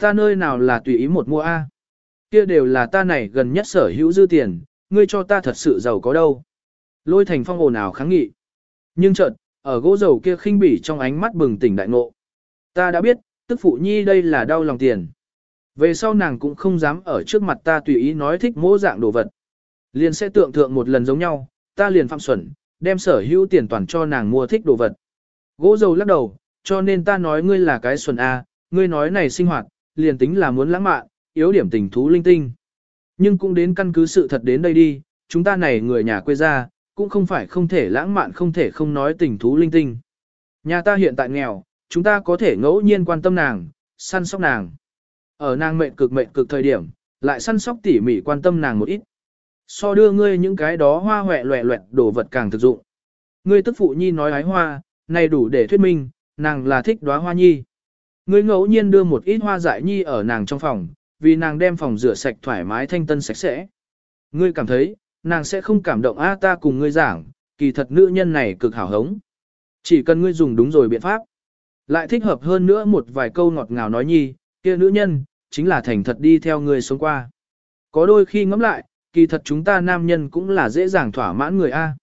Ta nơi nào là tùy ý một mua A. Kia đều là ta này gần nhất sở hữu dư tiền, ngươi cho ta thật sự giàu có đâu. Lôi thành phong ồn ào kháng nghị. Nhưng chợt, ở gỗ dầu kia khinh bỉ trong ánh mắt bừng tỉnh đại ngộ. Ta đã biết, tức phụ nhi đây là đau lòng tiền. Về sau nàng cũng không dám ở trước mặt ta tùy ý nói thích mỗ dạng đồ vật. Liền sẽ tượng thượng một lần giống nhau, ta liền phạm xuẩn, đem sở hữu tiền toàn cho nàng mua thích đồ vật. Gỗ dầu lắc đầu, cho nên ta nói ngươi là cái xuẩn A, ngươi nói này sinh hoạt, liền tính là muốn lãng mạn, yếu điểm tình thú linh tinh. Nhưng cũng đến căn cứ sự thật đến đây đi, chúng ta này người nhà quê ra, cũng không phải không thể lãng mạn không thể không nói tình thú linh tinh. Nhà ta hiện tại nghèo, chúng ta có thể ngẫu nhiên quan tâm nàng, săn sóc nàng. Ở nàng mệnh cực mệnh cực thời điểm, lại săn sóc tỉ mỉ quan tâm nàng một ít. So đưa ngươi những cái đó hoa hoẹ loẹ loẹt đồ vật càng thực dụng. Ngươi tức phụ nhi nói ái hoa, này đủ để thuyết minh, nàng là thích đóa hoa nhi. Ngươi ngẫu nhiên đưa một ít hoa dại nhi ở nàng trong phòng, vì nàng đem phòng rửa sạch thoải mái thanh tân sạch sẽ. Ngươi cảm thấy, nàng sẽ không cảm động a à, ta cùng ngươi giảng, kỳ thật nữ nhân này cực hảo hống. Chỉ cần ngươi dùng đúng rồi biện pháp. Lại thích hợp hơn nữa một vài câu ngọt ngào nói nhi, kia nữ nhân, chính là thành thật đi theo ngươi sống qua. Có đôi khi ngẫm lại, kỳ thật chúng ta nam nhân cũng là dễ dàng thỏa mãn người A.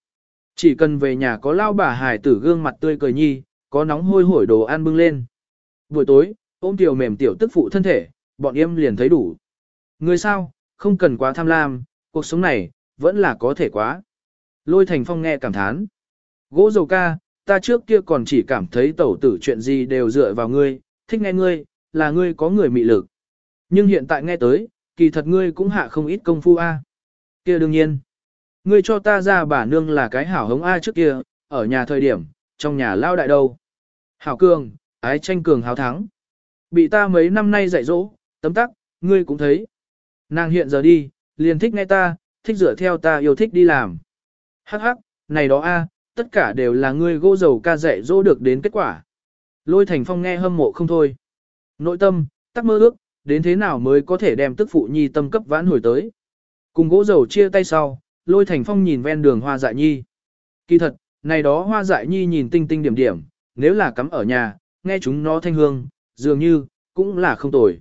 Chỉ cần về nhà có lao bà hài tử gương mặt tươi cười nhi, có nóng hôi hổi đồ ăn bưng lên. Buổi tối, ôm tiểu mềm tiểu tức phụ thân thể, bọn em liền thấy đủ. Người sao, không cần quá tham lam, cuộc sống này, vẫn là có thể quá. Lôi thành phong nghe cảm thán. Gỗ dầu ca, ta trước kia còn chỉ cảm thấy tẩu tử chuyện gì đều dựa vào ngươi, thích nghe ngươi, là ngươi có người mị lực. Nhưng hiện tại nghe tới, kỳ thật ngươi cũng hạ không ít công phu a. Kia đương nhiên. Ngươi cho ta ra bà nương là cái hảo hống a trước kia, ở nhà thời điểm, trong nhà lao đại đâu. Hảo cường, ái tranh cường hào thắng. Bị ta mấy năm nay dạy dỗ, tấm tắc, ngươi cũng thấy. Nàng hiện giờ đi, liền thích nghe ta, thích dựa theo ta yêu thích đi làm. Hắc hắc, này đó a, tất cả đều là ngươi gỗ dầu ca dạy dỗ được đến kết quả. Lôi thành phong nghe hâm mộ không thôi. Nội tâm, tắc mơ ước, đến thế nào mới có thể đem tức phụ nhi tâm cấp vãn hồi tới. Cùng gỗ dầu chia tay sau, lôi thành phong nhìn ven đường hoa dại nhi. Kỳ thật, này đó hoa dại nhi nhìn tinh tinh điểm điểm, nếu là cắm ở nhà, nghe chúng nó thanh hương, dường như, cũng là không tồi.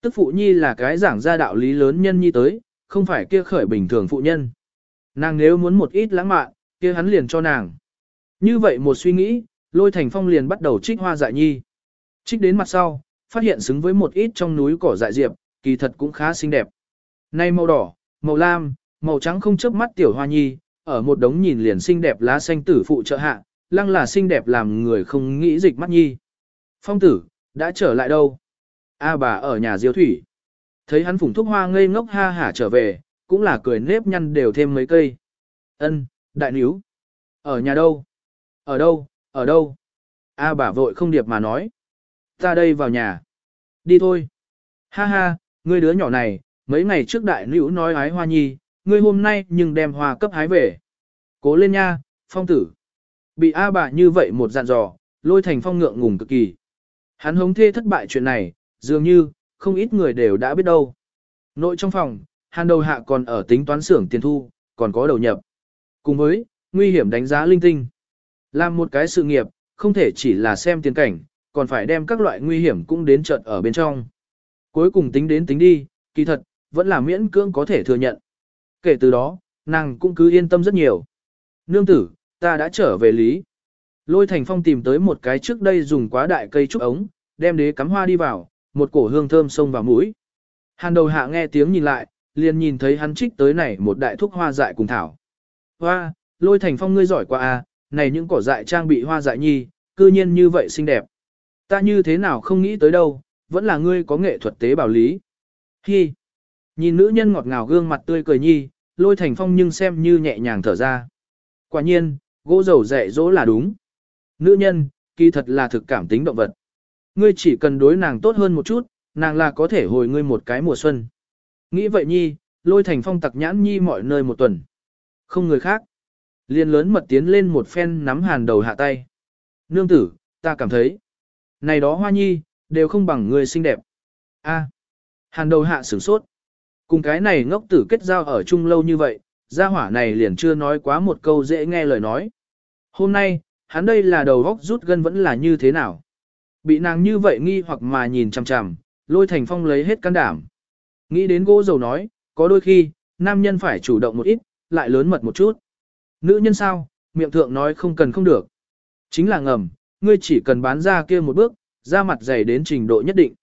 Tức phụ nhi là cái giảng ra đạo lý lớn nhân nhi tới, không phải kia khởi bình thường phụ nhân. Nàng nếu muốn một ít lãng mạn, kia hắn liền cho nàng. Như vậy một suy nghĩ, lôi thành phong liền bắt đầu trích hoa dại nhi. Trích đến mặt sau, phát hiện xứng với một ít trong núi cỏ dại diệp, kỳ thật cũng khá xinh đẹp. Nay màu đỏ, màu lam, màu trắng không chớp mắt tiểu hoa nhi, ở một đống nhìn liền xinh đẹp lá xanh tử phụ trợ hạ, lăng là xinh đẹp làm người không nghĩ dịch mắt nhi. Phong tử, đã trở lại đâu? A bà ở nhà diêu thủy. Thấy hắn phủng thuốc hoa ngây ngốc ha hả trở về, cũng là cười nếp nhăn đều thêm mấy cây. Ân, đại níu. Ở nhà đâu? Ở đâu? Ở đâu? A bà vội không điệp mà nói. Ta đây vào nhà. Đi thôi. Ha ha, ngươi đứa nhỏ này, mấy ngày trước đại níu nói ái hoa nhi, ngươi hôm nay nhưng đem hoa cấp hái về. Cố lên nha, phong tử. Bị A bà như vậy một dặn dò, lôi thành phong ngượng ngùng cực kỳ. Hắn hống thê thất bại chuyện này, dường như, không ít người đều đã biết đâu. Nội trong phòng, hàn đầu hạ còn ở tính toán xưởng tiền thu, còn có đầu nhập. Cùng với, nguy hiểm đánh giá linh tinh. Làm một cái sự nghiệp, không thể chỉ là xem tiền cảnh, còn phải đem các loại nguy hiểm cũng đến trận ở bên trong. Cuối cùng tính đến tính đi, kỳ thật, vẫn là miễn cưỡng có thể thừa nhận. Kể từ đó, nàng cũng cứ yên tâm rất nhiều. Nương tử, ta đã trở về lý. Lôi thành phong tìm tới một cái trước đây dùng quá đại cây trúc ống, đem đế cắm hoa đi vào, một cổ hương thơm xông vào mũi. Hàn đầu hạ nghe tiếng nhìn lại, liền nhìn thấy hắn trích tới này một đại thuốc hoa dại cùng thảo. Hoa, lôi thành phong ngươi giỏi quá à, này những cỏ dại trang bị hoa dại nhi, cư nhiên như vậy xinh đẹp. Ta như thế nào không nghĩ tới đâu, vẫn là ngươi có nghệ thuật tế bảo lý. Hi. Nhìn nữ nhân ngọt ngào gương mặt tươi cười nhi, lôi thành phong nhưng xem như nhẹ nhàng thở ra. Quả nhiên, gỗ dầu dạy dỗ là đúng. Nữ nhân, kỳ thật là thực cảm tính động vật. Ngươi chỉ cần đối nàng tốt hơn một chút, nàng là có thể hồi ngươi một cái mùa xuân. Nghĩ vậy nhi, lôi thành phong tặc nhãn nhi mọi nơi một tuần. Không người khác. Liên lớn mật tiến lên một phen nắm hàn đầu hạ tay. Nương tử, ta cảm thấy. Này đó hoa nhi, đều không bằng người xinh đẹp. A. hàn đầu hạ sửng sốt. Cùng cái này ngốc tử kết giao ở chung lâu như vậy, gia hỏa này liền chưa nói quá một câu dễ nghe lời nói. Hôm nay, hắn đây là đầu góc rút gân vẫn là như thế nào? Bị nàng như vậy nghi hoặc mà nhìn chằm chằm, lôi thành phong lấy hết can đảm. Nghĩ đến gỗ dầu nói, có đôi khi, nam nhân phải chủ động một ít, lại lớn mật một chút. Nữ nhân sao, miệng thượng nói không cần không được. Chính là ngầm, ngươi chỉ cần bán ra kia một bước, ra mặt dày đến trình độ nhất định.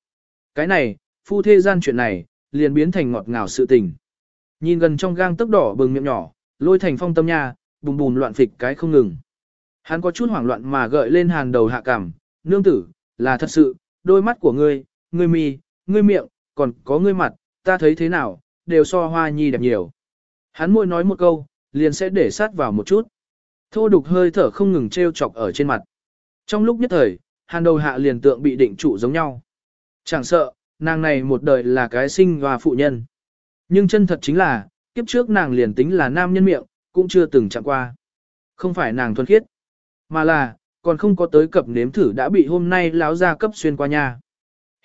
Cái này, phu thê gian chuyện này, liền biến thành ngọt ngào sự tình. Nhìn gần trong gang tấc đỏ bừng miệng nhỏ, lôi thành phong tâm nha, bùm bùm loạn phịch cái không ngừng. Hắn có chút hoảng loạn mà gợi lên hàng đầu hạ cảm, nương tử, là thật sự, đôi mắt của ngươi, ngươi mi, ngươi miệng, còn có ngươi mặt, ta thấy thế nào, đều so hoa nhi đẹp nhiều. Hắn môi nói một câu, liền sẽ để sát vào một chút. Thô đục hơi thở không ngừng treo chọc ở trên mặt. Trong lúc nhất thời, hàn đầu hạ liền tượng bị định trụ giống nhau. Chẳng sợ, nàng này một đời là cái sinh và phụ nhân. Nhưng chân thật chính là, kiếp trước nàng liền tính là nam nhân miệng, cũng chưa từng chạm qua. Không phải nàng thuần khiết, mà là, còn không có tới cập nếm thử đã bị hôm nay láo ra cấp xuyên qua nhà.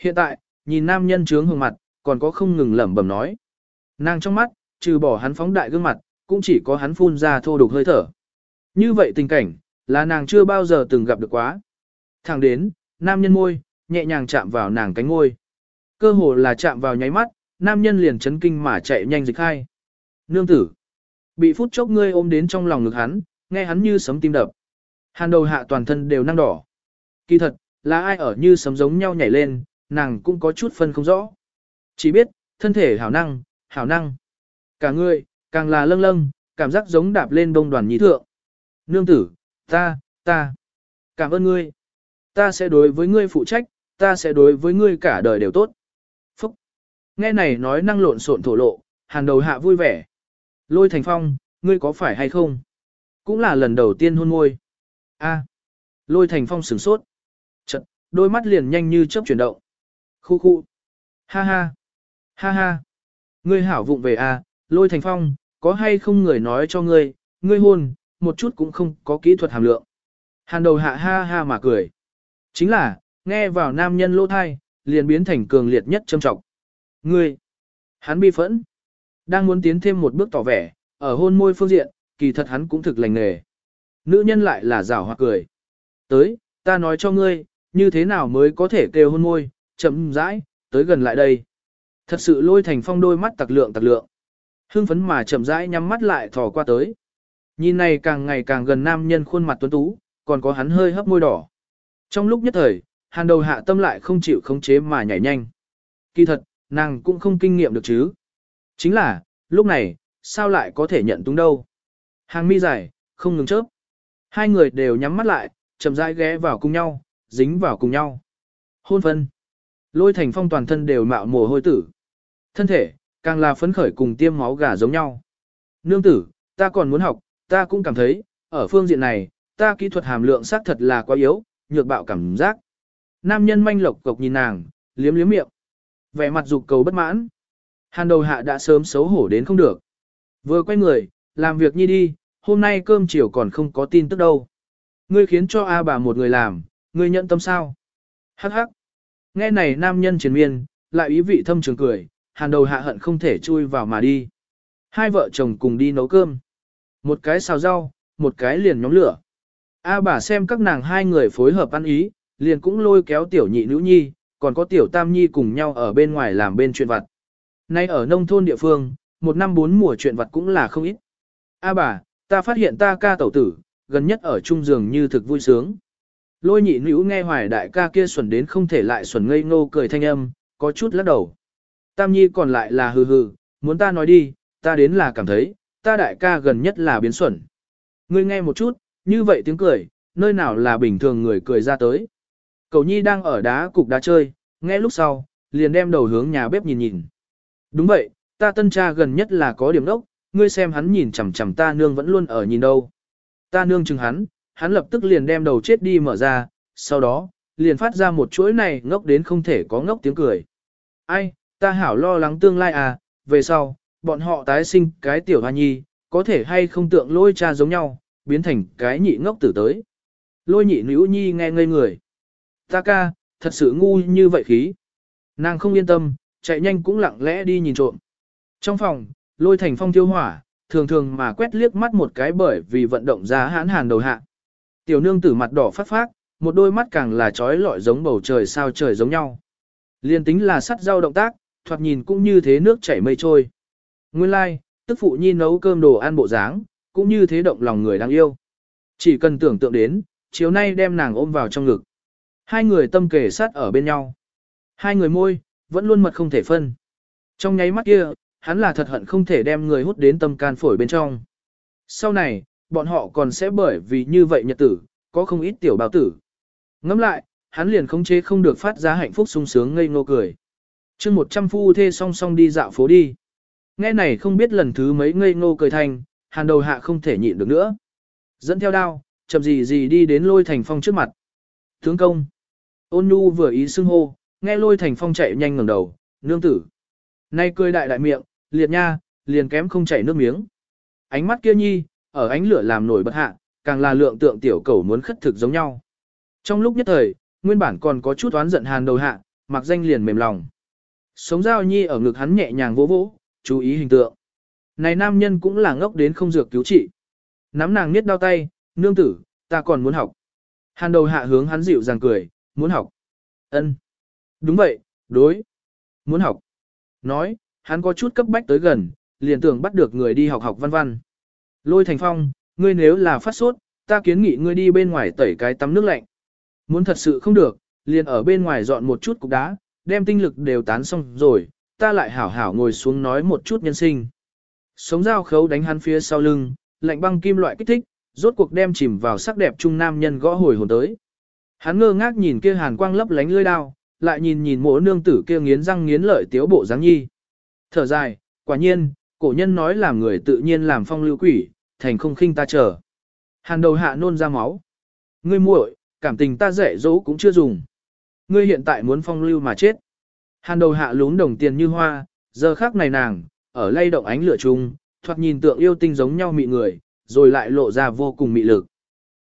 Hiện tại, nhìn nam nhân trướng hương mặt, còn có không ngừng lẩm bẩm nói. Nàng trong mắt, trừ bỏ hắn phóng đại gương mặt, cũng chỉ có hắn phun ra thô đục hơi thở. Như vậy tình cảnh, là nàng chưa bao giờ từng gặp được quá. Thẳng đến, nam nhân môi, nhẹ nhàng chạm vào nàng cánh ngôi. Cơ hồ là chạm vào nháy mắt, nam nhân liền chấn kinh mà chạy nhanh dịch hai. Nương tử. Bị phút chốc ngươi ôm đến trong lòng ngực hắn, nghe hắn như sấm tim đập. Hàn đầu hạ toàn thân đều năng đỏ. Kỳ thật, là ai ở như sấm giống nhau nhảy lên, nàng cũng có chút phân không rõ. Chỉ biết, thân thể hảo năng, hảo năng. Cả người, càng là lâng lâng, cảm giác giống đạp lên đông đoàn nhí thượng. Nương tử, ta, ta, cảm ơn ngươi. Ta sẽ đối với ngươi phụ trách, ta sẽ đối với ngươi cả đời đều tốt. Phúc! Nghe này nói năng lộn xộn thổ lộ, hàn đầu hạ vui vẻ. Lôi thành phong, ngươi có phải hay không? Cũng là lần đầu tiên hôn môi. A. Lôi thành phong sửng sốt. Chật, đôi mắt liền nhanh như chớp chuyển động. Khu khu. Ha ha. Ha ha. Ngươi hảo vụng về a, lôi thành phong, có hay không người nói cho ngươi, ngươi hôn, một chút cũng không có kỹ thuật hàm lượng. Hàn đầu hạ ha ha mà cười. Chính là, nghe vào nam nhân lỗ thai, liền biến thành cường liệt nhất châm trọng. Ngươi, hắn bi phẫn, đang muốn tiến thêm một bước tỏ vẻ, ở hôn môi phương diện, kỳ thật hắn cũng thực lành nghề. Nữ nhân lại là rào hoặc cười. Tới, ta nói cho ngươi, như thế nào mới có thể kêu hôn môi, chậm rãi, tới gần lại đây. Thật sự lôi thành phong đôi mắt tặc lượng tặc lượng. Hưng phấn mà chậm rãi nhắm mắt lại thò qua tới. Nhìn này càng ngày càng gần nam nhân khuôn mặt tuấn tú, còn có hắn hơi hấp môi đỏ. Trong lúc nhất thời, hàn đầu hạ tâm lại không chịu khống chế mà nhảy nhanh. Kỳ thật, nàng cũng không kinh nghiệm được chứ. Chính là, lúc này, sao lại có thể nhận túng đâu. Hàng mi dài, không ngừng chớp. Hai người đều nhắm mắt lại, chậm rãi ghé vào cùng nhau, dính vào cùng nhau. Hôn phân. Lôi thành phong toàn thân đều mạo mồ hôi tử. Thân thể, càng là phấn khởi cùng tiêm máu gà giống nhau. Nương tử, ta còn muốn học, ta cũng cảm thấy, ở phương diện này, ta kỹ thuật hàm lượng xác thật là quá yếu, nhược bạo cảm giác. Nam nhân manh lộc cộc nhìn nàng, liếm liếm miệng. Vẻ mặt dục cầu bất mãn. Hàn đầu hạ đã sớm xấu hổ đến không được. Vừa quay người, làm việc nhi đi, hôm nay cơm chiều còn không có tin tức đâu. Ngươi khiến cho A bà một người làm, ngươi nhận tâm sao? Hắc hắc. Nghe này nam nhân triền miên, lại ý vị thâm trường cười, hàn đầu hạ hận không thể chui vào mà đi. Hai vợ chồng cùng đi nấu cơm. Một cái xào rau, một cái liền nhóm lửa. A bà xem các nàng hai người phối hợp ăn ý, liền cũng lôi kéo tiểu nhị nữ nhi, còn có tiểu tam nhi cùng nhau ở bên ngoài làm bên chuyện vặt. Nay ở nông thôn địa phương, một năm bốn mùa chuyện vặt cũng là không ít. A bà, ta phát hiện ta ca tẩu tử, gần nhất ở trung giường như thực vui sướng. Lôi nhị nữ nghe hoài đại ca kia xuẩn đến không thể lại xuẩn ngây ngô cười thanh âm, có chút lắc đầu. Tam nhi còn lại là hừ hừ, muốn ta nói đi, ta đến là cảm thấy, ta đại ca gần nhất là biến xuẩn. Ngươi nghe một chút, như vậy tiếng cười, nơi nào là bình thường người cười ra tới. Cầu nhi đang ở đá cục đá chơi, nghe lúc sau, liền đem đầu hướng nhà bếp nhìn nhìn. Đúng vậy, ta tân cha gần nhất là có điểm đốc, ngươi xem hắn nhìn chằm chằm ta nương vẫn luôn ở nhìn đâu. Ta nương chừng hắn, hắn lập tức liền đem đầu chết đi mở ra, sau đó, liền phát ra một chuỗi này ngốc đến không thể có ngốc tiếng cười. Ai, ta hảo lo lắng tương lai à, về sau, bọn họ tái sinh cái tiểu hoa nhi, có thể hay không tượng lôi cha giống nhau, biến thành cái nhị ngốc tử tới. Lôi nhị nữ nhi nghe ngây người. Ta ca, thật sự ngu như vậy khí. Nàng không yên tâm, chạy nhanh cũng lặng lẽ đi nhìn trộm. Trong phòng, lôi thành phong tiêu hỏa, thường thường mà quét liếc mắt một cái bởi vì vận động ra hãn hàn đầu hạ. Tiểu nương tử mặt đỏ phát phát, một đôi mắt càng là trói lọi giống bầu trời sao trời giống nhau. Liên tính là sắt dao động tác, thoạt nhìn cũng như thế nước chảy mây trôi. Nguyên lai, like, tức phụ nhi nấu cơm đồ ăn bộ dáng, cũng như thế động lòng người đang yêu. Chỉ cần tưởng tượng đến, chiều nay đem nàng ôm vào trong ngực. Hai người tâm kề sát ở bên nhau. Hai người môi, vẫn luôn mật không thể phân. Trong nháy mắt kia, hắn là thật hận không thể đem người hút đến tâm can phổi bên trong. Sau này, bọn họ còn sẽ bởi vì như vậy nhật tử, có không ít tiểu bào tử. Ngắm lại, hắn liền không chế không được phát ra hạnh phúc sung sướng ngây ngô cười. chương một trăm phu thê song song đi dạo phố đi. Nghe này không biết lần thứ mấy ngây ngô cười thành, hàn đầu hạ không thể nhịn được nữa. Dẫn theo đao, chậm gì gì đi đến lôi thành phong trước mặt. Tướng công. Ôn nhu vừa ý xưng hô, nghe lôi thành phong chạy nhanh ngẩng đầu, nương tử. Nay cười đại đại miệng, liệt nha, liền kém không chảy nước miếng. Ánh mắt kia nhi, ở ánh lửa làm nổi bật hạ, càng là lượng tượng tiểu cầu muốn khất thực giống nhau. Trong lúc nhất thời, nguyên bản còn có chút oán giận hàn đầu hạ, mặc danh liền mềm lòng. Sống giao nhi ở ngực hắn nhẹ nhàng vỗ vỗ, chú ý hình tượng. Này nam nhân cũng là ngốc đến không dược cứu trị. Nắm nàng niết đau tay, nương tử, ta còn muốn học. Hàn đầu hạ hướng hắn dịu dàng cười, muốn học. ân Đúng vậy, đối. Muốn học. Nói, hắn có chút cấp bách tới gần, liền tưởng bắt được người đi học học văn văn. Lôi thành phong, ngươi nếu là phát sốt, ta kiến nghị ngươi đi bên ngoài tẩy cái tắm nước lạnh. Muốn thật sự không được, liền ở bên ngoài dọn một chút cục đá, đem tinh lực đều tán xong rồi, ta lại hảo hảo ngồi xuống nói một chút nhân sinh. Sống dao khấu đánh hắn phía sau lưng, lạnh băng kim loại kích thích, rốt cuộc đem chìm vào sắc đẹp trung nam nhân gõ hồi hồn tới. Hắn ngơ ngác nhìn kia hàn quang lấp lánh lưỡi đao, lại nhìn nhìn mộ nương tử kia nghiến răng nghiến lợi tiếu bộ dáng nhi. Thở dài, quả nhiên, cổ nhân nói làm người tự nhiên làm phong lưu quỷ, thành không khinh ta chờ. Hàn đầu hạ nôn ra máu. Ngươi muội, cảm tình ta dạy dỗ cũng chưa dùng. Ngươi hiện tại muốn phong lưu mà chết. Hàn đầu hạ lún đồng tiền như hoa, giờ khác này nàng, ở lay động ánh lửa chung, thoạt nhìn tượng yêu tinh giống nhau mị người, rồi lại lộ ra vô cùng mị lực.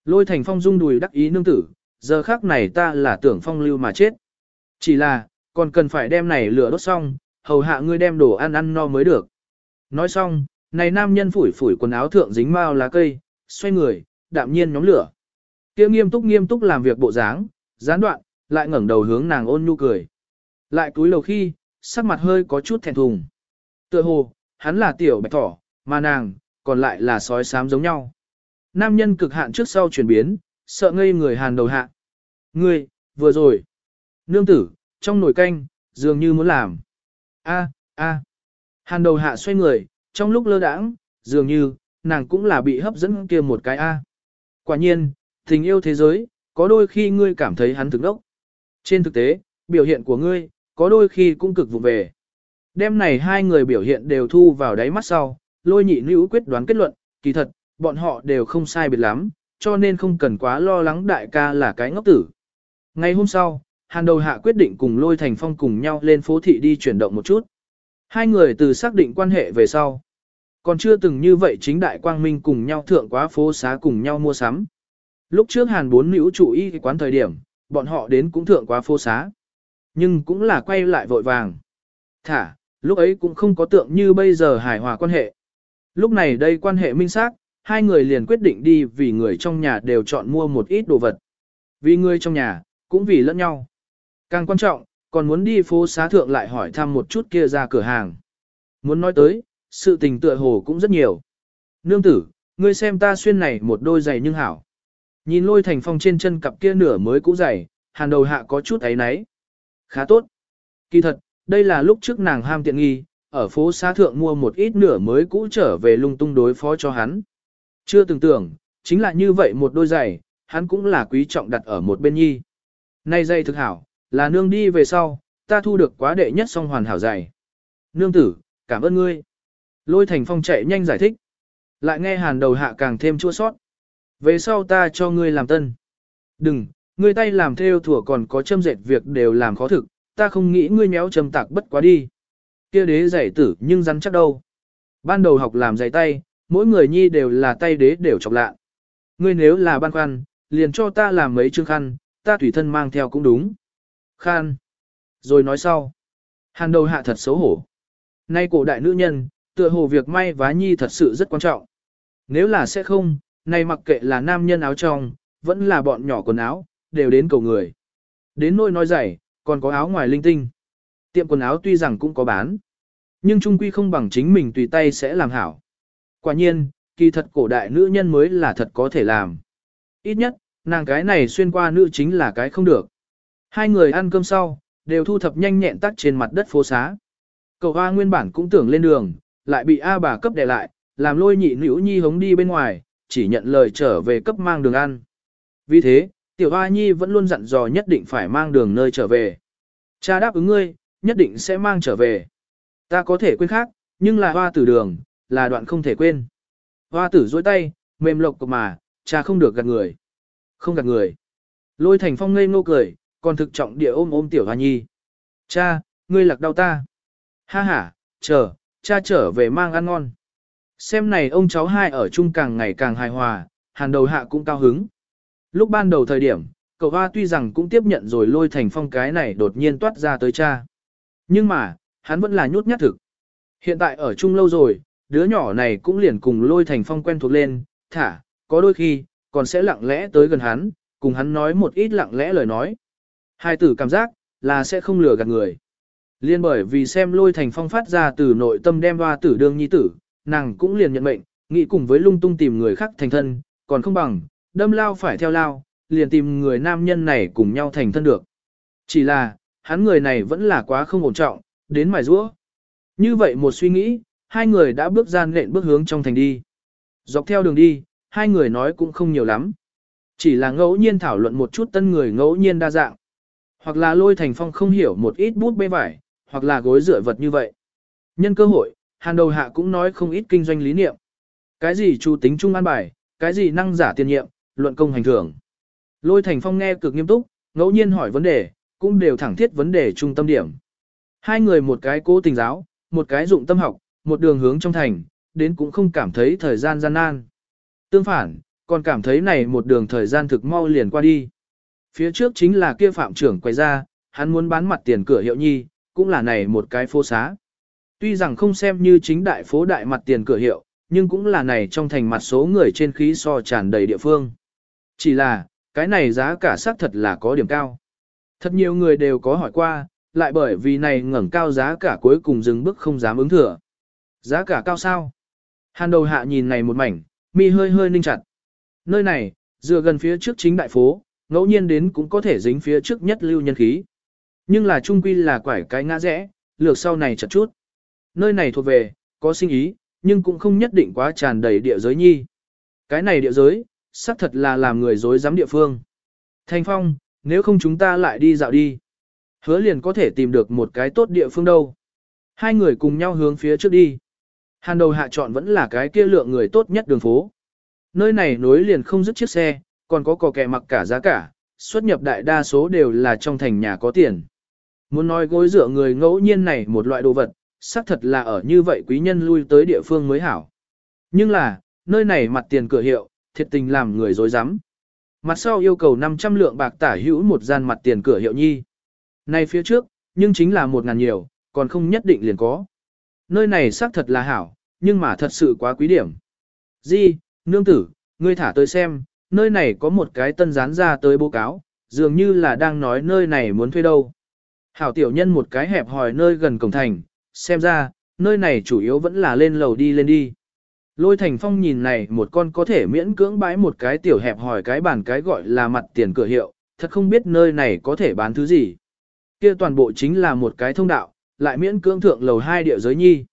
Lôi thành phong dung đùi đắc ý nương tử, giờ khác này ta là tưởng phong lưu mà chết. Chỉ là, còn cần phải đem này lửa đốt xong, hầu hạ ngươi đem đồ ăn ăn no mới được. Nói xong, này nam nhân phủi phủi quần áo thượng dính mao lá cây, xoay người, đạm nhiên nhóm lửa. Kia nghiêm túc nghiêm túc làm việc bộ dáng, gián đoạn, lại ngẩng đầu hướng nàng ôn nhu cười. Lại cúi đầu khi, sắc mặt hơi có chút thẹn thùng. Tựa hồ, hắn là tiểu bạch thỏ, mà nàng, còn lại là sói xám giống nhau. Nam nhân cực hạn trước sau chuyển biến, sợ ngây người hàn đầu hạ. Ngươi, vừa rồi. Nương tử, trong nồi canh, dường như muốn làm. A, a. Hàn đầu hạ xoay người, trong lúc lơ đãng, dường như, nàng cũng là bị hấp dẫn kia một cái A. Quả nhiên, tình yêu thế giới, có đôi khi ngươi cảm thấy hắn thực đốc. Trên thực tế, biểu hiện của ngươi, có đôi khi cũng cực vụ về. Đêm này hai người biểu hiện đều thu vào đáy mắt sau, lôi nhị nữ quyết đoán kết luận, kỳ thật, bọn họ đều không sai biệt lắm, cho nên không cần quá lo lắng đại ca là cái ngốc tử. Ngày hôm sau, Hàn đầu hạ quyết định cùng lôi thành phong cùng nhau lên phố thị đi chuyển động một chút. Hai người từ xác định quan hệ về sau. Còn chưa từng như vậy chính đại quang minh cùng nhau thượng quá phố xá cùng nhau mua sắm. Lúc trước hàn bốn nữ chủ y quán thời điểm, bọn họ đến cũng thượng quá phố xá. Nhưng cũng là quay lại vội vàng. Thả, lúc ấy cũng không có tượng như bây giờ hài hòa quan hệ. Lúc này đây quan hệ minh xác, hai người liền quyết định đi vì người trong nhà đều chọn mua một ít đồ vật. Vì người trong nhà, cũng vì lẫn nhau. Càng quan trọng, còn muốn đi phố xá thượng lại hỏi thăm một chút kia ra cửa hàng. Muốn nói tới, sự tình tựa hồ cũng rất nhiều. Nương tử, ngươi xem ta xuyên này một đôi giày nhưng hảo. Nhìn lôi thành phong trên chân cặp kia nửa mới cũ giày, hàn đầu hạ có chút ấy náy. Khá tốt. Kỳ thật, đây là lúc trước nàng ham tiện nghi, ở phố xá thượng mua một ít nửa mới cũ trở về lung tung đối phó cho hắn. Chưa từng tưởng, chính là như vậy một đôi giày, hắn cũng là quý trọng đặt ở một bên nhi. Nay giày thực hảo, là nương đi về sau, ta thu được quá đệ nhất song hoàn hảo dày. Nương tử, cảm ơn ngươi. Lôi thành phong chạy nhanh giải thích. Lại nghe hàn đầu hạ càng thêm chua sót. Về sau ta cho ngươi làm tân. Đừng, ngươi tay làm theo thủa còn có châm dệt việc đều làm khó thực, ta không nghĩ ngươi méo châm tạc bất quá đi. Kia đế giải tử nhưng rắn chắc đâu. Ban đầu học làm giày tay, mỗi người nhi đều là tay đế đều chọc lạ. Ngươi nếu là ban khoăn, liền cho ta làm mấy chương khăn, ta tùy thân mang theo cũng đúng. Khan. Rồi nói sau. Hàn đầu hạ thật xấu hổ. Nay cổ đại nữ nhân, tựa hồ việc may vá nhi thật sự rất quan trọng. Nếu là sẽ không, nay mặc kệ là nam nhân áo trong, vẫn là bọn nhỏ quần áo, đều đến cầu người. Đến nôi nói giày, còn có áo ngoài linh tinh. Tiệm quần áo tuy rằng cũng có bán, nhưng trung quy không bằng chính mình tùy tay sẽ làm hảo. Quả nhiên, kỳ thật cổ đại nữ nhân mới là thật có thể làm. Ít nhất, nàng cái này xuyên qua nữ chính là cái không được. Hai người ăn cơm sau, đều thu thập nhanh nhẹn tắt trên mặt đất phố xá. Cầu A nguyên bản cũng tưởng lên đường, lại bị A bà cấp đè lại, làm lôi nhị nữ nhi hống đi bên ngoài, chỉ nhận lời trở về cấp mang đường ăn. Vì thế, tiểu A nhi vẫn luôn dặn dò nhất định phải mang đường nơi trở về. Cha đáp ứng ngươi, nhất định sẽ mang trở về. Ta có thể quên khác, nhưng là hoa tử đường, là đoạn không thể quên. Hoa tử dối tay, mềm lộc cục mà, cha không được gạt người. Không gạt người. Lôi thành phong ngây ngô cười, còn thực trọng địa ôm ôm tiểu hoa nhi. Cha, ngươi lạc đau ta. Ha ha, chờ, cha trở về mang ăn ngon. Xem này ông cháu hai ở chung càng ngày càng hài hòa, hàn đầu hạ cũng cao hứng. Lúc ban đầu thời điểm, cậu hoa tuy rằng cũng tiếp nhận rồi lôi thành phong cái này đột nhiên toát ra tới cha. Nhưng mà, hắn vẫn là nhút nhát thực. Hiện tại ở chung lâu rồi, đứa nhỏ này cũng liền cùng lôi thành phong quen thuộc lên, thả, có đôi khi, còn sẽ lặng lẽ tới gần hắn, cùng hắn nói một ít lặng lẽ lời nói. Hai tử cảm giác, là sẽ không lừa gạt người. Liên bởi vì xem lôi thành phong phát ra từ nội tâm đem hoa tử đương nhi tử, nàng cũng liền nhận mệnh, nghĩ cùng với lung tung tìm người khác thành thân, còn không bằng, đâm lao phải theo lao, liền tìm người nam nhân này cùng nhau thành thân được. Chỉ là, hắn người này vẫn là quá không ổn trọng, đến mài rũa. Như vậy một suy nghĩ, hai người đã bước gian nện bước hướng trong thành đi. Dọc theo đường đi, hai người nói cũng không nhiều lắm. Chỉ là ngẫu nhiên thảo luận một chút tân người ngẫu nhiên đa dạng. Hoặc là lôi thành phong không hiểu một ít bút bê vải, hoặc là gối rửa vật như vậy. Nhân cơ hội, hàn đầu hạ cũng nói không ít kinh doanh lý niệm. Cái gì chủ tính trung an bài, cái gì năng giả tiền nhiệm, luận công hành thưởng. Lôi thành phong nghe cực nghiêm túc, ngẫu nhiên hỏi vấn đề, cũng đều thẳng thiết vấn đề trung tâm điểm. Hai người một cái cố tình giáo, một cái dụng tâm học, một đường hướng trong thành, đến cũng không cảm thấy thời gian gian nan. Tương phản, còn cảm thấy này một đường thời gian thực mau liền qua đi. Phía trước chính là kia phạm trưởng quay ra, hắn muốn bán mặt tiền cửa hiệu nhi, cũng là này một cái phố xá. Tuy rằng không xem như chính đại phố đại mặt tiền cửa hiệu, nhưng cũng là này trong thành mặt số người trên khí so tràn đầy địa phương. Chỉ là, cái này giá cả xác thật là có điểm cao. Thật nhiều người đều có hỏi qua, lại bởi vì này ngẩng cao giá cả cuối cùng dừng bước không dám ứng thừa. Giá cả cao sao? Hàn đầu hạ nhìn này một mảnh, mi hơi hơi ninh chặt. Nơi này, dựa gần phía trước chính đại phố, ngẫu nhiên đến cũng có thể dính phía trước nhất lưu nhân khí. Nhưng là trung quy là quải cái ngã rẽ, lược sau này chật chút. Nơi này thuộc về, có sinh ý, nhưng cũng không nhất định quá tràn đầy địa giới nhi. Cái này địa giới, xác thật là làm người dối dám địa phương. Thanh Phong, nếu không chúng ta lại đi dạo đi. Hứa liền có thể tìm được một cái tốt địa phương đâu. Hai người cùng nhau hướng phía trước đi. Hàn đầu hạ chọn vẫn là cái kia lượng người tốt nhất đường phố. Nơi này nối liền không dứt chiếc xe, còn có cò kẹ mặc cả giá cả, xuất nhập đại đa số đều là trong thành nhà có tiền. Muốn nói gối dựa người ngẫu nhiên này một loại đồ vật, xác thật là ở như vậy quý nhân lui tới địa phương mới hảo. Nhưng là, nơi này mặt tiền cửa hiệu, thiệt tình làm người dối rắm Mặt sau yêu cầu 500 lượng bạc tả hữu một gian mặt tiền cửa hiệu nhi. Này phía trước, nhưng chính là một ngàn nhiều, còn không nhất định liền có. Nơi này xác thật là hảo, nhưng mà thật sự quá quý điểm. Di, nương tử, ngươi thả tới xem, nơi này có một cái tân dán ra tới báo cáo, dường như là đang nói nơi này muốn thuê đâu. Hảo tiểu nhân một cái hẹp hòi nơi gần cổng thành, xem ra, nơi này chủ yếu vẫn là lên lầu đi lên đi. Lôi thành phong nhìn này một con có thể miễn cưỡng bãi một cái tiểu hẹp hòi cái bàn cái gọi là mặt tiền cửa hiệu, thật không biết nơi này có thể bán thứ gì. Kia toàn bộ chính là một cái thông đạo, lại miễn cưỡng thượng lầu hai địa giới nhi.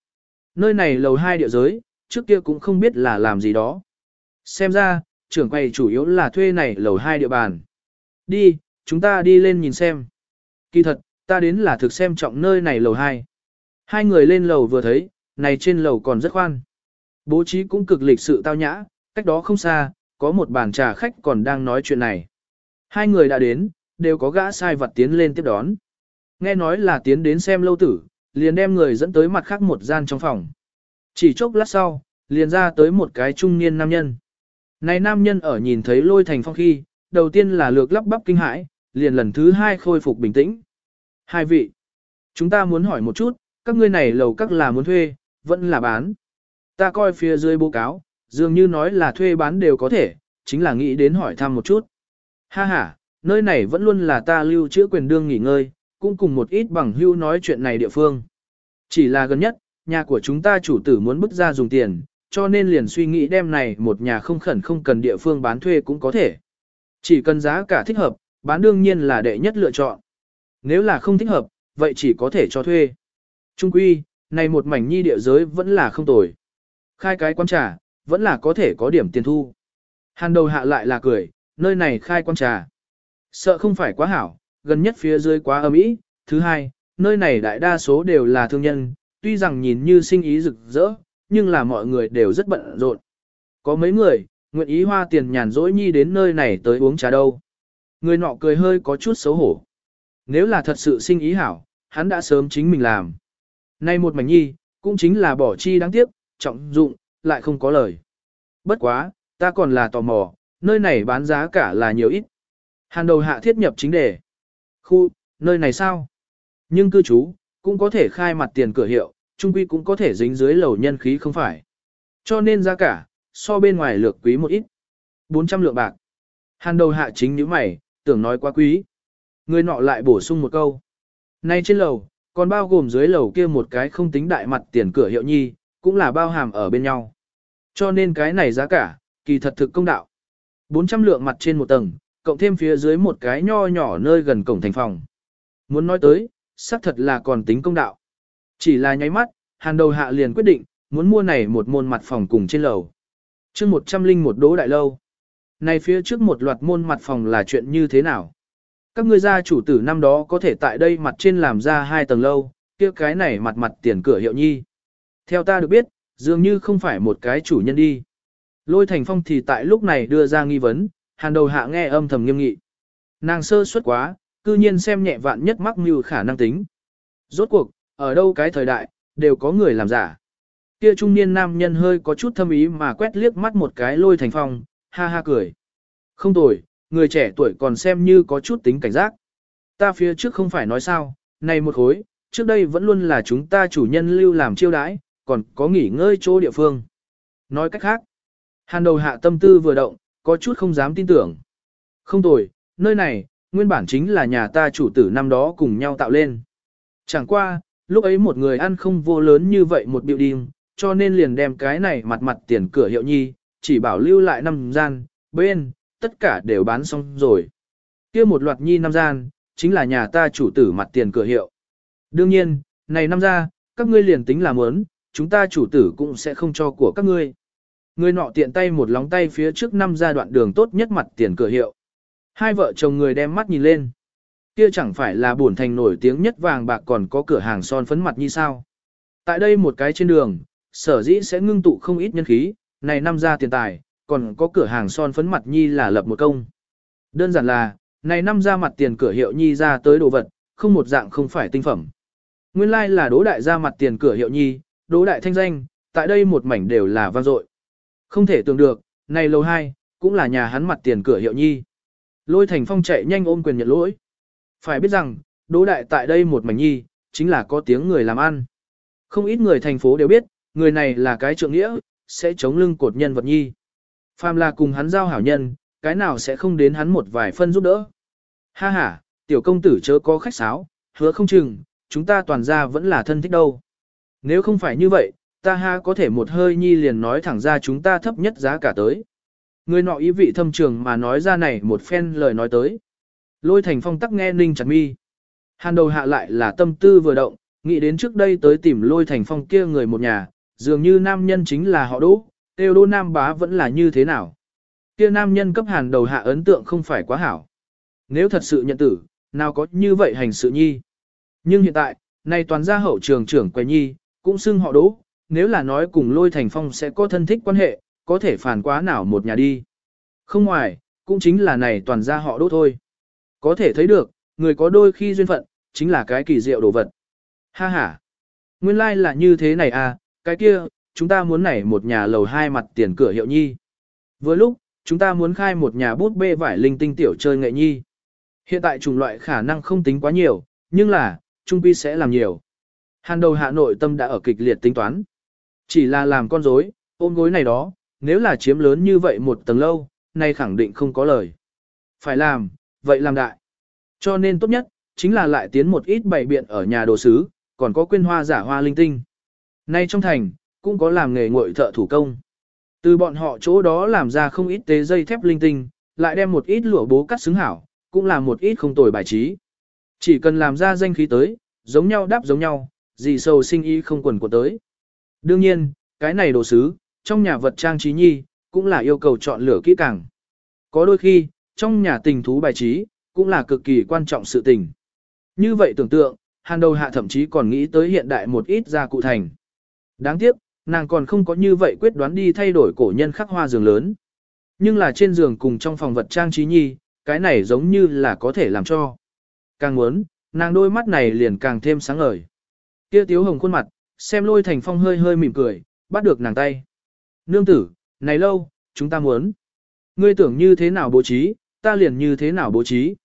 Nơi này lầu hai địa giới, trước kia cũng không biết là làm gì đó. Xem ra, trưởng quầy chủ yếu là thuê này lầu hai địa bàn. Đi, chúng ta đi lên nhìn xem. Kỳ thật, ta đến là thực xem trọng nơi này lầu hai. Hai người lên lầu vừa thấy, này trên lầu còn rất khoan. Bố trí cũng cực lịch sự tao nhã, cách đó không xa, có một bàn trà khách còn đang nói chuyện này. Hai người đã đến, đều có gã sai vật tiến lên tiếp đón. Nghe nói là tiến đến xem lâu tử, liền đem người dẫn tới mặt khác một gian trong phòng. Chỉ chốc lát sau, liền ra tới một cái trung niên nam nhân. Này nam nhân ở nhìn thấy lôi thành phong khi, đầu tiên là lược lắp bắp kinh hãi, liền lần thứ hai khôi phục bình tĩnh. Hai vị, chúng ta muốn hỏi một chút, các ngươi này lầu các là muốn thuê, vẫn là bán. Ta coi phía dưới báo cáo, dường như nói là thuê bán đều có thể, chính là nghĩ đến hỏi thăm một chút. Ha ha, nơi này vẫn luôn là ta lưu trữ quyền đương nghỉ ngơi, cũng cùng một ít bằng hưu nói chuyện này địa phương. Chỉ là gần nhất, nhà của chúng ta chủ tử muốn bức ra dùng tiền, cho nên liền suy nghĩ đem này một nhà không khẩn không cần địa phương bán thuê cũng có thể. Chỉ cần giá cả thích hợp, bán đương nhiên là đệ nhất lựa chọn. Nếu là không thích hợp, vậy chỉ có thể cho thuê. Trung quy, này một mảnh nhi địa giới vẫn là không tồi. Khai cái quán trà, vẫn là có thể có điểm tiền thu. Hàn đầu hạ lại là cười, nơi này khai quán trà. Sợ không phải quá hảo, gần nhất phía dưới quá âm ý. Thứ hai, nơi này đại đa số đều là thương nhân, tuy rằng nhìn như sinh ý rực rỡ, nhưng là mọi người đều rất bận rộn. Có mấy người, nguyện ý hoa tiền nhàn rỗi nhi đến nơi này tới uống trà đâu. Người nọ cười hơi có chút xấu hổ. Nếu là thật sự sinh ý hảo, hắn đã sớm chính mình làm. Nay một mảnh nhi, cũng chính là bỏ chi đáng tiếc, trọng dụng, lại không có lời. Bất quá, ta còn là tò mò, nơi này bán giá cả là nhiều ít. Hàn đầu hạ thiết nhập chính đề. Khu, nơi này sao? Nhưng cư trú, cũng có thể khai mặt tiền cửa hiệu, trung quy cũng có thể dính dưới lầu nhân khí không phải. Cho nên giá cả, so bên ngoài lược quý một ít. 400 lượng bạc. Hàn đầu hạ chính những mày, tưởng nói quá quý. Người nọ lại bổ sung một câu. Nay trên lầu, còn bao gồm dưới lầu kia một cái không tính đại mặt tiền cửa hiệu nhi, cũng là bao hàm ở bên nhau. Cho nên cái này giá cả, kỳ thật thực công đạo. 400 lượng mặt trên một tầng, cộng thêm phía dưới một cái nho nhỏ nơi gần cổng thành phòng. Muốn nói tới, xác thật là còn tính công đạo. Chỉ là nháy mắt, hàn đầu hạ liền quyết định, muốn mua này một môn mặt phòng cùng trên lầu. chương 101 đỗ đại lâu. Này phía trước một loạt môn mặt phòng là chuyện như thế nào? Các ngươi gia chủ tử năm đó có thể tại đây mặt trên làm ra hai tầng lâu, kia cái này mặt mặt tiền cửa hiệu nhi. Theo ta được biết, dường như không phải một cái chủ nhân đi. Lôi thành phong thì tại lúc này đưa ra nghi vấn, hàn đầu hạ nghe âm thầm nghiêm nghị. Nàng sơ suất quá, cư nhiên xem nhẹ vạn nhất mắc mưu khả năng tính. Rốt cuộc, ở đâu cái thời đại, đều có người làm giả. Kia trung niên nam nhân hơi có chút thâm ý mà quét liếc mắt một cái lôi thành phong, ha ha cười. Không tồi, người trẻ tuổi còn xem như có chút tính cảnh giác. Ta phía trước không phải nói sao, này một khối, trước đây vẫn luôn là chúng ta chủ nhân lưu làm chiêu đãi, còn có nghỉ ngơi chỗ địa phương. Nói cách khác, hàn đầu hạ tâm tư vừa động, có chút không dám tin tưởng. Không tồi, nơi này, nguyên bản chính là nhà ta chủ tử năm đó cùng nhau tạo lên. Chẳng qua, lúc ấy một người ăn không vô lớn như vậy một biểu building, cho nên liền đem cái này mặt mặt tiền cửa hiệu nhi, chỉ bảo lưu lại năm gian, bên, tất cả đều bán xong rồi. kia một loạt nhi năm gian, chính là nhà ta chủ tử mặt tiền cửa hiệu. Đương nhiên, này năm ra, các ngươi liền tính là muốn, chúng ta chủ tử cũng sẽ không cho của các ngươi. Người nọ tiện tay một lóng tay phía trước năm ra đoạn đường tốt nhất mặt tiền cửa hiệu. Hai vợ chồng người đem mắt nhìn lên. Kia chẳng phải là buồn thành nổi tiếng nhất vàng bạc còn có cửa hàng son phấn mặt như sao. Tại đây một cái trên đường, sở dĩ sẽ ngưng tụ không ít nhân khí, này năm ra tiền tài, còn có cửa hàng son phấn mặt nhi là lập một công. Đơn giản là, này năm ra mặt tiền cửa hiệu nhi ra tới đồ vật, không một dạng không phải tinh phẩm. Nguyên lai like là đố đại ra mặt tiền cửa hiệu nhi, đố đại thanh danh, tại đây một mảnh đều là vang dội. Không thể tưởng được, này lầu hai, cũng là nhà hắn mặt tiền cửa hiệu nhi. Lôi thành phong chạy nhanh ôm quyền nhận lỗi. Phải biết rằng, đỗ đại tại đây một mảnh nhi, chính là có tiếng người làm ăn. Không ít người thành phố đều biết, người này là cái trượng nghĩa, sẽ chống lưng cột nhân vật nhi. Phàm là cùng hắn giao hảo nhân, cái nào sẽ không đến hắn một vài phân giúp đỡ. Ha ha, tiểu công tử chớ có khách sáo, hứa không chừng, chúng ta toàn ra vẫn là thân thích đâu. Nếu không phải như vậy, ta ha có thể một hơi nhi liền nói thẳng ra chúng ta thấp nhất giá cả tới. Người nọ ý vị thâm trường mà nói ra này một phen lời nói tới. Lôi thành phong tắc nghe ninh chặt mi. Hàn đầu hạ lại là tâm tư vừa động, nghĩ đến trước đây tới tìm lôi thành phong kia người một nhà, dường như nam nhân chính là họ đỗ, tiêu đô nam bá vẫn là như thế nào. Kia nam nhân cấp hàn đầu hạ ấn tượng không phải quá hảo. Nếu thật sự nhận tử, nào có như vậy hành sự nhi. Nhưng hiện tại, này toàn gia hậu trường trưởng quầy nhi, cũng xưng họ đỗ, nếu là nói cùng lôi thành phong sẽ có thân thích quan hệ, có thể phản quá nào một nhà đi. Không ngoài, cũng chính là này toàn gia họ đỗ thôi. Có thể thấy được, người có đôi khi duyên phận, chính là cái kỳ diệu đồ vật. Ha ha. Nguyên lai like là như thế này à, cái kia, chúng ta muốn nảy một nhà lầu hai mặt tiền cửa hiệu nhi. Vừa lúc, chúng ta muốn khai một nhà bút bê vải linh tinh tiểu chơi nghệ nhi. Hiện tại chủng loại khả năng không tính quá nhiều, nhưng là, trung quy sẽ làm nhiều. Hàn đầu hà nội tâm đã ở kịch liệt tính toán. Chỉ là làm con rối, ôm gối này đó, nếu là chiếm lớn như vậy một tầng lâu, nay khẳng định không có lời. Phải làm, vậy làm đại. Cho nên tốt nhất, chính là lại tiến một ít bày biện ở nhà đồ sứ, còn có quyên hoa giả hoa linh tinh. Nay trong thành, cũng có làm nghề ngội thợ thủ công. Từ bọn họ chỗ đó làm ra không ít tế dây thép linh tinh, lại đem một ít lụa bố cắt xứng hảo, cũng là một ít không tồi bài trí. Chỉ cần làm ra danh khí tới, giống nhau đáp giống nhau, gì sầu sinh ý không quần của tới. Đương nhiên, cái này đồ sứ, trong nhà vật trang trí nhi, cũng là yêu cầu chọn lựa kỹ càng. Có đôi khi, trong nhà tình thú bài trí, cũng là cực kỳ quan trọng sự tình. Như vậy tưởng tượng, hàn đầu hạ thậm chí còn nghĩ tới hiện đại một ít gia cụ thành. Đáng tiếc, nàng còn không có như vậy quyết đoán đi thay đổi cổ nhân khắc hoa giường lớn. Nhưng là trên giường cùng trong phòng vật trang trí nhi, cái này giống như là có thể làm cho. Càng muốn, nàng đôi mắt này liền càng thêm sáng ngời. Kia tiếu hồng khuôn mặt, xem lôi thành phong hơi hơi mỉm cười, bắt được nàng tay. Nương tử, này lâu, chúng ta muốn. Ngươi tưởng như thế nào bố trí, ta liền như thế nào bố trí.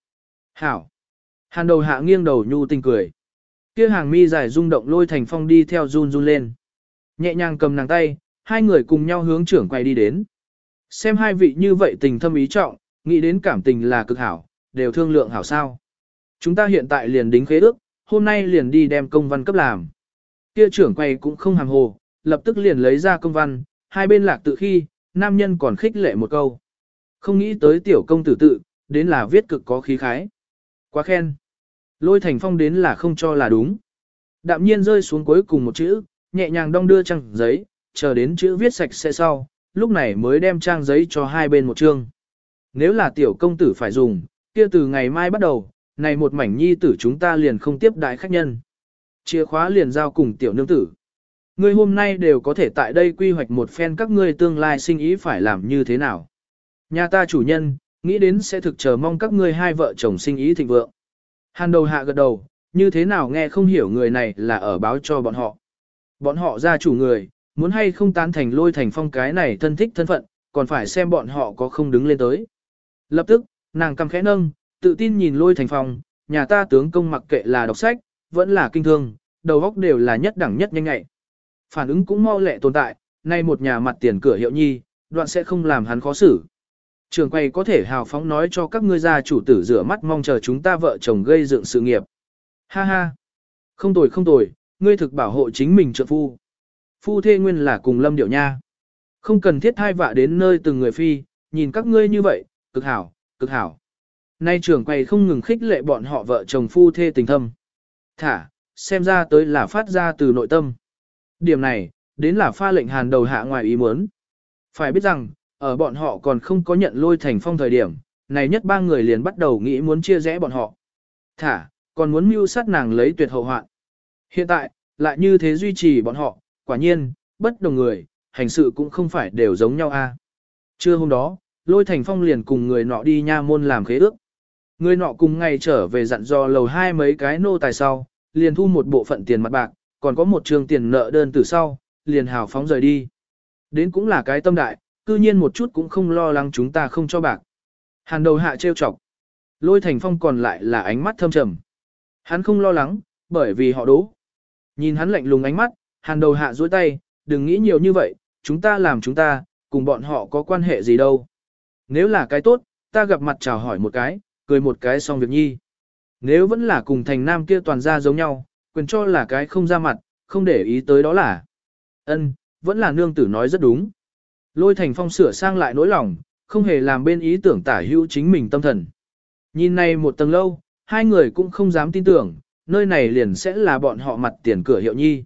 Hảo. Hàn đầu hạ nghiêng đầu nhu tình cười. Kia hàng mi dài rung động lôi thành phong đi theo run run lên. Nhẹ nhàng cầm nàng tay, hai người cùng nhau hướng trưởng quay đi đến. Xem hai vị như vậy tình thâm ý trọng, nghĩ đến cảm tình là cực hảo, đều thương lượng hảo sao. Chúng ta hiện tại liền đính khế ước, hôm nay liền đi đem công văn cấp làm. Kia trưởng quay cũng không hàm hồ, lập tức liền lấy ra công văn, hai bên lạc tự khi, nam nhân còn khích lệ một câu. Không nghĩ tới tiểu công tử tự, đến là viết cực có khí khái. Quá khen. Lôi thành phong đến là không cho là đúng. Đạm nhiên rơi xuống cuối cùng một chữ, nhẹ nhàng đong đưa trang giấy, chờ đến chữ viết sạch sẽ sau, lúc này mới đem trang giấy cho hai bên một chương. Nếu là tiểu công tử phải dùng, kia từ ngày mai bắt đầu, này một mảnh nhi tử chúng ta liền không tiếp đại khách nhân. Chìa khóa liền giao cùng tiểu nương tử. Ngươi hôm nay đều có thể tại đây quy hoạch một phen các ngươi tương lai sinh ý phải làm như thế nào. Nhà ta chủ nhân, nghĩ đến sẽ thực chờ mong các ngươi hai vợ chồng sinh ý thịnh vượng. Hàn đầu hạ gật đầu, như thế nào nghe không hiểu người này là ở báo cho bọn họ. Bọn họ ra chủ người, muốn hay không tán thành lôi thành phong cái này thân thích thân phận, còn phải xem bọn họ có không đứng lên tới. Lập tức, nàng cầm khẽ nâng, tự tin nhìn lôi thành phong, nhà ta tướng công mặc kệ là đọc sách, vẫn là kinh thương, đầu óc đều là nhất đẳng nhất nhanh ngại. Phản ứng cũng mau lẹ tồn tại, nay một nhà mặt tiền cửa hiệu nhi, đoạn sẽ không làm hắn khó xử. Trường quay có thể hào phóng nói cho các ngươi gia chủ tử rửa mắt mong chờ chúng ta vợ chồng gây dựng sự nghiệp. Ha ha! Không tồi không tồi, ngươi thực bảo hộ chính mình trợ phu. Phu thê nguyên là cùng lâm điệu nha. Không cần thiết thai vạ đến nơi từng người phi, nhìn các ngươi như vậy, cực hảo, cực hảo. Nay trưởng quầy không ngừng khích lệ bọn họ vợ chồng phu thê tình thâm. Thả, xem ra tới là phát ra từ nội tâm. Điểm này, đến là pha lệnh hàn đầu hạ ngoài ý muốn. Phải biết rằng, ở bọn họ còn không có nhận lôi thành phong thời điểm, này nhất ba người liền bắt đầu nghĩ muốn chia rẽ bọn họ. Thả, còn muốn mưu sát nàng lấy tuyệt hậu hoạn. Hiện tại, lại như thế duy trì bọn họ, quả nhiên, bất đồng người, hành sự cũng không phải đều giống nhau a. Trưa hôm đó, lôi thành phong liền cùng người nọ đi nha môn làm khế ước. Người nọ cùng ngày trở về dặn dò lầu hai mấy cái nô tài sau, liền thu một bộ phận tiền mặt bạc, còn có một trường tiền nợ đơn từ sau, liền hào phóng rời đi. Đến cũng là cái tâm đại, cư nhiên một chút cũng không lo lắng chúng ta không cho bạc. Hàn đầu hạ trêu chọc. Lôi thành phong còn lại là ánh mắt thâm trầm. Hắn không lo lắng, bởi vì họ đố. Nhìn hắn lạnh lùng ánh mắt, hàn đầu hạ duỗi tay, đừng nghĩ nhiều như vậy, chúng ta làm chúng ta, cùng bọn họ có quan hệ gì đâu. Nếu là cái tốt, ta gặp mặt chào hỏi một cái, cười một cái xong việc nhi. Nếu vẫn là cùng thành nam kia toàn ra giống nhau, quyền cho là cái không ra mặt, không để ý tới đó là. ân vẫn là nương tử nói rất đúng. Lôi thành phong sửa sang lại nỗi lòng, không hề làm bên ý tưởng tả hữu chính mình tâm thần. Nhìn này một tầng lâu, hai người cũng không dám tin tưởng, nơi này liền sẽ là bọn họ mặt tiền cửa hiệu nhi.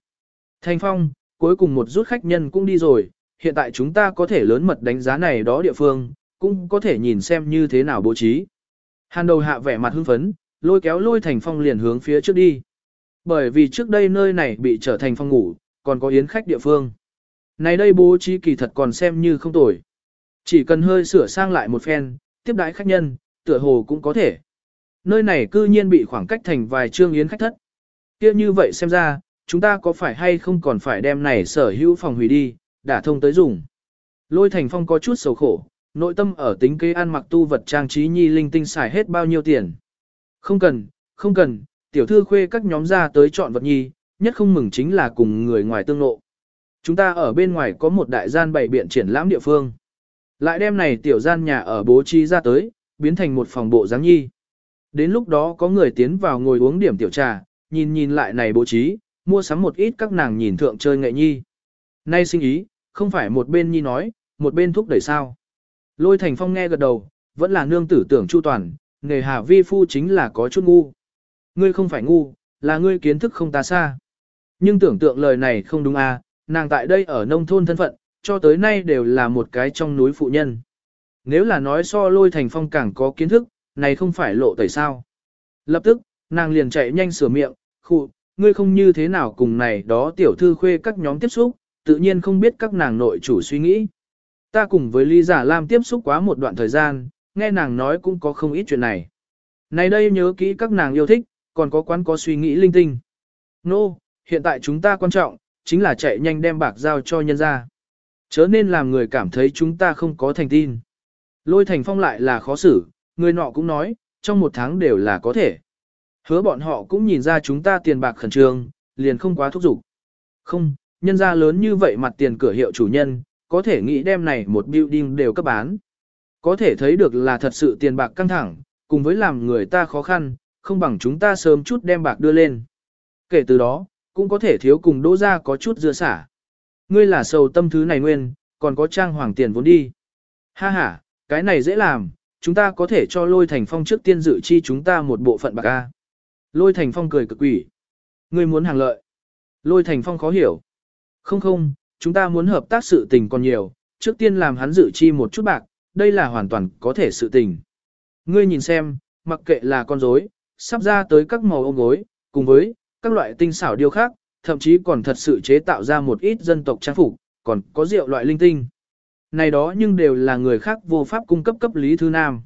Thành phong, cuối cùng một rút khách nhân cũng đi rồi, hiện tại chúng ta có thể lớn mật đánh giá này đó địa phương, cũng có thể nhìn xem như thế nào bố trí. Hàn đầu hạ vẻ mặt hưng phấn, lôi kéo lôi thành phong liền hướng phía trước đi. Bởi vì trước đây nơi này bị trở thành phòng ngủ, còn có yến khách địa phương. Này đây bố trí kỳ thật còn xem như không tồi. Chỉ cần hơi sửa sang lại một phen, tiếp đãi khách nhân, tựa hồ cũng có thể. Nơi này cư nhiên bị khoảng cách thành vài trương yến khách thất. kia như vậy xem ra, chúng ta có phải hay không còn phải đem này sở hữu phòng hủy đi, đã thông tới dùng. Lôi thành phong có chút sầu khổ, nội tâm ở tính kế ăn mặc tu vật trang trí nhi linh tinh xài hết bao nhiêu tiền. Không cần, không cần, tiểu thư khuê các nhóm ra tới chọn vật nhi, nhất không mừng chính là cùng người ngoài tương lộ. Chúng ta ở bên ngoài có một đại gian bày biện triển lãm địa phương. Lại đem này tiểu gian nhà ở bố trí ra tới, biến thành một phòng bộ dáng nhi. Đến lúc đó có người tiến vào ngồi uống điểm tiểu trà, nhìn nhìn lại này bố trí, mua sắm một ít các nàng nhìn thượng chơi nghệ nhi. Nay sinh ý, không phải một bên nhi nói, một bên thúc đẩy sao. Lôi thành phong nghe gật đầu, vẫn là nương tử tưởng chu toàn, nghề hà vi phu chính là có chút ngu. Ngươi không phải ngu, là ngươi kiến thức không ta xa. Nhưng tưởng tượng lời này không đúng à, nàng tại đây ở nông thôn thân phận, cho tới nay đều là một cái trong núi phụ nhân. Nếu là nói so lôi thành phong càng có kiến thức, này không phải lộ tẩy sao. Lập tức, nàng liền chạy nhanh sửa miệng, khụ, ngươi không như thế nào cùng này đó tiểu thư khuê các nhóm tiếp xúc, tự nhiên không biết các nàng nội chủ suy nghĩ. Ta cùng với ly Giả Lam tiếp xúc quá một đoạn thời gian, nghe nàng nói cũng có không ít chuyện này. Này đây nhớ kỹ các nàng yêu thích, còn có quán có suy nghĩ linh tinh. Nô, no, hiện tại chúng ta quan trọng, chính là chạy nhanh đem bạc giao cho nhân ra. Chớ nên làm người cảm thấy chúng ta không có thành tin. Lôi thành phong lại là khó xử, người nọ cũng nói, trong một tháng đều là có thể. Hứa bọn họ cũng nhìn ra chúng ta tiền bạc khẩn trương, liền không quá thúc giục. Không, nhân ra lớn như vậy mặt tiền cửa hiệu chủ nhân, có thể nghĩ đem này một building đều cấp bán. Có thể thấy được là thật sự tiền bạc căng thẳng, cùng với làm người ta khó khăn, không bằng chúng ta sớm chút đem bạc đưa lên. Kể từ đó, cũng có thể thiếu cùng đỗ ra có chút dựa xả. Ngươi là sầu tâm thứ này nguyên, còn có trang hoàng tiền vốn đi. Ha ha, cái này dễ làm, chúng ta có thể cho lôi thành phong trước tiên dự chi chúng ta một bộ phận bạc A. Lôi thành phong cười cực quỷ. Ngươi muốn hàng lợi. Lôi thành phong khó hiểu. Không không, chúng ta muốn hợp tác sự tình còn nhiều, trước tiên làm hắn dự chi một chút bạc, đây là hoàn toàn có thể sự tình. Ngươi nhìn xem, mặc kệ là con rối, sắp ra tới các màu ôm gối, cùng với các loại tinh xảo điêu khác, thậm chí còn thật sự chế tạo ra một ít dân tộc trang phục, còn có rượu loại linh tinh. Này đó nhưng đều là người khác vô pháp cung cấp cấp Lý Thư Nam.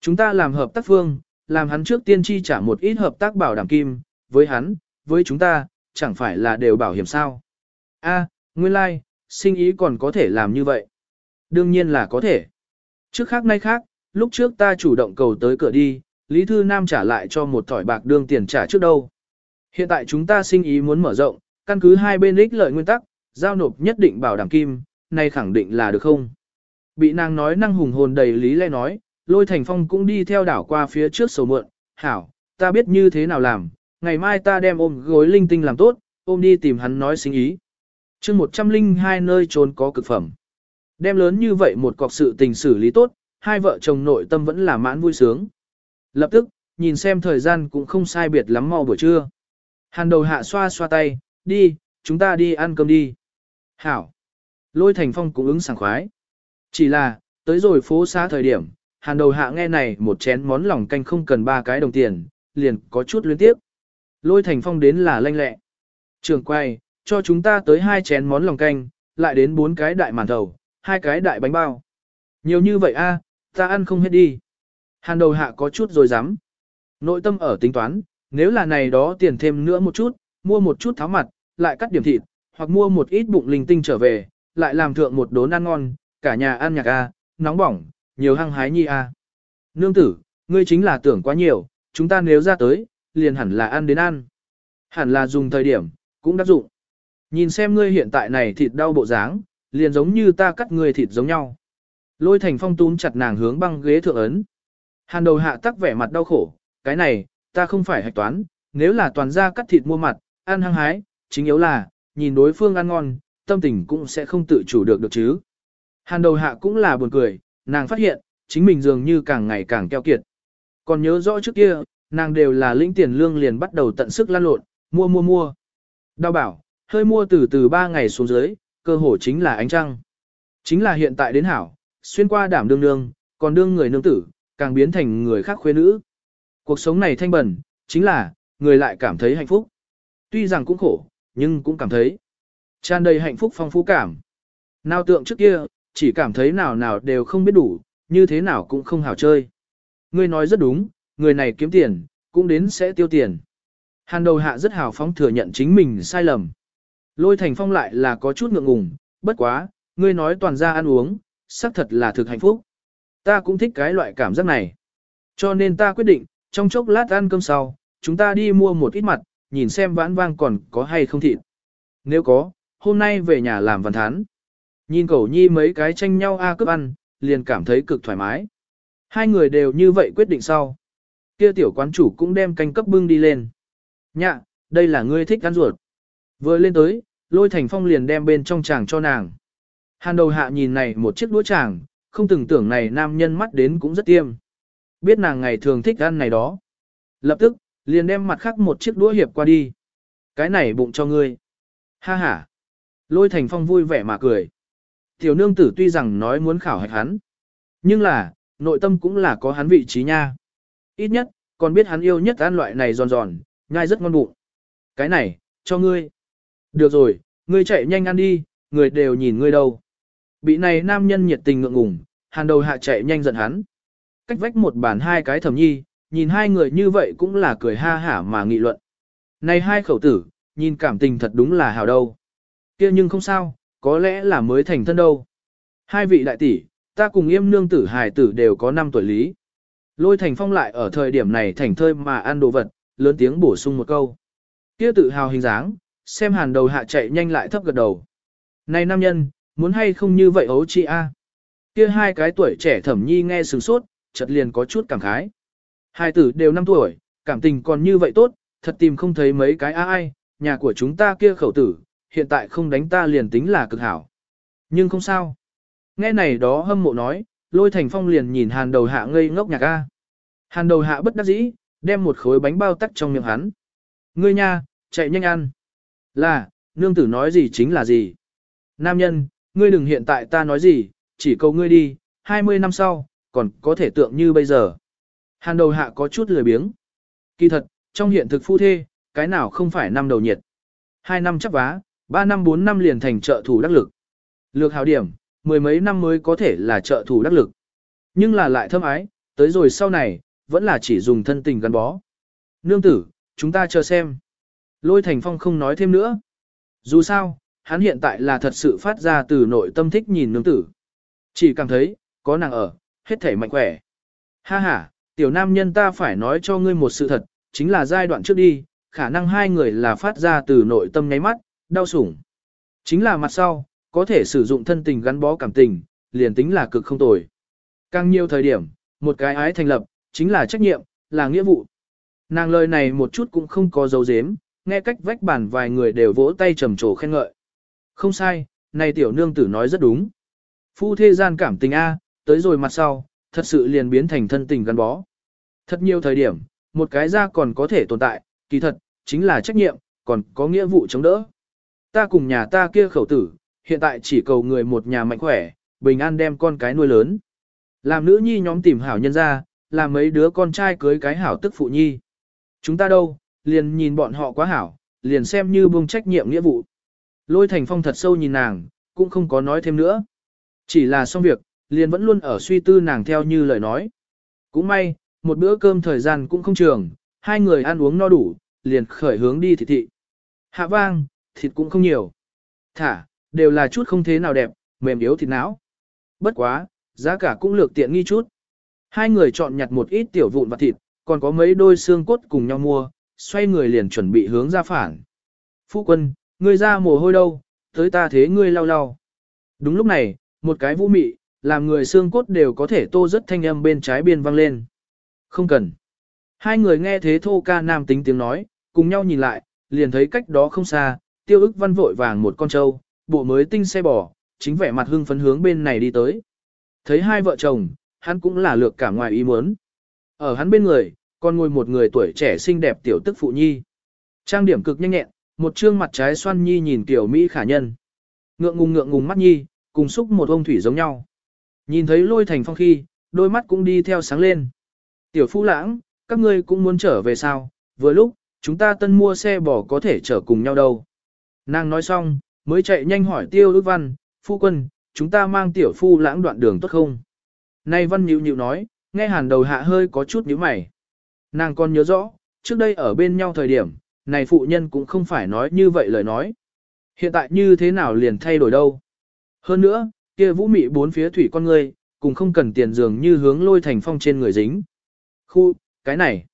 Chúng ta làm hợp tác phương, làm hắn trước tiên chi trả một ít hợp tác bảo đảm kim, với hắn, với chúng ta, chẳng phải là đều bảo hiểm sao. A, nguyên lai, like, sinh ý còn có thể làm như vậy. Đương nhiên là có thể. Trước khác nay khác, lúc trước ta chủ động cầu tới cửa đi, Lý Thư Nam trả lại cho một thỏi bạc đương tiền trả trước đâu. Hiện tại chúng ta sinh ý muốn mở rộng, căn cứ hai bên ích lợi nguyên tắc, giao nộp nhất định bảo đảm kim, này khẳng định là được không? Bị nàng nói năng hùng hồn đầy lý lẽ nói, lôi thành phong cũng đi theo đảo qua phía trước sầu mượn, hảo, ta biết như thế nào làm, ngày mai ta đem ôm gối linh tinh làm tốt, ôm đi tìm hắn nói sinh ý. chương 102 nơi trốn có cực phẩm. Đem lớn như vậy một cọc sự tình xử lý tốt, hai vợ chồng nội tâm vẫn là mãn vui sướng. Lập tức, nhìn xem thời gian cũng không sai biệt lắm mau buổi trưa. Hàn đầu hạ xoa xoa tay, đi, chúng ta đi ăn cơm đi. Hảo. Lôi thành phong cũng ứng sảng khoái. Chỉ là, tới rồi phố xá thời điểm, hàn đầu hạ nghe này một chén món lòng canh không cần ba cái đồng tiền, liền có chút luyến tiếp. Lôi thành phong đến là lanh lẹ. Trường quay, cho chúng ta tới hai chén món lòng canh, lại đến bốn cái đại màn thầu, hai cái đại bánh bao. Nhiều như vậy a, ta ăn không hết đi. Hàn đầu hạ có chút rồi dám. Nội tâm ở tính toán, nếu là này đó tiền thêm nữa một chút, mua một chút tháo mặt, lại cắt điểm thịt, hoặc mua một ít bụng linh tinh trở về, lại làm thượng một đốn ăn ngon, cả nhà ăn nhạc a, nóng bỏng, nhiều hăng hái nhi a. Nương tử, ngươi chính là tưởng quá nhiều, chúng ta nếu ra tới, liền hẳn là ăn đến ăn. Hẳn là dùng thời điểm, cũng đắc dụng. Nhìn xem ngươi hiện tại này thịt đau bộ dáng, liền giống như ta cắt ngươi thịt giống nhau. Lôi thành phong túm chặt nàng hướng băng ghế thượng ấn. Hàn đầu hạ tắc vẻ mặt đau khổ, cái này, ta không phải hạch toán, nếu là toàn ra cắt thịt mua mặt, ăn hăng hái, chính yếu là, nhìn đối phương ăn ngon, tâm tình cũng sẽ không tự chủ được được chứ. Hàn đầu hạ cũng là buồn cười, nàng phát hiện, chính mình dường như càng ngày càng keo kiệt. Còn nhớ rõ trước kia, nàng đều là lĩnh tiền lương liền bắt đầu tận sức lan lộn, mua mua mua. Đào bảo, hơi mua từ từ 3 ngày xuống dưới, cơ hồ chính là ánh trăng. Chính là hiện tại đến hảo, xuyên qua đảm đương đương, còn đương người nương tử, càng biến thành người khác khuê nữ. Cuộc sống này thanh bẩn, chính là, người lại cảm thấy hạnh phúc. Tuy rằng cũng khổ, nhưng cũng cảm thấy tràn đầy hạnh phúc phong phú cảm. Nào tượng trước kia, chỉ cảm thấy nào nào đều không biết đủ, như thế nào cũng không hảo chơi. Ngươi nói rất đúng, người này kiếm tiền, cũng đến sẽ tiêu tiền. Hàn đầu hạ rất hào phóng thừa nhận chính mình sai lầm. Lôi thành phong lại là có chút ngượng ngùng, bất quá, ngươi nói toàn ra ăn uống, xác thật là thực hạnh phúc. Ta cũng thích cái loại cảm giác này. Cho nên ta quyết định, trong chốc lát ăn cơm sau, chúng ta đi mua một ít mặt, nhìn xem vãn vang còn có hay không thịt. Nếu có, hôm nay về nhà làm văn thán. Nhìn cậu nhi mấy cái tranh nhau a cướp ăn, liền cảm thấy cực thoải mái. Hai người đều như vậy quyết định sau. Kia tiểu quán chủ cũng đem canh cấp bưng đi lên. Nhạ, đây là ngươi thích ăn ruột. Vừa lên tới, lôi thành phong liền đem bên trong chàng cho nàng. Hàn đầu hạ nhìn này một chiếc đũa chàng, không từng tưởng này nam nhân mắt đến cũng rất tiêm. Biết nàng ngày thường thích ăn này đó. Lập tức, liền đem mặt khác một chiếc đũa hiệp qua đi. Cái này bụng cho ngươi. Ha ha. Lôi thành phong vui vẻ mà cười. Tiểu nương tử tuy rằng nói muốn khảo hạch hắn. Nhưng là, nội tâm cũng là có hắn vị trí nha. Ít nhất, còn biết hắn yêu nhất ăn loại này giòn giòn, nhai rất ngon bụng. Cái này, cho ngươi. Được rồi, ngươi chạy nhanh ăn đi, người đều nhìn ngươi đâu. Bị này nam nhân nhiệt tình ngượng ngùng, hàn đầu hạ chạy nhanh giận hắn. Cách vách một bàn hai cái thẩm nhi, nhìn hai người như vậy cũng là cười ha hả mà nghị luận. Này hai khẩu tử, nhìn cảm tình thật đúng là hào đâu. kia nhưng không sao, có lẽ là mới thành thân đâu. Hai vị đại tỷ, ta cùng yêm nương tử hài tử đều có năm tuổi lý. Lôi thành phong lại ở thời điểm này thành thơi mà ăn đồ vật, lớn tiếng bổ sung một câu. Kia tự hào hình dáng, xem hàn đầu hạ chạy nhanh lại thấp gật đầu. Này nam nhân, muốn hay không như vậy ấu chị a? Kia hai cái tuổi trẻ thẩm nhi nghe sừng sốt, chợt liền có chút cảm khái. Hai tử đều 5 tuổi, cảm tình còn như vậy tốt, thật tìm không thấy mấy cái ai, nhà của chúng ta kia khẩu tử, hiện tại không đánh ta liền tính là cực hảo. Nhưng không sao. Nghe này đó hâm mộ nói, lôi thành phong liền nhìn hàn đầu hạ ngây ngốc nhạc a. Hàn đầu hạ bất đắc dĩ, đem một khối bánh bao tắc trong miệng hắn. Ngươi nha, chạy nhanh ăn. Là, nương tử nói gì chính là gì. Nam nhân, ngươi đừng hiện tại ta nói gì, chỉ cầu ngươi đi, 20 năm sau, còn có thể tượng như bây giờ. Hàn đầu hạ có chút lười biếng. Kỳ thật, trong hiện thực phu thê, cái nào không phải năm đầu nhiệt. Hai năm chắc vá, ba năm bốn năm liền thành trợ thủ đắc lực. Lược hào điểm, mười mấy năm mới có thể là trợ thủ đắc lực. Nhưng là lại thâm ái, tới rồi sau này, vẫn là chỉ dùng thân tình gắn bó. Nương tử, chúng ta chờ xem. Lôi Thành Phong không nói thêm nữa. Dù sao, hắn hiện tại là thật sự phát ra từ nội tâm thích nhìn nương tử. Chỉ cảm thấy, có nàng ở, hết thể mạnh khỏe. Ha ha, tiểu nam nhân ta phải nói cho ngươi một sự thật, chính là giai đoạn trước đi, khả năng hai người là phát ra từ nội tâm nháy mắt, đau sủng. Chính là mặt sau, có thể sử dụng thân tình gắn bó cảm tình, liền tính là cực không tồi. Càng nhiều thời điểm, một cái ái thành lập, chính là trách nhiệm, là nghĩa vụ. Nàng lời này một chút cũng không có dấu dếm, nghe cách vách bản vài người đều vỗ tay trầm trồ khen ngợi. Không sai, này tiểu nương tử nói rất đúng. Phu thế gian cảm tình A, tới rồi mặt sau, thật sự liền biến thành thân tình gắn bó. Thật nhiều thời điểm, một cái ra còn có thể tồn tại, kỳ thật, chính là trách nhiệm, còn có nghĩa vụ chống đỡ. Ta cùng nhà ta kia khẩu tử, hiện tại chỉ cầu người một nhà mạnh khỏe, bình an đem con cái nuôi lớn. Làm nữ nhi nhóm tìm hảo nhân ra, làm mấy đứa con trai cưới cái hảo tức phụ nhi. Chúng ta đâu, liền nhìn bọn họ quá hảo, liền xem như buông trách nhiệm nghĩa vụ. Lôi thành phong thật sâu nhìn nàng, cũng không có nói thêm nữa. Chỉ là xong việc, liền vẫn luôn ở suy tư nàng theo như lời nói. Cũng may, một bữa cơm thời gian cũng không trường, hai người ăn uống no đủ, liền khởi hướng đi thị thị. Hạ vang, thịt cũng không nhiều. Thả, đều là chút không thế nào đẹp, mềm yếu thịt não. Bất quá, giá cả cũng lược tiện nghi chút. Hai người chọn nhặt một ít tiểu vụn và thịt, còn có mấy đôi xương cốt cùng nhau mua, xoay người liền chuẩn bị hướng ra phản. Phu quân, ngươi ra mồ hôi đâu, tới ta thế ngươi lau lau. Đúng lúc này, một cái vũ mị, làm người xương cốt đều có thể tô rất thanh âm bên trái biên vang lên. Không cần. Hai người nghe thế thô ca nam tính tiếng nói, cùng nhau nhìn lại, liền thấy cách đó không xa, tiêu ức văn vội vàng một con trâu, bộ mới tinh xe bò, chính vẻ mặt hưng phấn hướng bên này đi tới. Thấy hai vợ chồng, hắn cũng là lược cả ngoài ý muốn. Ở hắn bên người, còn ngồi một người tuổi trẻ xinh đẹp tiểu tức phụ nhi. Trang điểm cực nhanh nhẹn, một trương mặt trái xoan nhi nhìn tiểu Mỹ khả nhân. Ngượng ngùng ngượng ngùng mắt nhi, cùng xúc một ông thủy giống nhau. Nhìn thấy lôi thành phong khi, đôi mắt cũng đi theo sáng lên. Tiểu phu lãng, các ngươi cũng muốn trở về sao, vừa lúc, chúng ta tân mua xe bò có thể chở cùng nhau đâu. Nàng nói xong, mới chạy nhanh hỏi tiêu ước văn, phu quân, chúng ta mang tiểu phu lãng đoạn đường tốt không? Nay văn nhịu nhịu nói, nghe hàn đầu hạ hơi có chút nhíu mày. Nàng còn nhớ rõ, trước đây ở bên nhau thời điểm, này phụ nhân cũng không phải nói như vậy lời nói. Hiện tại như thế nào liền thay đổi đâu. Hơn nữa, kia vũ mị bốn phía thủy con ngươi, cùng không cần tiền dường như hướng lôi thành phong trên người dính. Khu, cái này.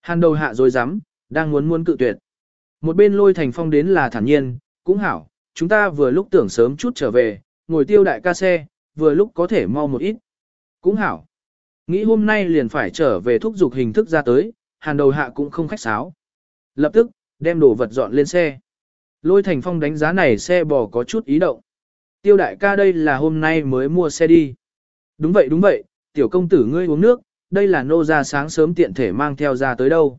Hàn đầu hạ rồi dám, đang muốn muốn cự tuyệt. Một bên lôi thành phong đến là thản nhiên, cũng hảo, chúng ta vừa lúc tưởng sớm chút trở về, ngồi tiêu đại ca xe, vừa lúc có thể mau một ít. Cũng hảo. Nghĩ hôm nay liền phải trở về thúc giục hình thức ra tới, hàn đầu hạ cũng không khách sáo. Lập tức, đem đồ vật dọn lên xe. Lôi thành phong đánh giá này xe bò có chút ý động. Tiêu đại ca đây là hôm nay mới mua xe đi. Đúng vậy đúng vậy, tiểu công tử ngươi uống nước, đây là nô ra sáng sớm tiện thể mang theo ra tới đâu.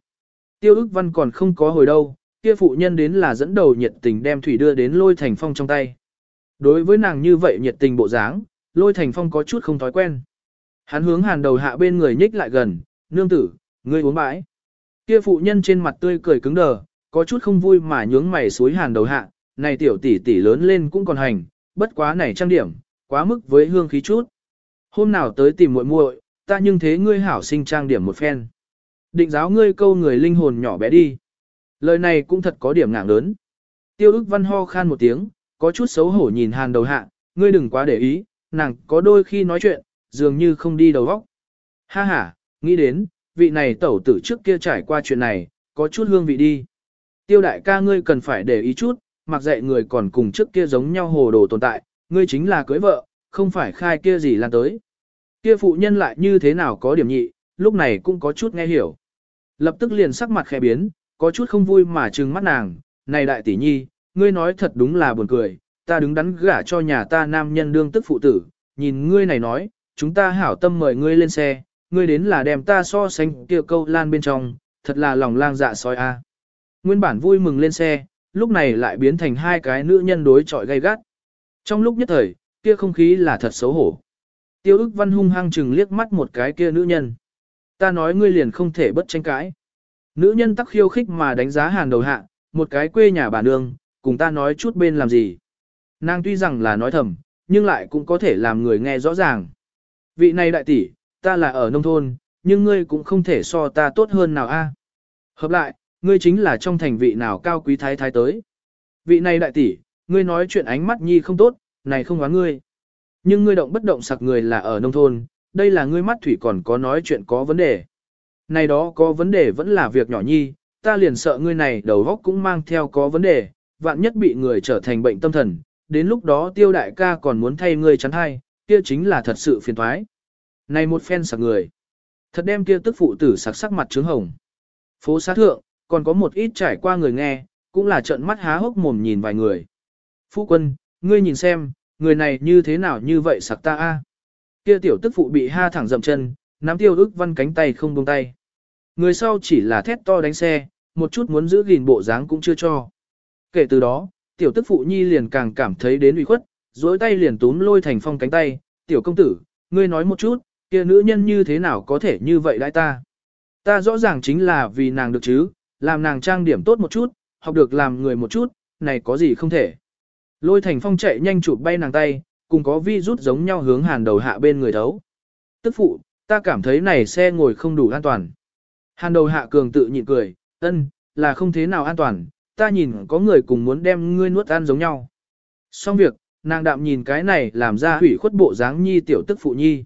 Tiêu ức văn còn không có hồi đâu, kia phụ nhân đến là dẫn đầu nhiệt tình đem thủy đưa đến lôi thành phong trong tay. Đối với nàng như vậy nhiệt tình bộ dáng, lôi thành phong có chút không thói quen. Hắn hướng hàn đầu hạ bên người nhích lại gần, nương tử, ngươi uống bãi. Kia phụ nhân trên mặt tươi cười cứng đờ, có chút không vui mà nhướng mày suối hàn đầu hạ, này tiểu tỷ tỷ lớn lên cũng còn hành, bất quá này trang điểm, quá mức với hương khí chút. Hôm nào tới tìm muội muội, ta nhưng thế ngươi hảo sinh trang điểm một phen. Định giáo ngươi câu người linh hồn nhỏ bé đi. Lời này cũng thật có điểm ngạng lớn. Tiêu ức văn ho khan một tiếng, có chút xấu hổ nhìn hàn đầu hạ, ngươi đừng quá để ý, nàng có đôi khi nói chuyện, dường như không đi đầu góc Ha ha, nghĩ đến, vị này tẩu tử trước kia trải qua chuyện này, có chút hương vị đi. Tiêu đại ca ngươi cần phải để ý chút, mặc dạy người còn cùng trước kia giống nhau hồ đồ tồn tại, ngươi chính là cưới vợ, không phải khai kia gì lan tới. Kia phụ nhân lại như thế nào có điểm nhị, lúc này cũng có chút nghe hiểu. Lập tức liền sắc mặt khẽ biến, có chút không vui mà trừng mắt nàng, này đại tỷ nhi, ngươi nói thật đúng là buồn cười, ta đứng đắn gả cho nhà ta nam nhân đương tức phụ tử, nhìn ngươi này nói, chúng ta hảo tâm mời ngươi lên xe, ngươi đến là đem ta so sánh kia câu lan bên trong, thật là lòng lang dạ soi a. Nguyên bản vui mừng lên xe, lúc này lại biến thành hai cái nữ nhân đối chọi gay gắt. Trong lúc nhất thời, kia không khí là thật xấu hổ. Tiêu ức văn hung hăng chừng liếc mắt một cái kia nữ nhân. Ta nói ngươi liền không thể bất tranh cãi. Nữ nhân tắc khiêu khích mà đánh giá hàn đầu hạ, một cái quê nhà bà nương, cùng ta nói chút bên làm gì. Nàng tuy rằng là nói thầm, nhưng lại cũng có thể làm người nghe rõ ràng. Vị này đại tỷ, ta là ở nông thôn, nhưng ngươi cũng không thể so ta tốt hơn nào a. Hợp lại, ngươi chính là trong thành vị nào cao quý thái thái tới. Vị này đại tỷ, ngươi nói chuyện ánh mắt nhi không tốt, này không hóa ngươi. Nhưng ngươi động bất động sặc người là ở nông thôn, đây là ngươi mắt thủy còn có nói chuyện có vấn đề. Này đó có vấn đề vẫn là việc nhỏ nhi, ta liền sợ ngươi này đầu góc cũng mang theo có vấn đề, vạn nhất bị người trở thành bệnh tâm thần, đến lúc đó tiêu đại ca còn muốn thay ngươi chắn hay, kia chính là thật sự phiền thoái. Này một phen sặc người, thật đem kia tức phụ tử sặc sắc mặt trướng hồng. Phố xá thượng, còn có một ít trải qua người nghe, cũng là trợn mắt há hốc mồm nhìn vài người. Phu quân, ngươi nhìn xem, người này như thế nào như vậy sặc ta a? Kia tiểu tức phụ bị ha thẳng dậm chân, nắm tiêu ức văn cánh tay không buông tay. Người sau chỉ là thét to đánh xe, một chút muốn giữ gìn bộ dáng cũng chưa cho. Kể từ đó, tiểu tức phụ nhi liền càng cảm thấy đến ủy khuất, dối tay liền túm lôi thành phong cánh tay, tiểu công tử, ngươi nói một chút, kia nữ nhân như thế nào có thể như vậy đại ta. Ta rõ ràng chính là vì nàng được chứ, làm nàng trang điểm tốt một chút, học được làm người một chút, này có gì không thể. Lôi thành phong chạy nhanh chụp bay nàng tay, cùng có vi rút giống nhau hướng hàn đầu hạ bên người thấu. Tức phụ, ta cảm thấy này xe ngồi không đủ an toàn. Hàn đầu hạ cường tự nhịn cười, ân, là không thế nào an toàn, ta nhìn có người cùng muốn đem ngươi nuốt ăn giống nhau. Xong việc, nàng đạm nhìn cái này làm ra hủy khuất bộ dáng nhi tiểu tức phụ nhi.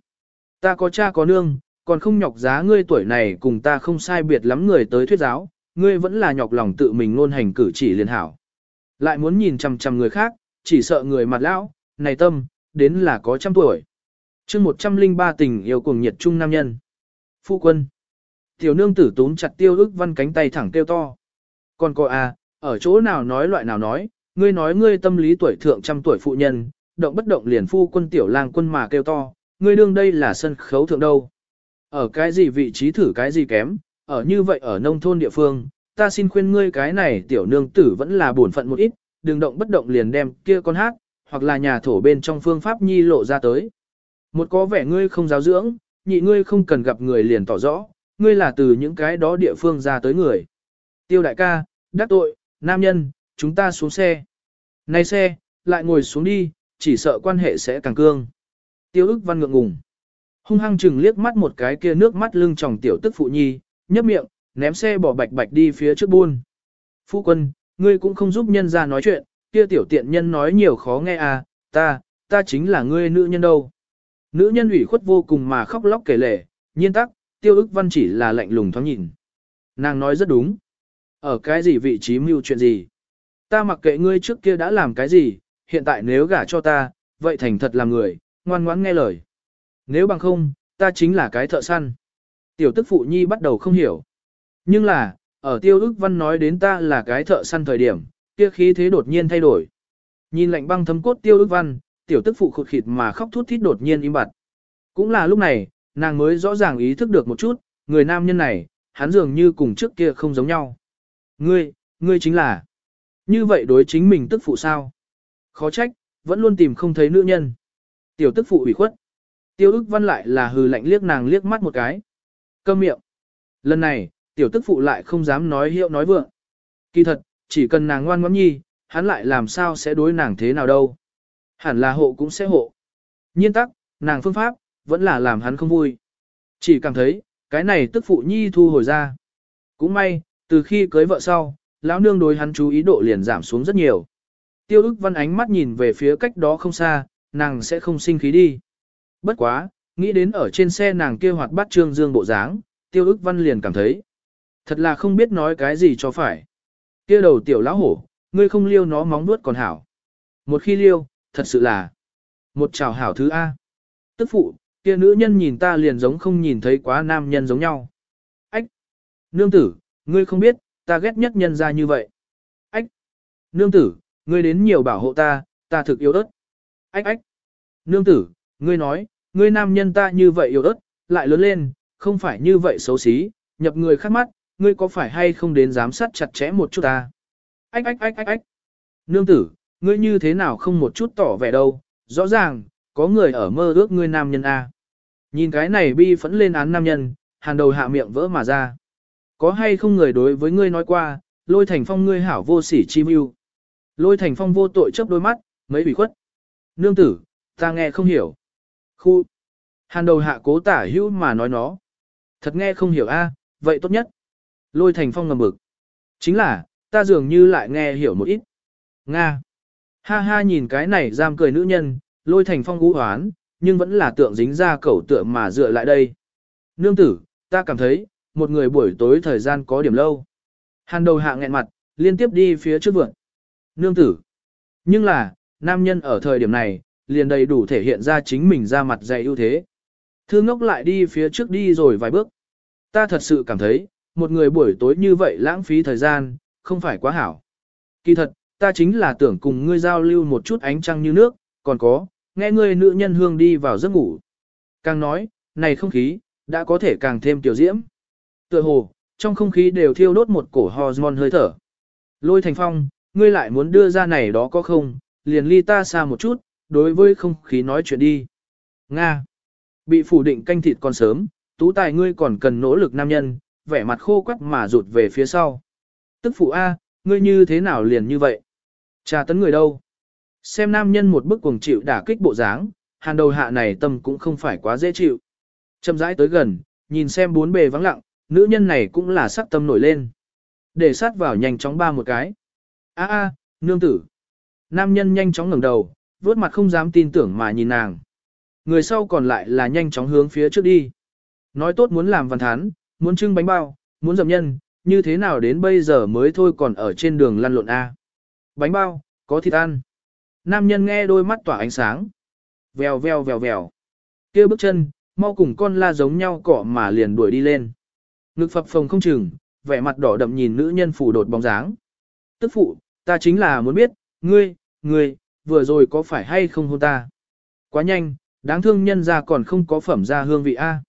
Ta có cha có nương, còn không nhọc giá ngươi tuổi này cùng ta không sai biệt lắm người tới thuyết giáo, ngươi vẫn là nhọc lòng tự mình luôn hành cử chỉ liền hảo. Lại muốn nhìn chằm chằm người khác, chỉ sợ người mặt lão, này tâm, đến là có trăm tuổi. chương 103 tình yêu cuồng nhiệt trung nam nhân. Phu quân. Tiểu nương tử túm chặt tiêu ức văn cánh tay thẳng tiêu to. Còn cô à, ở chỗ nào nói loại nào nói, ngươi nói ngươi tâm lý tuổi thượng trăm tuổi phụ nhân, động bất động liền phu quân tiểu lang quân mà kêu to, ngươi đương đây là sân khấu thượng đâu. Ở cái gì vị trí thử cái gì kém, ở như vậy ở nông thôn địa phương, ta xin khuyên ngươi cái này tiểu nương tử vẫn là bổn phận một ít, đừng động bất động liền đem kia con hát, hoặc là nhà thổ bên trong phương pháp nhi lộ ra tới. Một có vẻ ngươi không giáo dưỡng, nhị ngươi không cần gặp người liền tỏ rõ, ngươi là từ những cái đó địa phương ra tới người. Tiêu đại ca, đắc tội, nam nhân, chúng ta xuống xe. Này xe, lại ngồi xuống đi, chỉ sợ quan hệ sẽ càng cương. Tiêu ức văn ngượng ngùng. Hung hăng chừng liếc mắt một cái kia nước mắt lưng tròng tiểu tức phụ nhi, nhấp miệng, ném xe bỏ bạch bạch đi phía trước buôn. Phu quân, ngươi cũng không giúp nhân ra nói chuyện, kia tiểu tiện nhân nói nhiều khó nghe à, ta, ta chính là ngươi nữ nhân đâu. Nữ nhân ủy khuất vô cùng mà khóc lóc kể lể, nhiên tắc, tiêu ức văn chỉ là lạnh lùng thoáng nhìn. Nàng nói rất đúng. Ở cái gì vị trí mưu chuyện gì? Ta mặc kệ ngươi trước kia đã làm cái gì, hiện tại nếu gả cho ta, vậy thành thật làm người, ngoan ngoãn nghe lời. Nếu bằng không, ta chính là cái thợ săn. Tiểu tức phụ nhi bắt đầu không hiểu. Nhưng là, ở tiêu ức văn nói đến ta là cái thợ săn thời điểm, kia khí thế đột nhiên thay đổi. Nhìn lạnh băng thấm cốt tiêu ức văn, tiểu tức phụ khụt khịt mà khóc thút thít đột nhiên im bặt. Cũng là lúc này, nàng mới rõ ràng ý thức được một chút, người nam nhân này, hắn dường như cùng trước kia không giống nhau. Ngươi, ngươi chính là. Như vậy đối chính mình tức phụ sao? Khó trách, vẫn luôn tìm không thấy nữ nhân. Tiểu tức phụ ủy khuất. Tiêu ức văn lại là hừ lạnh liếc nàng liếc mắt một cái. Câm miệng. Lần này, tiểu tức phụ lại không dám nói hiệu nói vượng. Kỳ thật, chỉ cần nàng ngoan ngoãn nhi, hắn lại làm sao sẽ đối nàng thế nào đâu. Hẳn là hộ cũng sẽ hộ. Nhiên tắc, nàng phương pháp, vẫn là làm hắn không vui. Chỉ cảm thấy, cái này tức phụ nhi thu hồi ra. Cũng may, từ khi cưới vợ sau, lão nương đối hắn chú ý độ liền giảm xuống rất nhiều. Tiêu ức văn ánh mắt nhìn về phía cách đó không xa, nàng sẽ không sinh khí đi. Bất quá, nghĩ đến ở trên xe nàng kia hoạt bát trương dương bộ dáng, tiêu ức văn liền cảm thấy. Thật là không biết nói cái gì cho phải. Kia đầu tiểu lão hổ, ngươi không liêu nó móng nuốt còn hảo. Một khi liêu, thật sự là một chào hảo thứ A. Tức phụ, kia nữ nhân nhìn ta liền giống không nhìn thấy quá nam nhân giống nhau. Ách! Nương tử, ngươi không biết, ta ghét nhất nhân ra như vậy. Ách! Nương tử, ngươi đến nhiều bảo hộ ta, ta thực yếu ớt. Ách ách! Nương tử, ngươi nói, ngươi nam nhân ta như vậy yếu ớt, lại lớn lên, không phải như vậy xấu xí, nhập người khác mắt, ngươi có phải hay không đến giám sát chặt chẽ một chút ta? Ách ách ách ách ách! Nương tử, ngươi như thế nào không một chút tỏ vẻ đâu, rõ ràng, có người ở mơ ước ngươi nam nhân A. Nhìn cái này bi phẫn lên án nam nhân, hàn đầu hạ miệng vỡ mà ra. Có hay không người đối với ngươi nói qua, lôi thành phong ngươi hảo vô sỉ chi mưu. Lôi thành phong vô tội chấp đôi mắt, mấy bị khuất. Nương tử, ta nghe không hiểu. Khu. Hàn đầu hạ cố tả hữu mà nói nó. Thật nghe không hiểu a, à, vậy tốt nhất. Lôi thành phong ngầm bực. Chính là, ta dường như lại nghe hiểu một ít. Nga. Ha ha nhìn cái này giam cười nữ nhân, lôi thành phong ú hoán, nhưng vẫn là tượng dính ra cẩu tượng mà dựa lại đây. Nương tử, ta cảm thấy, một người buổi tối thời gian có điểm lâu. Hàn đầu hạ nghẹn mặt, liên tiếp đi phía trước vượn. Nương tử. Nhưng là, nam nhân ở thời điểm này, liền đầy đủ thể hiện ra chính mình ra mặt dày ưu thế. Thương ngốc lại đi phía trước đi rồi vài bước. Ta thật sự cảm thấy, một người buổi tối như vậy lãng phí thời gian, không phải quá hảo. Kỳ thật, ta chính là tưởng cùng ngươi giao lưu một chút ánh trăng như nước, còn có, nghe ngươi nữ nhân hương đi vào giấc ngủ. Càng nói, này không khí, đã có thể càng thêm tiểu diễm. Tựa hồ, trong không khí đều thiêu đốt một cổ hormone hơi thở. Lôi thành phong, ngươi lại muốn đưa ra này đó có không, liền ly ta xa một chút, đối với không khí nói chuyện đi. Nga. Bị phủ định canh thịt còn sớm, tú tài ngươi còn cần nỗ lực nam nhân, vẻ mặt khô quắc mà rụt về phía sau. Tức phụ A, ngươi như thế nào liền như vậy? Trà tấn người đâu? Xem nam nhân một bức cuồng chịu đả kích bộ dáng, hàn đầu hạ này tâm cũng không phải quá dễ chịu. Chậm rãi tới gần, nhìn xem bốn bề vắng lặng, nữ nhân này cũng là sắc tâm nổi lên. Để sát vào nhanh chóng ba một cái. A a, nương tử. Nam nhân nhanh chóng ngẩng đầu, vớt mặt không dám tin tưởng mà nhìn nàng. Người sau còn lại là nhanh chóng hướng phía trước đi. Nói tốt muốn làm văn thán, muốn trưng bánh bao, muốn dầm nhân, như thế nào đến bây giờ mới thôi còn ở trên đường lăn lộn A. Bánh bao, có thịt ăn. Nam nhân nghe đôi mắt tỏa ánh sáng. Vèo vèo vèo vèo. kia bước chân, mau cùng con la giống nhau cọ mà liền đuổi đi lên. Ngực phập phồng không chừng, vẻ mặt đỏ đậm nhìn nữ nhân phủ đột bóng dáng. Tức phụ, ta chính là muốn biết, ngươi, ngươi, vừa rồi có phải hay không hôn ta? Quá nhanh, đáng thương nhân ra còn không có phẩm ra hương vị A.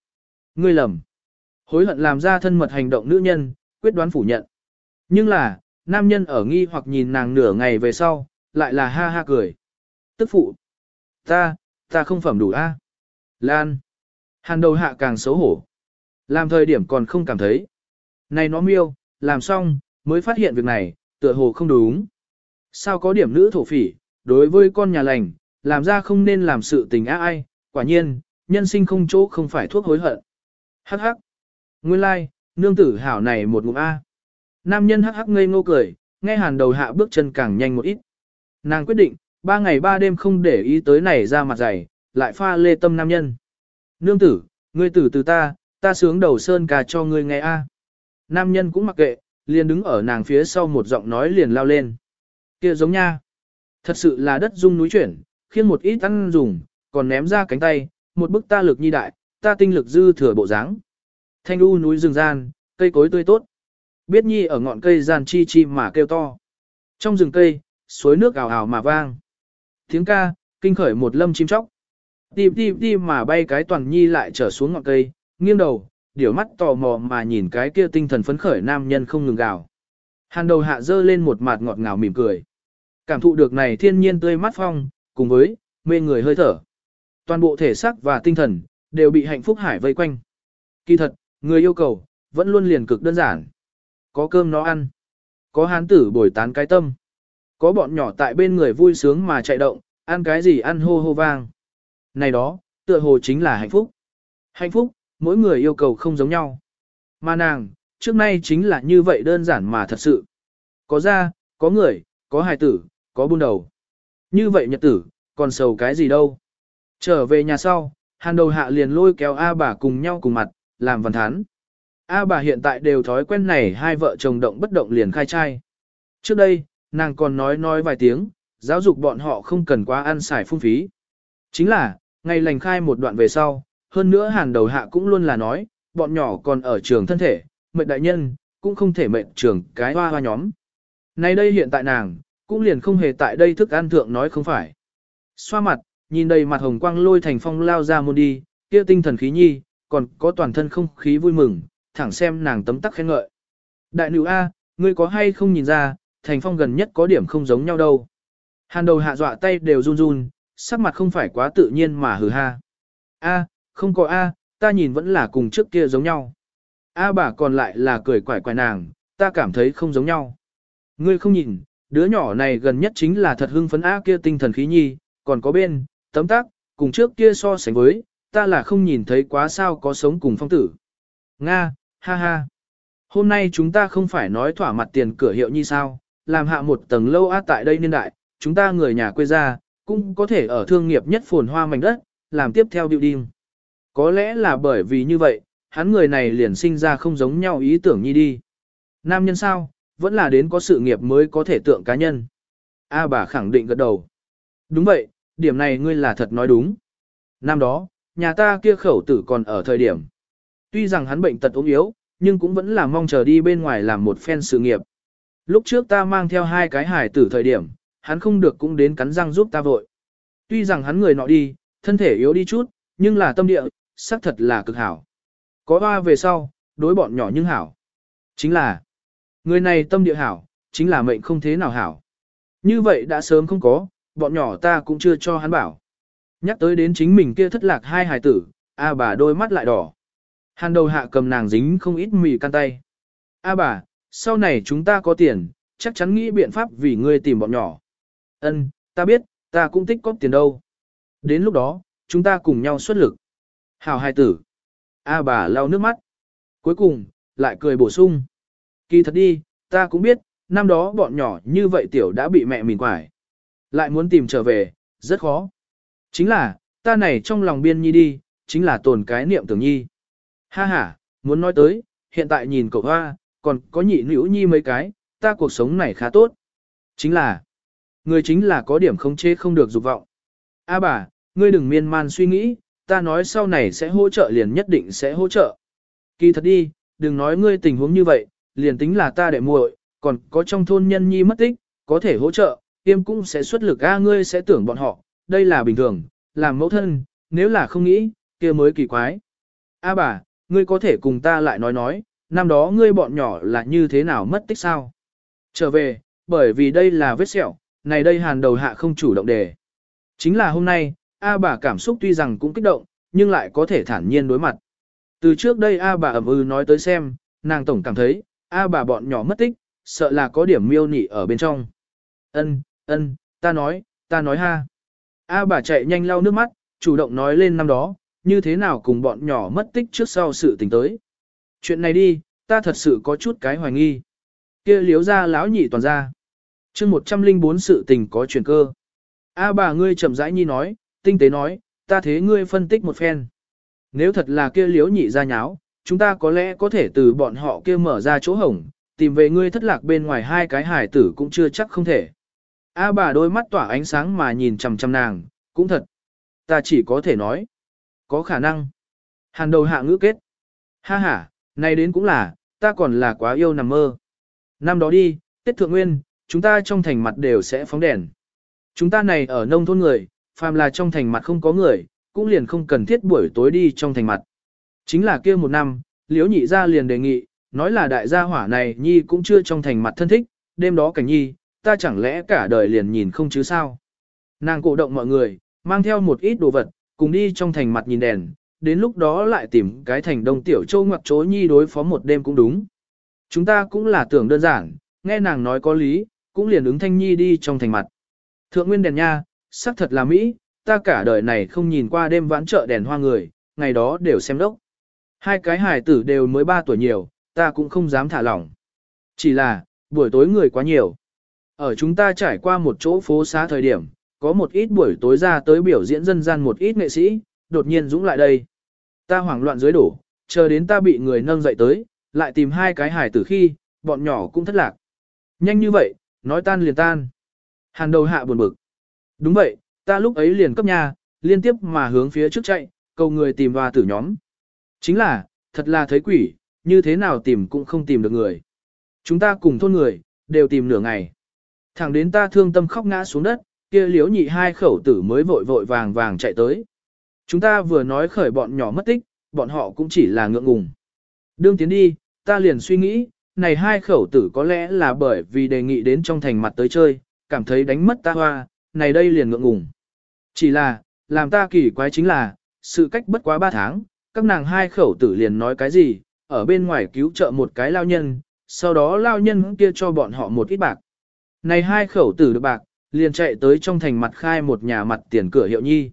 Ngươi lầm. Hối hận làm ra thân mật hành động nữ nhân, quyết đoán phủ nhận. Nhưng là, nam nhân ở nghi hoặc nhìn nàng nửa ngày về sau, lại là ha ha cười. Tức phụ. Ta, ta không phẩm đủ A. Lan. Hàn đầu hạ càng xấu hổ. Làm thời điểm còn không cảm thấy. Này nó miêu, làm xong, mới phát hiện việc này, tựa hồ không đúng. Sao có điểm nữ thổ phỉ, đối với con nhà lành, làm ra không nên làm sự tình á ai, quả nhiên, nhân sinh không chỗ không phải thuốc hối hận. Hắc hắc. Nguyên lai, like, nương tử hảo này một ngụm A. Nam nhân hắc hắc ngây ngô cười, nghe hàn đầu hạ bước chân càng nhanh một ít. Nàng quyết định, ba ngày ba đêm không để ý tới này ra mặt dày, lại pha lê tâm nam nhân. Nương tử, ngươi tử từ ta, ta sướng đầu sơn cà cho ngươi nghe A. Nam nhân cũng mặc kệ, liền đứng ở nàng phía sau một giọng nói liền lao lên. kia giống nha. Thật sự là đất dung núi chuyển, khiến một ít ăn dùng, còn ném ra cánh tay, một bức ta lực nhi đại, ta tinh lực dư thừa bộ dáng. Thanh u núi rừng gian, cây cối tươi tốt. Biết nhi ở ngọn cây gian chi chi mà kêu to. Trong rừng cây, suối nước ảo ảo mà vang. Tiếng ca, kinh khởi một lâm chim chóc. Tìm tìm tìm mà bay cái toàn nhi lại trở xuống ngọn cây, nghiêng đầu, điểu mắt tò mò mà nhìn cái kia tinh thần phấn khởi nam nhân không ngừng gào. Hàn đầu hạ dơ lên một mặt ngọt ngào mỉm cười. Cảm thụ được này thiên nhiên tươi mát phong, cùng với, mê người hơi thở. Toàn bộ thể xác và tinh thần, đều bị hạnh phúc hải vây quanh. Kỳ thật, người yêu cầu, vẫn luôn liền cực đơn giản. Có cơm nó ăn. Có hán tử bồi tán cái tâm. Có bọn nhỏ tại bên người vui sướng mà chạy động, ăn cái gì ăn hô hô vang. Này đó, tựa hồ chính là hạnh phúc. Hạnh phúc, mỗi người yêu cầu không giống nhau. Mà nàng, trước nay chính là như vậy đơn giản mà thật sự. Có gia, có người, có hài tử, có buôn đầu. Như vậy nhật tử, còn sầu cái gì đâu. Trở về nhà sau, hàn đầu hạ liền lôi kéo A bà cùng nhau cùng mặt, làm văn thán. A bà hiện tại đều thói quen này hai vợ chồng động bất động liền khai trai. Trước đây, nàng còn nói nói vài tiếng, giáo dục bọn họ không cần quá ăn xài phung phí. Chính là, ngày lành khai một đoạn về sau, hơn nữa hàn đầu hạ cũng luôn là nói, bọn nhỏ còn ở trường thân thể, mệnh đại nhân, cũng không thể mệnh trường cái hoa hoa nhóm. Nay đây hiện tại nàng, cũng liền không hề tại đây thức ăn thượng nói không phải. Xoa mặt, nhìn đầy mặt hồng quang lôi thành phong lao ra môn đi, kia tinh thần khí nhi, còn có toàn thân không khí vui mừng, thẳng xem nàng tấm tắc khen ngợi. Đại nữ A, ngươi có hay không nhìn ra, thành phong gần nhất có điểm không giống nhau đâu. Hàn đầu hạ dọa tay đều run run, sắc mặt không phải quá tự nhiên mà hừ ha. A, không có A, ta nhìn vẫn là cùng trước kia giống nhau. A bà còn lại là cười quải quải nàng, ta cảm thấy không giống nhau. Ngươi không nhìn, đứa nhỏ này gần nhất chính là thật hưng phấn A kia tinh thần khí nhi, còn có bên, tấm tác, cùng trước kia so sánh với, ta là không nhìn thấy quá sao có sống cùng phong tử. Nga, ha ha. Hôm nay chúng ta không phải nói thỏa mặt tiền cửa hiệu như sao, làm hạ một tầng lâu á tại đây niên đại, chúng ta người nhà quê ra, cũng có thể ở thương nghiệp nhất phồn hoa mảnh đất, làm tiếp theo building. Có lẽ là bởi vì như vậy, hắn người này liền sinh ra không giống nhau ý tưởng nhi đi. Nam nhân sao, vẫn là đến có sự nghiệp mới có thể tượng cá nhân. A bà khẳng định gật đầu. Đúng vậy, điểm này ngươi là thật nói đúng. Năm đó, nhà ta kia khẩu tử còn ở thời điểm. Tuy rằng hắn bệnh tật ốm yếu, nhưng cũng vẫn là mong chờ đi bên ngoài làm một phen sự nghiệp. Lúc trước ta mang theo hai cái hải tử thời điểm, hắn không được cũng đến cắn răng giúp ta vội. Tuy rằng hắn người nọ đi, thân thể yếu đi chút, nhưng là tâm địa, xác thật là cực hảo. Có ba về sau, đối bọn nhỏ nhưng hảo. Chính là, người này tâm địa hảo, chính là mệnh không thế nào hảo. Như vậy đã sớm không có, bọn nhỏ ta cũng chưa cho hắn bảo. Nhắc tới đến chính mình kia thất lạc hai hài tử, A bà đôi mắt lại đỏ. Hàn đầu hạ cầm nàng dính không ít mì can tay. A bà, sau này chúng ta có tiền, chắc chắn nghĩ biện pháp vì ngươi tìm bọn nhỏ. Ân, ta biết, ta cũng tích có tiền đâu. Đến lúc đó, chúng ta cùng nhau xuất lực. Hào hài tử. A bà lau nước mắt. Cuối cùng, lại cười bổ sung. Kỳ thật đi, ta cũng biết, năm đó bọn nhỏ như vậy tiểu đã bị mẹ mình quải. Lại muốn tìm trở về, rất khó. Chính là, ta này trong lòng biên nhi đi, chính là tồn cái niệm tưởng nhi. Ha ha, muốn nói tới, hiện tại nhìn cậu hoa, còn có nhị nữ nhi mấy cái, ta cuộc sống này khá tốt. Chính là, người chính là có điểm không chế không được dục vọng. A bà, ngươi đừng miên man suy nghĩ, ta nói sau này sẽ hỗ trợ liền nhất định sẽ hỗ trợ. Kỳ thật đi, đừng nói ngươi tình huống như vậy, liền tính là ta đệ muội, còn có trong thôn nhân nhi mất tích, có thể hỗ trợ, tiêm cũng sẽ xuất lực a ngươi sẽ tưởng bọn họ, đây là bình thường, làm mẫu thân, nếu là không nghĩ, kia mới kỳ quái. A bà, ngươi có thể cùng ta lại nói nói, năm đó ngươi bọn nhỏ là như thế nào mất tích sao? Trở về, bởi vì đây là vết sẹo, này đây hàn đầu hạ không chủ động đề. Chính là hôm nay, A bà cảm xúc tuy rằng cũng kích động, nhưng lại có thể thản nhiên đối mặt. Từ trước đây A bà ẩm ư nói tới xem, nàng tổng cảm thấy, A bà bọn nhỏ mất tích, sợ là có điểm miêu nị ở bên trong. Ân, ân, ta nói, ta nói ha. A bà chạy nhanh lau nước mắt, chủ động nói lên năm đó, như thế nào cùng bọn nhỏ mất tích trước sau sự tình tới. Chuyện này đi, ta thật sự có chút cái hoài nghi. kia liếu ra lão nhị toàn ra. chương 104 sự tình có chuyển cơ. A bà ngươi chậm rãi nhi nói, tinh tế nói, ta thế ngươi phân tích một phen. Nếu thật là kia liếu nhị ra nháo, chúng ta có lẽ có thể từ bọn họ kia mở ra chỗ hổng, tìm về ngươi thất lạc bên ngoài hai cái hải tử cũng chưa chắc không thể. A bà đôi mắt tỏa ánh sáng mà nhìn chằm chằm nàng, cũng thật. Ta chỉ có thể nói. Có khả năng. Hàn đầu hạ ngữ kết. Ha ha, nay đến cũng là, ta còn là quá yêu nằm mơ. Năm đó đi, Tết Thượng Nguyên, chúng ta trong thành mặt đều sẽ phóng đèn. Chúng ta này ở nông thôn người, phàm là trong thành mặt không có người, cũng liền không cần thiết buổi tối đi trong thành mặt. Chính là kia một năm, liễu nhị ra liền đề nghị, nói là đại gia hỏa này nhi cũng chưa trong thành mặt thân thích, đêm đó cảnh nhi, ta chẳng lẽ cả đời liền nhìn không chứ sao. Nàng cổ động mọi người, mang theo một ít đồ vật, cùng đi trong thành mặt nhìn đèn, đến lúc đó lại tìm cái thành đông tiểu châu ngoặc chối nhi đối phó một đêm cũng đúng. Chúng ta cũng là tưởng đơn giản, nghe nàng nói có lý, cũng liền ứng thanh nhi đi trong thành mặt. Thượng nguyên đèn nha, sắc thật là Mỹ, ta cả đời này không nhìn qua đêm vãn chợ đèn hoa người, ngày đó đều xem đốc. Hai cái hài tử đều mới 3 tuổi nhiều, ta cũng không dám thả lỏng. Chỉ là, buổi tối người quá nhiều. Ở chúng ta trải qua một chỗ phố xá thời điểm, có một ít buổi tối ra tới biểu diễn dân gian một ít nghệ sĩ, đột nhiên dũng lại đây. Ta hoảng loạn dưới đổ, chờ đến ta bị người nâng dậy tới, lại tìm hai cái hài tử khi, bọn nhỏ cũng thất lạc. Nhanh như vậy, nói tan liền tan. Hàn đầu hạ buồn bực. Đúng vậy, ta lúc ấy liền cấp nhà, liên tiếp mà hướng phía trước chạy, cầu người tìm hoa tử nhóm. Chính là, thật là thấy quỷ, như thế nào tìm cũng không tìm được người. Chúng ta cùng thôn người, đều tìm nửa ngày. Thẳng đến ta thương tâm khóc ngã xuống đất, kia liếu nhị hai khẩu tử mới vội vội vàng vàng chạy tới. Chúng ta vừa nói khởi bọn nhỏ mất tích, bọn họ cũng chỉ là ngượng ngùng. Đương tiến đi, ta liền suy nghĩ, này hai khẩu tử có lẽ là bởi vì đề nghị đến trong thành mặt tới chơi, cảm thấy đánh mất ta hoa, này đây liền ngượng ngùng. Chỉ là, làm ta kỳ quái chính là, sự cách bất quá ba tháng, các nàng hai khẩu tử liền nói cái gì, ở bên ngoài cứu trợ một cái lao nhân, sau đó lao nhân kia cho bọn họ một ít bạc. Này hai khẩu tử được bạc, liền chạy tới trong thành mặt khai một nhà mặt tiền cửa hiệu nhi.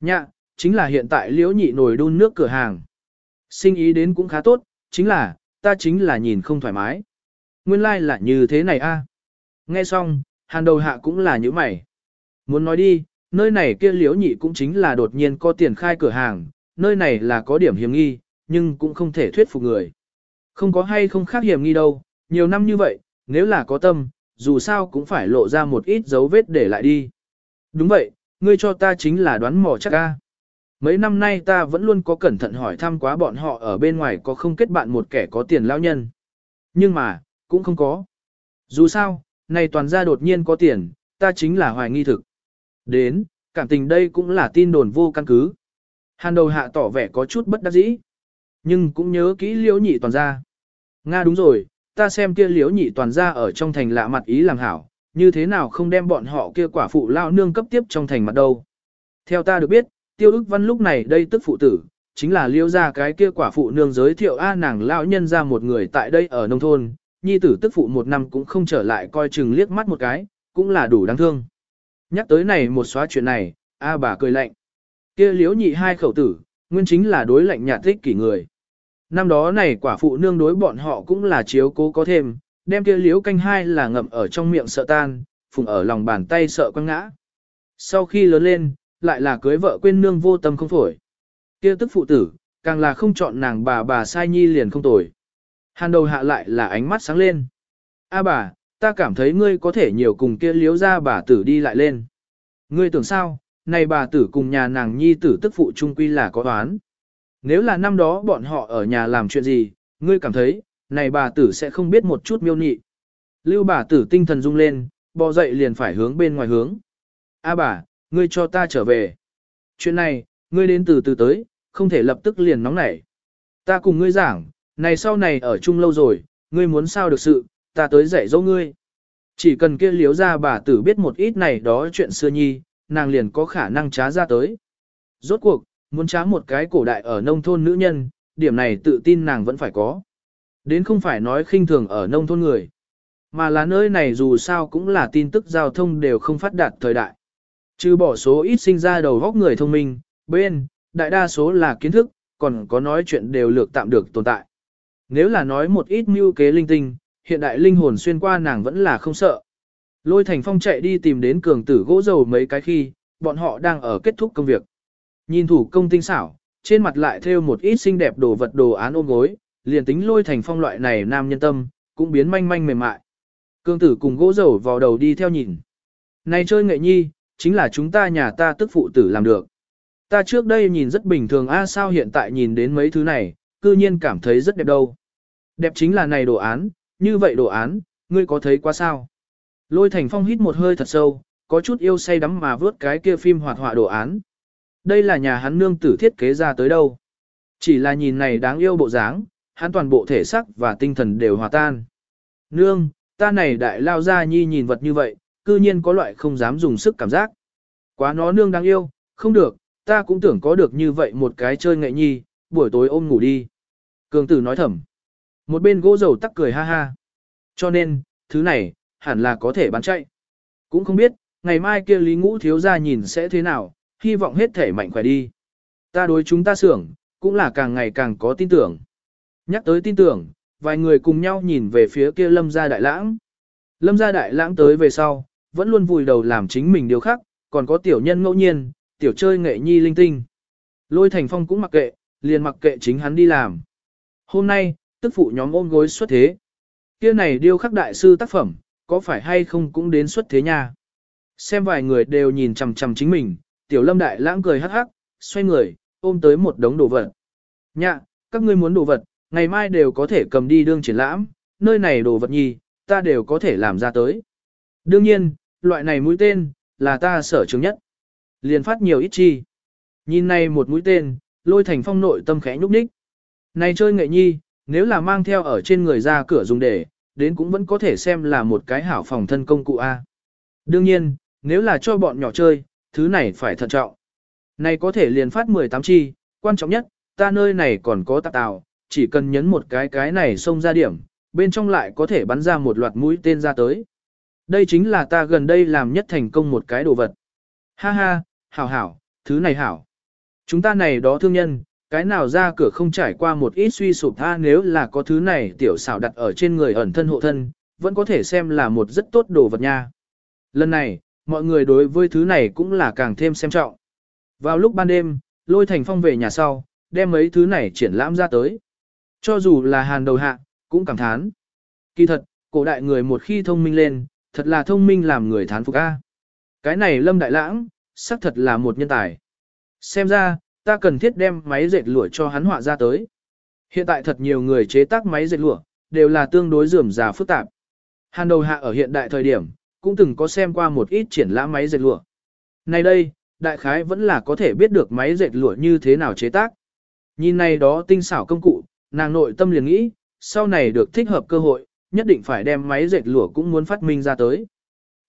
Nhạ, chính là hiện tại liễu nhị nồi đun nước cửa hàng. Sinh ý đến cũng khá tốt, chính là, ta chính là nhìn không thoải mái. Nguyên lai like là như thế này a. Nghe xong, hàn đầu hạ cũng là như mày. Muốn nói đi, nơi này kia liễu nhị cũng chính là đột nhiên có tiền khai cửa hàng, nơi này là có điểm hiểm nghi, nhưng cũng không thể thuyết phục người. Không có hay không khác hiểm nghi đâu, nhiều năm như vậy, nếu là có tâm, dù sao cũng phải lộ ra một ít dấu vết để lại đi. Đúng vậy, ngươi cho ta chính là đoán mò chắc ca. Mấy năm nay ta vẫn luôn có cẩn thận hỏi thăm quá bọn họ ở bên ngoài có không kết bạn một kẻ có tiền lao nhân. Nhưng mà, cũng không có. Dù sao, này toàn gia đột nhiên có tiền, ta chính là hoài nghi thực. Đến, cảm tình đây cũng là tin đồn vô căn cứ. Hàn đầu hạ tỏ vẻ có chút bất đắc dĩ. Nhưng cũng nhớ kỹ liễu nhị toàn Gia. Nga đúng rồi, ta xem kia liễu nhị toàn Gia ở trong thành lạ mặt ý làm hảo, như thế nào không đem bọn họ kia quả phụ lao nương cấp tiếp trong thành mặt đâu. Theo ta được biết, tiêu ức văn lúc này đây tức phụ tử, chính là liễu ra cái kia quả phụ nương giới thiệu A nàng lão nhân ra một người tại đây ở nông thôn, nhi tử tức phụ một năm cũng không trở lại coi chừng liếc mắt một cái, cũng là đủ đáng thương. Nhắc tới này một xóa chuyện này, A bà cười lạnh. Kia liếu nhị hai khẩu tử, nguyên chính là đối lạnh nhạt thích kỷ người. Năm đó này quả phụ nương đối bọn họ cũng là chiếu cố có thêm, đem kia liếu canh hai là ngậm ở trong miệng sợ tan, phùng ở lòng bàn tay sợ quăng ngã. Sau khi lớn lên, lại là cưới vợ quên nương vô tâm không phổi. Kia tức phụ tử, càng là không chọn nàng bà bà sai nhi liền không tồi. Hàn đầu hạ lại là ánh mắt sáng lên. A bà, ta cảm thấy ngươi có thể nhiều cùng kia liếu ra bà tử đi lại lên. Ngươi tưởng sao, này bà tử cùng nhà nàng nhi tử tức phụ trung quy là có toán. Nếu là năm đó bọn họ ở nhà làm chuyện gì, ngươi cảm thấy, này bà tử sẽ không biết một chút miêu nhị Lưu bà tử tinh thần rung lên, bò dậy liền phải hướng bên ngoài hướng. A bà, ngươi cho ta trở về. Chuyện này, ngươi đến từ từ tới, không thể lập tức liền nóng nảy. Ta cùng ngươi giảng, này sau này ở chung lâu rồi, ngươi muốn sao được sự, ta tới dạy dỗ ngươi. Chỉ cần kia liếu ra bà tử biết một ít này đó chuyện xưa nhi, nàng liền có khả năng trá ra tới. Rốt cuộc, muốn trá một cái cổ đại ở nông thôn nữ nhân, điểm này tự tin nàng vẫn phải có. Đến không phải nói khinh thường ở nông thôn người, mà là nơi này dù sao cũng là tin tức giao thông đều không phát đạt thời đại. Trừ bỏ số ít sinh ra đầu góc người thông minh, bên, đại đa số là kiến thức, còn có nói chuyện đều lược tạm được tồn tại. Nếu là nói một ít mưu kế linh tinh, hiện đại linh hồn xuyên qua nàng vẫn là không sợ. Lôi thành phong chạy đi tìm đến cường tử gỗ dầu mấy cái khi, bọn họ đang ở kết thúc công việc. Nhìn thủ công tinh xảo, trên mặt lại thêu một ít xinh đẹp đồ vật đồ án ôm gối, liền tính lôi thành phong loại này nam nhân tâm, cũng biến manh manh mềm mại. cường tử cùng gỗ dầu vào đầu đi theo nhìn. Này chơi nghệ nhi, chính là chúng ta nhà ta tức phụ tử làm được. Ta trước đây nhìn rất bình thường a sao hiện tại nhìn đến mấy thứ này, cư nhiên cảm thấy rất đẹp đâu. Đẹp chính là này đồ án, như vậy đồ án, ngươi có thấy quá sao? Lôi Thành Phong hít một hơi thật sâu, có chút yêu say đắm mà vớt cái kia phim hoạt họa đồ án. Đây là nhà hắn nương tử thiết kế ra tới đâu. Chỉ là nhìn này đáng yêu bộ dáng, hắn toàn bộ thể sắc và tinh thần đều hòa tan. Nương, ta này đại lao ra nhi nhìn vật như vậy, cư nhiên có loại không dám dùng sức cảm giác. Quá nó nương đáng yêu, không được, ta cũng tưởng có được như vậy một cái chơi nghệ nhi, buổi tối ôm ngủ đi. Cường tử nói thầm. Một bên gỗ dầu tắc cười ha ha. Cho nên, thứ này, hẳn là có thể bán chạy. Cũng không biết, ngày mai kia Lý Ngũ thiếu gia nhìn sẽ thế nào, hy vọng hết thể mạnh khỏe đi. Ta đối chúng ta xưởng, cũng là càng ngày càng có tin tưởng. Nhắc tới tin tưởng, vài người cùng nhau nhìn về phía kia lâm gia đại lãng. Lâm gia đại lãng tới về sau, vẫn luôn vùi đầu làm chính mình điều khác, còn có tiểu nhân ngẫu nhiên, tiểu chơi nghệ nhi linh tinh. Lôi thành phong cũng mặc kệ, liền mặc kệ chính hắn đi làm. Hôm nay, tức phụ nhóm ôm gối xuất thế. Kia này điêu khắc đại sư tác phẩm, có phải hay không cũng đến xuất thế nha. Xem vài người đều nhìn chằm chằm chính mình, tiểu lâm đại lãng cười hắc hắc, xoay người, ôm tới một đống đồ vật. Nhạ, các ngươi muốn đồ vật, ngày mai đều có thể cầm đi đương triển lãm, nơi này đồ vật nhi, ta đều có thể làm ra tới. Đương nhiên, loại này mũi tên, là ta sở trường nhất. Liền phát nhiều ít chi. Nhìn này một mũi tên, lôi thành phong nội tâm khẽ nhúc nhích. Này chơi nghệ nhi, nếu là mang theo ở trên người ra cửa dùng để, đến cũng vẫn có thể xem là một cái hảo phòng thân công cụ A. Đương nhiên, nếu là cho bọn nhỏ chơi, thứ này phải thận trọng. Này có thể liền phát 18 chi, quan trọng nhất, ta nơi này còn có tạc tàu, chỉ cần nhấn một cái cái này xông ra điểm, bên trong lại có thể bắn ra một loạt mũi tên ra tới. Đây chính là ta gần đây làm nhất thành công một cái đồ vật. Ha ha, hảo hảo, thứ này hảo. Chúng ta này đó thương nhân, cái nào ra cửa không trải qua một ít suy sụp tha nếu là có thứ này tiểu xảo đặt ở trên người ẩn thân hộ thân, vẫn có thể xem là một rất tốt đồ vật nha. Lần này, mọi người đối với thứ này cũng là càng thêm xem trọng. Vào lúc ban đêm, lôi thành phong về nhà sau, đem mấy thứ này triển lãm ra tới. Cho dù là hàn đầu hạ, cũng cảm thán. Kỳ thật, cổ đại người một khi thông minh lên, thật là thông minh làm người thán phục A. Cái này lâm đại lãng, xác thật là một nhân tài. Xem ra, ta cần thiết đem máy dệt lụa cho hắn họa ra tới. Hiện tại thật nhiều người chế tác máy dệt lụa, đều là tương đối rườm rà phức tạp. Hàn đầu hạ ở hiện đại thời điểm, cũng từng có xem qua một ít triển lãm máy dệt lụa. Này đây, đại khái vẫn là có thể biết được máy dệt lụa như thế nào chế tác. Nhìn này đó tinh xảo công cụ, nàng nội tâm liền nghĩ, sau này được thích hợp cơ hội, nhất định phải đem máy dệt lụa cũng muốn phát minh ra tới.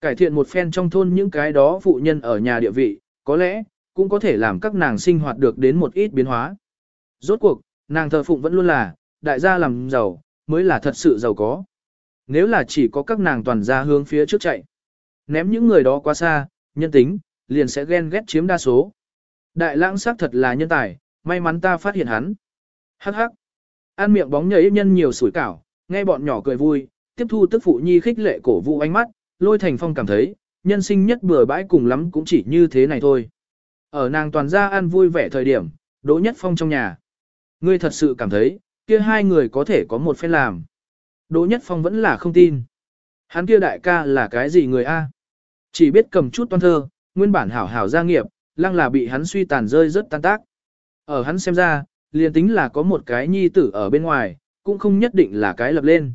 Cải thiện một phen trong thôn những cái đó phụ nhân ở nhà địa vị, có lẽ, cũng có thể làm các nàng sinh hoạt được đến một ít biến hóa. Rốt cuộc, nàng thờ phụng vẫn luôn là, đại gia làm giàu, mới là thật sự giàu có. Nếu là chỉ có các nàng toàn ra hướng phía trước chạy, ném những người đó quá xa, nhân tính, liền sẽ ghen ghét chiếm đa số. Đại lãng sắc thật là nhân tài, may mắn ta phát hiện hắn. Hắc hắc. Ăn miệng bóng nhảy nhân nhiều sủi cảo, nghe bọn nhỏ cười vui, tiếp thu tức phụ nhi khích lệ cổ vũ ánh mắt, lôi thành phong cảm thấy, nhân sinh nhất bừa bãi cùng lắm cũng chỉ như thế này thôi. Ở nàng toàn gia ăn vui vẻ thời điểm, đỗ nhất phong trong nhà. Ngươi thật sự cảm thấy, kia hai người có thể có một phen làm. Đỗ nhất phong vẫn là không tin. Hắn kia đại ca là cái gì người A? Chỉ biết cầm chút toan thơ, nguyên bản hảo hảo gia nghiệp, lăng là bị hắn suy tàn rơi rất tan tác. Ở hắn xem ra, liền tính là có một cái nhi tử ở bên ngoài, cũng không nhất định là cái lập lên.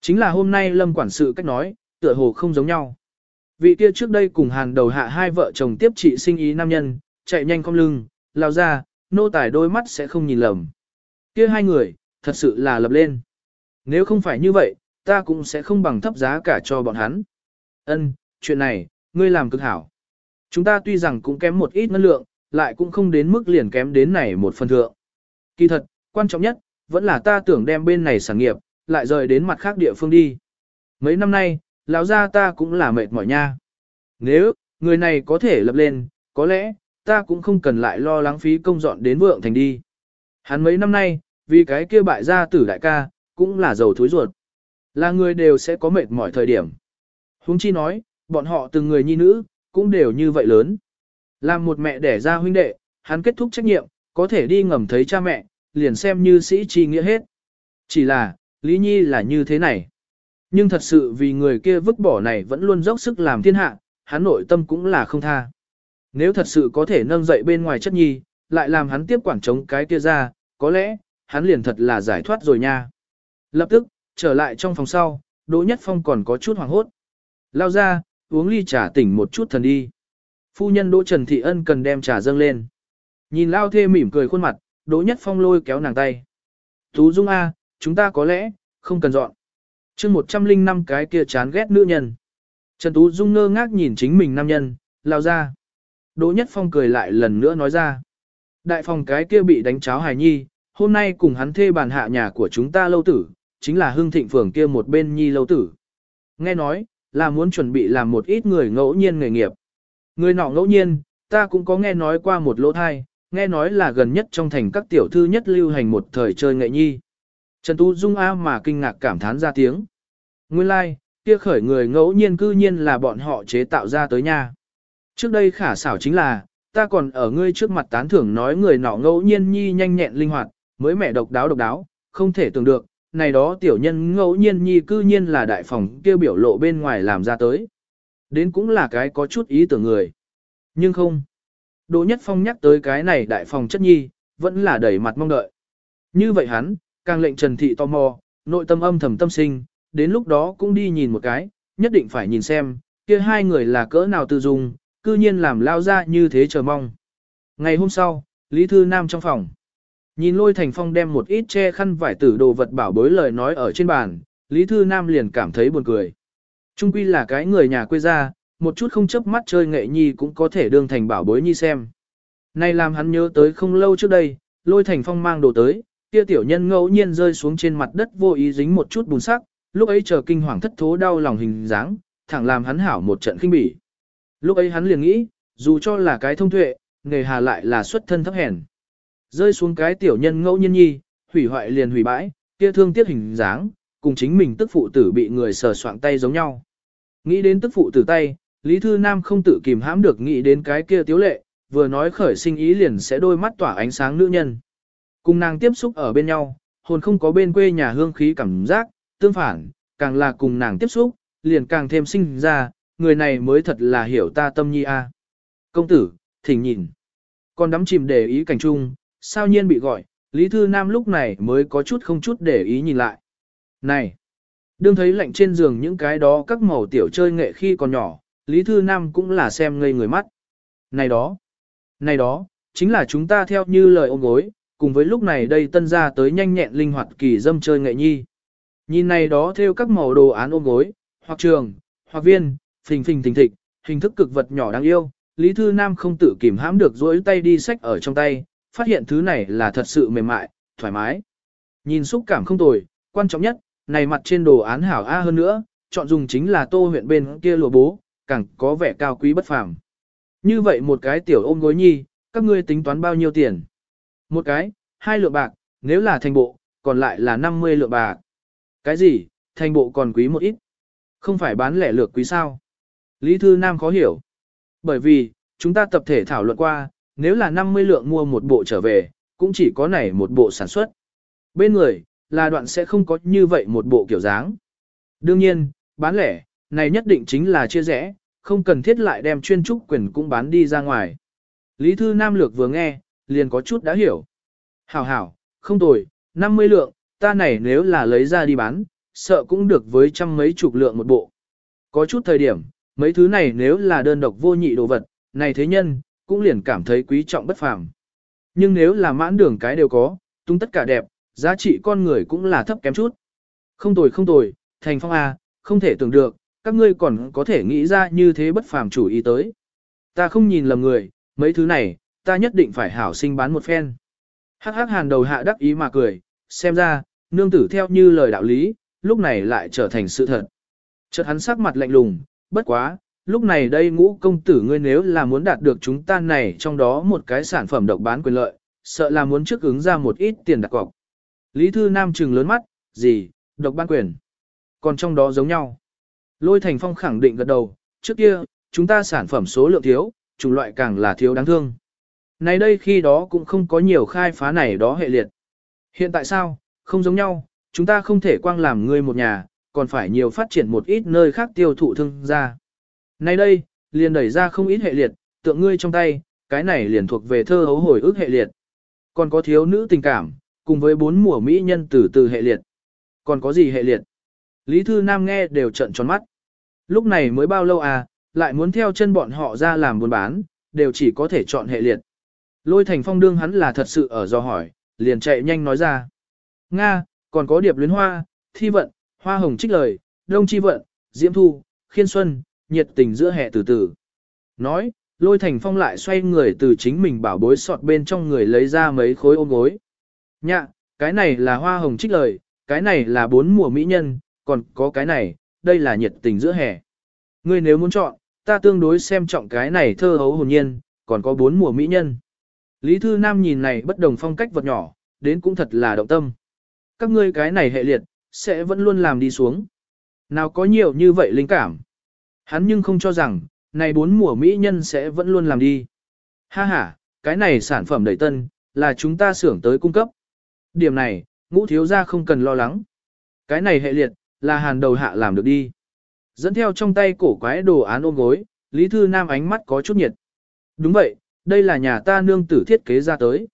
Chính là hôm nay lâm quản sự cách nói, tựa hồ không giống nhau. Vị kia trước đây cùng hàn đầu hạ hai vợ chồng tiếp trị sinh ý nam nhân, chạy nhanh cong lưng, lao ra, nô tài đôi mắt sẽ không nhìn lầm. Kia hai người, thật sự là lập lên. Nếu không phải như vậy, ta cũng sẽ không bằng thấp giá cả cho bọn hắn. Ân, chuyện này, ngươi làm cực hảo. Chúng ta tuy rằng cũng kém một ít ngân lượng, lại cũng không đến mức liền kém đến này một phần thượng. Kỳ thật, quan trọng nhất, vẫn là ta tưởng đem bên này sản nghiệp, lại rời đến mặt khác địa phương đi. Mấy năm nay, lão gia ta cũng là mệt mỏi nha. Nếu, người này có thể lập lên, có lẽ, ta cũng không cần lại lo lắng phí công dọn đến vượng thành đi. Hắn mấy năm nay, vì cái kia bại gia tử đại ca, cũng là giàu thối ruột. Là người đều sẽ có mệt mỏi thời điểm. Hùng chi nói, bọn họ từng người nhi nữ, cũng đều như vậy lớn. Làm một mẹ đẻ ra huynh đệ, hắn kết thúc trách nhiệm, có thể đi ngầm thấy cha mẹ, liền xem như sĩ chi nghĩa hết. Chỉ là, Lý Nhi là như thế này. Nhưng thật sự vì người kia vứt bỏ này vẫn luôn dốc sức làm thiên hạ, hắn nội tâm cũng là không tha. Nếu thật sự có thể nâng dậy bên ngoài chất nhi, lại làm hắn tiếp quản chống cái kia ra, có lẽ, hắn liền thật là giải thoát rồi nha. Lập tức, trở lại trong phòng sau, Đỗ Nhất Phong còn có chút hoảng hốt. Lao ra, uống ly trà tỉnh một chút thần đi. Phu nhân Đỗ Trần Thị Ân cần đem trà dâng lên. Nhìn Lao Thê mỉm cười khuôn mặt, Đỗ Nhất Phong lôi kéo nàng tay. Tú Dung A, chúng ta có lẽ, không cần dọn chương 105 cái kia chán ghét nữ nhân. Trần Tú Dung ngơ ngác nhìn chính mình nam nhân, lao ra. Đỗ Nhất Phong cười lại lần nữa nói ra. Đại phòng cái kia bị đánh cháo hài nhi, hôm nay cùng hắn thê bàn hạ nhà của chúng ta lâu tử, chính là hương thịnh phường kia một bên nhi lâu tử. Nghe nói, là muốn chuẩn bị làm một ít người ngẫu nhiên nghề nghiệp. Người nọ ngẫu nhiên, ta cũng có nghe nói qua một lỗ thai, nghe nói là gần nhất trong thành các tiểu thư nhất lưu hành một thời chơi nghệ nhi. Trần Tú Dung A mà kinh ngạc cảm thán ra tiếng. Nguyên lai, like, kia khởi người ngẫu nhiên cư nhiên là bọn họ chế tạo ra tới nha. Trước đây khả xảo chính là, ta còn ở ngươi trước mặt tán thưởng nói người nọ ngẫu nhiên nhi nhanh nhẹn linh hoạt, mới mẻ độc đáo độc đáo, không thể tưởng được, này đó tiểu nhân ngẫu nhiên nhi cư nhiên là đại phòng kia biểu lộ bên ngoài làm ra tới. Đến cũng là cái có chút ý tưởng người. Nhưng không. Đỗ Nhất Phong nhắc tới cái này đại phòng chất nhi, vẫn là đẩy mặt mong đợi. Như vậy hắn, càng lệnh Trần Thị tò mò, nội tâm âm thầm tâm sinh, đến lúc đó cũng đi nhìn một cái, nhất định phải nhìn xem, kia hai người là cỡ nào tự dùng, cư nhiên làm lao ra như thế chờ mong. Ngày hôm sau, Lý Thư Nam trong phòng. Nhìn lôi thành phong đem một ít che khăn vải tử đồ vật bảo bối lời nói ở trên bàn, Lý Thư Nam liền cảm thấy buồn cười. Trung quy là cái người nhà quê ra, một chút không chấp mắt chơi nghệ nhi cũng có thể đương thành bảo bối nhi xem. Này làm hắn nhớ tới không lâu trước đây, lôi thành phong mang đồ tới, kia tiểu nhân ngẫu nhiên rơi xuống trên mặt đất vô ý dính một chút bùn sắc, lúc ấy chờ kinh hoàng thất thố đau lòng hình dáng, thẳng làm hắn hảo một trận kinh bỉ. Lúc ấy hắn liền nghĩ, dù cho là cái thông tuệ, nghề hà lại là xuất thân thấp hèn. Rơi xuống cái tiểu nhân ngẫu nhiên nhi, hủy hoại liền hủy bãi, kia thương tiếc hình dáng, cùng chính mình tức phụ tử bị người sờ soạng tay giống nhau. Nghĩ đến tức phụ tử tay, Lý Thư Nam không tự kìm hãm được nghĩ đến cái kia tiếu lệ, vừa nói khởi sinh ý liền sẽ đôi mắt tỏa ánh sáng nữ nhân. Cùng nàng tiếp xúc ở bên nhau, hồn không có bên quê nhà hương khí cảm giác, tương phản, càng là cùng nàng tiếp xúc, liền càng thêm sinh ra, người này mới thật là hiểu ta tâm nhi a. Công tử, thỉnh nhìn. Còn đắm chìm để ý cảnh trung, sao nhiên bị gọi, Lý Thư Nam lúc này mới có chút không chút để ý nhìn lại. Này! Đương thấy lạnh trên giường những cái đó các màu tiểu chơi nghệ khi còn nhỏ, Lý Thư Nam cũng là xem ngây người mắt. Này đó! Này đó! Chính là chúng ta theo như lời ôm gối, cùng với lúc này đây tân ra tới nhanh nhẹn linh hoạt kỳ dâm chơi nghệ nhi. Nhìn này đó theo các màu đồ án ôm gối, hoặc trường, hoặc viên, phình phình thình thịch, hình thức cực vật nhỏ đáng yêu, Lý Thư Nam không tự kìm hãm được duỗi tay đi sách ở trong tay, phát hiện thứ này là thật sự mềm mại, thoải mái. Nhìn xúc cảm không tồi, quan trọng nhất, này mặt trên đồ án hảo A hơn nữa, chọn dùng chính là tô huyện bên kia lùa bố, càng có vẻ cao quý bất phàm. Như vậy một cái tiểu ôm gối nhi, các ngươi tính toán bao nhiêu tiền? Một cái, hai lượng bạc, nếu là thành bộ, còn lại là 50 lượng bạc. Cái gì, thành bộ còn quý một ít? Không phải bán lẻ lược quý sao? Lý Thư Nam khó hiểu. Bởi vì, chúng ta tập thể thảo luận qua, nếu là 50 lượng mua một bộ trở về, cũng chỉ có này một bộ sản xuất. Bên người, là đoạn sẽ không có như vậy một bộ kiểu dáng. Đương nhiên, bán lẻ, này nhất định chính là chia rẽ, không cần thiết lại đem chuyên trúc quyền cũng bán đi ra ngoài. Lý Thư Nam Lược vừa nghe, liền có chút đã hiểu. Hảo hảo, không tồi, 50 lượng, ta này nếu là lấy ra đi bán, sợ cũng được với trăm mấy chục lượng một bộ. Có chút thời điểm, mấy thứ này nếu là đơn độc vô nhị đồ vật, này thế nhân, cũng liền cảm thấy quý trọng bất phàm. Nhưng nếu là mãn đường cái đều có, tung tất cả đẹp, giá trị con người cũng là thấp kém chút. Không tồi không tồi, thành phong A, không thể tưởng được, các ngươi còn có thể nghĩ ra như thế bất phàm chủ ý tới. Ta không nhìn lầm người, mấy thứ này, ta nhất định phải hảo sinh bán một phen. Hắc hắc hàn đầu hạ đắc ý mà cười, xem ra, nương tử theo như lời đạo lý, lúc này lại trở thành sự thật. Chợt hắn sắc mặt lạnh lùng, bất quá, lúc này đây ngũ công tử ngươi nếu là muốn đạt được chúng ta này trong đó một cái sản phẩm độc bán quyền lợi, sợ là muốn trước ứng ra một ít tiền đặt cọc. Lý Thư Nam trừng lớn mắt, gì, độc bán quyền. Còn trong đó giống nhau. Lôi Thành Phong khẳng định gật đầu, trước kia, chúng ta sản phẩm số lượng thiếu, chủng loại càng là thiếu đáng thương. Này đây khi đó cũng không có nhiều khai phá này đó hệ liệt. Hiện tại sao, không giống nhau, chúng ta không thể quang làm ngươi một nhà, còn phải nhiều phát triển một ít nơi khác tiêu thụ thương ra. Nay đây, liền đẩy ra không ít hệ liệt, tượng ngươi trong tay, cái này liền thuộc về thơ hấu hồi ức hệ liệt. Còn có thiếu nữ tình cảm, cùng với bốn mùa mỹ nhân từ từ hệ liệt. Còn có gì hệ liệt? Lý Thư Nam nghe đều trận tròn mắt. Lúc này mới bao lâu à, lại muốn theo chân bọn họ ra làm buôn bán, đều chỉ có thể chọn hệ liệt. Lôi thành phong đương hắn là thật sự ở do hỏi, liền chạy nhanh nói ra. Nga, còn có điệp luyến hoa, thi vận, hoa hồng trích lời, đông chi vận, diễm thu, khiên xuân, nhiệt tình giữa hè từ từ. Nói, lôi thành phong lại xoay người từ chính mình bảo bối sọt bên trong người lấy ra mấy khối ôm gối. Nhạ, cái này là hoa hồng trích lời, cái này là bốn mùa mỹ nhân, còn có cái này, đây là nhiệt tình giữa hè. Ngươi nếu muốn chọn, ta tương đối xem trọng cái này thơ hấu hồn nhiên, còn có bốn mùa mỹ nhân. Lý Thư Nam nhìn này bất đồng phong cách vật nhỏ, đến cũng thật là động tâm. Các ngươi cái này hệ liệt, sẽ vẫn luôn làm đi xuống. Nào có nhiều như vậy linh cảm. Hắn nhưng không cho rằng, này bốn mùa mỹ nhân sẽ vẫn luôn làm đi. Ha ha, cái này sản phẩm đầy tân, là chúng ta xưởng tới cung cấp. Điểm này, ngũ thiếu gia không cần lo lắng. Cái này hệ liệt, là hàn đầu hạ làm được đi. Dẫn theo trong tay cổ quái đồ án ôm gối, Lý Thư Nam ánh mắt có chút nhiệt. Đúng vậy, đây là nhà ta nương tử thiết kế ra tới.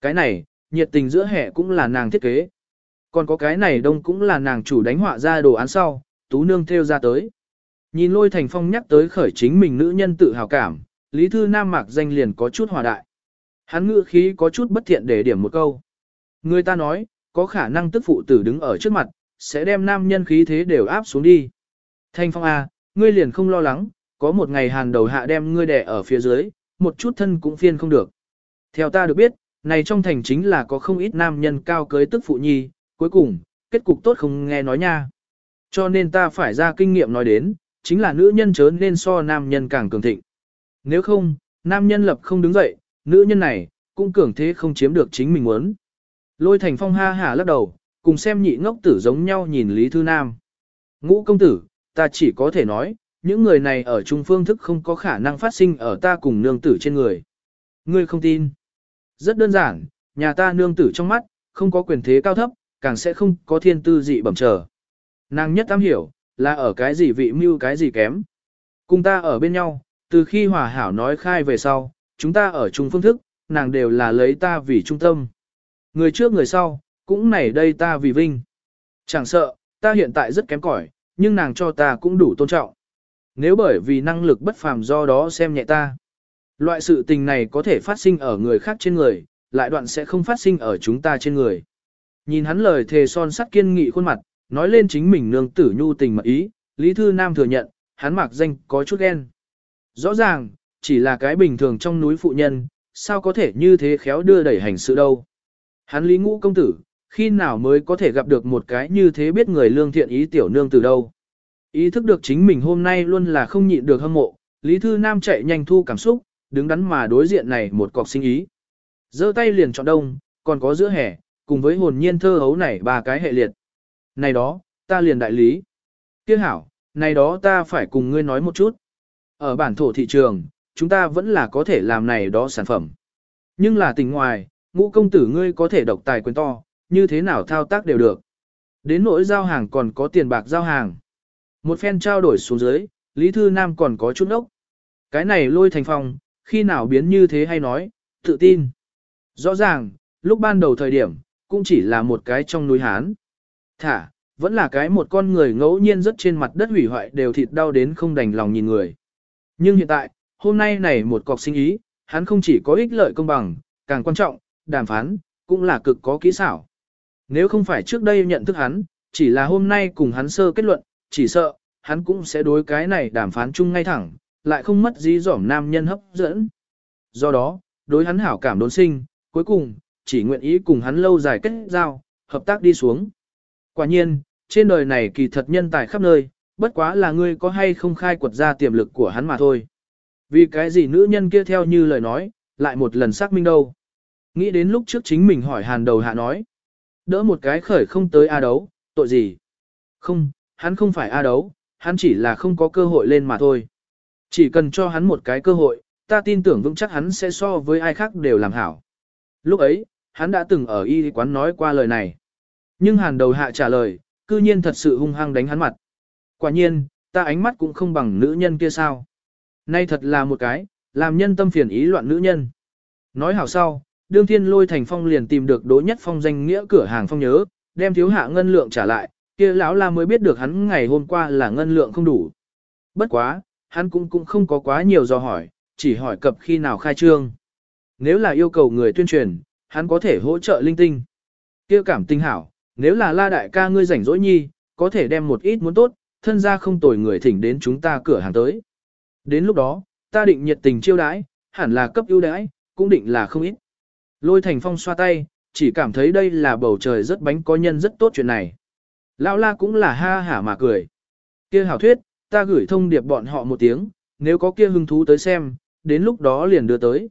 Cái này, nhiệt tình giữa hệ cũng là nàng thiết kế. Còn có cái này đông cũng là nàng chủ đánh họa ra đồ án sau, tú nương theo ra tới. Nhìn lôi thành phong nhắc tới khởi chính mình nữ nhân tự hào cảm, Lý Thư Nam mạc danh liền có chút hòa đại. Hắn ngữ khí có chút bất thiện để điểm một câu. Người ta nói, có khả năng tức phụ tử đứng ở trước mặt, sẽ đem nam nhân khí thế đều áp xuống đi. Thanh phong A, ngươi liền không lo lắng, có một ngày hàn đầu hạ đem ngươi đè ở phía dưới, một chút thân cũng phiên không được. Theo ta được biết, này trong thành chính là có không ít nam nhân cao cưới tức phụ nhi, cuối cùng, kết cục tốt không nghe nói nha. Cho nên ta phải ra kinh nghiệm nói đến, chính là nữ nhân chớ nên so nam nhân càng cường thịnh. Nếu không, nam nhân lập không đứng dậy, nữ nhân này, cũng cường thế không chiếm được chính mình muốn. Lôi thành phong ha hả lắc đầu, cùng xem nhị ngốc tử giống nhau nhìn Lý Thư Nam. Ngũ công tử, ta chỉ có thể nói, những người này ở trung phương thức không có khả năng phát sinh ở ta cùng nương tử trên người. Ngươi không tin. Rất đơn giản, nhà ta nương tử trong mắt, không có quyền thế cao thấp, càng sẽ không có thiên tư dị bẩm trở. Nàng nhất tam hiểu, là ở cái gì vị mưu cái gì kém. Cùng ta ở bên nhau, từ khi hòa hảo nói khai về sau, chúng ta ở chung phương thức, nàng đều là lấy ta vì trung tâm. Người trước người sau, cũng này đây ta vì vinh. Chẳng sợ, ta hiện tại rất kém cỏi, nhưng nàng cho ta cũng đủ tôn trọng. Nếu bởi vì năng lực bất phàm do đó xem nhẹ ta. Loại sự tình này có thể phát sinh ở người khác trên người, lại đoạn sẽ không phát sinh ở chúng ta trên người. Nhìn hắn lời thề son sắt kiên nghị khuôn mặt, nói lên chính mình nương tử nhu tình mật ý, Lý Thư Nam thừa nhận, hắn mặc danh có chút ghen. Rõ ràng, chỉ là cái bình thường trong núi phụ nhân, sao có thể như thế khéo đưa đẩy hành sự đâu. Hắn Lý Ngũ công tử, khi nào mới có thể gặp được một cái như thế biết người lương thiện ý tiểu nương từ đâu. Ý thức được chính mình hôm nay luôn là không nhịn được hâm mộ, Lý Thư Nam chạy nhanh thu cảm xúc, đứng đắn mà đối diện này một cọc sinh ý. giơ tay liền chọn đông, còn có giữa hè, cùng với hồn nhiên thơ hấu này ba cái hệ liệt. Này đó, ta liền đại lý. Tiếc hảo, này đó ta phải cùng ngươi nói một chút. Ở bản thổ thị trường, chúng ta vẫn là có thể làm này đó sản phẩm. Nhưng là tình ngoài, ngũ công tử ngươi có thể độc tài quyền to, như thế nào thao tác đều được. Đến nỗi giao hàng còn có tiền bạc giao hàng. Một phen trao đổi xuống dưới, Lý Thư Nam còn có chút ốc. Cái này lôi thành phong, khi nào biến như thế hay nói, tự tin. Rõ ràng, lúc ban đầu thời điểm, cũng chỉ là một cái trong núi Hán. Thả, vẫn là cái một con người ngẫu nhiên rất trên mặt đất hủy hoại đều thịt đau đến không đành lòng nhìn người. Nhưng hiện tại, hôm nay này một cọc sinh ý, hắn không chỉ có ích lợi công bằng, càng quan trọng, đàm phán, cũng là cực có kỹ xảo. Nếu không phải trước đây nhận thức hắn, chỉ là hôm nay cùng hắn sơ kết luận, chỉ sợ, hắn cũng sẽ đối cái này đàm phán chung ngay thẳng, lại không mất dí dỏm nam nhân hấp dẫn. Do đó, đối hắn hảo cảm đốn sinh, cuối cùng, chỉ nguyện ý cùng hắn lâu dài kết giao, hợp tác đi xuống. Quả nhiên, trên đời này kỳ thật nhân tài khắp nơi, bất quá là ngươi có hay không khai quật ra tiềm lực của hắn mà thôi. Vì cái gì nữ nhân kia theo như lời nói, lại một lần xác minh đâu. Nghĩ đến lúc trước chính mình hỏi hàn đầu hạ nói. Đỡ một cái khởi không tới A đấu, tội gì? Không, hắn không phải A đấu, hắn chỉ là không có cơ hội lên mà thôi. Chỉ cần cho hắn một cái cơ hội, ta tin tưởng vững chắc hắn sẽ so với ai khác đều làm hảo. Lúc ấy, hắn đã từng ở y quán nói qua lời này. Nhưng hàn đầu hạ trả lời, cư nhiên thật sự hung hăng đánh hắn mặt. Quả nhiên, ta ánh mắt cũng không bằng nữ nhân kia sao. Nay thật là một cái, làm nhân tâm phiền ý loạn nữ nhân. Nói hảo sau, đương thiên lôi thành phong liền tìm được đỗ nhất phong danh nghĩa cửa hàng phong nhớ, đem thiếu hạ ngân lượng trả lại, kia lão la mới biết được hắn ngày hôm qua là ngân lượng không đủ. Bất quá, hắn cũng cũng không có quá nhiều do hỏi, chỉ hỏi cập khi nào khai trương. Nếu là yêu cầu người tuyên truyền, hắn có thể hỗ trợ linh tinh. Kia cảm tinh hảo, nếu là la đại ca ngươi rảnh rỗi nhi, có thể đem một ít muốn tốt, thân ra không tồi người thỉnh đến chúng ta cửa hàng tới. Đến lúc đó, ta định nhiệt tình chiêu đãi, hẳn là cấp ưu đãi, cũng định là không ít. Lôi thành phong xoa tay, chỉ cảm thấy đây là bầu trời rất bánh có nhân rất tốt chuyện này. Lão la cũng là ha hả mà cười. Kia hảo thuyết, ta gửi thông điệp bọn họ một tiếng, nếu có kia hứng thú tới xem, đến lúc đó liền đưa tới.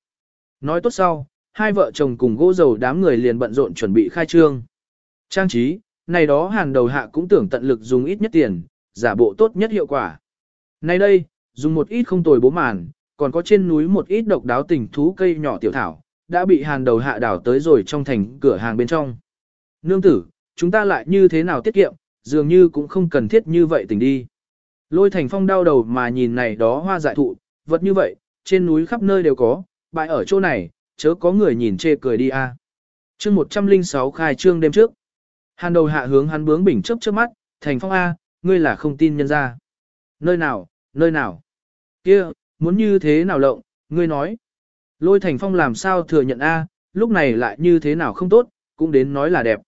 Nói tốt sau, hai vợ chồng cùng gỗ dầu đám người liền bận rộn chuẩn bị khai trương. Trang trí, này đó hàng đầu hạ cũng tưởng tận lực dùng ít nhất tiền, giả bộ tốt nhất hiệu quả. Này đây, dùng một ít không tồi bố màn, còn có trên núi một ít độc đáo tình thú cây nhỏ tiểu thảo, đã bị hàn đầu hạ đảo tới rồi trong thành cửa hàng bên trong. Nương tử, chúng ta lại như thế nào tiết kiệm, dường như cũng không cần thiết như vậy tình đi. Lôi thành phong đau đầu mà nhìn này đó hoa dại thụ, vật như vậy, trên núi khắp nơi đều có, bại ở chỗ này, chớ có người nhìn chê cười đi a. À. Chương 106 khai trương đêm trước. Hàn đầu hạ hướng hắn bướng bỉnh chớp chớp mắt, thành phong A, ngươi là không tin nhân ra. Nơi nào, nơi nào? kia muốn như thế nào lộng, ngươi nói. Lôi thành phong làm sao thừa nhận A, lúc này lại như thế nào không tốt, cũng đến nói là đẹp.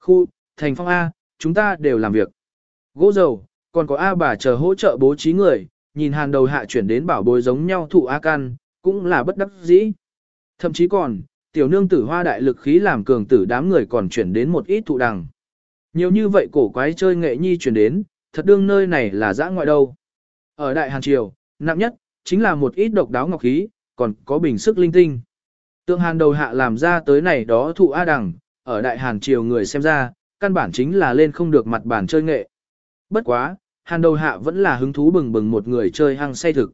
Khu, thành phong A, chúng ta đều làm việc. Gỗ dầu, còn có A bà chờ hỗ trợ bố trí người, nhìn hàn đầu hạ chuyển đến bảo bối giống nhau thụ A can, cũng là bất đắc dĩ. Thậm chí còn, tiểu nương tử hoa đại lực khí làm cường tử đám người còn chuyển đến một ít thụ đằng. Nhiều như vậy cổ quái chơi nghệ nhi chuyển đến, thật đương nơi này là dã ngoại đâu. Ở Đại Hàn Triều, nặng nhất, chính là một ít độc đáo ngọc khí, còn có bình sức linh tinh. Tượng Hàn đầu hạ làm ra tới này đó thụ A đằng, ở Đại Hàn Triều người xem ra, căn bản chính là lên không được mặt bản chơi nghệ. Bất quá, Hàn đầu hạ vẫn là hứng thú bừng bừng một người chơi hăng say thực.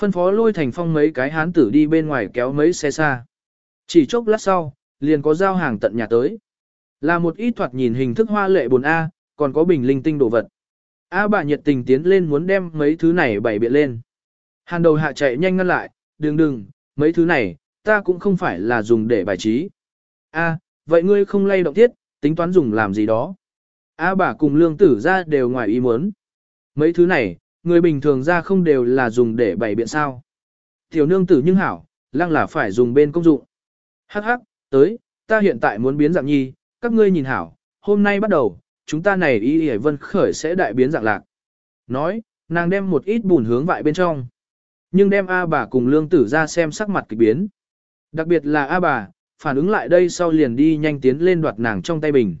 Phân phó lôi thành phong mấy cái hán tử đi bên ngoài kéo mấy xe xa. Chỉ chốc lát sau, liền có giao hàng tận nhà tới. Là một ít thoạt nhìn hình thức hoa lệ bồn A, còn có bình linh tinh đồ vật. A bà nhiệt tình tiến lên muốn đem mấy thứ này bày biện lên. Hàn đầu hạ chạy nhanh ngăn lại, đừng đừng, mấy thứ này, ta cũng không phải là dùng để bài trí. A, vậy ngươi không lay động thiết, tính toán dùng làm gì đó. A bà cùng lương tử ra đều ngoài ý muốn. Mấy thứ này, người bình thường ra không đều là dùng để bày biện sao. Tiểu nương tử nhưng hảo, lăng là phải dùng bên công dụng. Hắc hắc, tới, ta hiện tại muốn biến dạng nhi, các ngươi nhìn hảo, hôm nay bắt đầu, chúng ta này y y vân khởi sẽ đại biến dạng lạc. Nói, nàng đem một ít bùn hướng vại bên trong. Nhưng đem A bà cùng lương tử ra xem sắc mặt kịch biến. Đặc biệt là A bà, phản ứng lại đây sau liền đi nhanh tiến lên đoạt nàng trong tay bình.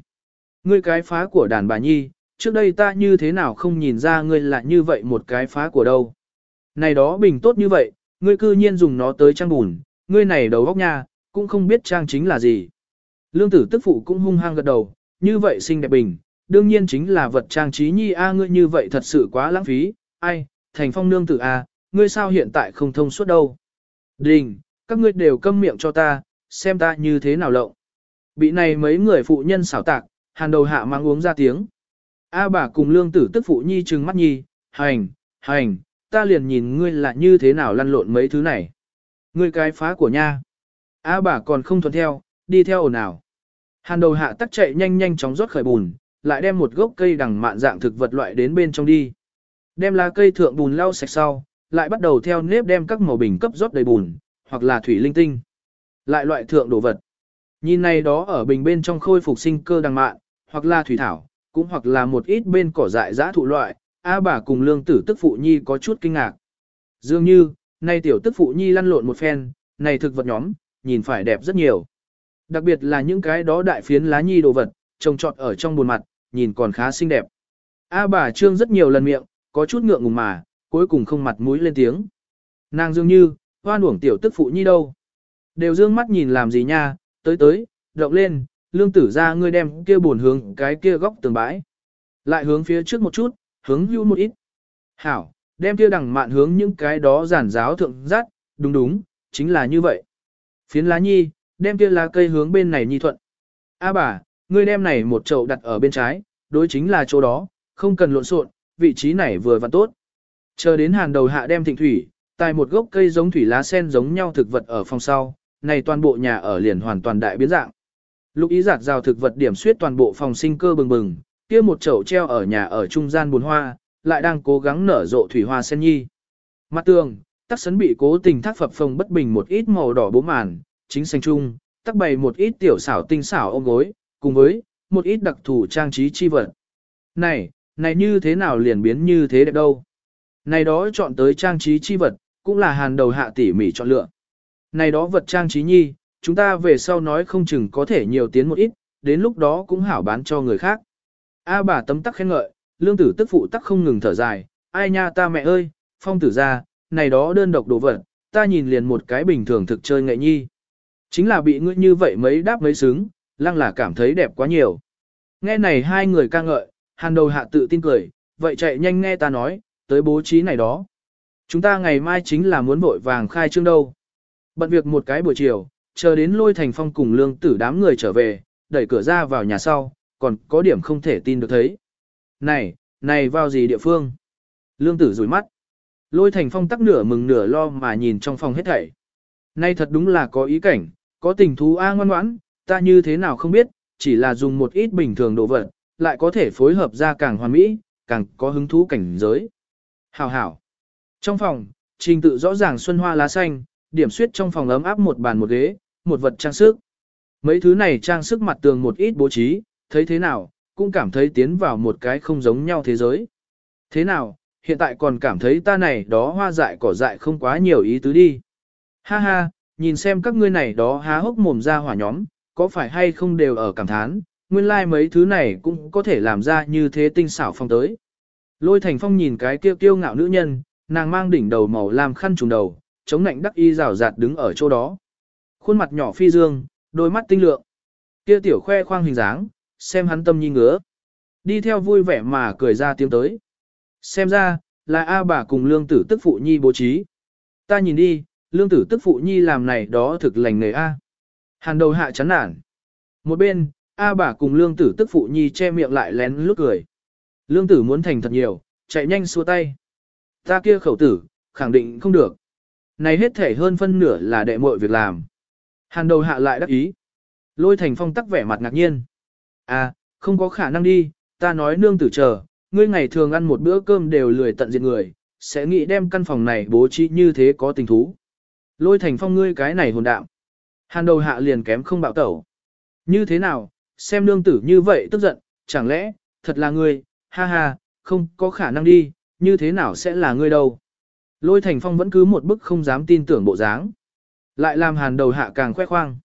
Ngươi cái phá của đàn bà nhi, trước đây ta như thế nào không nhìn ra ngươi là như vậy một cái phá của đâu. Này đó bình tốt như vậy, ngươi cư nhiên dùng nó tới trang bùn, ngươi này đầu góc nha, cũng không biết trang chính là gì. Lương tử tức phụ cũng hung hăng gật đầu, như vậy xinh đẹp bình, đương nhiên chính là vật trang trí nhi a ngươi như vậy thật sự quá lãng phí, ai, thành phong nương tử a, ngươi sao hiện tại không thông suốt đâu. Đình, các ngươi đều câm miệng cho ta, xem ta như thế nào lộng. Bị này mấy người phụ nhân xảo tạc, hàn đầu hạ mang uống ra tiếng. A bà cùng lương tử tức phụ nhi trừng mắt nhi, hành, hành, ta liền nhìn ngươi là như thế nào lăn lộn mấy thứ này. Ngươi cái phá của nha. A bà còn không thuận theo, đi theo ồn ào. Hàn đầu hạ tắc chạy nhanh nhanh chóng rót khởi bùn, lại đem một gốc cây đằng mạn dạng thực vật loại đến bên trong đi. Đem lá cây thượng bùn lau sạch sau, lại bắt đầu theo nếp đem các màu bình cấp rót đầy bùn, hoặc là thủy linh tinh. Lại loại thượng đồ vật. Nhìn này đó ở bình bên trong khôi phục sinh cơ đằng mạn, hoặc là thủy thảo, cũng hoặc là một ít bên cỏ dại dã thụ loại, A bà cùng lương tử tức phụ nhi có chút kinh ngạc. Dường như, nay tiểu tức phụ nhi lăn lộn một phen, này thực vật nhóm, nhìn phải đẹp rất nhiều. Đặc biệt là những cái đó đại phiến lá nhi đồ vật, trồng trọt ở trong buồn mặt, nhìn còn khá xinh đẹp. A bà trương rất nhiều lần miệng, có chút ngượng ngùng mà, cuối cùng không mặt mũi lên tiếng. Nàng dường như, hoan uổng tiểu tức phụ nhi đâu. Đều dương mắt nhìn làm gì nha, tới tới, động lên, lương tử ra ngươi đem kia buồn hướng cái kia góc tường bãi. Lại hướng phía trước một chút, hướng hưu một ít. Hảo, đem kia đằng mạn hướng những cái đó giản giáo thượng rát, đúng đúng, chính là như vậy. Phiến lá nhi, đem kia lá cây hướng bên này nhi thuận. A bà, ngươi đem này một chậu đặt ở bên trái, đối chính là chỗ đó, không cần lộn xộn, vị trí này vừa và tốt. Chờ đến hàng đầu hạ đem thịnh thủy, Tại một gốc cây giống thủy lá sen giống nhau thực vật ở phòng sau, này toàn bộ nhà ở liền hoàn toàn đại biến dạng. Lục ý giạt rào thực vật điểm suyết toàn bộ phòng sinh cơ bừng bừng, kia một chậu treo ở nhà ở trung gian buồn hoa, lại đang cố gắng nở rộ thủy hoa sen nhi. Mặt tường, tắc sấn bị cố tình thác phập phồng bất bình một ít màu đỏ bố màn, chính xanh trung, tắc bày một ít tiểu xảo tinh xảo ôm gối, cùng với một ít đặc thù trang trí chi vật. Này, này như thế nào liền biến như thế đẹp đâu? Này đó chọn tới trang trí chi vật, cũng là hàn đầu hạ tỉ mỉ chọn lựa. Này đó vật trang trí nhi, chúng ta về sau nói không chừng có thể nhiều tiến một ít, đến lúc đó cũng hảo bán cho người khác. A bà tấm tắc khen ngợi, lương tử tức phụ tắc không ngừng thở dài, ai nha ta mẹ ơi, phong tử ra, này đó đơn độc đồ vật, ta nhìn liền một cái bình thường thực chơi nghệ nhi. Chính là bị ngươi như vậy mấy đáp mấy xứng, lăng là cảm thấy đẹp quá nhiều. Nghe này hai người ca ngợi, hàn đầu hạ tự tin cười, vậy chạy nhanh nghe ta nói, tới bố trí này đó. Chúng ta ngày mai chính là muốn vội vàng khai trương đâu. Bận việc một cái buổi chiều, chờ đến lôi thành phong cùng lương tử đám người trở về, đẩy cửa ra vào nhà sau, còn có điểm không thể tin được thấy. Này, này vào gì địa phương? Lương tử rủi mắt. Lôi thành phong tắc nửa mừng nửa lo mà nhìn trong phòng hết thảy. Nay thật đúng là có ý cảnh, có tình thú A ngoan ngoãn, ta như thế nào không biết, chỉ là dùng một ít bình thường đồ vật, lại có thể phối hợp ra càng hoàn mỹ, càng có hứng thú cảnh giới. Hảo hảo. Trong phòng, trình tự rõ ràng xuân hoa lá xanh, điểm suyết trong phòng ấm áp một bàn một ghế, một vật trang sức. Mấy thứ này trang sức mặt tường một ít bố trí, thấy thế nào, cũng cảm thấy tiến vào một cái không giống nhau thế giới. Thế nào, hiện tại còn cảm thấy ta này đó hoa dại cỏ dại không quá nhiều ý tứ đi. Ha ha, nhìn xem các ngươi này đó há hốc mồm ra hỏa nhóm, có phải hay không đều ở cảm thán, nguyên lai like mấy thứ này cũng có thể làm ra như thế tinh xảo phong tới. Lôi thành phong nhìn cái kiêu kiêu ngạo nữ nhân, nàng mang đỉnh đầu màu làm khăn trùng đầu, chống nạnh đắc y rào rạt đứng ở chỗ đó. Khuôn mặt nhỏ phi dương, đôi mắt tinh lượng. Kia tiểu khoe khoang hình dáng, xem hắn tâm nhi ngứa. Đi theo vui vẻ mà cười ra tiếng tới. Xem ra, là A bà cùng lương tử tức phụ nhi bố trí. Ta nhìn đi, lương tử tức phụ nhi làm này đó thực lành nghề A. Hàn đầu hạ chán nản. Một bên, A bà cùng lương tử tức phụ nhi che miệng lại lén lút cười. Lương tử muốn thành thật nhiều, chạy nhanh xua tay. Ta kia khẩu tử, khẳng định không được. Này hết thể hơn phân nửa là đệ muội việc làm. Hàn đầu hạ lại đắc ý. Lôi thành phong tắc vẻ mặt ngạc nhiên. À, không có khả năng đi, ta nói nương tử chờ, ngươi ngày thường ăn một bữa cơm đều lười tận diệt người, sẽ nghĩ đem căn phòng này bố trí như thế có tình thú. Lôi thành phong ngươi cái này hồn đạo. Hàn đầu hạ liền kém không bạo tẩu. Như thế nào, xem nương tử như vậy tức giận, chẳng lẽ, thật là ngươi, ha ha, không có khả năng đi, như thế nào sẽ là ngươi đâu. Lôi thành phong vẫn cứ một bức không dám tin tưởng bộ dáng. Lại làm hàn đầu hạ càng khoe khoang.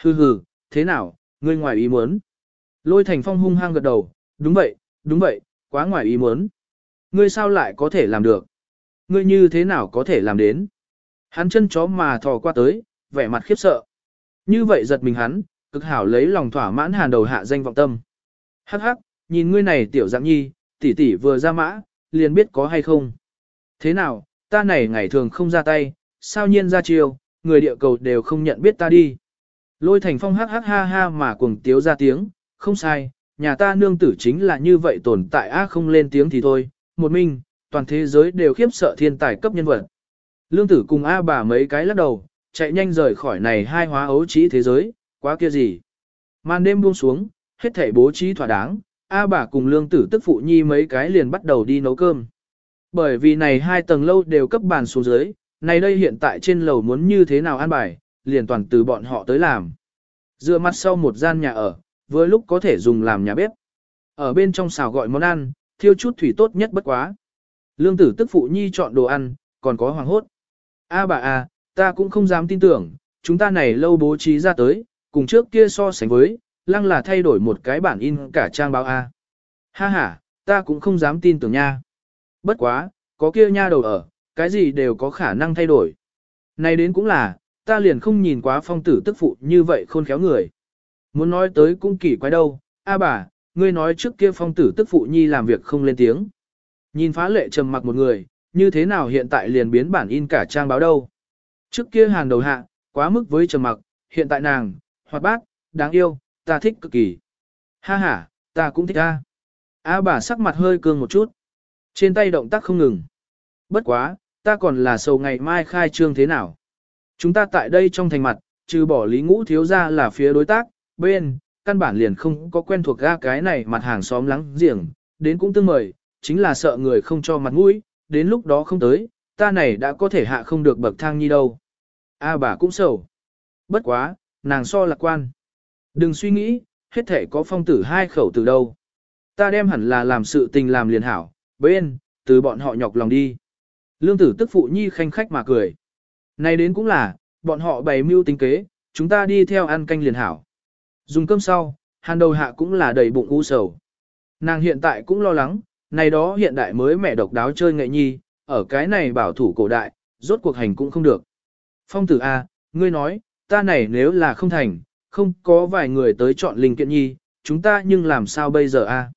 Hừ hừ, thế nào, ngươi ngoài ý muốn. Lôi thành phong hung hăng gật đầu, đúng vậy, đúng vậy, quá ngoài ý muốn. Ngươi sao lại có thể làm được? Ngươi như thế nào có thể làm đến? Hắn chân chó mà thò qua tới, vẻ mặt khiếp sợ. Như vậy giật mình hắn, cực hảo lấy lòng thỏa mãn hàn đầu hạ danh vọng tâm. Hắc hắc, nhìn ngươi này tiểu dạng nhi, tỷ tỷ vừa ra mã, liền biết có hay không. Thế nào, ta này ngày thường không ra tay, sao nhiên ra chiêu, người địa cầu đều không nhận biết ta đi. Lôi thành phong hắc hắc ha ha mà cuồng tiếu ra tiếng, không sai, nhà ta nương tử chính là như vậy tồn tại á không lên tiếng thì thôi, một mình, toàn thế giới đều khiếp sợ thiên tài cấp nhân vật. Lương tử cùng A bà mấy cái lắc đầu, chạy nhanh rời khỏi này hai hóa ấu trí thế giới, quá kia gì. Màn đêm buông xuống, hết thảy bố trí thỏa đáng, A bà cùng lương tử tức phụ nhi mấy cái liền bắt đầu đi nấu cơm. Bởi vì này hai tầng lâu đều cấp bàn xuống dưới, này đây hiện tại trên lầu muốn như thế nào an bài, liền toàn từ bọn họ tới làm. Dựa mặt sau một gian nhà ở, với lúc có thể dùng làm nhà bếp. Ở bên trong xào gọi món ăn, thiêu chút thủy tốt nhất bất quá. Lương tử tức phụ nhi chọn đồ ăn, còn có hoàng hốt. A bà à, ta cũng không dám tin tưởng, chúng ta này lâu bố trí ra tới, cùng trước kia so sánh với, lăng là thay đổi một cái bản in cả trang báo A. Ha ha, ta cũng không dám tin tưởng nha. Bất quá, có kia nha đầu ở, cái gì đều có khả năng thay đổi. Này đến cũng là, ta liền không nhìn quá phong tử tức phụ như vậy khôn khéo người. Muốn nói tới cũng kỳ quái đâu, a bà, ngươi nói trước kia phong tử tức phụ nhi làm việc không lên tiếng. Nhìn phá lệ trầm mặc một người, như thế nào hiện tại liền biến bản in cả trang báo đâu. Trước kia hàng đầu hạ, quá mức với trầm mặc, hiện tại nàng, hoạt bát, đáng yêu, ta thích cực kỳ. Ha ha, ta cũng thích a. A bà sắc mặt hơi cương một chút. Trên tay động tác không ngừng. Bất quá, ta còn là sầu ngày mai khai trương thế nào. Chúng ta tại đây trong thành mặt, trừ bỏ lý ngũ thiếu ra là phía đối tác, bên, căn bản liền không có quen thuộc ga cái này mặt hàng xóm lắng giềng, đến cũng tương mời, chính là sợ người không cho mặt mũi, đến lúc đó không tới, ta này đã có thể hạ không được bậc thang như đâu. A bà cũng sầu. Bất quá, nàng so lạc quan. Đừng suy nghĩ, hết thể có phong tử hai khẩu từ đâu. Ta đem hẳn là làm sự tình làm liền hảo, bên, từ bọn họ nhọc lòng đi. Lương tử tức phụ nhi khanh khách mà cười. Này đến cũng là, bọn họ bày mưu tính kế, chúng ta đi theo ăn canh liền hảo. Dùng cơm sau, hàn đầu hạ cũng là đầy bụng u sầu. Nàng hiện tại cũng lo lắng, này đó hiện đại mới mẹ độc đáo chơi nghệ nhi, ở cái này bảo thủ cổ đại, rốt cuộc hành cũng không được. Phong tử A, ngươi nói, ta này nếu là không thành, không có vài người tới chọn linh kiện nhi, chúng ta nhưng làm sao bây giờ A.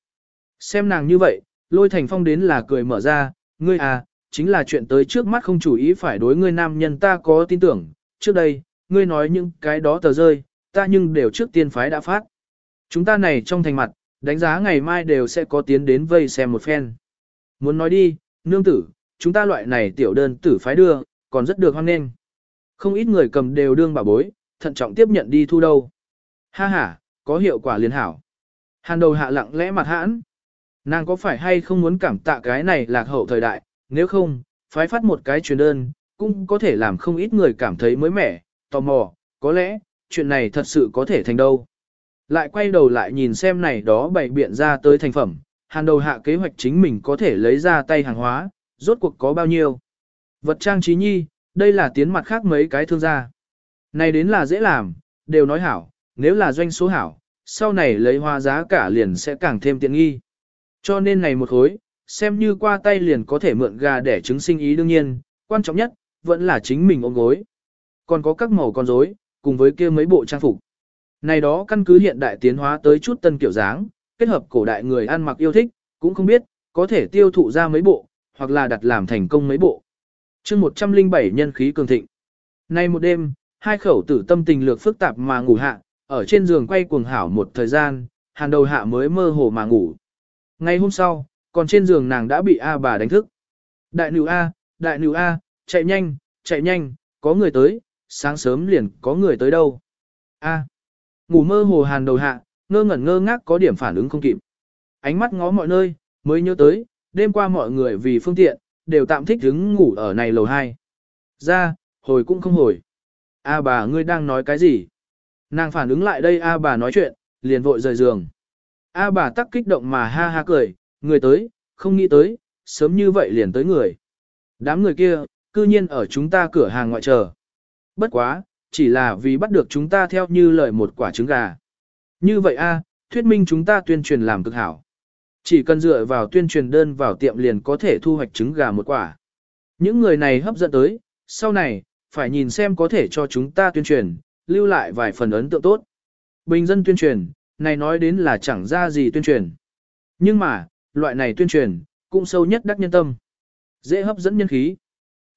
Xem nàng như vậy, lôi thành phong đến là cười mở ra, ngươi à, chính là chuyện tới trước mắt không chủ ý phải đối ngươi nam nhân ta có tin tưởng, trước đây, ngươi nói những cái đó tờ rơi, ta nhưng đều trước tiên phái đã phát. Chúng ta này trong thành mặt, đánh giá ngày mai đều sẽ có tiến đến vây xem một phen. Muốn nói đi, nương tử, chúng ta loại này tiểu đơn tử phái đưa, còn rất được hoan nghênh. Không ít người cầm đều đương bà bối, thận trọng tiếp nhận đi thu đâu. Ha ha, có hiệu quả liền hảo. Hàn đầu hạ lặng lẽ mặt hãn. Nàng có phải hay không muốn cảm tạ cái này lạc hậu thời đại, nếu không, phái phát một cái truyền đơn, cũng có thể làm không ít người cảm thấy mới mẻ, tò mò, có lẽ, chuyện này thật sự có thể thành đâu. Lại quay đầu lại nhìn xem này đó bày biện ra tới thành phẩm, hàn đầu hạ kế hoạch chính mình có thể lấy ra tay hàng hóa, rốt cuộc có bao nhiêu. Vật trang trí nhi, đây là tiến mặt khác mấy cái thương gia. Này đến là dễ làm, đều nói hảo, nếu là doanh số hảo, sau này lấy hoa giá cả liền sẽ càng thêm tiện nghi. Cho nên này một khối, xem như qua tay liền có thể mượn gà để trứng sinh ý đương nhiên, quan trọng nhất, vẫn là chính mình ôm gối. Còn có các màu con rối, cùng với kia mấy bộ trang phục. Này đó căn cứ hiện đại tiến hóa tới chút tân kiểu dáng, kết hợp cổ đại người ăn mặc yêu thích, cũng không biết, có thể tiêu thụ ra mấy bộ, hoặc là đặt làm thành công mấy bộ. chương 107 nhân khí cường thịnh. Nay một đêm, hai khẩu tử tâm tình lược phức tạp mà ngủ hạ, ở trên giường quay cuồng hảo một thời gian, hàn đầu hạ mới mơ hồ mà ngủ. Ngay hôm sau, còn trên giường nàng đã bị A bà đánh thức. Đại nữ A, đại nữ A, chạy nhanh, chạy nhanh, có người tới, sáng sớm liền có người tới đâu. A. Ngủ mơ hồ hàn đầu hạ, ngơ ngẩn ngơ ngác có điểm phản ứng không kịp. Ánh mắt ngó mọi nơi, mới nhớ tới, đêm qua mọi người vì phương tiện, đều tạm thích đứng ngủ ở này lầu 2. Ra, hồi cũng không hồi. A bà ngươi đang nói cái gì? Nàng phản ứng lại đây A bà nói chuyện, liền vội rời giường. A bà tắc kích động mà ha ha cười, người tới, không nghĩ tới, sớm như vậy liền tới người. Đám người kia, cư nhiên ở chúng ta cửa hàng ngoại chờ. Bất quá, chỉ là vì bắt được chúng ta theo như lời một quả trứng gà. Như vậy a, thuyết minh chúng ta tuyên truyền làm cực hảo. Chỉ cần dựa vào tuyên truyền đơn vào tiệm liền có thể thu hoạch trứng gà một quả. Những người này hấp dẫn tới, sau này, phải nhìn xem có thể cho chúng ta tuyên truyền, lưu lại vài phần ấn tượng tốt. Bình dân tuyên truyền, này nói đến là chẳng ra gì tuyên truyền. Nhưng mà, loại này tuyên truyền, cũng sâu nhất đắc nhân tâm. Dễ hấp dẫn nhân khí.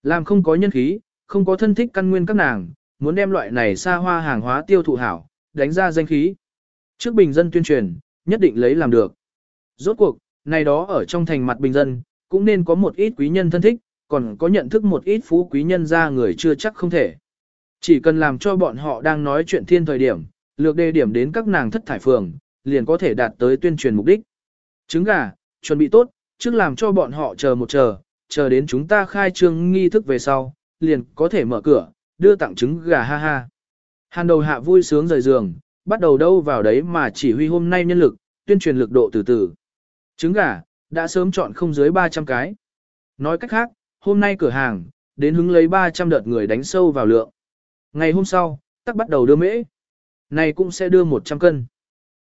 Làm không có nhân khí, không có thân thích căn nguyên các nàng, muốn đem loại này xa hoa hàng hóa tiêu thụ hảo, đánh ra danh khí. Trước bình dân tuyên truyền, nhất định lấy làm được. Rốt cuộc, này đó ở trong thành mặt bình dân, cũng nên có một ít quý nhân thân thích, còn có nhận thức một ít phú quý nhân ra người chưa chắc không thể. Chỉ cần làm cho bọn họ đang nói chuyện thiên thời điểm, lược đề điểm đến các nàng thất thải phường, liền có thể đạt tới tuyên truyền mục đích. Trứng gà, chuẩn bị tốt, trước làm cho bọn họ chờ một chờ, chờ đến chúng ta khai trương nghi thức về sau, liền có thể mở cửa, đưa tặng trứng gà ha ha. Hàn đầu hạ vui sướng rời giường, bắt đầu đâu vào đấy mà chỉ huy hôm nay nhân lực, tuyên truyền lực độ từ từ. Trứng gà, đã sớm chọn không dưới 300 cái. Nói cách khác, hôm nay cửa hàng, đến hứng lấy 300 đợt người đánh sâu vào lượng. Ngày hôm sau, tắc bắt đầu đưa mễ. Này cũng sẽ đưa 100 cân.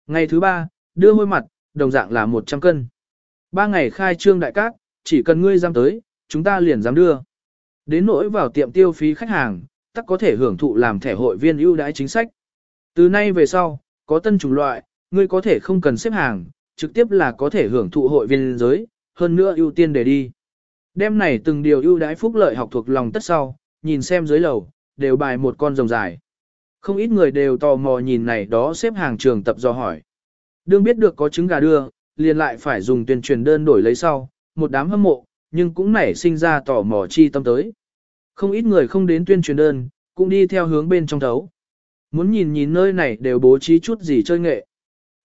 Ngày thứ ba, đưa hôi mặt, đồng dạng là 100 cân. Ba ngày khai trương đại cát, chỉ cần ngươi dám tới, chúng ta liền dám đưa. Đến nỗi vào tiệm tiêu phí khách hàng, tắc có thể hưởng thụ làm thẻ hội viên ưu đãi chính sách. Từ nay về sau, có tân chủng loại, ngươi có thể không cần xếp hàng, trực tiếp là có thể hưởng thụ hội viên giới, hơn nữa ưu tiên để đi. Đêm này từng điều ưu đãi phúc lợi học thuộc lòng tất sau, nhìn xem dưới lầu, đều bài một con rồng dài. Không ít người đều tò mò nhìn này đó xếp hàng trường tập do hỏi. Đương biết được có trứng gà đưa, liền lại phải dùng tuyên truyền đơn đổi lấy sau, một đám hâm mộ, nhưng cũng nảy sinh ra tò mò chi tâm tới. Không ít người không đến tuyên truyền đơn, cũng đi theo hướng bên trong thấu. Muốn nhìn nhìn nơi này đều bố trí chút gì chơi nghệ.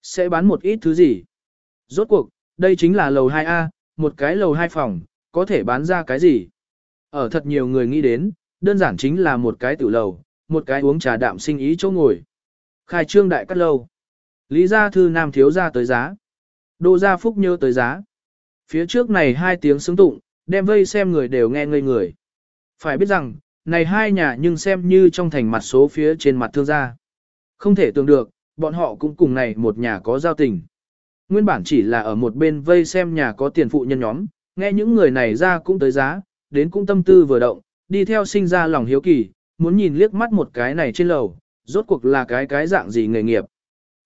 Sẽ bán một ít thứ gì. Rốt cuộc, đây chính là lầu 2A, một cái lầu 2 phòng, có thể bán ra cái gì. Ở thật nhiều người nghĩ đến, đơn giản chính là một cái tiểu lầu, một cái uống trà đạm sinh ý chỗ ngồi. Khai trương đại cắt lâu. Lý gia thư nam thiếu gia tới giá. Đô gia phúc nhớ tới giá. Phía trước này hai tiếng xứng tụng, đem vây xem người đều nghe ngây người. Phải biết rằng, này hai nhà nhưng xem như trong thành mặt số phía trên mặt thương gia. Không thể tưởng được, bọn họ cũng cùng này một nhà có giao tình. Nguyên bản chỉ là ở một bên vây xem nhà có tiền phụ nhân nhóm, nghe những người này ra cũng tới giá, đến cũng tâm tư vừa động, đi theo sinh ra lòng hiếu kỳ, muốn nhìn liếc mắt một cái này trên lầu, rốt cuộc là cái cái dạng gì nghề nghiệp.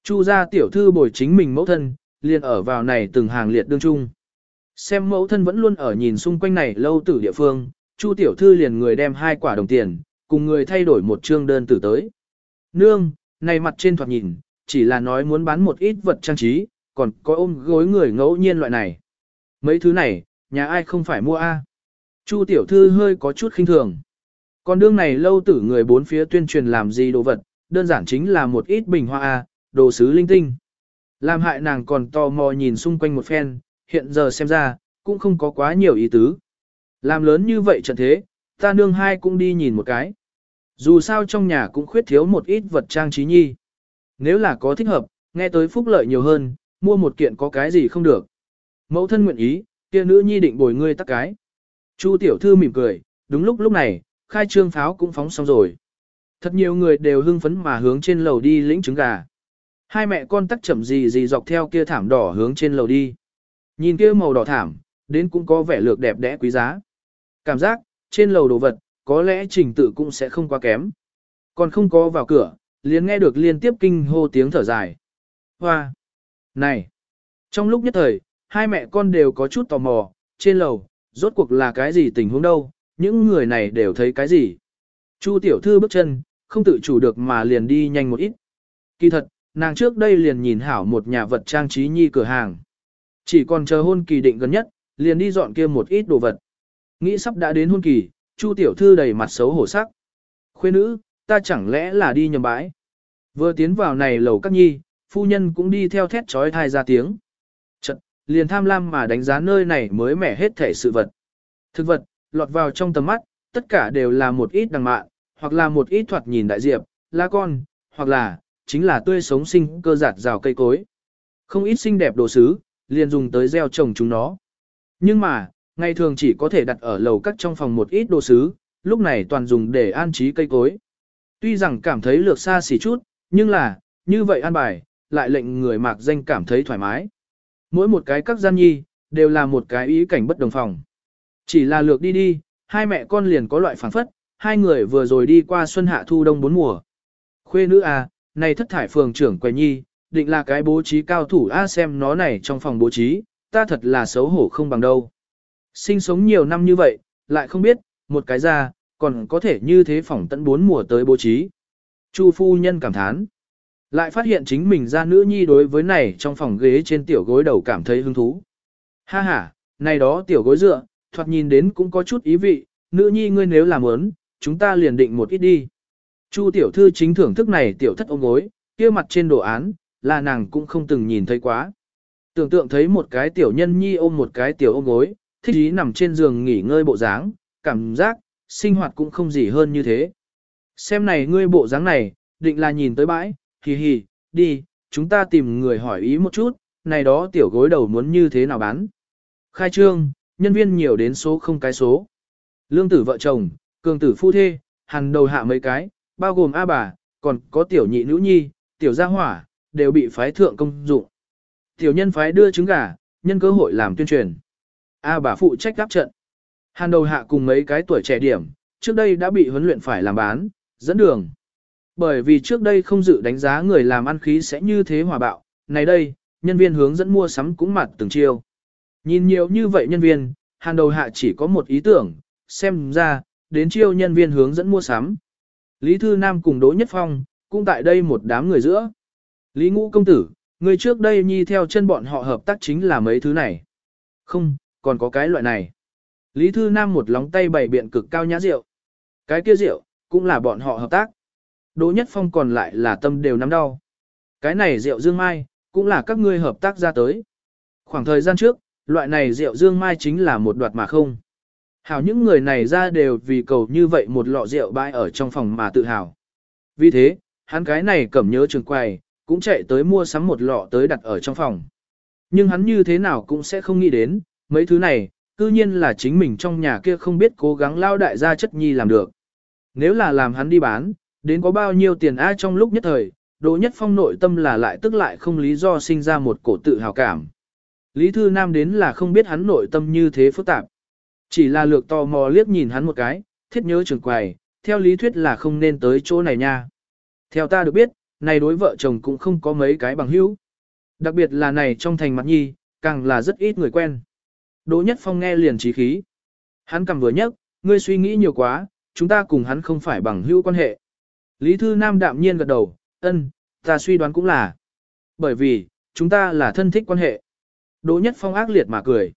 Chu gia tiểu thư bồi chính mình mẫu thân, liền ở vào này từng hàng liệt đương chung. Xem mẫu thân vẫn luôn ở nhìn xung quanh này lâu tử địa phương, Chu tiểu thư liền người đem hai quả đồng tiền, cùng người thay đổi một trương đơn tử tới. Nương, này mặt trên thoạt nhìn, chỉ là nói muốn bán một ít vật trang trí, còn có ôm gối người ngẫu nhiên loại này. Mấy thứ này, nhà ai không phải mua a? Chu tiểu thư hơi có chút khinh thường. Còn đương này lâu tử người bốn phía tuyên truyền làm gì đồ vật, đơn giản chính là một ít bình hoa a, đồ sứ linh tinh. Làm hại nàng còn tò mò nhìn xung quanh một phen, hiện giờ xem ra, cũng không có quá nhiều ý tứ. Làm lớn như vậy trận thế, ta nương hai cũng đi nhìn một cái. Dù sao trong nhà cũng khuyết thiếu một ít vật trang trí nhi. Nếu là có thích hợp, nghe tới phúc lợi nhiều hơn, mua một kiện có cái gì không được. Mẫu thân nguyện ý, kia nữ nhi định bồi ngươi tắc cái. Chu tiểu thư mỉm cười, đúng lúc lúc này, khai trương pháo cũng phóng xong rồi. Thật nhiều người đều hưng phấn mà hướng trên lầu đi lĩnh trứng gà. Hai mẹ con tắc chậm gì gì dọc theo kia thảm đỏ hướng trên lầu đi. Nhìn kia màu đỏ thảm, đến cũng có vẻ lược đẹp đẽ quý giá. Cảm giác, trên lầu đồ vật, có lẽ trình tự cũng sẽ không quá kém. Còn không có vào cửa, liền nghe được liên tiếp kinh hô tiếng thở dài. Hoa! Này! Trong lúc nhất thời, hai mẹ con đều có chút tò mò, trên lầu, rốt cuộc là cái gì tình huống đâu, những người này đều thấy cái gì. Chu tiểu thư bước chân, không tự chủ được mà liền đi nhanh một ít. Kỳ thật, nàng trước đây liền nhìn hảo một nhà vật trang trí nhi cửa hàng. Chỉ còn chờ hôn kỳ định gần nhất, liền đi dọn kia một ít đồ vật. Nghĩ sắp đã đến hôn kỳ, Chu tiểu thư đầy mặt xấu hổ sắc. Khuê nữ, ta chẳng lẽ là đi nhầm bãi. Vừa tiến vào này lầu các nhi, phu nhân cũng đi theo thét trói thai ra tiếng. Chật, liền tham lam mà đánh giá nơi này mới mẻ hết thể sự vật. Thực vật, lọt vào trong tầm mắt, tất cả đều là một ít đằng mạn, hoặc là một ít thoạt nhìn đại diệp, lá con, hoặc là, chính là tươi sống sinh cơ giạt rào cây cối. Không ít xinh đẹp đồ sứ, liền dùng tới gieo trồng chúng nó. Nhưng mà, ngày thường chỉ có thể đặt ở lầu cắt trong phòng một ít đồ sứ, lúc này toàn dùng để an trí cây cối. Tuy rằng cảm thấy lược xa xỉ chút, nhưng là, như vậy an bài, lại lệnh người mạc danh cảm thấy thoải mái. Mỗi một cái các gian nhi, đều là một cái ý cảnh bất đồng phòng. Chỉ là lược đi đi, hai mẹ con liền có loại phản phất, hai người vừa rồi đi qua xuân hạ thu đông bốn mùa. Khuê nữ à, này thất thải phường trưởng quầy nhi, định là cái bố trí cao thủ a xem nó này trong phòng bố trí, ta thật là xấu hổ không bằng đâu. Sinh sống nhiều năm như vậy, lại không biết, một cái ra, còn có thể như thế phòng tận bốn mùa tới bố trí. Chu phu nhân cảm thán. Lại phát hiện chính mình ra nữ nhi đối với này trong phòng ghế trên tiểu gối đầu cảm thấy hứng thú. Ha ha, này đó tiểu gối dựa, thoạt nhìn đến cũng có chút ý vị, nữ nhi ngươi nếu làm ớn, chúng ta liền định một ít đi. Chu tiểu thư chính thưởng thức này tiểu thất ôm gối, kia mặt trên đồ án, là nàng cũng không từng nhìn thấy quá. Tưởng tượng thấy một cái tiểu nhân nhi ôm một cái tiểu ôm gối, thích ý nằm trên giường nghỉ ngơi bộ dáng, cảm giác, sinh hoạt cũng không gì hơn như thế. Xem này ngươi bộ dáng này, định là nhìn tới bãi, hì hì, đi, chúng ta tìm người hỏi ý một chút, này đó tiểu gối đầu muốn như thế nào bán. Khai trương, nhân viên nhiều đến số không cái số. Lương tử vợ chồng, cường tử phu thê, hàn đầu hạ mấy cái, bao gồm A bà, còn có tiểu nhị nữ nhi, tiểu gia hỏa, đều bị phái thượng công dụng. Tiểu nhân phái đưa trứng gà, nhân cơ hội làm tuyên truyền. A bà phụ trách đáp trận. Hàn đầu hạ cùng mấy cái tuổi trẻ điểm, trước đây đã bị huấn luyện phải làm bán, dẫn đường. Bởi vì trước đây không dự đánh giá người làm ăn khí sẽ như thế hòa bạo, này đây, nhân viên hướng dẫn mua sắm cũng mặt từng chiêu. Nhìn nhiều như vậy nhân viên, hàn đầu hạ chỉ có một ý tưởng, xem ra, đến chiêu nhân viên hướng dẫn mua sắm. Lý Thư Nam cùng Đỗ Nhất Phong, cũng tại đây một đám người giữa. Lý Ngũ Công Tử, người trước đây nhi theo chân bọn họ hợp tác chính là mấy thứ này. Không, còn có cái loại này. Lý Thư Nam một lóng tay bày biện cực cao nhã rượu. Cái kia rượu, cũng là bọn họ hợp tác. Đỗ Nhất Phong còn lại là tâm đều nắm đau. Cái này rượu dương mai, cũng là các ngươi hợp tác ra tới. Khoảng thời gian trước, loại này rượu dương mai chính là một đoạt mà không. Hảo những người này ra đều vì cầu như vậy một lọ rượu bãi ở trong phòng mà tự hào. Vì thế, hắn cái này cẩm nhớ trường quầy, cũng chạy tới mua sắm một lọ tới đặt ở trong phòng. Nhưng hắn như thế nào cũng sẽ không nghĩ đến, mấy thứ này, cư nhiên là chính mình trong nhà kia không biết cố gắng lao đại gia chất nhi làm được. Nếu là làm hắn đi bán, đến có bao nhiêu tiền ai trong lúc nhất thời, Đỗ Nhất Phong nội tâm là lại tức lại không lý do sinh ra một cổ tự hào cảm. Lý Thư Nam đến là không biết hắn nội tâm như thế phức tạp. Chỉ là lược tò mò liếc nhìn hắn một cái, thiết nhớ trường quầy, theo lý thuyết là không nên tới chỗ này nha. Theo ta được biết, này đối vợ chồng cũng không có mấy cái bằng hữu. Đặc biệt là này trong thành mặt nhi, càng là rất ít người quen. Đỗ Nhất Phong nghe liền trí khí. Hắn cầm vừa nhấc, ngươi suy nghĩ nhiều quá, chúng ta cùng hắn không phải bằng hữu quan hệ. Lý Thư Nam đạm nhiên gật đầu, ân, ta suy đoán cũng là. Bởi vì, chúng ta là thân thích quan hệ. Đỗ Nhất Phong ác liệt mà cười.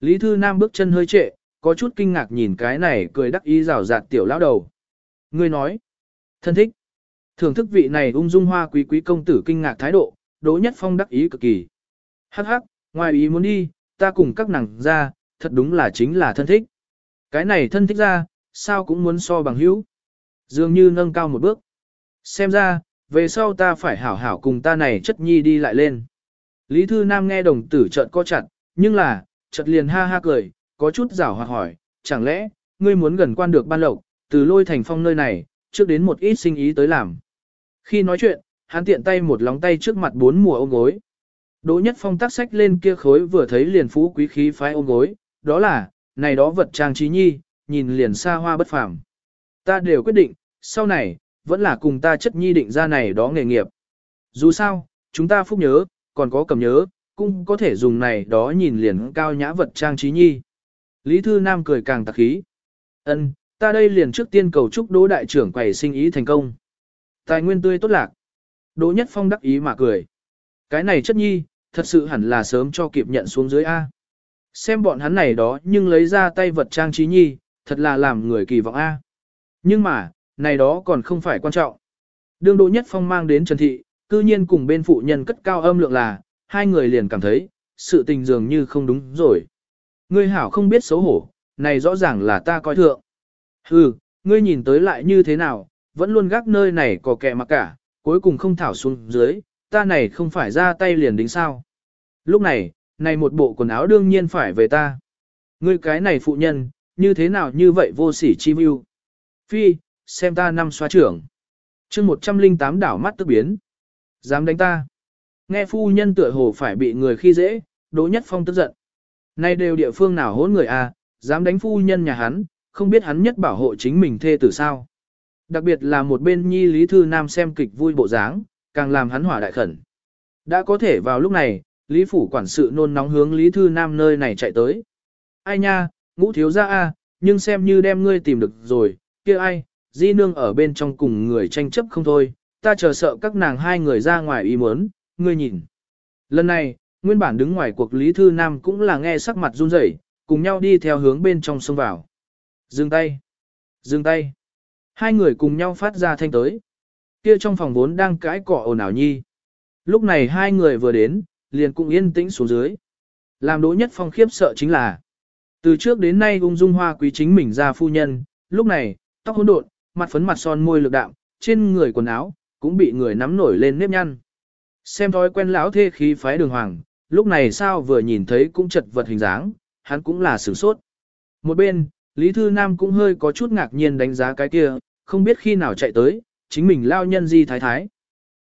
Lý Thư Nam bước chân hơi trệ, có chút kinh ngạc nhìn cái này cười đắc ý rào rạt tiểu lão đầu. Ngươi nói, thân thích. Thưởng thức vị này ung dung hoa quý quý công tử kinh ngạc thái độ, Đỗ Nhất Phong đắc ý cực kỳ. Hắc hắc, ngoài ý muốn đi, ta cùng các nàng ra, thật đúng là chính là thân thích. Cái này thân thích ra, sao cũng muốn so bằng hữu. Dường như nâng cao một bước. Xem ra, về sau ta phải hảo hảo cùng ta này chất nhi đi lại lên. Lý Thư Nam nghe đồng tử trợn co chặt, nhưng là, chợt liền ha ha cười, có chút rảo hoặc hỏi, chẳng lẽ, ngươi muốn gần quan được ban lộc, từ lôi thành phong nơi này, trước đến một ít sinh ý tới làm. Khi nói chuyện, hắn tiện tay một lóng tay trước mặt bốn mùa ôm gối. Đỗ nhất phong tác sách lên kia khối vừa thấy liền phú quý khí phái ôm gối, đó là, này đó vật trang trí nhi, nhìn liền xa hoa bất phàm. Ta đều quyết định, sau này, vẫn là cùng ta chất nhi định ra này đó nghề nghiệp. Dù sao, chúng ta phúc nhớ, còn có cầm nhớ, cũng có thể dùng này đó nhìn liền cao nhã vật trang trí nhi. Lý Thư Nam cười càng tạc khí. ân ta đây liền trước tiên cầu chúc Đỗ đại trưởng quầy sinh ý thành công. Tài nguyên tươi tốt lạc. Đỗ Nhất Phong đắc ý mà cười. Cái này chất nhi, thật sự hẳn là sớm cho kịp nhận xuống dưới A. Xem bọn hắn này đó nhưng lấy ra tay vật trang trí nhi, thật là làm người kỳ vọng A. Nhưng mà, này đó còn không phải quan trọng. Đương Đỗ Nhất Phong mang đến Trần Thị, cư nhiên cùng bên phụ nhân cất cao âm lượng là, hai người liền cảm thấy, sự tình dường như không đúng rồi. Ngươi hảo không biết xấu hổ, này rõ ràng là ta coi thượng. Hừ, ngươi nhìn tới lại như thế nào, vẫn luôn gác nơi này có kẻ mặc cả, cuối cùng không thảo xuống dưới, ta này không phải ra tay liền đính sao. Lúc này, này một bộ quần áo đương nhiên phải về ta. Ngươi cái này phụ nhân, như thế nào như vậy vô sỉ chi mưu. Phi, xem ta năm xóa trưởng. chương 108 đảo mắt tức biến. Dám đánh ta. Nghe phu nhân tựa hồ phải bị người khi dễ, Đỗ Nhất Phong tức giận. Nay đều địa phương nào hỗn người à, dám đánh phu nhân nhà hắn, không biết hắn nhất bảo hộ chính mình thê tử sao. Đặc biệt là một bên nhi Lý Thư Nam xem kịch vui bộ dáng, càng làm hắn hỏa đại khẩn. Đã có thể vào lúc này, Lý Phủ quản sự nôn nóng hướng Lý Thư Nam nơi này chạy tới. Ai nha, ngũ thiếu ra a à, nhưng xem như đem ngươi tìm được rồi, kia ai, di nương ở bên trong cùng người tranh chấp không thôi, ta chờ sợ các nàng hai người ra ngoài ý muốn, ngươi nhìn. Lần này, nguyên bản đứng ngoài cuộc Lý Thư Nam cũng là nghe sắc mặt run rẩy, cùng nhau đi theo hướng bên trong sông vào. Dừng tay! Dừng tay! Hai người cùng nhau phát ra thanh tới. Kia trong phòng vốn đang cãi cọ ồn ào nhi. Lúc này hai người vừa đến, liền cũng yên tĩnh xuống dưới. Làm đỗ nhất phong khiếp sợ chính là, từ trước đến nay ung dung hoa quý chính mình ra phu nhân, lúc này, tóc hỗn độn, mặt phấn mặt son môi lực đạm, trên người quần áo, cũng bị người nắm nổi lên nếp nhăn. Xem thói quen lão thê khí phái đường hoàng, lúc này sao vừa nhìn thấy cũng chật vật hình dáng, hắn cũng là sửng sốt. Một bên, Lý Thư Nam cũng hơi có chút ngạc nhiên đánh giá cái kia, không biết khi nào chạy tới, chính mình lao nhân di thái thái.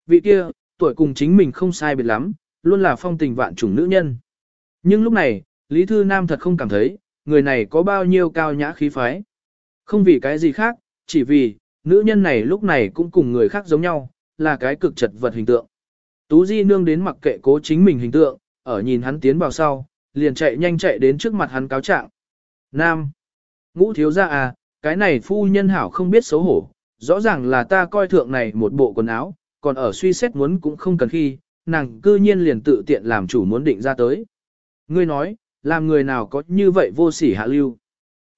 Vị kia, tuổi cùng chính mình không sai biệt lắm, luôn là phong tình vạn chủng nữ nhân. Nhưng lúc này, Lý Thư Nam thật không cảm thấy, người này có bao nhiêu cao nhã khí phái. Không vì cái gì khác, chỉ vì, nữ nhân này lúc này cũng cùng người khác giống nhau, là cái cực chật vật hình tượng. Tú Di nương đến mặc kệ cố chính mình hình tượng, ở nhìn hắn tiến vào sau, liền chạy nhanh chạy đến trước mặt hắn cáo trạng. Nam. Ngũ thiếu gia à, cái này phu nhân hảo không biết xấu hổ, rõ ràng là ta coi thượng này một bộ quần áo, còn ở suy xét muốn cũng không cần khi, nàng cư nhiên liền tự tiện làm chủ muốn định ra tới. Ngươi nói, làm người nào có như vậy vô sỉ hạ lưu.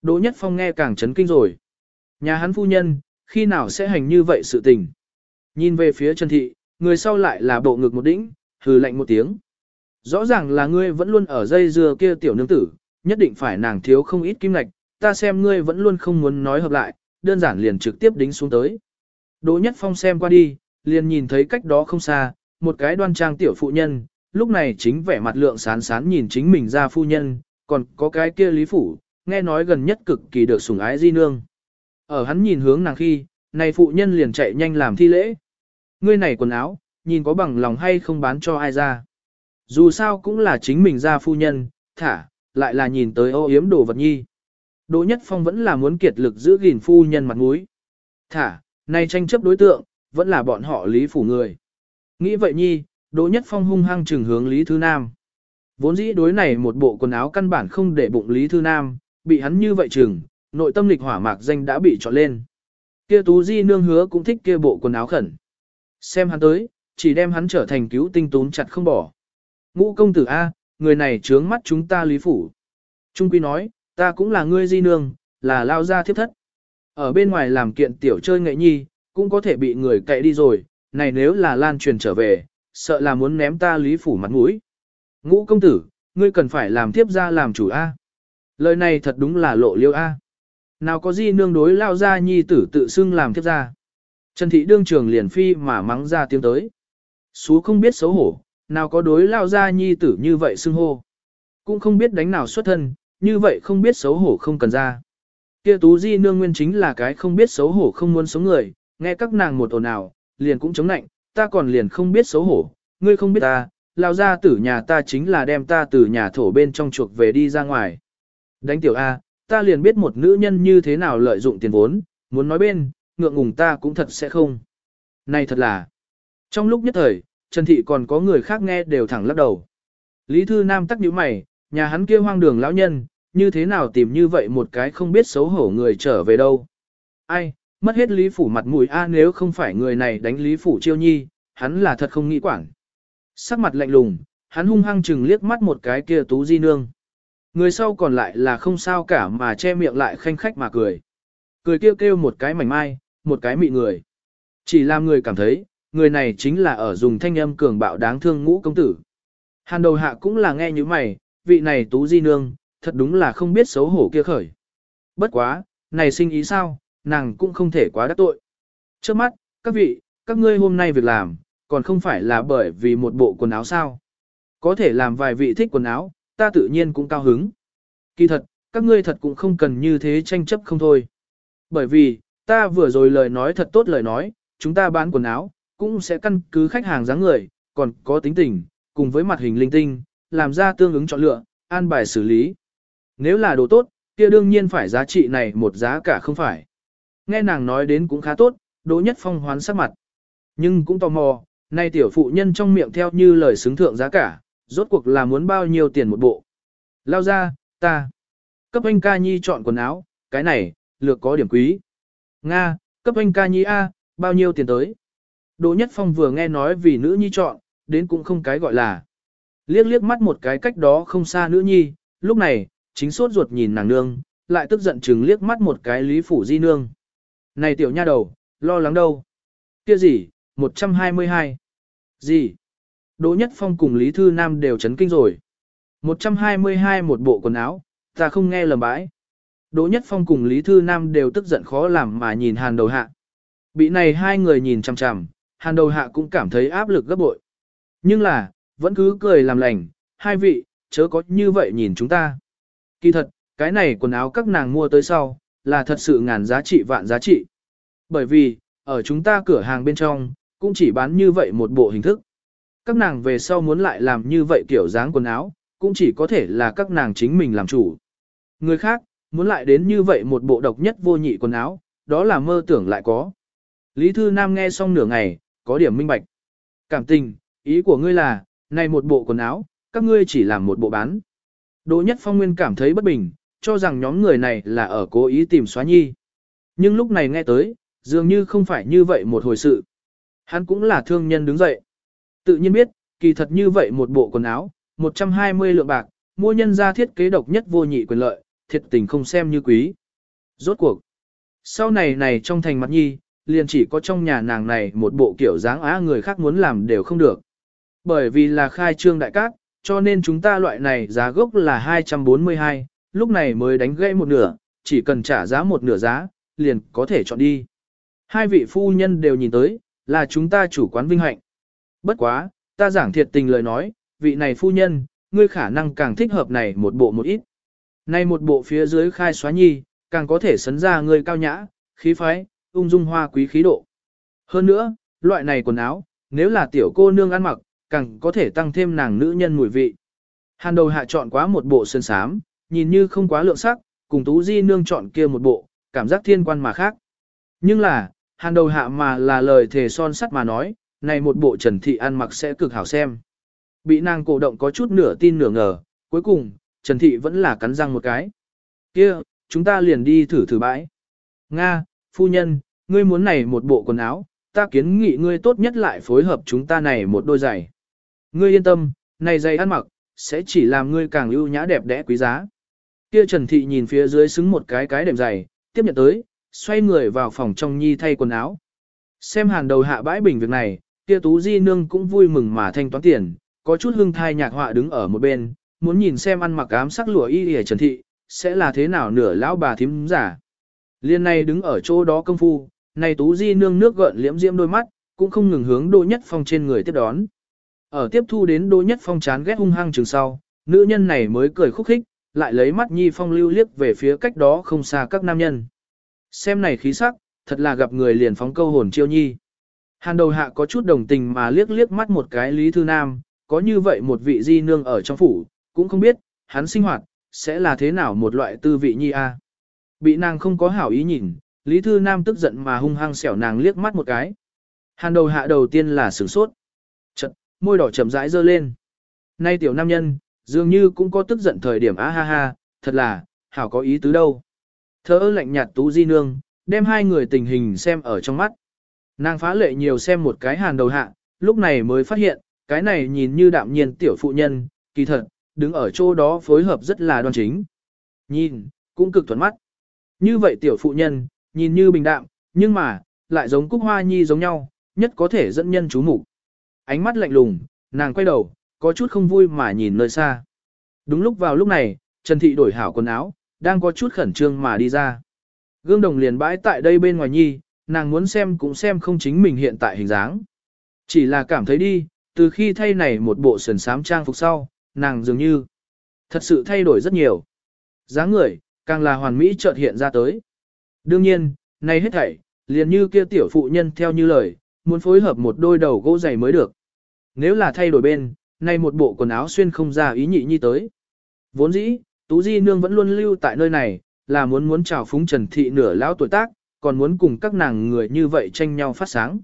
Đỗ Nhất Phong nghe càng chấn kinh rồi. Nhà hắn phu nhân, khi nào sẽ hành như vậy sự tình? Nhìn về phía Trần Thị, người sau lại là bộ ngực một đĩnh, hừ lạnh một tiếng. Rõ ràng là ngươi vẫn luôn ở dây dưa kia tiểu nương tử, nhất định phải nàng thiếu không ít kim ngạch, ta xem ngươi vẫn luôn không muốn nói hợp lại, đơn giản liền trực tiếp đính xuống tới. Đỗ Nhất Phong xem qua đi, liền nhìn thấy cách đó không xa, một cái đoan trang tiểu phụ nhân, lúc này chính vẻ mặt lượng sán sán nhìn chính mình ra phu nhân, còn có cái kia lý phủ, nghe nói gần nhất cực kỳ được sủng ái di nương. Ở hắn nhìn hướng nàng khi, này phụ nhân liền chạy nhanh làm thi lễ. Ngươi này quần áo, nhìn có bằng lòng hay không bán cho ai ra. Dù sao cũng là chính mình ra phu nhân, thả, lại là nhìn tới ô yếm đồ vật nhi. Đỗ Nhất Phong vẫn là muốn kiệt lực giữ gìn phu nhân mặt mũi. Thả, này tranh chấp đối tượng, vẫn là bọn họ Lý Phủ người. Nghĩ vậy nhi, Đỗ Nhất Phong hung hăng trừng hướng Lý Thư Nam. Vốn dĩ đối này một bộ quần áo căn bản không để bụng Lý Thư Nam, bị hắn như vậy trừng, nội tâm lịch hỏa mạc danh đã bị chọn lên. Kia Tú Di nương hứa cũng thích kia bộ quần áo khẩn. Xem hắn tới, chỉ đem hắn trở thành cứu tinh tún chặt không bỏ. Ngũ công tử A, người này trướng mắt chúng ta Lý Phủ. Trung Quy nói, ta cũng là ngươi di nương, là lao gia thiếp thất. Ở bên ngoài làm kiện tiểu chơi nghệ nhi, cũng có thể bị người cậy đi rồi, này nếu là lan truyền trở về, sợ là muốn ném ta lý phủ mặt mũi. Ngũ công tử, ngươi cần phải làm tiếp ra làm chủ A. Lời này thật đúng là lộ liêu A. Nào có gì nương đối lao ra nhi tử tự xưng làm tiếp ra. Trần thị đương trường liền phi mà mắng ra tiếng tới. Xú không biết xấu hổ, nào có đối lao ra nhi tử như vậy xưng hô. Cũng không biết đánh nào xuất thân, như vậy không biết xấu hổ không cần ra. Kia tú di nương nguyên chính là cái không biết xấu hổ không muốn sống người, nghe các nàng một ồn nào, liền cũng chống nạnh, ta còn liền không biết xấu hổ, ngươi không biết ta, lao ra tử nhà ta chính là đem ta từ nhà thổ bên trong chuộc về đi ra ngoài. Đánh tiểu A, ta liền biết một nữ nhân như thế nào lợi dụng tiền vốn, muốn nói bên, ngượng ngùng ta cũng thật sẽ không. Này thật là, trong lúc nhất thời, Trần Thị còn có người khác nghe đều thẳng lắc đầu. Lý Thư Nam tắc nhíu mày, nhà hắn kia hoang đường lão nhân, như thế nào tìm như vậy một cái không biết xấu hổ người trở về đâu. Ai, mất hết Lý Phủ mặt mũi a nếu không phải người này đánh Lý Phủ chiêu nhi, hắn là thật không nghĩ quảng. Sắc mặt lạnh lùng, hắn hung hăng chừng liếc mắt một cái kia tú di nương. Người sau còn lại là không sao cả mà che miệng lại khanh khách mà cười. Cười kêu kêu một cái mảnh mai, một cái mị người. Chỉ làm người cảm thấy, người này chính là ở dùng thanh âm cường bạo đáng thương ngũ công tử. Hàn đầu hạ cũng là nghe như mày, vị này tú di nương, thật đúng là không biết xấu hổ kia khởi. Bất quá, này sinh ý sao, nàng cũng không thể quá đắc tội. Trước mắt, các vị, các ngươi hôm nay việc làm, còn không phải là bởi vì một bộ quần áo sao. Có thể làm vài vị thích quần áo, ta tự nhiên cũng cao hứng. Kỳ thật, các ngươi thật cũng không cần như thế tranh chấp không thôi. Bởi vì, ta vừa rồi lời nói thật tốt lời nói, chúng ta bán quần áo, cũng sẽ căn cứ khách hàng dáng người, còn có tính tình, cùng với mặt hình linh tinh, làm ra tương ứng chọn lựa, an bài xử lý. Nếu là đồ tốt, kia đương nhiên phải giá trị này một giá cả không phải. Nghe nàng nói đến cũng khá tốt, Đỗ Nhất Phong hoán sắc mặt. Nhưng cũng tò mò, nay tiểu phụ nhân trong miệng theo như lời xứng thượng giá cả, rốt cuộc là muốn bao nhiêu tiền một bộ. Lao ra, ta. Cấp anh ca nhi chọn quần áo, cái này, lược có điểm quý. Nga, cấp anh ca nhi A, bao nhiêu tiền tới. Đỗ Nhất Phong vừa nghe nói vì nữ nhi chọn, đến cũng không cái gọi là. Liếc liếc mắt một cái cách đó không xa nữ nhi, lúc này, chính sốt ruột nhìn nàng nương, lại tức giận chừng liếc mắt một cái Lý Phủ Di nương. Này tiểu nha đầu, lo lắng đâu? Kia gì, 122. Gì? Đỗ Nhất Phong cùng Lý Thư Nam đều chấn kinh rồi. 122 một bộ quần áo, ta không nghe lầm bãi. Đỗ Nhất Phong cùng Lý Thư Nam đều tức giận khó làm mà nhìn hàn đầu hạ. Bị này hai người nhìn chằm chằm, hàn đầu hạ cũng cảm thấy áp lực gấp bội. Nhưng là, vẫn cứ cười làm lành, hai vị, chớ có như vậy nhìn chúng ta. Kỳ thật, cái này quần áo các nàng mua tới sau, là thật sự ngàn giá trị vạn giá trị. Bởi vì, ở chúng ta cửa hàng bên trong, cũng chỉ bán như vậy một bộ hình thức. Các nàng về sau muốn lại làm như vậy kiểu dáng quần áo, cũng chỉ có thể là các nàng chính mình làm chủ. Người khác, muốn lại đến như vậy một bộ độc nhất vô nhị quần áo, đó là mơ tưởng lại có. Lý Thư Nam nghe xong nửa ngày, có điểm minh bạch. Cảm tình, ý của ngươi là, này một bộ quần áo, các ngươi chỉ làm một bộ bán. Đỗ Nhất Phong Nguyên cảm thấy bất bình, cho rằng nhóm người này là ở cố ý tìm xóa nhi. Nhưng lúc này nghe tới, dường như không phải như vậy một hồi sự. Hắn cũng là thương nhân đứng dậy. Tự nhiên biết, kỳ thật như vậy một bộ quần áo, 120 lượng bạc, mua nhân ra thiết kế độc nhất vô nhị quyền lợi, thiệt tình không xem như quý. Rốt cuộc. Sau này này trong thành mặt nhi, liền chỉ có trong nhà nàng này một bộ kiểu dáng á người khác muốn làm đều không được. Bởi vì là khai trương đại cát, cho nên chúng ta loại này giá gốc là 242, lúc này mới đánh gãy một nửa, chỉ cần trả giá một nửa giá, liền có thể chọn đi. Hai vị phu nhân đều nhìn tới, là chúng ta chủ quán vinh hạnh. Bất quá, ta giảng thiệt tình lời nói, vị này phu nhân, ngươi khả năng càng thích hợp này một bộ một ít. Này một bộ phía dưới khai xóa nhi, càng có thể sấn ra ngươi cao nhã, khí phái, ung dung hoa quý khí độ. Hơn nữa, loại này quần áo, nếu là tiểu cô nương ăn mặc, càng có thể tăng thêm nàng nữ nhân mùi vị. Hàn đầu hạ chọn quá một bộ sơn sám, nhìn như không quá lượng sắc, cùng tú di nương chọn kia một bộ, cảm giác thiên quan mà khác. Nhưng là, hàn đầu hạ mà là lời thề son sắt mà nói, này một bộ trần thị ăn mặc sẽ cực hảo xem. Bị nàng cổ động có chút nửa tin nửa ngờ, cuối cùng, trần thị vẫn là cắn răng một cái. kia chúng ta liền đi thử thử bãi. Nga, phu nhân, ngươi muốn này một bộ quần áo, ta kiến nghị ngươi tốt nhất lại phối hợp chúng ta này một đôi giày. Ngươi yên tâm, này giày ăn mặc, sẽ chỉ làm ngươi càng ưu nhã đẹp đẽ quý giá. Kia Trần Thị nhìn phía dưới xứng một cái cái đệm giày, tiếp nhận tới, xoay người vào phòng trong nhi thay quần áo. Xem hàn đầu hạ bãi bình việc này, kia Tú Di Nương cũng vui mừng mà thanh toán tiền, có chút hưng thai nhạc họa đứng ở một bên, muốn nhìn xem ăn mặc ám sắc lụa y y Trần Thị, sẽ là thế nào nửa lão bà thím giả. Liên này đứng ở chỗ đó công phu, này Tú Di Nương nước gợn liễm diễm đôi mắt, cũng không ngừng hướng Đỗ Nhất Phong trên người tiếp đón. Ở tiếp thu đến Đỗ Nhất Phong chán ghét hung hăng trường sau, nữ nhân này mới cười khúc khích, lại lấy mắt nhi phong lưu liếc về phía cách đó không xa các nam nhân. Xem này khí sắc, thật là gặp người liền phóng câu hồn chiêu nhi. Hàn đầu hạ có chút đồng tình mà liếc liếc mắt một cái Lý Thư Nam, có như vậy một vị di nương ở trong phủ, cũng không biết, hắn sinh hoạt, sẽ là thế nào một loại tư vị nhi a. Bị nàng không có hảo ý nhìn, Lý Thư Nam tức giận mà hung hăng xẻo nàng liếc mắt một cái. Hàn đầu hạ đầu tiên là sửng sốt. Chật, môi đỏ chậm rãi dơ lên. Nay tiểu nam nhân, dường như cũng có tức giận thời điểm á ha ha, thật là, hảo có ý tứ đâu. Thơ lạnh nhạt tú di nương, đem hai người tình hình xem ở trong mắt. Nàng phá lệ nhiều xem một cái hàn đầu hạ, lúc này mới phát hiện, cái này nhìn như đạm nhiên tiểu phụ nhân, kỳ thật, đứng ở chỗ đó phối hợp rất là đoan chính. Nhìn, cũng cực thuận mắt. Như vậy tiểu phụ nhân, nhìn như bình đạm, nhưng mà, lại giống cúc hoa nhi giống nhau, nhất có thể dẫn nhân chú mục Ánh mắt lạnh lùng, nàng quay đầu, có chút không vui mà nhìn nơi xa. Đúng lúc vào lúc này, Trần Thị đổi hảo quần áo, đang có chút khẩn trương mà đi ra. Gương đồng liền bãi tại đây bên ngoài nhi, nàng muốn xem cũng xem không chính mình hiện tại hình dáng. Chỉ là cảm thấy đi, từ khi thay này một bộ sườn sám trang phục sau, nàng dường như thật sự thay đổi rất nhiều. dáng người, càng là hoàn mỹ chợt hiện ra tới. Đương nhiên, nay hết thảy, liền như kia tiểu phụ nhân theo như lời, muốn phối hợp một đôi đầu gỗ dày mới được. Nếu là thay đổi bên, nay một bộ quần áo xuyên không ra ý nhị nhi tới. Vốn dĩ, Tú Di Nương vẫn luôn lưu tại nơi này, là muốn muốn chào phúng Trần Thị nửa lão tuổi tác, còn muốn cùng các nàng người như vậy tranh nhau phát sáng.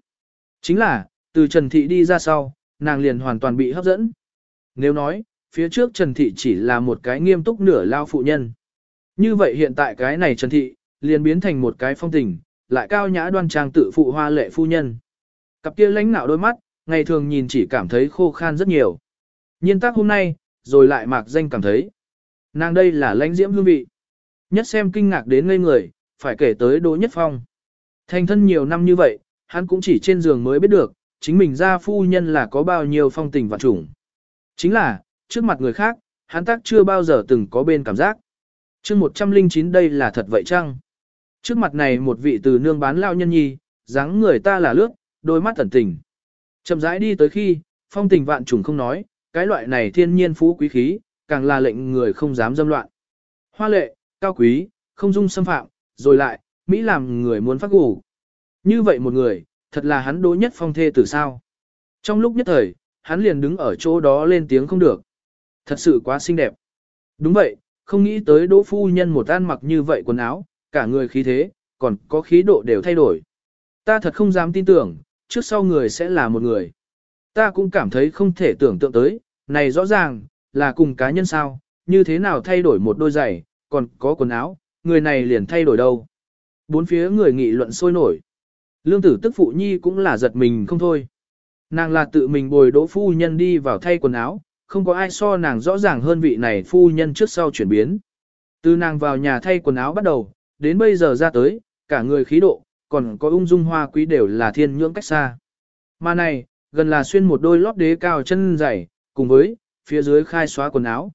Chính là, từ Trần Thị đi ra sau, nàng liền hoàn toàn bị hấp dẫn. Nếu nói, phía trước Trần Thị chỉ là một cái nghiêm túc nửa lao phụ nhân. Như vậy hiện tại cái này Trần Thị, liền biến thành một cái phong tình, lại cao nhã đoan trang tự phụ hoa lệ phu nhân. Cặp kia lãnh nạo đôi mắt, ngày thường nhìn chỉ cảm thấy khô khan rất nhiều. Nhiên tác hôm nay, rồi lại mạc danh cảm thấy. Nàng đây là lãnh diễm hương vị. Nhất xem kinh ngạc đến ngây người, phải kể tới Đỗ Nhất Phong. Thành thân nhiều năm như vậy, hắn cũng chỉ trên giường mới biết được, chính mình ra phu nhân là có bao nhiêu phong tình và trùng. Chính là, trước mặt người khác, hắn tác chưa bao giờ từng có bên cảm giác. chương 109 đây là thật vậy chăng? Trước mặt này một vị từ nương bán lao nhân nhi, dáng người ta là lướt, đôi mắt tẩn tình. Chậm rãi đi tới khi, phong tình vạn trùng không nói, cái loại này thiên nhiên phú quý khí, càng là lệnh người không dám dâm loạn. Hoa lệ, cao quý, không dung xâm phạm, rồi lại, Mỹ làm người muốn phát gù. Như vậy một người, thật là hắn đối nhất phong thê từ sao. Trong lúc nhất thời, hắn liền đứng ở chỗ đó lên tiếng không được. Thật sự quá xinh đẹp. Đúng vậy, không nghĩ tới đỗ phu nhân một ăn mặc như vậy quần áo, cả người khí thế, còn có khí độ đều thay đổi. Ta thật không dám tin tưởng, trước sau người sẽ là một người. Ta cũng cảm thấy không thể tưởng tượng tới, này rõ ràng, là cùng cá nhân sao, như thế nào thay đổi một đôi giày, còn có quần áo, người này liền thay đổi đâu. Bốn phía người nghị luận sôi nổi. Lương tử tức phụ nhi cũng là giật mình không thôi. Nàng là tự mình bồi đỗ phu nhân đi vào thay quần áo, không có ai so nàng rõ ràng hơn vị này phu nhân trước sau chuyển biến. Từ nàng vào nhà thay quần áo bắt đầu, đến bây giờ ra tới, cả người khí độ, còn có ung dung hoa quý đều là thiên nhưỡng cách xa. Mà này, gần là xuyên một đôi lót đế cao chân dày, cùng với, phía dưới khai xóa quần áo.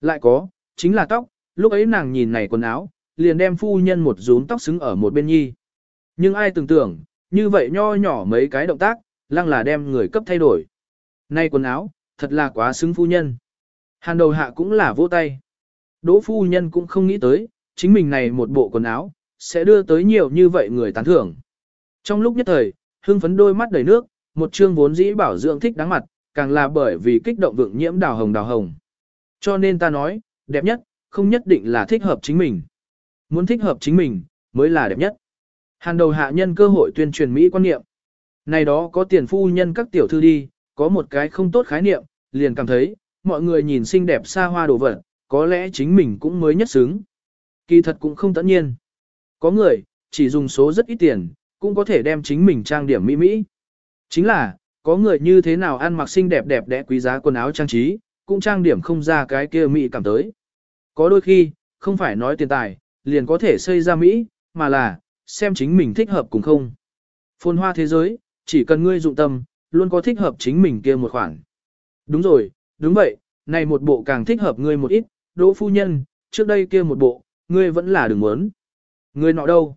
Lại có, chính là tóc, lúc ấy nàng nhìn này quần áo, liền đem phu nhân một rúm tóc xứng ở một bên nhi. Nhưng ai tưởng tưởng, như vậy nho nhỏ mấy cái động tác, lăng là đem người cấp thay đổi. Nay quần áo, thật là quá xứng phu nhân. Hàn đầu hạ cũng là vô tay. Đỗ phu nhân cũng không nghĩ tới, chính mình này một bộ quần áo, sẽ đưa tới nhiều như vậy người tán thưởng. Trong lúc nhất thời, hương phấn đôi mắt đầy nước, một chương vốn dĩ bảo dưỡng thích đáng mặt, càng là bởi vì kích động vượng nhiễm đào hồng đào hồng. Cho nên ta nói, đẹp nhất, không nhất định là thích hợp chính mình. Muốn thích hợp chính mình, mới là đẹp nhất. Hàn đầu hạ nhân cơ hội tuyên truyền Mỹ quan niệm. Này đó có tiền phu nhân các tiểu thư đi, có một cái không tốt khái niệm, liền cảm thấy, mọi người nhìn xinh đẹp xa hoa đồ vật, có lẽ chính mình cũng mới nhất xứng. Kỳ thật cũng không tất nhiên. Có người, chỉ dùng số rất ít tiền, cũng có thể đem chính mình trang điểm mỹ mỹ. Chính là, có người như thế nào ăn mặc xinh đẹp đẹp đẽ quý giá quần áo trang trí, cũng trang điểm không ra cái kia mỹ cảm tới. Có đôi khi, không phải nói tiền tài, liền có thể xây ra mỹ, mà là, xem chính mình thích hợp cùng không. Phồn hoa thế giới, chỉ cần ngươi dụng tâm, luôn có thích hợp chính mình kia một khoản. Đúng rồi, đúng vậy, này một bộ càng thích hợp ngươi một ít, đỗ phu nhân, trước đây kia một bộ, ngươi vẫn là đừng muốn. Ngươi nọ đâu?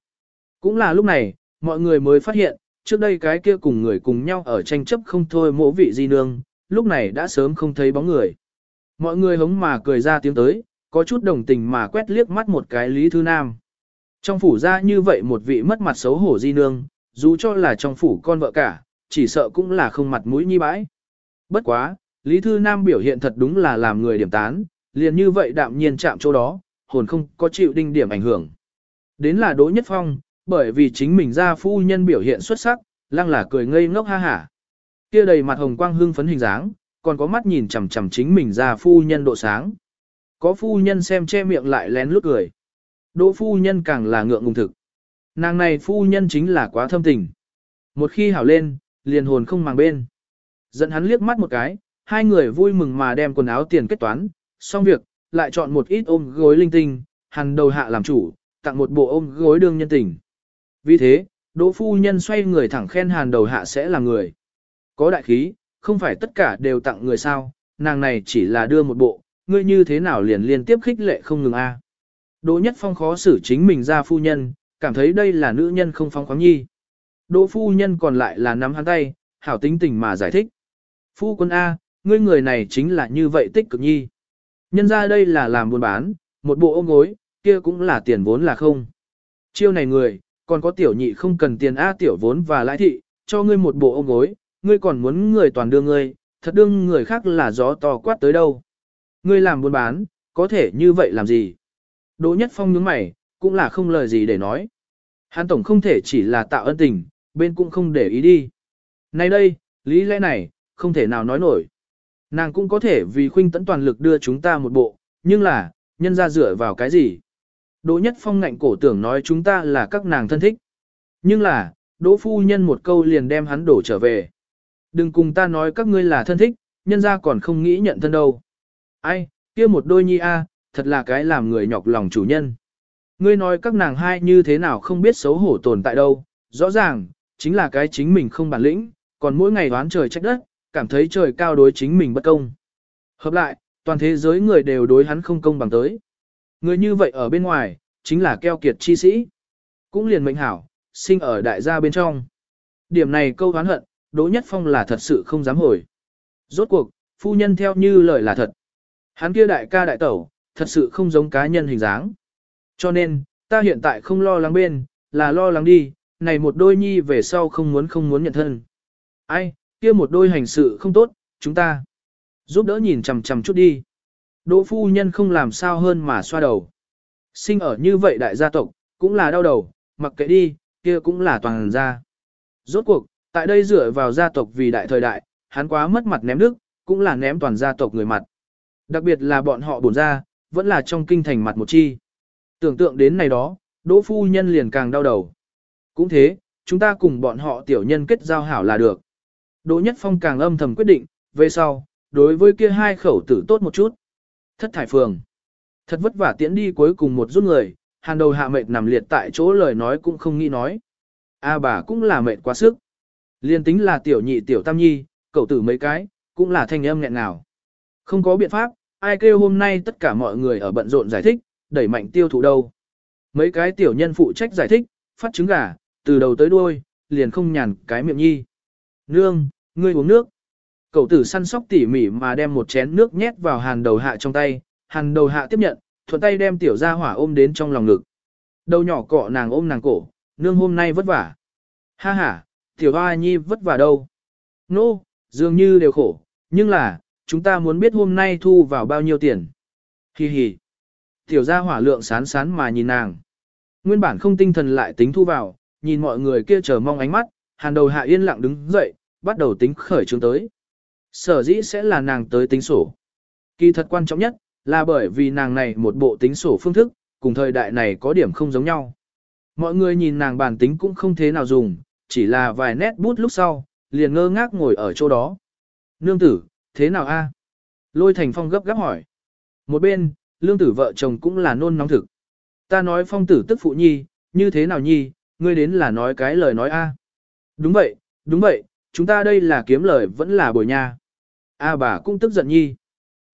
Cũng là lúc này, mọi người mới phát hiện, trước đây cái kia cùng người cùng nhau ở tranh chấp không thôi mỗ vị di nương, lúc này đã sớm không thấy bóng người. Mọi người hống mà cười ra tiếng tới, có chút đồng tình mà quét liếc mắt một cái Lý Thư Nam. Trong phủ ra như vậy một vị mất mặt xấu hổ di nương, dù cho là trong phủ con vợ cả, chỉ sợ cũng là không mặt mũi nhi bãi. Bất quá, Lý Thư Nam biểu hiện thật đúng là làm người điểm tán, liền như vậy đạm nhiên chạm chỗ đó, hồn không có chịu đinh điểm ảnh hưởng. Đến là Đỗ Nhất Phong, bởi vì chính mình ra phu nhân biểu hiện xuất sắc, lăng là cười ngây ngốc ha hả. Kia đầy mặt hồng quang hưng phấn hình dáng, còn có mắt nhìn chằm chằm chính mình ra phu nhân độ sáng. Có phu nhân xem che miệng lại lén lút cười. Đỗ phu nhân càng là ngượng ngùng thực. Nàng này phu nhân chính là quá thâm tình. Một khi hảo lên, liền hồn không màng bên. Dẫn hắn liếc mắt một cái, hai người vui mừng mà đem quần áo tiền kết toán, xong việc, lại chọn một ít ôm gối linh tinh, hàn đầu hạ làm chủ, tặng một bộ ôm gối đương nhân tình. Vì thế, Đỗ phu nhân xoay người thẳng khen hàn đầu hạ sẽ là người. Có đại khí, không phải tất cả đều tặng người sao, nàng này chỉ là đưa một bộ, ngươi như thế nào liền liên tiếp khích lệ không ngừng a. Đỗ Nhất Phong khó xử chính mình ra phu nhân, cảm thấy đây là nữ nhân không phong khoáng nhi. Đỗ phu nhân còn lại là nắm hắn tay, hảo tính tình mà giải thích. Phu quân A, ngươi người này chính là như vậy tích cực nhi. Nhân ra đây là làm buôn bán, một bộ ôm gối, kia cũng là tiền vốn là không. Chiêu này người, còn có tiểu nhị không cần tiền A tiểu vốn và lãi thị, cho ngươi một bộ ôm gối, ngươi còn muốn người toàn đưa ngươi, thật đương người khác là gió to quát tới đâu. Ngươi làm buôn bán, có thể như vậy làm gì? Đỗ Nhất Phong nhướng mày, cũng là không lời gì để nói. Hàn Tổng không thể chỉ là tạo ân tình, bên cũng không để ý đi. Này đây, lý lẽ này, không thể nào nói nổi. Nàng cũng có thể vì khuynh tấn toàn lực đưa chúng ta một bộ, nhưng là, nhân ra dựa vào cái gì? Đỗ Nhất Phong ngạnh cổ tưởng nói chúng ta là các nàng thân thích. Nhưng là, Đỗ Phu Nhân một câu liền đem hắn đổ trở về. Đừng cùng ta nói các ngươi là thân thích, nhân ra còn không nghĩ nhận thân đâu. Ai, kia một đôi nhi a, thật là cái làm người nhọc lòng chủ nhân. Ngươi nói các nàng hai như thế nào không biết xấu hổ tồn tại đâu, rõ ràng, chính là cái chính mình không bản lĩnh, còn mỗi ngày đoán trời trách đất, cảm thấy trời cao đối chính mình bất công. Hợp lại, toàn thế giới người đều đối hắn không công bằng tới. Người như vậy ở bên ngoài, chính là keo kiệt chi sĩ. Cũng liền mệnh hảo, sinh ở đại gia bên trong. Điểm này câu hán hận, Đỗ Nhất Phong là thật sự không dám hồi. Rốt cuộc, phu nhân theo như lời là thật. Hắn kia đại ca đại tẩu, thật sự không giống cá nhân hình dáng. Cho nên, ta hiện tại không lo lắng bên, là lo lắng đi, này một đôi nhi về sau không muốn không muốn nhận thân. Ai, kia một đôi hành sự không tốt, chúng ta giúp đỡ nhìn chằm chằm chút đi. Đỗ phu nhân không làm sao hơn mà xoa đầu. Sinh ở như vậy đại gia tộc, cũng là đau đầu, mặc kệ đi, kia cũng là toàn gia. Rốt cuộc, tại đây dựa vào gia tộc vì đại thời đại, hắn quá mất mặt ném đức, cũng là ném toàn gia tộc người mặt. Đặc biệt là bọn họ bổn ra, vẫn là trong kinh thành mặt một chi. Tưởng tượng đến này đó, đỗ phu nhân liền càng đau đầu. Cũng thế, chúng ta cùng bọn họ tiểu nhân kết giao hảo là được. Đỗ Nhất Phong càng âm thầm quyết định, về sau, đối với kia hai khẩu tử tốt một chút. Thất thải phường. Thật vất vả tiễn đi cuối cùng một rút người, hàn đầu hạ mệt nằm liệt tại chỗ lời nói cũng không nghĩ nói. A à bà cũng là mệt quá sức. Liên tính là tiểu nhị tiểu tam nhi, cậu tử mấy cái, cũng là thanh âm nghẹn nào. Không có biện pháp, ai kêu hôm nay tất cả mọi người ở bận rộn giải thích, đẩy mạnh tiêu thụ đâu. Mấy cái tiểu nhân phụ trách giải thích, phát trứng gà, từ đầu tới đuôi, liền không nhàn cái miệng nhi. Nương, ngươi uống nước. Cậu tử săn sóc tỉ mỉ mà đem một chén nước nhét vào hàn đầu hạ trong tay, hàn đầu hạ tiếp nhận, thuận tay đem tiểu gia hỏa ôm đến trong lòng ngực. Đầu nhỏ cọ nàng ôm nàng cổ, nương hôm nay vất vả. Ha ha, tiểu hoa nhi vất vả đâu. Nô, no, dường như đều khổ, nhưng là, chúng ta muốn biết hôm nay thu vào bao nhiêu tiền. Hi hi. Tiểu gia hỏa lượng sán sán mà nhìn nàng. Nguyên bản không tinh thần lại tính thu vào, nhìn mọi người kia chờ mong ánh mắt, hàn đầu hạ yên lặng đứng dậy, bắt đầu tính khởi trương tới. Sở dĩ sẽ là nàng tới tính sổ. Kỳ thật quan trọng nhất, là bởi vì nàng này một bộ tính sổ phương thức, cùng thời đại này có điểm không giống nhau. Mọi người nhìn nàng bản tính cũng không thế nào dùng, chỉ là vài nét bút lúc sau, liền ngơ ngác ngồi ở chỗ đó. Nương tử, thế nào a? Lôi thành phong gấp gáp hỏi. Một bên, lương tử vợ chồng cũng là nôn nóng thực. Ta nói phong tử tức phụ nhi, như thế nào nhi, ngươi đến là nói cái lời nói a. Đúng vậy, đúng vậy, chúng ta đây là kiếm lời vẫn là bồi nha. A bà cũng tức giận nhi.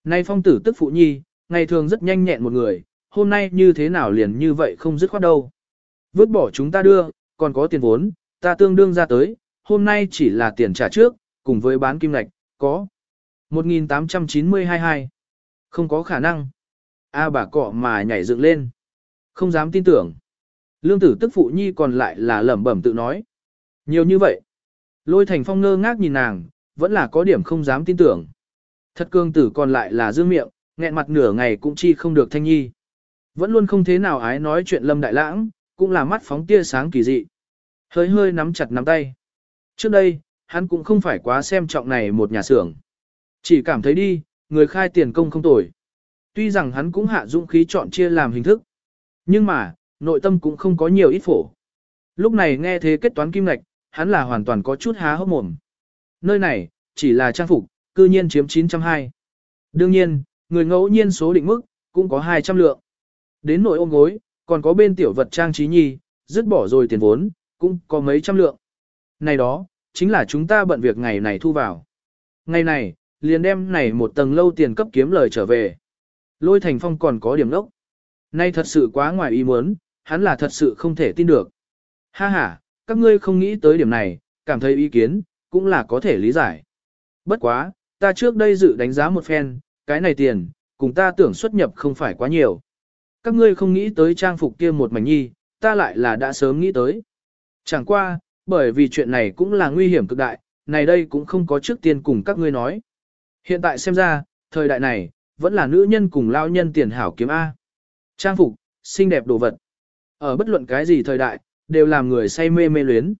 Nay phong tử tức phụ nhi, ngày thường rất nhanh nhẹn một người, hôm nay như thế nào liền như vậy không dứt khoát đâu. Vứt bỏ chúng ta đưa, còn có tiền vốn, ta tương đương ra tới, hôm nay chỉ là tiền trả trước, cùng với bán kim ngạch, có. 18922 Không có khả năng. A bà cọ mà nhảy dựng lên. Không dám tin tưởng. Lương tử tức phụ nhi còn lại là lẩm bẩm tự nói. Nhiều như vậy. Lôi thành phong ngơ ngác nhìn nàng, vẫn là có điểm không dám tin tưởng. Thật cương tử còn lại là dương miệng, nghẹn mặt nửa ngày cũng chi không được thanh nhi. Vẫn luôn không thế nào ái nói chuyện lâm đại lãng, cũng là mắt phóng tia sáng kỳ dị. Hơi hơi nắm chặt nắm tay. Trước đây, hắn cũng không phải quá xem trọng này một nhà xưởng. Chỉ cảm thấy đi, người khai tiền công không tồi. Tuy rằng hắn cũng hạ dũng khí chọn chia làm hình thức. Nhưng mà, nội tâm cũng không có nhiều ít phổ. Lúc này nghe thế kết toán kim ngạch, hắn là hoàn toàn có chút há hốc mồm. Nơi này, chỉ là trang phục, cư nhiên chiếm 920. Đương nhiên, người ngẫu nhiên số định mức, cũng có 200 lượng. Đến nội ôm gối, còn có bên tiểu vật trang trí nhi, dứt bỏ rồi tiền vốn, cũng có mấy trăm lượng. Này đó, chính là chúng ta bận việc ngày này thu vào. Ngày này, liền đem này một tầng lâu tiền cấp kiếm lời trở về. Lôi thành phong còn có điểm lốc Nay thật sự quá ngoài ý muốn, hắn là thật sự không thể tin được. Ha ha, các ngươi không nghĩ tới điểm này, cảm thấy ý kiến, cũng là có thể lý giải. Bất quá, ta trước đây dự đánh giá một phen, cái này tiền, cùng ta tưởng xuất nhập không phải quá nhiều. Các ngươi không nghĩ tới trang phục kia một mảnh nhi, ta lại là đã sớm nghĩ tới. Chẳng qua, bởi vì chuyện này cũng là nguy hiểm cực đại, này đây cũng không có trước tiên cùng các ngươi nói. Hiện tại xem ra, thời đại này, vẫn là nữ nhân cùng lao nhân tiền hảo kiếm A. Trang phục, xinh đẹp đồ vật. Ở bất luận cái gì thời đại, đều làm người say mê mê luyến.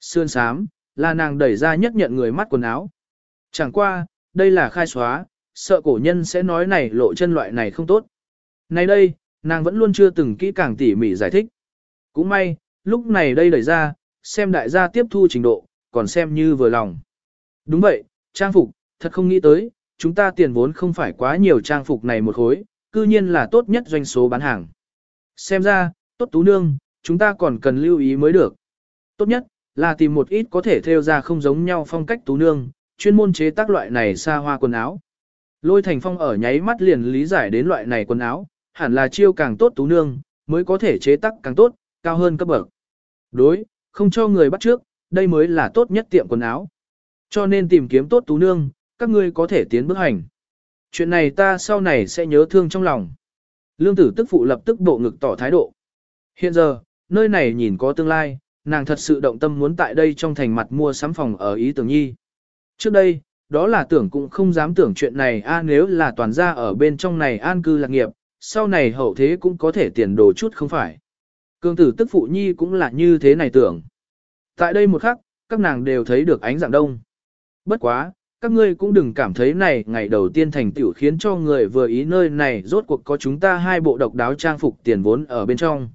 Sương sám, là nàng đẩy ra nhất nhận người mắt quần áo. Chẳng qua, đây là khai xóa, sợ cổ nhân sẽ nói này lộ chân loại này không tốt. Này đây, nàng vẫn luôn chưa từng kỹ càng tỉ mỉ giải thích. Cũng may, lúc này đây đẩy ra, xem đại gia tiếp thu trình độ, còn xem như vừa lòng. Đúng vậy, trang phục, thật không nghĩ tới, chúng ta tiền vốn không phải quá nhiều trang phục này một khối, cư nhiên là tốt nhất doanh số bán hàng. Xem ra, tốt tú nương, chúng ta còn cần lưu ý mới được. Tốt nhất, là tìm một ít có thể theo ra không giống nhau phong cách tú nương, chuyên môn chế tác loại này xa hoa quần áo. Lôi thành phong ở nháy mắt liền lý giải đến loại này quần áo, hẳn là chiêu càng tốt tú nương, mới có thể chế tác càng tốt, cao hơn cấp bậc. Đối, không cho người bắt trước, đây mới là tốt nhất tiệm quần áo. Cho nên tìm kiếm tốt tú nương, các ngươi có thể tiến bước hành. Chuyện này ta sau này sẽ nhớ thương trong lòng. Lương tử tức phụ lập tức bộ ngực tỏ thái độ. Hiện giờ, nơi này nhìn có tương lai, nàng thật sự động tâm muốn tại đây trong thành mặt mua sắm phòng ở ý tưởng nhi. Trước đây, đó là tưởng cũng không dám tưởng chuyện này a nếu là toàn gia ở bên trong này an cư lạc nghiệp, sau này hậu thế cũng có thể tiền đồ chút không phải. Cương tử tức phụ nhi cũng là như thế này tưởng. Tại đây một khắc, các nàng đều thấy được ánh dạng đông. Bất quá, các ngươi cũng đừng cảm thấy này ngày đầu tiên thành tiểu khiến cho người vừa ý nơi này rốt cuộc có chúng ta hai bộ độc đáo trang phục tiền vốn ở bên trong.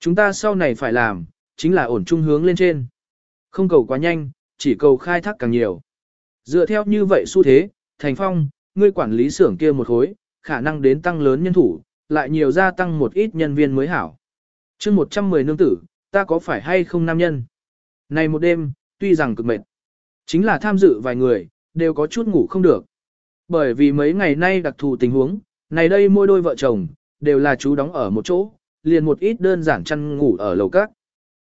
Chúng ta sau này phải làm, chính là ổn trung hướng lên trên. Không cầu quá nhanh, chỉ cầu khai thác càng nhiều. Dựa theo như vậy xu thế, Thành Phong, ngươi quản lý xưởng kia một khối, khả năng đến tăng lớn nhân thủ, lại nhiều gia tăng một ít nhân viên mới hảo. chương 110 nương tử, ta có phải hay không nam nhân? Này một đêm, tuy rằng cực mệt, chính là tham dự vài người, đều có chút ngủ không được. Bởi vì mấy ngày nay đặc thù tình huống, này đây mỗi đôi vợ chồng, đều là chú đóng ở một chỗ, liền một ít đơn giản chăn ngủ ở lầu các.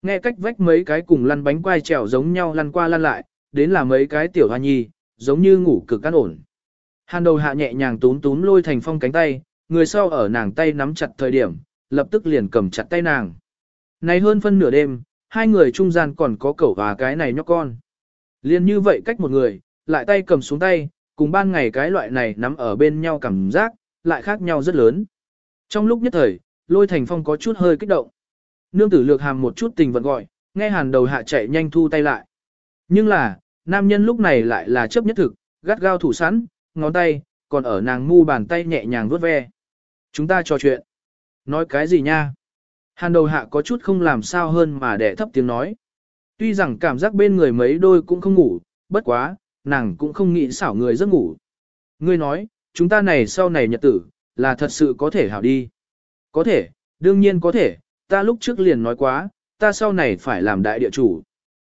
Nghe cách vách mấy cái cùng lăn bánh quai trèo giống nhau lăn qua lăn lại, đến là mấy cái tiểu hoa nhi, giống như ngủ cực căn ổn. Hàn đầu hạ nhẹ nhàng túm túm lôi thành phong cánh tay, người sau ở nàng tay nắm chặt thời điểm, lập tức liền cầm chặt tay nàng. Này hơn phân nửa đêm, hai người trung gian còn có cẩu và cái này nhóc con. Liên như vậy cách một người, lại tay cầm xuống tay, cùng ban ngày cái loại này nắm ở bên nhau cảm giác, lại khác nhau rất lớn. Trong lúc nhất thời, lôi thành phong có chút hơi kích động. Nương tử lược hàm một chút tình vận gọi, nghe hàn đầu hạ chạy nhanh thu tay lại. Nhưng là, nam nhân lúc này lại là chấp nhất thực, gắt gao thủ sẵn, ngón tay, còn ở nàng ngu bàn tay nhẹ nhàng vuốt ve. Chúng ta trò chuyện. Nói cái gì nha? Hàn đầu hạ có chút không làm sao hơn mà đẻ thấp tiếng nói. Tuy rằng cảm giác bên người mấy đôi cũng không ngủ, bất quá, nàng cũng không nghĩ xảo người giấc ngủ. Ngươi nói, chúng ta này sau này nhật tử, là thật sự có thể hảo đi. Có thể, đương nhiên có thể, ta lúc trước liền nói quá, ta sau này phải làm đại địa chủ.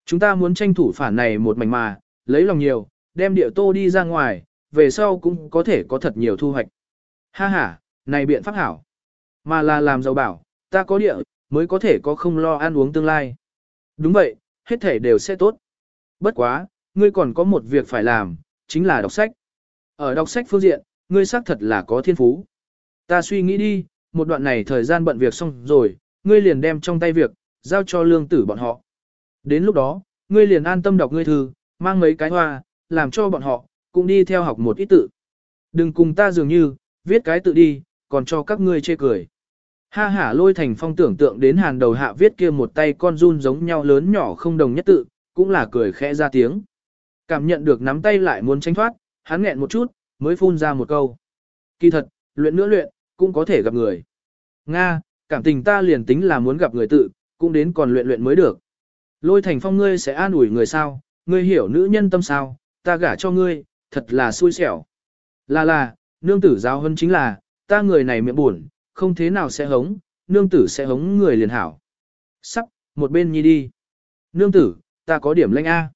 Chúng ta muốn tranh thủ phản này một mảnh mà, lấy lòng nhiều, đem địa tô đi ra ngoài, về sau cũng có thể có thật nhiều thu hoạch. Ha ha, này biện pháp hảo. Mà là làm giàu bảo, ta có địa, mới có thể có không lo ăn uống tương lai. Đúng vậy, hết thể đều sẽ tốt. Bất quá, ngươi còn có một việc phải làm, chính là đọc sách. Ở đọc sách phương diện, ngươi xác thật là có thiên phú. Ta suy nghĩ đi, một đoạn này thời gian bận việc xong rồi, ngươi liền đem trong tay việc, giao cho lương tử bọn họ. Đến lúc đó, ngươi liền an tâm đọc ngươi thư, mang mấy cái hoa, làm cho bọn họ, cũng đi theo học một ít tự. Đừng cùng ta dường như, viết cái tự đi, còn cho các ngươi chê cười. Ha hả lôi thành phong tưởng tượng đến hàn đầu hạ viết kia một tay con run giống nhau lớn nhỏ không đồng nhất tự, cũng là cười khẽ ra tiếng. Cảm nhận được nắm tay lại muốn tránh thoát, hắn nghẹn một chút, mới phun ra một câu. Kỳ thật, luyện nữa luyện, cũng có thể gặp người. Nga, cảm tình ta liền tính là muốn gặp người tự, cũng đến còn luyện luyện mới được. Lôi thành phong ngươi sẽ an ủi người sao, ngươi hiểu nữ nhân tâm sao, ta gả cho ngươi, thật là xui xẻo. Là là, nương tử giáo hơn chính là, ta người này miệng buồn, không thế nào sẽ hống, nương tử sẽ hống người liền hảo. Sắp, một bên nhi đi. Nương tử, ta có điểm lanh A.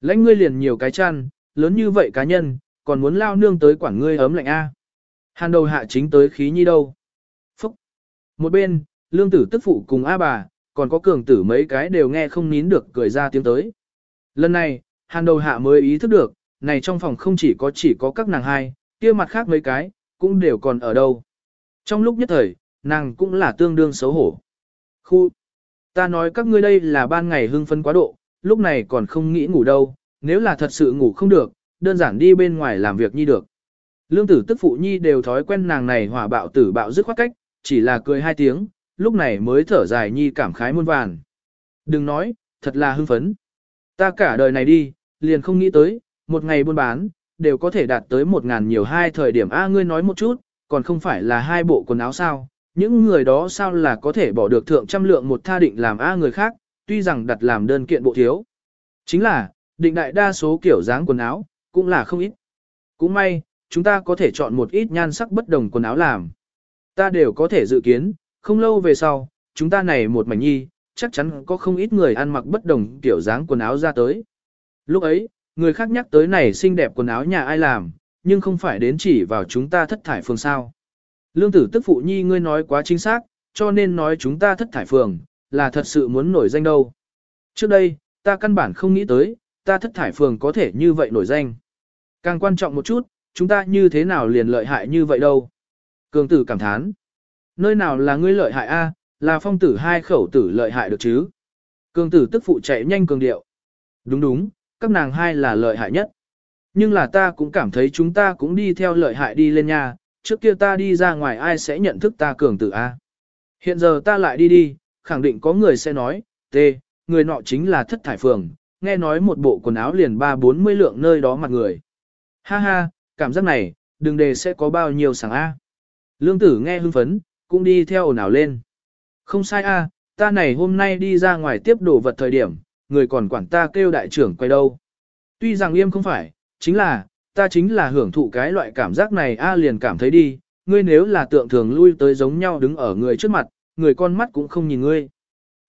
Lãnh ngươi liền nhiều cái chăn, lớn như vậy cá nhân, còn muốn lao nương tới quản ngươi ấm lạnh A. Hàn đầu hạ chính tới khí nhi đâu. Phúc. Một bên, lương tử tức phụ cùng A bà, còn có cường tử mấy cái đều nghe không nín được cười ra tiếng tới. Lần này, hàn đầu hạ mới ý thức được, này trong phòng không chỉ có chỉ có các nàng hai, kia mặt khác mấy cái, cũng đều còn ở đâu. Trong lúc nhất thời, nàng cũng là tương đương xấu hổ. Khu, ta nói các ngươi đây là ban ngày hưng phấn quá độ, lúc này còn không nghĩ ngủ đâu, nếu là thật sự ngủ không được, đơn giản đi bên ngoài làm việc nhi được. Lương tử tức phụ nhi đều thói quen nàng này hỏa bạo tử bạo dứt khoát cách, chỉ là cười hai tiếng, lúc này mới thở dài nhi cảm khái muôn vàn. Đừng nói, thật là hưng phấn. Ta cả đời này đi, liền không nghĩ tới, một ngày buôn bán, đều có thể đạt tới một ngàn nhiều hai thời điểm A ngươi nói một chút, còn không phải là hai bộ quần áo sao, những người đó sao là có thể bỏ được thượng trăm lượng một tha định làm A người khác, tuy rằng đặt làm đơn kiện bộ thiếu. Chính là, định đại đa số kiểu dáng quần áo, cũng là không ít. Cũng may, chúng ta có thể chọn một ít nhan sắc bất đồng quần áo làm. Ta đều có thể dự kiến, không lâu về sau, chúng ta này một mảnh nhi, chắc chắn có không ít người ăn mặc bất đồng kiểu dáng quần áo ra tới. Lúc ấy, người khác nhắc tới này xinh đẹp quần áo nhà ai làm, nhưng không phải đến chỉ vào chúng ta thất thải phường sao. Lương tử tức phụ nhi ngươi nói quá chính xác, cho nên nói chúng ta thất thải phường, là thật sự muốn nổi danh đâu. Trước đây, ta căn bản không nghĩ tới, ta thất thải phường có thể như vậy nổi danh. Càng quan trọng một chút, chúng ta như thế nào liền lợi hại như vậy đâu. Cường tử cảm thán. Nơi nào là ngươi lợi hại a, là phong tử hai khẩu tử lợi hại được chứ. Cường tử tức phụ chạy nhanh cường điệu. Đúng đúng, các nàng hai là lợi hại nhất. Nhưng là ta cũng cảm thấy chúng ta cũng đi theo lợi hại đi lên nha, trước kia ta đi ra ngoài ai sẽ nhận thức ta cường tử A. Hiện giờ ta lại đi đi, khẳng định có người sẽ nói, T, người nọ chính là thất thải phường, nghe nói một bộ quần áo liền ba bốn mươi lượng nơi đó mặt người. Ha ha, cảm giác này, đừng đề sẽ có bao nhiêu sáng A. Lương tử nghe hưng phấn, cũng đi theo ồn ào lên. Không sai A, ta này hôm nay đi ra ngoài tiếp đồ vật thời điểm, người còn quản ta kêu đại trưởng quay đâu. Tuy rằng im không phải, chính là, ta chính là hưởng thụ cái loại cảm giác này A liền cảm thấy đi, ngươi nếu là tượng thường lui tới giống nhau đứng ở người trước mặt, người con mắt cũng không nhìn ngươi.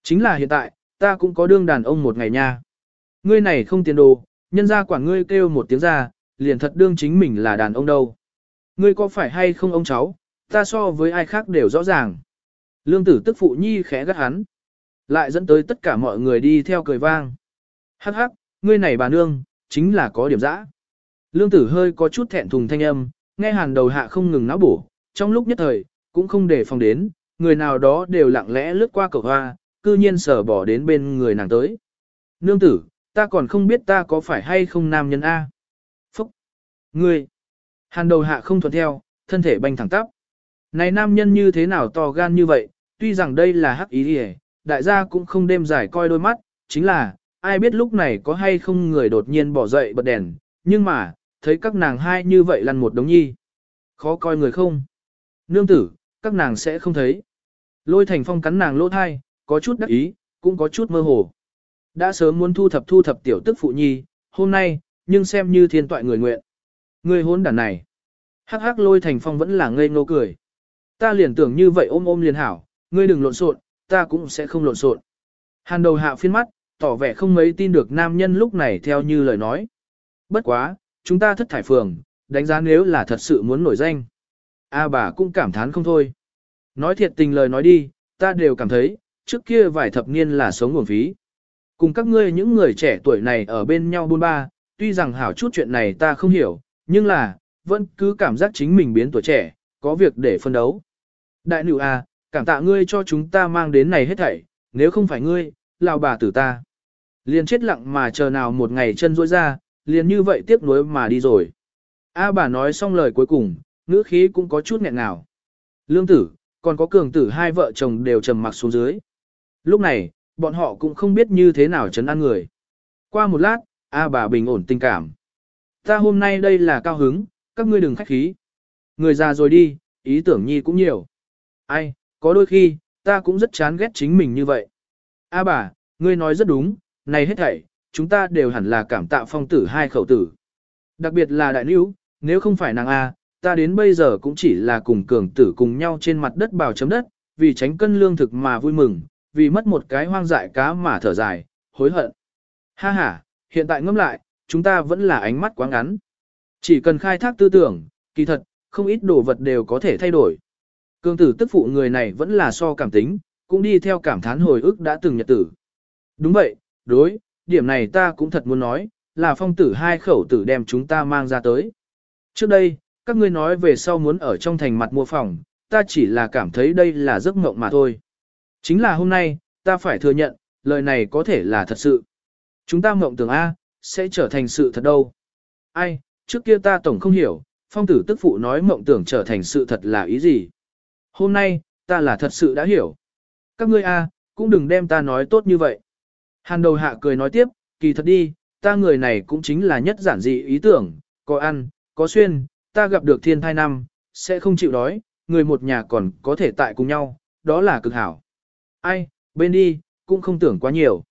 Chính là hiện tại, ta cũng có đương đàn ông một ngày nha. Ngươi này không tiền đồ, nhân ra quản ngươi kêu một tiếng ra, liền thật đương chính mình là đàn ông đâu. Ngươi có phải hay không ông cháu, ta so với ai khác đều rõ ràng. Lương tử tức phụ nhi khẽ gắt hắn. Lại dẫn tới tất cả mọi người đi theo cười vang. Hắc hắc, ngươi này bà nương, chính là có điểm dã. Lương tử hơi có chút thẹn thùng thanh âm, nghe hàn đầu hạ không ngừng náo bổ, trong lúc nhất thời, cũng không để phòng đến, người nào đó đều lặng lẽ lướt qua cầu hoa, cư nhiên sở bỏ đến bên người nàng tới. Nương tử, ta còn không biết ta có phải hay không nam nhân A. Phúc! Ngươi! Hàn đầu hạ không thuận theo, thân thể banh thẳng tắp. Này nam nhân như thế nào to gan như vậy, tuy rằng đây là hắc ý hề, đại gia cũng không đêm giải coi đôi mắt, chính là, ai biết lúc này có hay không người đột nhiên bỏ dậy bật đèn, nhưng mà, thấy các nàng hai như vậy lăn một đống nhi. Khó coi người không? Nương tử, các nàng sẽ không thấy. Lôi thành phong cắn nàng lỗ thai, có chút đắc ý, cũng có chút mơ hồ. Đã sớm muốn thu thập thu thập tiểu tức phụ nhi, hôm nay, nhưng xem như thiên toại người nguyện. Người hôn đàn này. Hắc hắc lôi thành phong vẫn là ngây ngô cười. Ta liền tưởng như vậy ôm ôm liền hảo, ngươi đừng lộn xộn, ta cũng sẽ không lộn xộn. Hàn đầu hạ phiên mắt, tỏ vẻ không mấy tin được nam nhân lúc này theo như lời nói. Bất quá, chúng ta thất thải phường, đánh giá nếu là thật sự muốn nổi danh. A bà cũng cảm thán không thôi. Nói thiệt tình lời nói đi, ta đều cảm thấy, trước kia vài thập niên là sống nguồn phí. Cùng các ngươi những người trẻ tuổi này ở bên nhau buôn ba, tuy rằng hảo chút chuyện này ta không hiểu, nhưng là, vẫn cứ cảm giác chính mình biến tuổi trẻ, có việc để phân đấu. Đại nữ à, cảm tạ ngươi cho chúng ta mang đến này hết thảy, nếu không phải ngươi, lào bà tử ta. Liền chết lặng mà chờ nào một ngày chân rỗi ra, liền như vậy tiếc nuối mà đi rồi. A bà nói xong lời cuối cùng, ngữ khí cũng có chút nghẹn ngào. Lương tử, còn có cường tử hai vợ chồng đều trầm mặc xuống dưới. Lúc này, bọn họ cũng không biết như thế nào chấn an người. Qua một lát, A bà bình ổn tình cảm. Ta hôm nay đây là cao hứng, các ngươi đừng khách khí. Người già rồi đi, ý tưởng nhi cũng nhiều. Ai, có đôi khi, ta cũng rất chán ghét chính mình như vậy. A bà, ngươi nói rất đúng, này hết thảy, chúng ta đều hẳn là cảm tạ phong tử hai khẩu tử. Đặc biệt là đại níu, nếu không phải nàng A, ta đến bây giờ cũng chỉ là cùng cường tử cùng nhau trên mặt đất bào chấm đất, vì tránh cân lương thực mà vui mừng, vì mất một cái hoang dại cá mà thở dài, hối hận. Ha ha, hiện tại ngẫm lại, chúng ta vẫn là ánh mắt quá ngắn. Chỉ cần khai thác tư tưởng, kỳ thật, không ít đồ vật đều có thể thay đổi. Cường tử tức phụ người này vẫn là so cảm tính, cũng đi theo cảm thán hồi ức đã từng nhật tử. Đúng vậy, đối, điểm này ta cũng thật muốn nói, là phong tử hai khẩu tử đem chúng ta mang ra tới. Trước đây, các ngươi nói về sau muốn ở trong thành mặt mua phòng, ta chỉ là cảm thấy đây là giấc mộng mà thôi. Chính là hôm nay, ta phải thừa nhận, lời này có thể là thật sự. Chúng ta mộng tưởng A, sẽ trở thành sự thật đâu. Ai, trước kia ta tổng không hiểu, phong tử tức phụ nói mộng tưởng trở thành sự thật là ý gì. Hôm nay, ta là thật sự đã hiểu. Các ngươi A, cũng đừng đem ta nói tốt như vậy. Hàn đầu hạ cười nói tiếp, kỳ thật đi, ta người này cũng chính là nhất giản dị ý tưởng, có ăn, có xuyên, ta gặp được thiên thai năm, sẽ không chịu đói, người một nhà còn có thể tại cùng nhau, đó là cực hảo. Ai, bên đi, cũng không tưởng quá nhiều.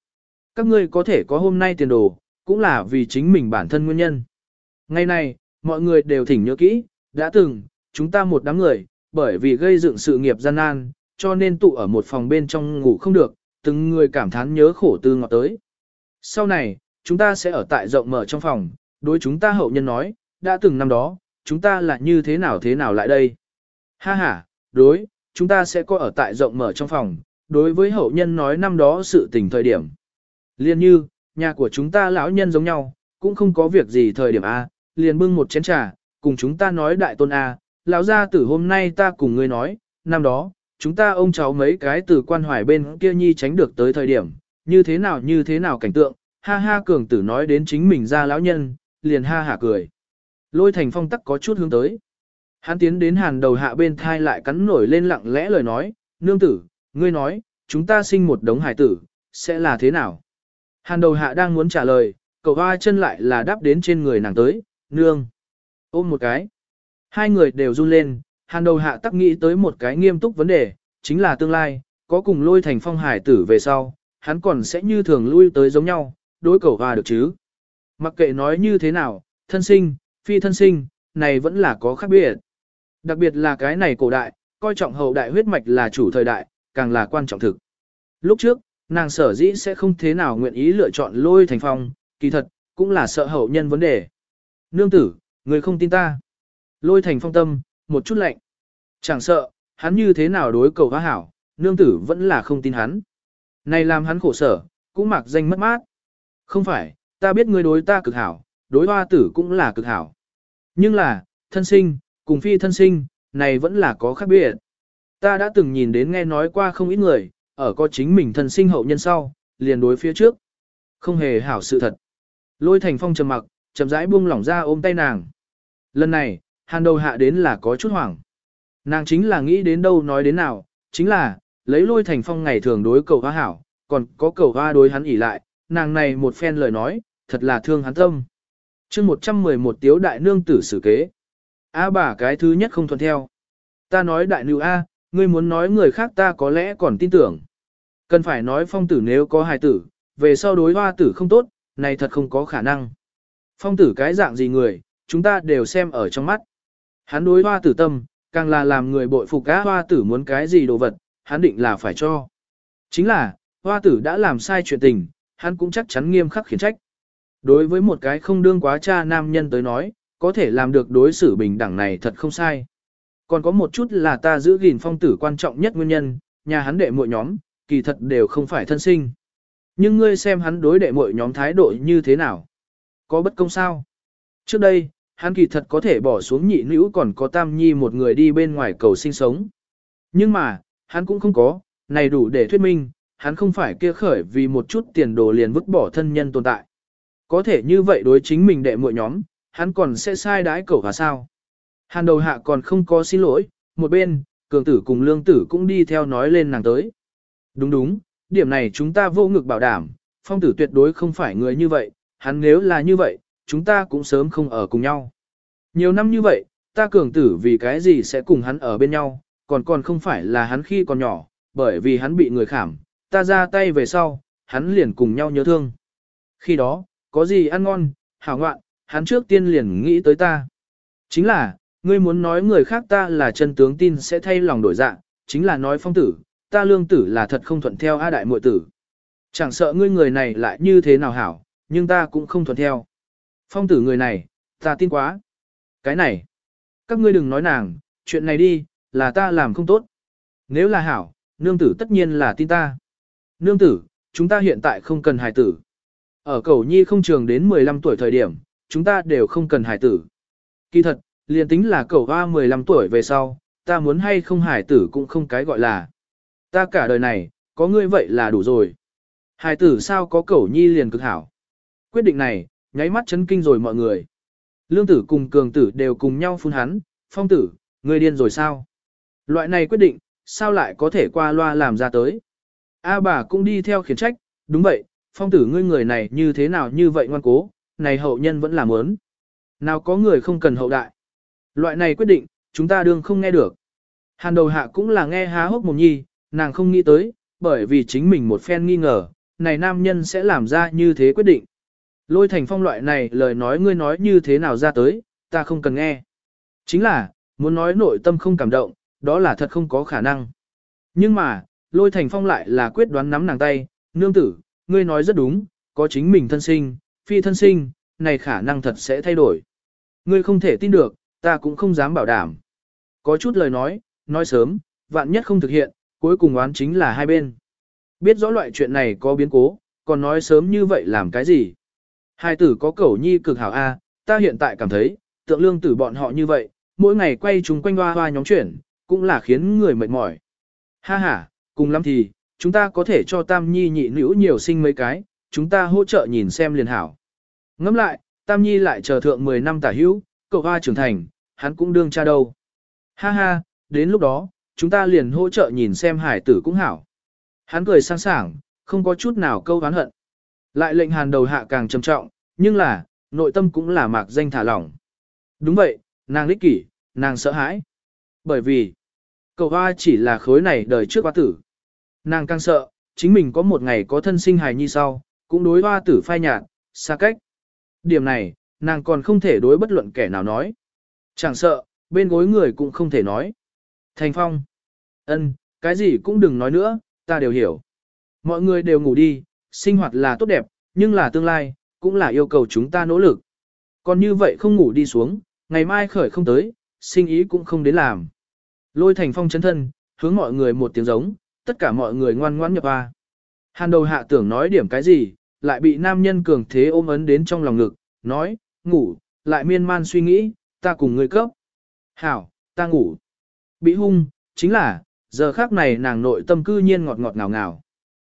Các ngươi có thể có hôm nay tiền đồ, cũng là vì chính mình bản thân nguyên nhân. Ngày này, mọi người đều thỉnh nhớ kỹ, đã từng, chúng ta một đám người, bởi vì gây dựng sự nghiệp gian nan, cho nên tụ ở một phòng bên trong ngủ không được, từng người cảm thán nhớ khổ tư ngọt tới. Sau này, chúng ta sẽ ở tại rộng mở trong phòng, đối chúng ta hậu nhân nói, đã từng năm đó, chúng ta là như thế nào thế nào lại đây. Ha ha, đối, chúng ta sẽ có ở tại rộng mở trong phòng, đối với hậu nhân nói năm đó sự tình thời điểm. Liên như, nhà của chúng ta lão nhân giống nhau, cũng không có việc gì thời điểm A, liền bưng một chén trà, cùng chúng ta nói đại tôn A, lão gia tử hôm nay ta cùng ngươi nói, năm đó, chúng ta ông cháu mấy cái từ quan hoài bên kia nhi tránh được tới thời điểm, như thế nào như thế nào cảnh tượng, ha ha cường tử nói đến chính mình ra lão nhân, liền ha hả cười. Lôi thành phong tắc có chút hướng tới. Hắn tiến đến hàn đầu hạ bên thai lại cắn nổi lên lặng lẽ lời nói, nương tử, ngươi nói, chúng ta sinh một đống hải tử, sẽ là thế nào? Hàn đầu hạ đang muốn trả lời, cậu hoa chân lại là đáp đến trên người nàng tới, nương. Ôm một cái. Hai người đều run lên, hàn đầu hạ tắc nghĩ tới một cái nghiêm túc vấn đề, chính là tương lai, có cùng lôi thành phong hải tử về sau, hắn còn sẽ như thường lui tới giống nhau, đối cậu hoa được chứ. Mặc kệ nói như thế nào, thân sinh, phi thân sinh, này vẫn là có khác biệt. Đặc biệt là cái này cổ đại, coi trọng hậu đại huyết mạch là chủ thời đại, càng là quan trọng thực. Lúc trước, nàng sở dĩ sẽ không thế nào nguyện ý lựa chọn lôi thành phong, kỳ thật, cũng là sợ hậu nhân vấn đề. Nương tử, người không tin ta. Lôi thành phong tâm, một chút lạnh. Chẳng sợ, hắn như thế nào đối cầu hóa hảo, nương tử vẫn là không tin hắn. Này làm hắn khổ sở, cũng mặc danh mất mát. Không phải, ta biết ngươi đối ta cực hảo, đối hoa tử cũng là cực hảo. Nhưng là, thân sinh, cùng phi thân sinh, này vẫn là có khác biệt. Ta đã từng nhìn đến nghe nói qua không ít người, ở có chính mình thân sinh hậu nhân sau, liền đối phía trước. Không hề hảo sự thật. Lôi thành phong trầm mặc, chậm rãi buông lỏng ra ôm tay nàng. Lần này, hàn đầu hạ đến là có chút hoảng. Nàng chính là nghĩ đến đâu nói đến nào, chính là, lấy lôi thành phong ngày thường đối cầu hoa hảo, còn có cầu hoa đối hắn ỉ lại, nàng này một phen lời nói, thật là thương hắn tâm chương 111 tiếu đại nương tử xử kế. A bà cái thứ nhất không thuận theo. Ta nói đại nữ A, ngươi muốn nói người khác ta có lẽ còn tin tưởng. Cần phải nói phong tử nếu có hài tử, về sau đối hoa tử không tốt, này thật không có khả năng. Phong tử cái dạng gì người, chúng ta đều xem ở trong mắt. Hắn đối hoa tử tâm, càng là làm người bội phục á hoa tử muốn cái gì đồ vật, hắn định là phải cho. Chính là, hoa tử đã làm sai chuyện tình, hắn cũng chắc chắn nghiêm khắc khiển trách. Đối với một cái không đương quá cha nam nhân tới nói, có thể làm được đối xử bình đẳng này thật không sai. Còn có một chút là ta giữ gìn phong tử quan trọng nhất nguyên nhân, nhà hắn đệ muội nhóm, kỳ thật đều không phải thân sinh. Nhưng ngươi xem hắn đối đệ muội nhóm thái độ như thế nào? Có bất công sao? Trước đây, hắn kỳ thật có thể bỏ xuống nhị nữ còn có tam nhi một người đi bên ngoài cầu sinh sống. Nhưng mà, hắn cũng không có, này đủ để thuyết minh, hắn không phải kia khởi vì một chút tiền đồ liền vứt bỏ thân nhân tồn tại. Có thể như vậy đối chính mình đệ muội nhóm, hắn còn sẽ sai đái cẩu và sao? Hàn đầu hạ còn không có xin lỗi, một bên, cường tử cùng lương tử cũng đi theo nói lên nàng tới. Đúng đúng, điểm này chúng ta vô ngực bảo đảm, phong tử tuyệt đối không phải người như vậy, hắn nếu là như vậy, chúng ta cũng sớm không ở cùng nhau. Nhiều năm như vậy, ta cường tử vì cái gì sẽ cùng hắn ở bên nhau, còn còn không phải là hắn khi còn nhỏ, bởi vì hắn bị người khảm, ta ra tay về sau, hắn liền cùng nhau nhớ thương. Khi đó, có gì ăn ngon, hảo ngoạn, hắn trước tiên liền nghĩ tới ta. Chính là, ngươi muốn nói người khác ta là chân tướng tin sẽ thay lòng đổi dạ, chính là nói phong tử, ta lương tử là thật không thuận theo A đại muội tử. Chẳng sợ ngươi người này lại như thế nào hảo, nhưng ta cũng không thuận theo. Phong tử người này, ta tin quá. Cái này, các ngươi đừng nói nàng, chuyện này đi, là ta làm không tốt. Nếu là hảo, nương tử tất nhiên là tin ta. Nương tử, chúng ta hiện tại không cần hài tử. Ở cầu nhi không trường đến 15 tuổi thời điểm, chúng ta đều không cần Hải tử. Kỳ thật, liền tính là cầu hoa 15 tuổi về sau, ta muốn hay không Hải tử cũng không cái gọi là. Ta cả đời này, có ngươi vậy là đủ rồi. Hải tử sao có cầu nhi liền cực hảo. Quyết định này, nháy mắt chấn kinh rồi mọi người. Lương tử cùng cường tử đều cùng nhau phun hắn, phong tử, ngươi điên rồi sao? Loại này quyết định, sao lại có thể qua loa làm ra tới? A bà cũng đi theo khiển trách, đúng vậy, phong tử ngươi người này như thế nào như vậy ngoan cố, này hậu nhân vẫn làm ớn. Nào có người không cần hậu đại. Loại này quyết định, chúng ta đương không nghe được. Hàn đầu hạ cũng là nghe há hốc một nhi, nàng không nghĩ tới, bởi vì chính mình một phen nghi ngờ, này nam nhân sẽ làm ra như thế quyết định. Lôi thành phong loại này lời nói ngươi nói như thế nào ra tới, ta không cần nghe. Chính là, muốn nói nội tâm không cảm động, đó là thật không có khả năng. Nhưng mà, lôi thành phong lại là quyết đoán nắm nàng tay, nương tử, ngươi nói rất đúng, có chính mình thân sinh, phi thân sinh, này khả năng thật sẽ thay đổi. Ngươi không thể tin được, ta cũng không dám bảo đảm. Có chút lời nói, nói sớm, vạn nhất không thực hiện, cuối cùng oán chính là hai bên. Biết rõ loại chuyện này có biến cố, còn nói sớm như vậy làm cái gì? Hai tử có cẩu nhi cực hảo A, ta hiện tại cảm thấy, tượng lương tử bọn họ như vậy, mỗi ngày quay chúng quanh hoa hoa nhóm chuyển, cũng là khiến người mệt mỏi. Ha ha, cùng lắm thì, chúng ta có thể cho Tam Nhi nhị nữ nhiều sinh mấy cái, chúng ta hỗ trợ nhìn xem liền hảo. Ngẫm lại, Tam Nhi lại chờ thượng 10 năm tả hữu, cậu hoa trưởng thành, hắn cũng đương cha đâu. Ha ha, đến lúc đó, chúng ta liền hỗ trợ nhìn xem hải tử cũng hảo. Hắn cười sang sảng, không có chút nào câu oán hận. Lại lệnh hàn đầu hạ càng trầm trọng, nhưng là, nội tâm cũng là mạc danh thả lỏng. Đúng vậy, nàng lích kỷ, nàng sợ hãi. Bởi vì, cậu hoa chỉ là khối này đời trước quá tử. Nàng càng sợ, chính mình có một ngày có thân sinh hài nhi sau, cũng đối hoa tử phai nhạt, xa cách. Điểm này, nàng còn không thể đối bất luận kẻ nào nói. Chẳng sợ, bên gối người cũng không thể nói. Thành Phong. ân, cái gì cũng đừng nói nữa, ta đều hiểu. Mọi người đều ngủ đi, sinh hoạt là tốt đẹp, nhưng là tương lai, cũng là yêu cầu chúng ta nỗ lực. Còn như vậy không ngủ đi xuống, ngày mai khởi không tới, sinh ý cũng không đến làm. Lôi thành phong chấn thân, hướng mọi người một tiếng giống, tất cả mọi người ngoan ngoãn nhập hoa. Hàn đầu hạ tưởng nói điểm cái gì, lại bị nam nhân cường thế ôm ấn đến trong lòng ngực, nói, ngủ, lại miên man suy nghĩ, ta cùng người cấp. Hảo, ta ngủ. Bị hung, chính là, giờ khác này nàng nội tâm cư nhiên ngọt ngọt ngào ngào.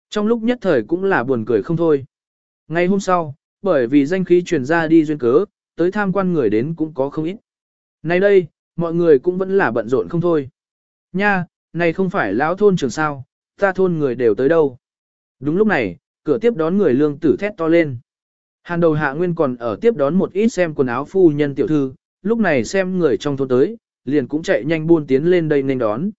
Trong lúc nhất thời cũng là buồn cười không thôi. Ngày hôm sau, bởi vì danh khí truyền ra đi duyên cớ, tới tham quan người đến cũng có không ít. Nay đây, mọi người cũng vẫn là bận rộn không thôi. Nha, này không phải lão thôn trường sao, ta thôn người đều tới đâu. Đúng lúc này, cửa tiếp đón người lương tử thét to lên. Hàn đầu hạ nguyên còn ở tiếp đón một ít xem quần áo phu nhân tiểu thư, lúc này xem người trong thôn tới, liền cũng chạy nhanh buôn tiến lên đây nên đón.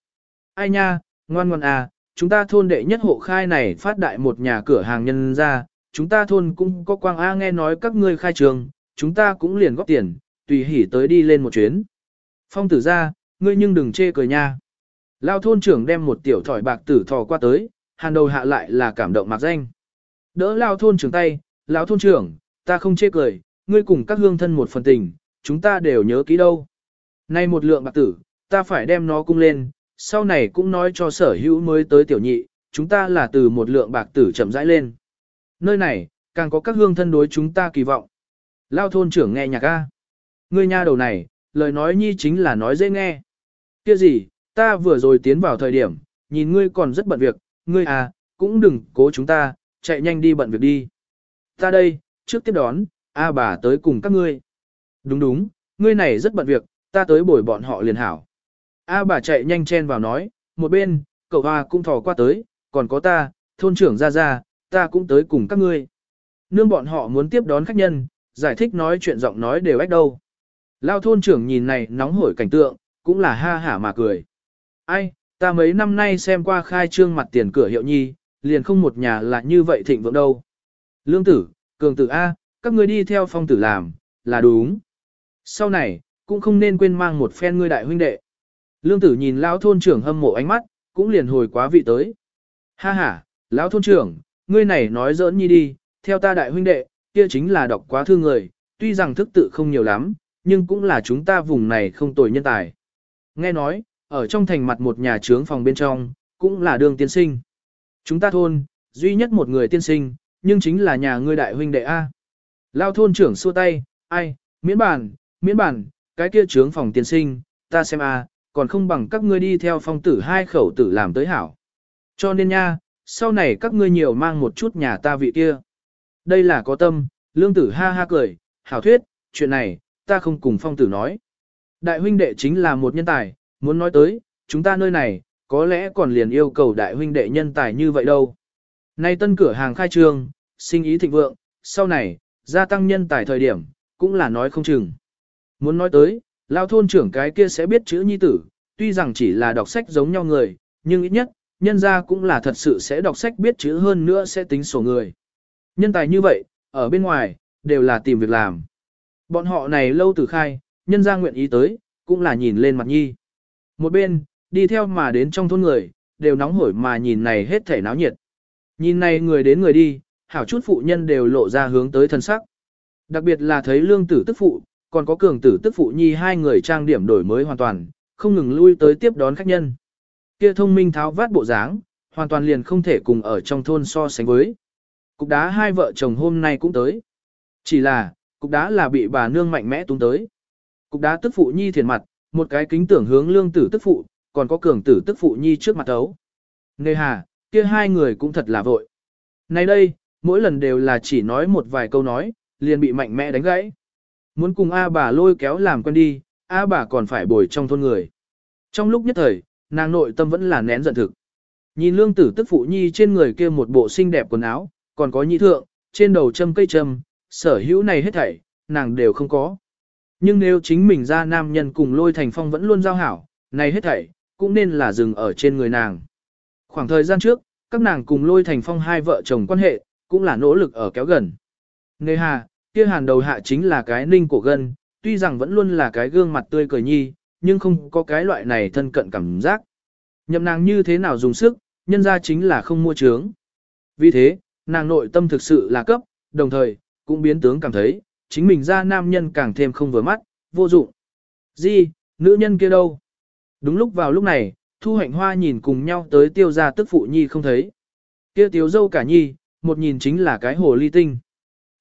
Ai nha, ngoan ngoan à, chúng ta thôn đệ nhất hộ khai này phát đại một nhà cửa hàng nhân ra, chúng ta thôn cũng có quang A nghe nói các ngươi khai trường, chúng ta cũng liền góp tiền, tùy hỉ tới đi lên một chuyến. Phong tử ra, ngươi nhưng đừng chê cười nha. Lao thôn trưởng đem một tiểu thỏi bạc tử thò qua tới, hàn đầu hạ lại là cảm động mạc danh. Đỡ lao thôn trưởng tay, lão thôn trưởng, ta không chê cười, ngươi cùng các hương thân một phần tình, chúng ta đều nhớ kỹ đâu. Nay một lượng bạc tử, ta phải đem nó cung lên, sau này cũng nói cho sở hữu mới tới tiểu nhị, chúng ta là từ một lượng bạc tử chậm rãi lên. Nơi này, càng có các hương thân đối chúng ta kỳ vọng. Lao thôn trưởng nghe nhạc a. Ngươi nha đầu này, lời nói nhi chính là nói dễ nghe. Kia gì, ta vừa rồi tiến vào thời điểm, nhìn ngươi còn rất bận việc, ngươi à, cũng đừng cố chúng ta, chạy nhanh đi bận việc đi. Ta đây, trước tiếp đón, A bà tới cùng các ngươi. Đúng đúng, ngươi này rất bận việc, ta tới bồi bọn họ liền hảo. A bà chạy nhanh chen vào nói, một bên, cậu hoa cũng thò qua tới, còn có ta, thôn trưởng ra ra, ta cũng tới cùng các ngươi. Nương bọn họ muốn tiếp đón khách nhân, giải thích nói chuyện giọng nói đều ách đâu. Lao thôn trưởng nhìn này nóng hổi cảnh tượng, cũng là ha hả mà cười. Ai, ta mấy năm nay xem qua khai trương mặt tiền cửa hiệu nhi, liền không một nhà là như vậy thịnh vượng đâu. Lương tử, cường tử A, các ngươi đi theo phong tử làm, là đúng. Sau này, cũng không nên quên mang một phen ngươi đại huynh đệ. Lương tử nhìn lão thôn trưởng hâm mộ ánh mắt, cũng liền hồi quá vị tới. Ha ha, lão thôn trưởng, ngươi này nói giỡn nhi đi, theo ta đại huynh đệ, kia chính là đọc quá thư người, tuy rằng thức tự không nhiều lắm, nhưng cũng là chúng ta vùng này không tồi nhân tài. Nghe nói, ở trong thành mặt một nhà trướng phòng bên trong, cũng là đường tiên sinh. Chúng ta thôn, duy nhất một người tiên sinh, nhưng chính là nhà ngươi đại huynh đệ A. Lao thôn trưởng xua tay, ai, miễn bản, miễn bản, cái kia trướng phòng tiên sinh, ta xem A, còn không bằng các ngươi đi theo phong tử hai khẩu tử làm tới hảo. Cho nên nha, sau này các ngươi nhiều mang một chút nhà ta vị kia. Đây là có tâm, lương tử ha ha cười, hảo thuyết, chuyện này, ta không cùng phong tử nói. Đại huynh đệ chính là một nhân tài, muốn nói tới, chúng ta nơi này, có lẽ còn liền yêu cầu đại huynh đệ nhân tài như vậy đâu. Nay tân cửa hàng khai trương, sinh ý thịnh vượng, sau này, gia tăng nhân tài thời điểm, cũng là nói không chừng. Muốn nói tới, lao thôn trưởng cái kia sẽ biết chữ nhi tử, tuy rằng chỉ là đọc sách giống nhau người, nhưng ít nhất, nhân gia cũng là thật sự sẽ đọc sách biết chữ hơn nữa sẽ tính sổ người. Nhân tài như vậy, ở bên ngoài, đều là tìm việc làm. Bọn họ này lâu từ khai, nhân gia nguyện ý tới, cũng là nhìn lên mặt nhi. Một bên, đi theo mà đến trong thôn người, đều nóng hổi mà nhìn này hết thể náo nhiệt. Nhìn này người đến người đi, hảo chút phụ nhân đều lộ ra hướng tới thân sắc. Đặc biệt là thấy lương tử tức phụ, còn có cường tử tức phụ nhi hai người trang điểm đổi mới hoàn toàn, không ngừng lui tới tiếp đón khách nhân. Kia thông minh tháo vát bộ dáng, hoàn toàn liền không thể cùng ở trong thôn so sánh với. Cục đá hai vợ chồng hôm nay cũng tới. Chỉ là, cục đá là bị bà nương mạnh mẽ tung tới. Cục đá tức phụ nhi thiền mặt, một cái kính tưởng hướng lương tử tức phụ, còn có cường tử tức phụ nhi trước mặt ấu. Nề hà, kia hai người cũng thật là vội. Nay đây, mỗi lần đều là chỉ nói một vài câu nói, liền bị mạnh mẽ đánh gãy. Muốn cùng A bà lôi kéo làm quen đi, A bà còn phải bồi trong thôn người. Trong lúc nhất thời, nàng nội tâm vẫn là nén giận thực. Nhìn lương tử tức phụ nhi trên người kia một bộ xinh đẹp quần áo, còn có nhị thượng, trên đầu châm cây châm, sở hữu này hết thảy, nàng đều không có. Nhưng nếu chính mình ra nam nhân cùng lôi thành phong vẫn luôn giao hảo, này hết thảy, cũng nên là dừng ở trên người nàng. Khoảng thời gian trước, các nàng cùng lôi thành phong hai vợ chồng quan hệ, cũng là nỗ lực ở kéo gần. Nề hà, kia hàn đầu hạ chính là cái ninh cổ gân, tuy rằng vẫn luôn là cái gương mặt tươi cười nhi, nhưng không có cái loại này thân cận cảm giác. Nhậm nàng như thế nào dùng sức, nhân ra chính là không mua trướng. Vì thế, nàng nội tâm thực sự là cấp, đồng thời, cũng biến tướng cảm thấy, chính mình ra nam nhân càng thêm không vừa mắt, vô dụng. Gì, nữ nhân kia đâu? Đúng lúc vào lúc này, Thu Hạnh Hoa nhìn cùng nhau tới tiêu gia tức phụ nhi không thấy. Kia tiếu dâu cả nhi, một nhìn chính là cái hồ ly tinh.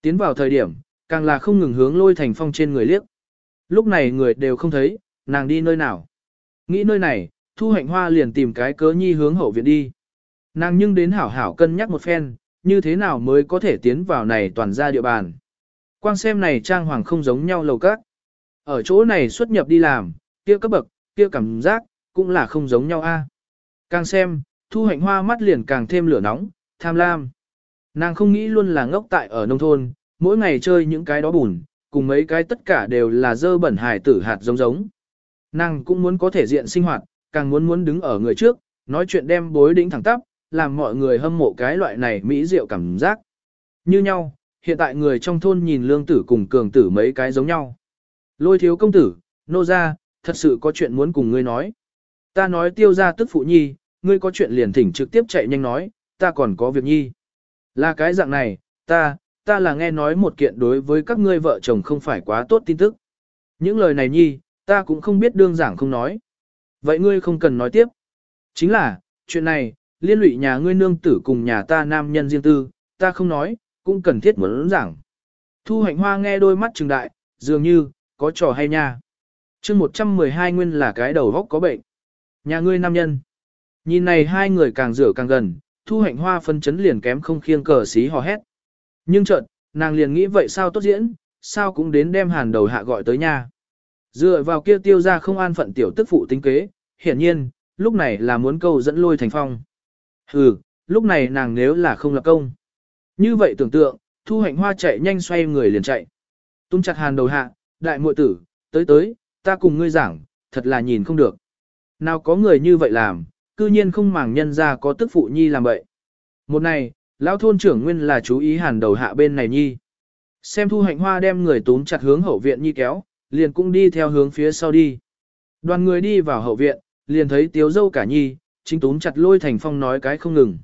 Tiến vào thời điểm, càng là không ngừng hướng lôi thành phong trên người liếc. Lúc này người đều không thấy, nàng đi nơi nào. Nghĩ nơi này, Thu Hạnh Hoa liền tìm cái cớ nhi hướng hậu viện đi. Nàng nhưng đến hảo hảo cân nhắc một phen, như thế nào mới có thể tiến vào này toàn ra địa bàn. Quang xem này trang hoàng không giống nhau lầu các. Ở chỗ này xuất nhập đi làm, kia cấp bậc, kia cảm giác, cũng là không giống nhau a. Càng xem, thu hạnh hoa mắt liền càng thêm lửa nóng, tham lam. Nàng không nghĩ luôn là ngốc tại ở nông thôn, mỗi ngày chơi những cái đó bùn, cùng mấy cái tất cả đều là dơ bẩn hài tử hạt giống giống. Nàng cũng muốn có thể diện sinh hoạt, càng muốn muốn đứng ở người trước, nói chuyện đem bối đỉnh thẳng tắp, làm mọi người hâm mộ cái loại này mỹ diệu cảm giác. Như nhau, hiện tại người trong thôn nhìn lương tử cùng cường tử mấy cái giống nhau. Lôi thiếu công tử, nô ra, thật sự có chuyện muốn cùng ngươi nói. Ta nói tiêu ra tức phụ nhi, ngươi có chuyện liền thỉnh trực tiếp chạy nhanh nói, ta còn có việc nhi. Là cái dạng này, ta, ta là nghe nói một kiện đối với các ngươi vợ chồng không phải quá tốt tin tức. Những lời này nhi, ta cũng không biết đương giảng không nói. Vậy ngươi không cần nói tiếp. Chính là, chuyện này, liên lụy nhà ngươi nương tử cùng nhà ta nam nhân riêng tư, ta không nói, cũng cần thiết muốn giảng. Thu hạnh hoa nghe đôi mắt trừng đại, dường như, có trò hay nha. chương 112 nguyên là cái đầu góc có bệnh. Nhà ngươi nam nhân. Nhìn này hai người càng rửa càng gần, thu hạnh hoa phân chấn liền kém không khiêng cờ xí hò hét. Nhưng chợt, nàng liền nghĩ vậy sao tốt diễn, sao cũng đến đem hàn đầu hạ gọi tới nhà. Dựa vào kia tiêu ra không an phận tiểu tức phụ tính kế, hiển nhiên, lúc này là muốn câu dẫn lôi thành phong. Hừ, lúc này nàng nếu là không lập công. Như vậy tưởng tượng, thu hạnh hoa chạy nhanh xoay người liền chạy. Tung chặt hàn đầu hạ, đại muội tử, tới tới, ta cùng ngươi giảng, thật là nhìn không được. Nào có người như vậy làm, cư nhiên không màng nhân ra có tức phụ nhi làm vậy. Một này, lão thôn trưởng nguyên là chú ý hàn đầu hạ bên này nhi. Xem thu hạnh hoa đem người tún chặt hướng hậu viện nhi kéo, liền cũng đi theo hướng phía sau đi. Đoàn người đi vào hậu viện, liền thấy tiếu dâu cả nhi, chính tún chặt lôi thành phong nói cái không ngừng.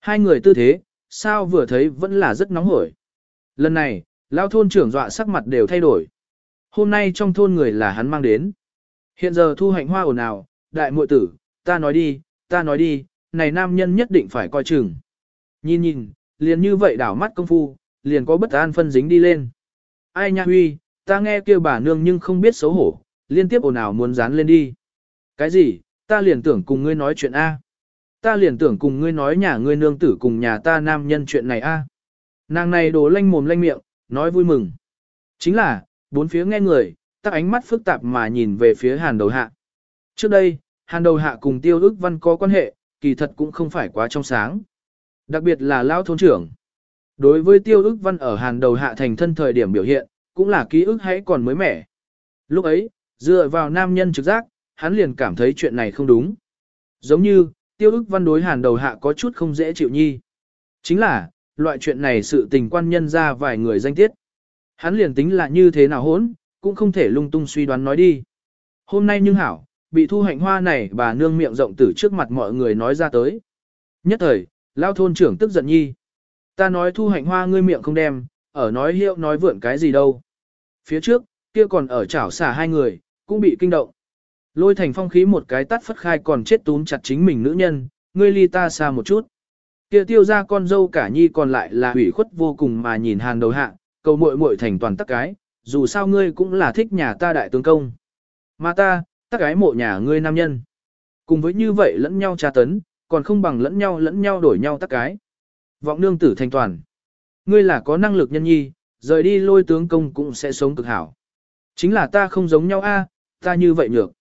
Hai người tư thế, sao vừa thấy vẫn là rất nóng hổi. Lần này, lão thôn trưởng dọa sắc mặt đều thay đổi. Hôm nay trong thôn người là hắn mang đến. Hiện giờ thu hạnh hoa ồn ào, đại muội tử, ta nói đi, ta nói đi, này nam nhân nhất định phải coi chừng. Nhìn nhìn, liền như vậy đảo mắt công phu, liền có bất an phân dính đi lên. Ai nha huy, ta nghe kêu bà nương nhưng không biết xấu hổ, liên tiếp ồn ào muốn dán lên đi. Cái gì, ta liền tưởng cùng ngươi nói chuyện A. Ta liền tưởng cùng ngươi nói nhà ngươi nương tử cùng nhà ta nam nhân chuyện này A. Nàng này đổ lanh mồm lanh miệng, nói vui mừng. Chính là, bốn phía nghe người, tắc ánh mắt phức tạp mà nhìn về phía hàn đầu hạ. Trước đây, hàn đầu hạ cùng tiêu ước văn có quan hệ, kỳ thật cũng không phải quá trong sáng. Đặc biệt là lao thôn trưởng. Đối với tiêu ước văn ở hàn đầu hạ thành thân thời điểm biểu hiện, cũng là ký ức hãy còn mới mẻ. Lúc ấy, dựa vào nam nhân trực giác, hắn liền cảm thấy chuyện này không đúng. Giống như, tiêu ức văn đối hàn đầu hạ có chút không dễ chịu nhi. Chính là, loại chuyện này sự tình quan nhân ra vài người danh tiết. Hắn liền tính là như thế nào hốn, cũng không thể lung tung suy đoán nói đi. Hôm nay nhưng hảo, bị thu hạnh hoa này bà nương miệng rộng từ trước mặt mọi người nói ra tới. Nhất thời, lao thôn trưởng tức giận nhi. Ta nói thu hạnh hoa ngươi miệng không đem, ở nói hiệu nói vượn cái gì đâu. Phía trước, kia còn ở chảo xả hai người, cũng bị kinh động. Lôi thành phong khí một cái tắt phất khai còn chết túm chặt chính mình nữ nhân, ngươi ly ta xa một chút. Kia tiêu ra con dâu cả nhi còn lại là hủy khuất vô cùng mà nhìn hàng đầu hạ, cầu muội muội thành toàn tắc cái, dù sao ngươi cũng là thích nhà ta đại tướng công. Mà ta, tắc cái mộ nhà ngươi nam nhân. Cùng với như vậy lẫn nhau tra tấn, còn không bằng lẫn nhau lẫn nhau đổi nhau tắc cái. Vọng nương tử thành toàn. Ngươi là có năng lực nhân nhi, rời đi lôi tướng công cũng sẽ sống cực hảo. Chính là ta không giống nhau a, ta như vậy nhược.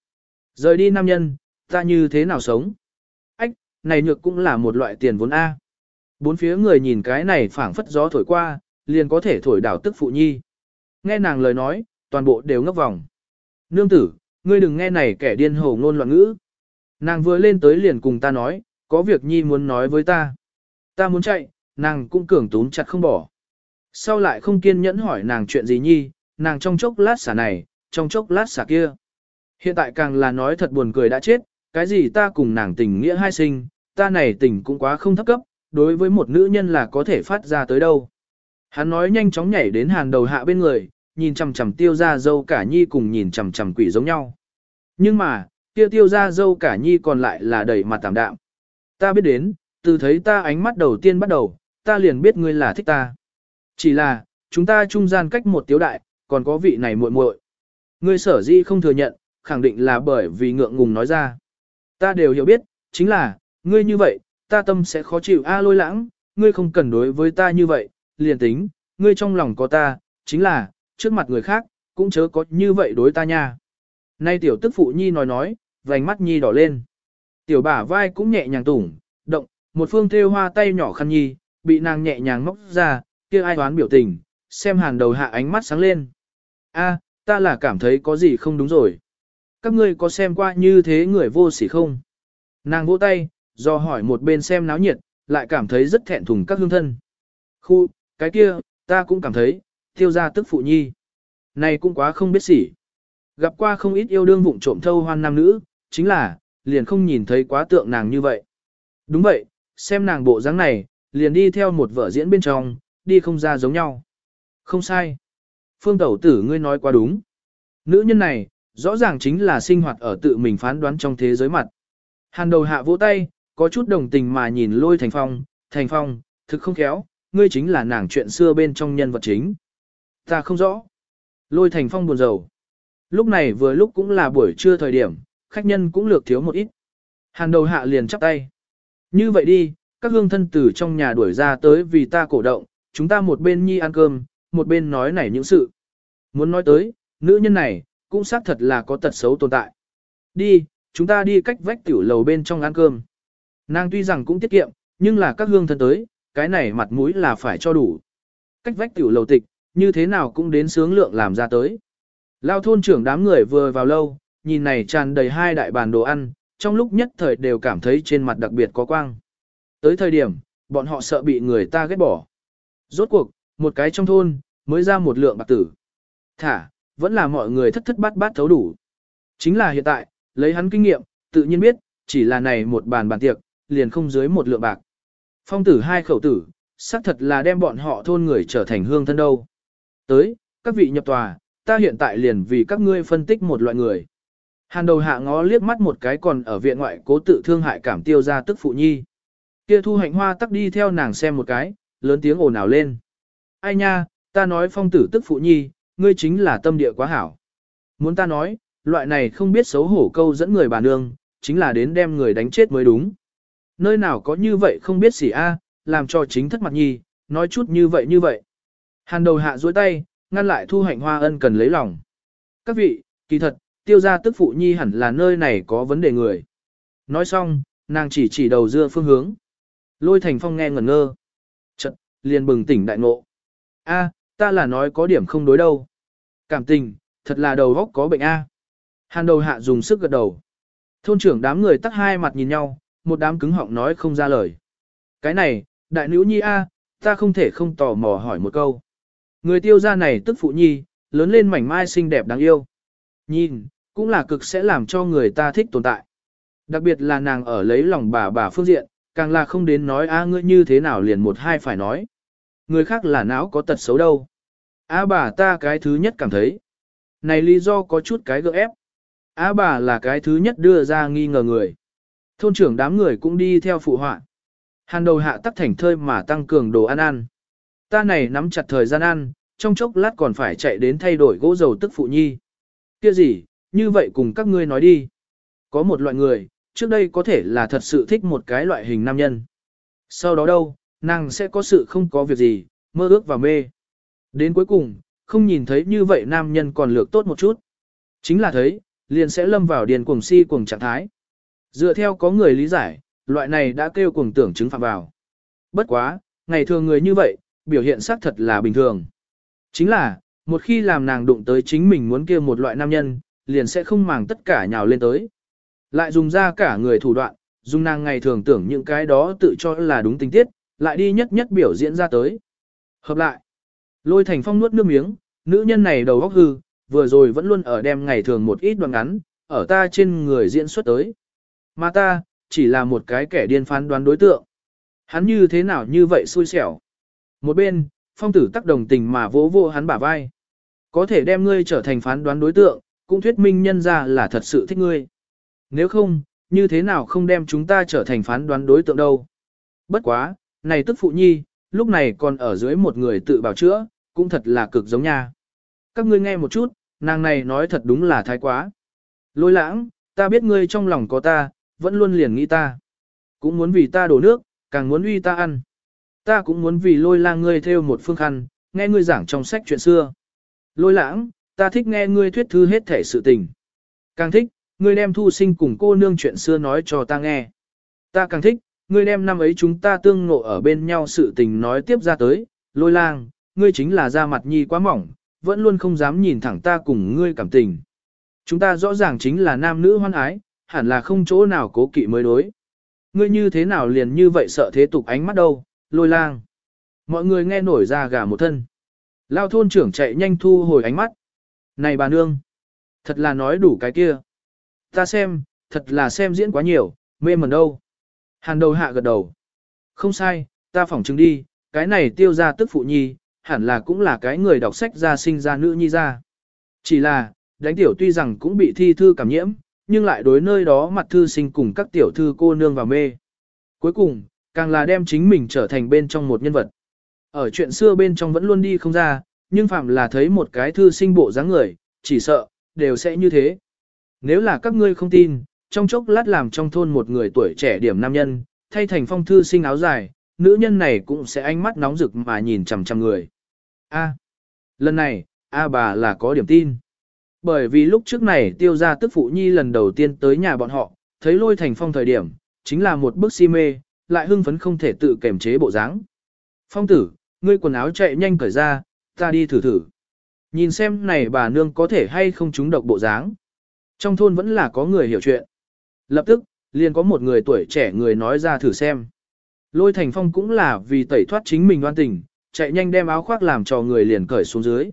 Rời đi nam nhân, ta như thế nào sống? Ách, này nhược cũng là một loại tiền vốn a. Bốn phía người nhìn cái này phảng phất gió thổi qua, liền có thể thổi đảo tức phụ nhi. Nghe nàng lời nói, toàn bộ đều ngấp vòng. Nương tử, ngươi đừng nghe này kẻ điên hồ ngôn loạn ngữ. Nàng vừa lên tới liền cùng ta nói, có việc nhi muốn nói với ta. Ta muốn chạy, nàng cũng cường tún chặt không bỏ. Sau lại không kiên nhẫn hỏi nàng chuyện gì nhi, nàng trong chốc lát xả này, trong chốc lát xả kia. Hiện tại càng là nói thật buồn cười đã chết, cái gì ta cùng nàng tình nghĩa hai sinh, ta này tình cũng quá không thấp cấp, đối với một nữ nhân là có thể phát ra tới đâu. Hắn nói nhanh chóng nhảy đến hàng đầu hạ bên người, nhìn chằm chằm tiêu ra dâu cả nhi cùng nhìn chằm chằm quỷ giống nhau. Nhưng mà, tiêu tiêu ra dâu cả nhi còn lại là đầy mặt tạm đạm. Ta biết đến, từ thấy ta ánh mắt đầu tiên bắt đầu, ta liền biết ngươi là thích ta. Chỉ là, chúng ta trung gian cách một tiếu đại, còn có vị này muội muội. Ngươi sở dĩ không thừa nhận, khẳng định là bởi vì ngượng ngùng nói ra. Ta đều hiểu biết, chính là, ngươi như vậy, ta tâm sẽ khó chịu a lôi lãng, ngươi không cần đối với ta như vậy, liền tính, ngươi trong lòng có ta, chính là, trước mặt người khác, cũng chớ có như vậy đối ta nha. Nay tiểu tức phụ nhi nói nói, vành mắt nhi đỏ lên. Tiểu bả vai cũng nhẹ nhàng tủng, động, một phương thêu hoa tay nhỏ khăn nhi, bị nàng nhẹ nhàng móc ra, kia ai đoán biểu tình, xem hàn đầu hạ ánh mắt sáng lên. A, ta là cảm thấy có gì không đúng rồi. Các ngươi có xem qua như thế người vô sỉ không? Nàng vỗ tay, do hỏi một bên xem náo nhiệt, lại cảm thấy rất thẹn thùng các hương thân. Khu, cái kia, ta cũng cảm thấy, tiêu gia tức phụ nhi. Này cũng quá không biết sỉ. Gặp qua không ít yêu đương vụng trộm thâu hoan nam nữ, chính là, liền không nhìn thấy quá tượng nàng như vậy. Đúng vậy, xem nàng bộ dáng này, liền đi theo một vở diễn bên trong, đi không ra giống nhau. Không sai. Phương tẩu tử ngươi nói quá đúng. Nữ nhân này, rõ ràng chính là sinh hoạt ở tự mình phán đoán trong thế giới mặt. Hàn đầu hạ vỗ tay, có chút đồng tình mà nhìn lôi thành phong, thành phong, thực không khéo, ngươi chính là nàng chuyện xưa bên trong nhân vật chính. Ta không rõ. Lôi thành phong buồn rầu. Lúc này vừa lúc cũng là buổi trưa thời điểm, khách nhân cũng lược thiếu một ít. Hàn đầu hạ liền chắp tay. Như vậy đi, các hương thân tử trong nhà đuổi ra tới vì ta cổ động, chúng ta một bên nhi ăn cơm, một bên nói nảy những sự. Muốn nói tới, nữ nhân này, cũng xác thật là có tật xấu tồn tại. Đi, chúng ta đi cách vách tiểu lầu bên trong ăn cơm. Nàng tuy rằng cũng tiết kiệm, nhưng là các hương thân tới, cái này mặt mũi là phải cho đủ. Cách vách tiểu lầu tịch, như thế nào cũng đến sướng lượng làm ra tới. Lao thôn trưởng đám người vừa vào lâu, nhìn này tràn đầy hai đại bàn đồ ăn, trong lúc nhất thời đều cảm thấy trên mặt đặc biệt có quang. Tới thời điểm, bọn họ sợ bị người ta ghét bỏ. Rốt cuộc, một cái trong thôn, mới ra một lượng bạc tử. Thả, vẫn là mọi người thất thất bát bát thấu đủ. Chính là hiện tại, lấy hắn kinh nghiệm, tự nhiên biết, chỉ là này một bàn bàn tiệc, liền không dưới một lượng bạc. Phong tử hai khẩu tử, xác thật là đem bọn họ thôn người trở thành hương thân đâu. Tới, các vị nhập tòa, ta hiện tại liền vì các ngươi phân tích một loại người. Hàn đầu hạ ngó liếc mắt một cái còn ở viện ngoại cố tự thương hại cảm tiêu ra tức phụ nhi. Kia thu hạnh hoa tắc đi theo nàng xem một cái, lớn tiếng ồn ào lên. Ai nha, ta nói phong tử tức phụ nhi, ngươi chính là tâm địa quá hảo. Muốn ta nói, loại này không biết xấu hổ câu dẫn người bà nương, chính là đến đem người đánh chết mới đúng. Nơi nào có như vậy không biết xỉ a, làm cho chính thất mặt nhi, nói chút như vậy như vậy. Hàn đầu hạ duỗi tay, ngăn lại thu hạnh hoa ân cần lấy lòng. Các vị, kỳ thật, tiêu gia tức phụ nhi hẳn là nơi này có vấn đề người. Nói xong, nàng chỉ chỉ đầu dưa phương hướng. Lôi thành phong nghe ngẩn ngơ. Chật, liền bừng tỉnh đại ngộ. A, ta là nói có điểm không đối đâu. Cảm tình, thật là đầu góc có bệnh A. Hàn đầu hạ dùng sức gật đầu. Thôn trưởng đám người tắt hai mặt nhìn nhau, một đám cứng họng nói không ra lời. Cái này, đại nữ nhi A, ta không thể không tò mò hỏi một câu. Người tiêu gia này tức phụ nhi, lớn lên mảnh mai xinh đẹp đáng yêu. Nhìn, cũng là cực sẽ làm cho người ta thích tồn tại. Đặc biệt là nàng ở lấy lòng bà bà phương diện, càng là không đến nói a ngươi như thế nào liền một hai phải nói. Người khác là não có tật xấu đâu. A bà ta cái thứ nhất cảm thấy. Này lý do có chút cái gỡ ép. A bà là cái thứ nhất đưa ra nghi ngờ người. Thôn trưởng đám người cũng đi theo phụ họa. Hàn đầu hạ tắc thành thơi mà tăng cường đồ ăn ăn. Ta này nắm chặt thời gian ăn, trong chốc lát còn phải chạy đến thay đổi gỗ dầu tức phụ nhi. Kia gì, như vậy cùng các ngươi nói đi. Có một loại người, trước đây có thể là thật sự thích một cái loại hình nam nhân. Sau đó đâu, nàng sẽ có sự không có việc gì, mơ ước và mê. Đến cuối cùng, không nhìn thấy như vậy nam nhân còn lược tốt một chút. Chính là thấy, liền sẽ lâm vào điền cuồng si cuồng trạng thái. Dựa theo có người lý giải, loại này đã kêu cuồng tưởng chứng phạm vào. Bất quá, ngày thường người như vậy, biểu hiện xác thật là bình thường. Chính là, một khi làm nàng đụng tới chính mình muốn kia một loại nam nhân, liền sẽ không màng tất cả nhào lên tới. Lại dùng ra cả người thủ đoạn, dùng nàng ngày thường tưởng những cái đó tự cho là đúng tình tiết, lại đi nhất nhất biểu diễn ra tới. Hợp lại, lôi thành phong nuốt nước miếng, nữ nhân này đầu góc hư, vừa rồi vẫn luôn ở đem ngày thường một ít đoạn ngắn, ở ta trên người diễn xuất tới. Mà ta, chỉ là một cái kẻ điên phán đoán đối tượng. Hắn như thế nào như vậy xui xẻo. Một bên, phong tử tác đồng tình mà vỗ vô hắn bả vai. Có thể đem ngươi trở thành phán đoán đối tượng, cũng thuyết minh nhân ra là thật sự thích ngươi. Nếu không, như thế nào không đem chúng ta trở thành phán đoán đối tượng đâu. Bất quá, này tức phụ nhi, lúc này còn ở dưới một người tự bảo chữa, cũng thật là cực giống nha. Các ngươi nghe một chút, nàng này nói thật đúng là thái quá. Lôi lãng, ta biết ngươi trong lòng có ta, vẫn luôn liền nghĩ ta. Cũng muốn vì ta đổ nước, càng muốn uy ta ăn. Ta cũng muốn vì lôi lang ngươi theo một phương khăn, nghe ngươi giảng trong sách chuyện xưa. Lôi lãng, ta thích nghe ngươi thuyết thư hết thể sự tình. Càng thích, ngươi đem thu sinh cùng cô nương chuyện xưa nói cho ta nghe. Ta càng thích, ngươi đem năm ấy chúng ta tương ngộ ở bên nhau sự tình nói tiếp ra tới, lôi lang, ngươi chính là da mặt nhi quá mỏng, vẫn luôn không dám nhìn thẳng ta cùng ngươi cảm tình. Chúng ta rõ ràng chính là nam nữ hoan ái, hẳn là không chỗ nào cố kỵ mới đối. Ngươi như thế nào liền như vậy sợ thế tục ánh mắt đâu, lôi lang. Mọi người nghe nổi ra gà một thân. Lao thôn trưởng chạy nhanh thu hồi ánh mắt. Này bà nương, thật là nói đủ cái kia. Ta xem, thật là xem diễn quá nhiều, mê mẩn đâu. Hàn đầu hạ gật đầu. Không sai, ta phỏng chứng đi, cái này tiêu ra tức phụ nhi, hẳn là cũng là cái người đọc sách ra sinh ra nữ nhi ra. Chỉ là, đánh tiểu tuy rằng cũng bị thi thư cảm nhiễm, nhưng lại đối nơi đó mặt thư sinh cùng các tiểu thư cô nương vào mê. Cuối cùng, càng là đem chính mình trở thành bên trong một nhân vật. Ở chuyện xưa bên trong vẫn luôn đi không ra, nhưng phạm là thấy một cái thư sinh bộ dáng người, chỉ sợ, đều sẽ như thế. Nếu là các ngươi không tin, trong chốc lát làm trong thôn một người tuổi trẻ điểm nam nhân, thay thành phong thư sinh áo dài, nữ nhân này cũng sẽ ánh mắt nóng rực mà nhìn chằm chằm người. A. lần này, A bà là có điểm tin. Bởi vì lúc trước này tiêu ra tức phụ nhi lần đầu tiên tới nhà bọn họ, thấy lôi thành phong thời điểm, chính là một bức si mê, lại hưng phấn không thể tự kềm chế bộ dáng. Phong tử, ngươi quần áo chạy nhanh cởi ra, ta đi thử thử. Nhìn xem này bà nương có thể hay không trúng độc bộ dáng. Trong thôn vẫn là có người hiểu chuyện. Lập tức, liền có một người tuổi trẻ người nói ra thử xem. Lôi thành phong cũng là vì tẩy thoát chính mình đoan tình, chạy nhanh đem áo khoác làm cho người liền cởi xuống dưới.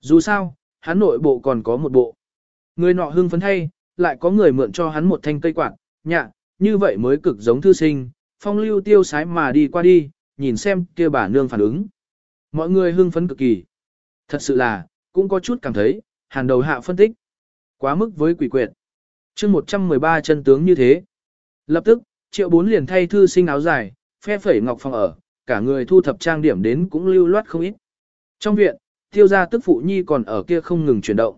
Dù sao, hắn nội bộ còn có một bộ. Người nọ hưng phấn hay, lại có người mượn cho hắn một thanh cây quạt, nhạ, như vậy mới cực giống thư sinh, phong lưu tiêu sái mà đi qua đi, nhìn xem kia bà nương phản ứng. Mọi người hưng phấn cực kỳ. Thật sự là, cũng có chút cảm thấy, hàn đầu hạ phân tích. Quá mức với quỷ quyệt chương 113 chân tướng như thế. Lập tức, triệu bốn liền thay thư sinh áo dài, phe phẩy ngọc phòng ở, cả người thu thập trang điểm đến cũng lưu loát không ít. Trong viện, tiêu gia tức phụ nhi còn ở kia không ngừng chuyển động.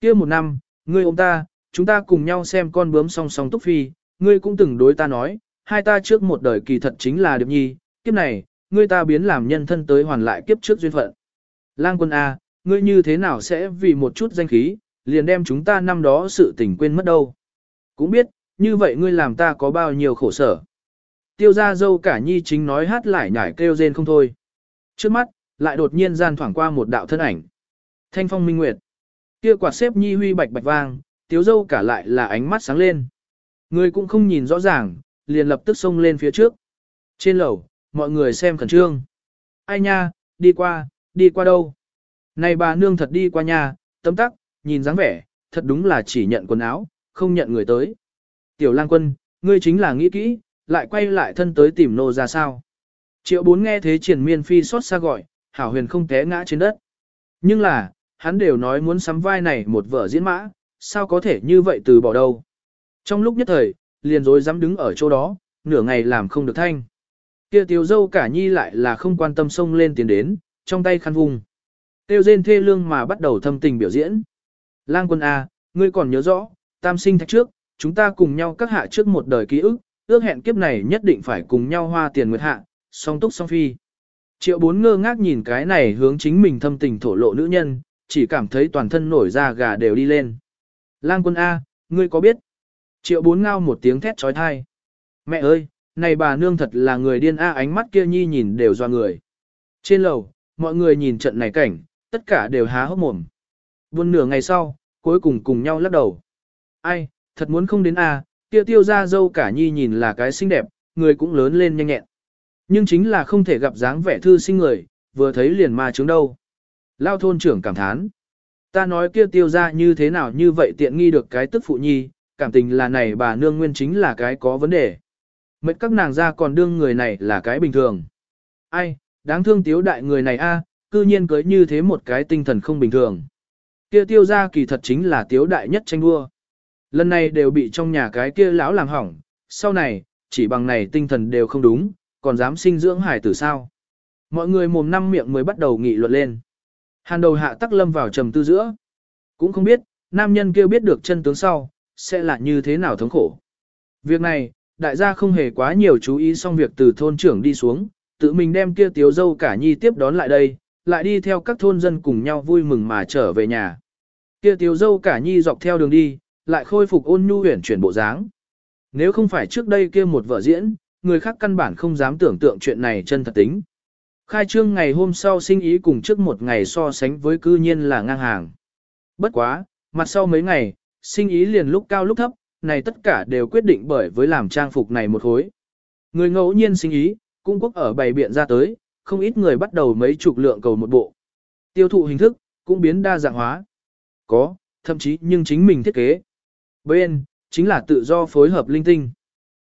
Kia một năm, ngươi ôm ta, chúng ta cùng nhau xem con bướm song song túc phi, ngươi cũng từng đối ta nói, hai ta trước một đời kỳ thật chính là điệp nhi, kiếp này, ngươi ta biến làm nhân thân tới hoàn lại kiếp trước duyên phận. Lang quân A, ngươi như thế nào sẽ vì một chút danh khí, liền đem chúng ta năm đó sự tình quên mất đâu. Cũng biết, như vậy ngươi làm ta có bao nhiêu khổ sở. Tiêu gia dâu cả nhi chính nói hát lại nhảy kêu rên không thôi. Trước mắt, lại đột nhiên gian thoảng qua một đạo thân ảnh. Thanh phong minh nguyệt. Kia quạt xếp nhi huy bạch bạch vang, tiếu dâu cả lại là ánh mắt sáng lên. Người cũng không nhìn rõ ràng, liền lập tức xông lên phía trước. Trên lầu, mọi người xem khẩn trương. Ai nha, đi qua, đi qua đâu? Này bà nương thật đi qua nhà, tấm tắc, nhìn dáng vẻ, thật đúng là chỉ nhận quần áo, không nhận người tới. Tiểu lang quân, ngươi chính là nghĩ kỹ, lại quay lại thân tới tìm nô ra sao. Triệu bốn nghe thế triển miên phi xót xa gọi, hảo huyền không té ngã trên đất. Nhưng là, hắn đều nói muốn sắm vai này một vở diễn mã, sao có thể như vậy từ bỏ đâu. Trong lúc nhất thời, liền rồi dám đứng ở chỗ đó, nửa ngày làm không được thanh. Kia tiểu dâu cả nhi lại là không quan tâm xông lên tiến đến, trong tay khăn vùng. Tiêu rên thê lương mà bắt đầu thâm tình biểu diễn. Lang quân A, ngươi còn nhớ rõ, tam sinh thạch trước, chúng ta cùng nhau các hạ trước một đời ký ức, ước hẹn kiếp này nhất định phải cùng nhau hoa tiền nguyệt hạ, song túc song phi. Triệu bốn ngơ ngác nhìn cái này hướng chính mình thâm tình thổ lộ nữ nhân, chỉ cảm thấy toàn thân nổi da gà đều đi lên. Lang quân A, ngươi có biết? Triệu bốn ngao một tiếng thét trói thai. Mẹ ơi, này bà nương thật là người điên A ánh mắt kia nhi nhìn đều doa người. Trên lầu, mọi người nhìn trận này cảnh, tất cả đều há hốc mồm. Buồn nửa ngày sau, cuối cùng cùng nhau lắc đầu. Ai, thật muốn không đến à, A, kia tiêu ra dâu cả nhi nhìn là cái xinh đẹp, người cũng lớn lên nhanh nhẹn. Nhưng chính là không thể gặp dáng vẻ thư sinh người, vừa thấy liền ma chứng đâu. Lao thôn trưởng cảm thán. Ta nói kia tiêu ra như thế nào như vậy tiện nghi được cái tức phụ nhi, cảm tình là này bà nương nguyên chính là cái có vấn đề. Mệnh các nàng ra còn đương người này là cái bình thường. Ai, đáng thương tiếu đại người này a, cư nhiên cưới như thế một cái tinh thần không bình thường. Kia tiêu ra kỳ thật chính là tiếu đại nhất tranh đua. Lần này đều bị trong nhà cái kia lão làm hỏng, sau này, chỉ bằng này tinh thần đều không đúng, còn dám sinh dưỡng hải tử sao. Mọi người mồm năm miệng mới bắt đầu nghị luận lên. Hàn đầu hạ tắc lâm vào trầm tư giữa. Cũng không biết, nam nhân kia biết được chân tướng sau, sẽ là như thế nào thống khổ. Việc này, đại gia không hề quá nhiều chú ý xong việc từ thôn trưởng đi xuống, tự mình đem kia tiếu dâu cả nhi tiếp đón lại đây, lại đi theo các thôn dân cùng nhau vui mừng mà trở về nhà. Kia tiểu dâu cả nhi dọc theo đường đi, lại khôi phục ôn nhu huyền chuyển bộ dáng. Nếu không phải trước đây kia một vở diễn, người khác căn bản không dám tưởng tượng chuyện này chân thật tính. Khai trương ngày hôm sau sinh ý cùng trước một ngày so sánh với cư nhiên là ngang hàng. Bất quá, mặt sau mấy ngày, sinh ý liền lúc cao lúc thấp, này tất cả đều quyết định bởi với làm trang phục này một hối. Người ngẫu nhiên sinh ý, cung quốc ở bày biện ra tới, không ít người bắt đầu mấy chục lượng cầu một bộ. Tiêu thụ hình thức, cũng biến đa dạng hóa. Có, thậm chí nhưng chính mình thiết kế. Bên, chính là tự do phối hợp linh tinh.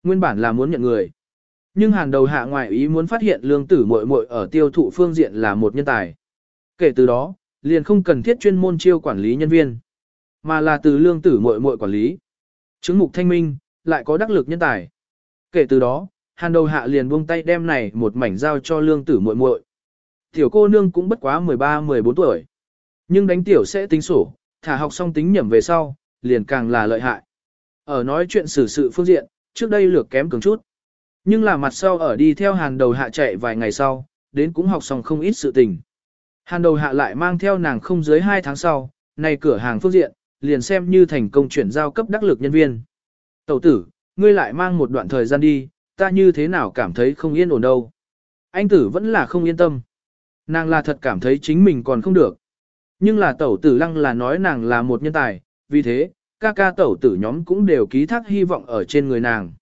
Nguyên bản là muốn nhận người. Nhưng hàng đầu hạ ngoại ý muốn phát hiện lương tử muội muội ở tiêu thụ phương diện là một nhân tài. Kể từ đó, liền không cần thiết chuyên môn chiêu quản lý nhân viên, mà là từ lương tử muội muội quản lý. Chứng mục thanh minh, lại có đắc lực nhân tài. Kể từ đó, hàn đầu hạ liền buông tay đem này một mảnh giao cho lương tử muội muội. Tiểu cô nương cũng bất quá 13-14 tuổi. Nhưng đánh tiểu sẽ tính sổ, thả học xong tính nhẩm về sau, liền càng là lợi hại. Ở nói chuyện xử sự phương diện, trước đây lược kém cứng chút. Nhưng là mặt sau ở đi theo hàn đầu hạ chạy vài ngày sau, đến cũng học xong không ít sự tình. Hàn đầu hạ lại mang theo nàng không dưới 2 tháng sau, này cửa hàng phương diện, liền xem như thành công chuyển giao cấp đắc lực nhân viên. Tẩu tử, ngươi lại mang một đoạn thời gian đi, ta như thế nào cảm thấy không yên ổn đâu. Anh tử vẫn là không yên tâm. Nàng là thật cảm thấy chính mình còn không được. Nhưng là tẩu tử lăng là nói nàng là một nhân tài, vì thế, ca ca tẩu tử nhóm cũng đều ký thác hy vọng ở trên người nàng.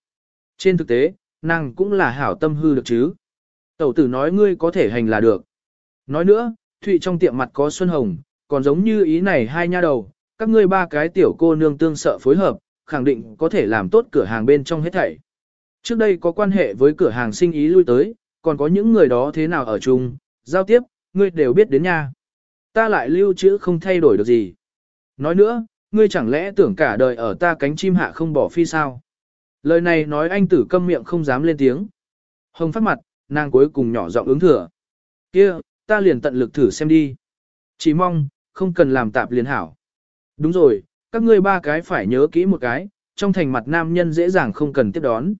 Trên thực tế, nàng cũng là hảo tâm hư được chứ. Tẩu tử nói ngươi có thể hành là được. Nói nữa, Thụy trong tiệm mặt có Xuân Hồng, còn giống như ý này hai nha đầu, các ngươi ba cái tiểu cô nương tương sợ phối hợp, khẳng định có thể làm tốt cửa hàng bên trong hết thảy. Trước đây có quan hệ với cửa hàng sinh ý lui tới, còn có những người đó thế nào ở chung, giao tiếp, ngươi đều biết đến nha. Ta lại lưu trữ không thay đổi được gì. Nói nữa, ngươi chẳng lẽ tưởng cả đời ở ta cánh chim hạ không bỏ phi sao? Lời này nói anh tử câm miệng không dám lên tiếng. Hồng phát mặt, nàng cuối cùng nhỏ giọng ứng thừa. kia ta liền tận lực thử xem đi. Chỉ mong, không cần làm tạp liền hảo. Đúng rồi, các ngươi ba cái phải nhớ kỹ một cái, trong thành mặt nam nhân dễ dàng không cần tiếp đón.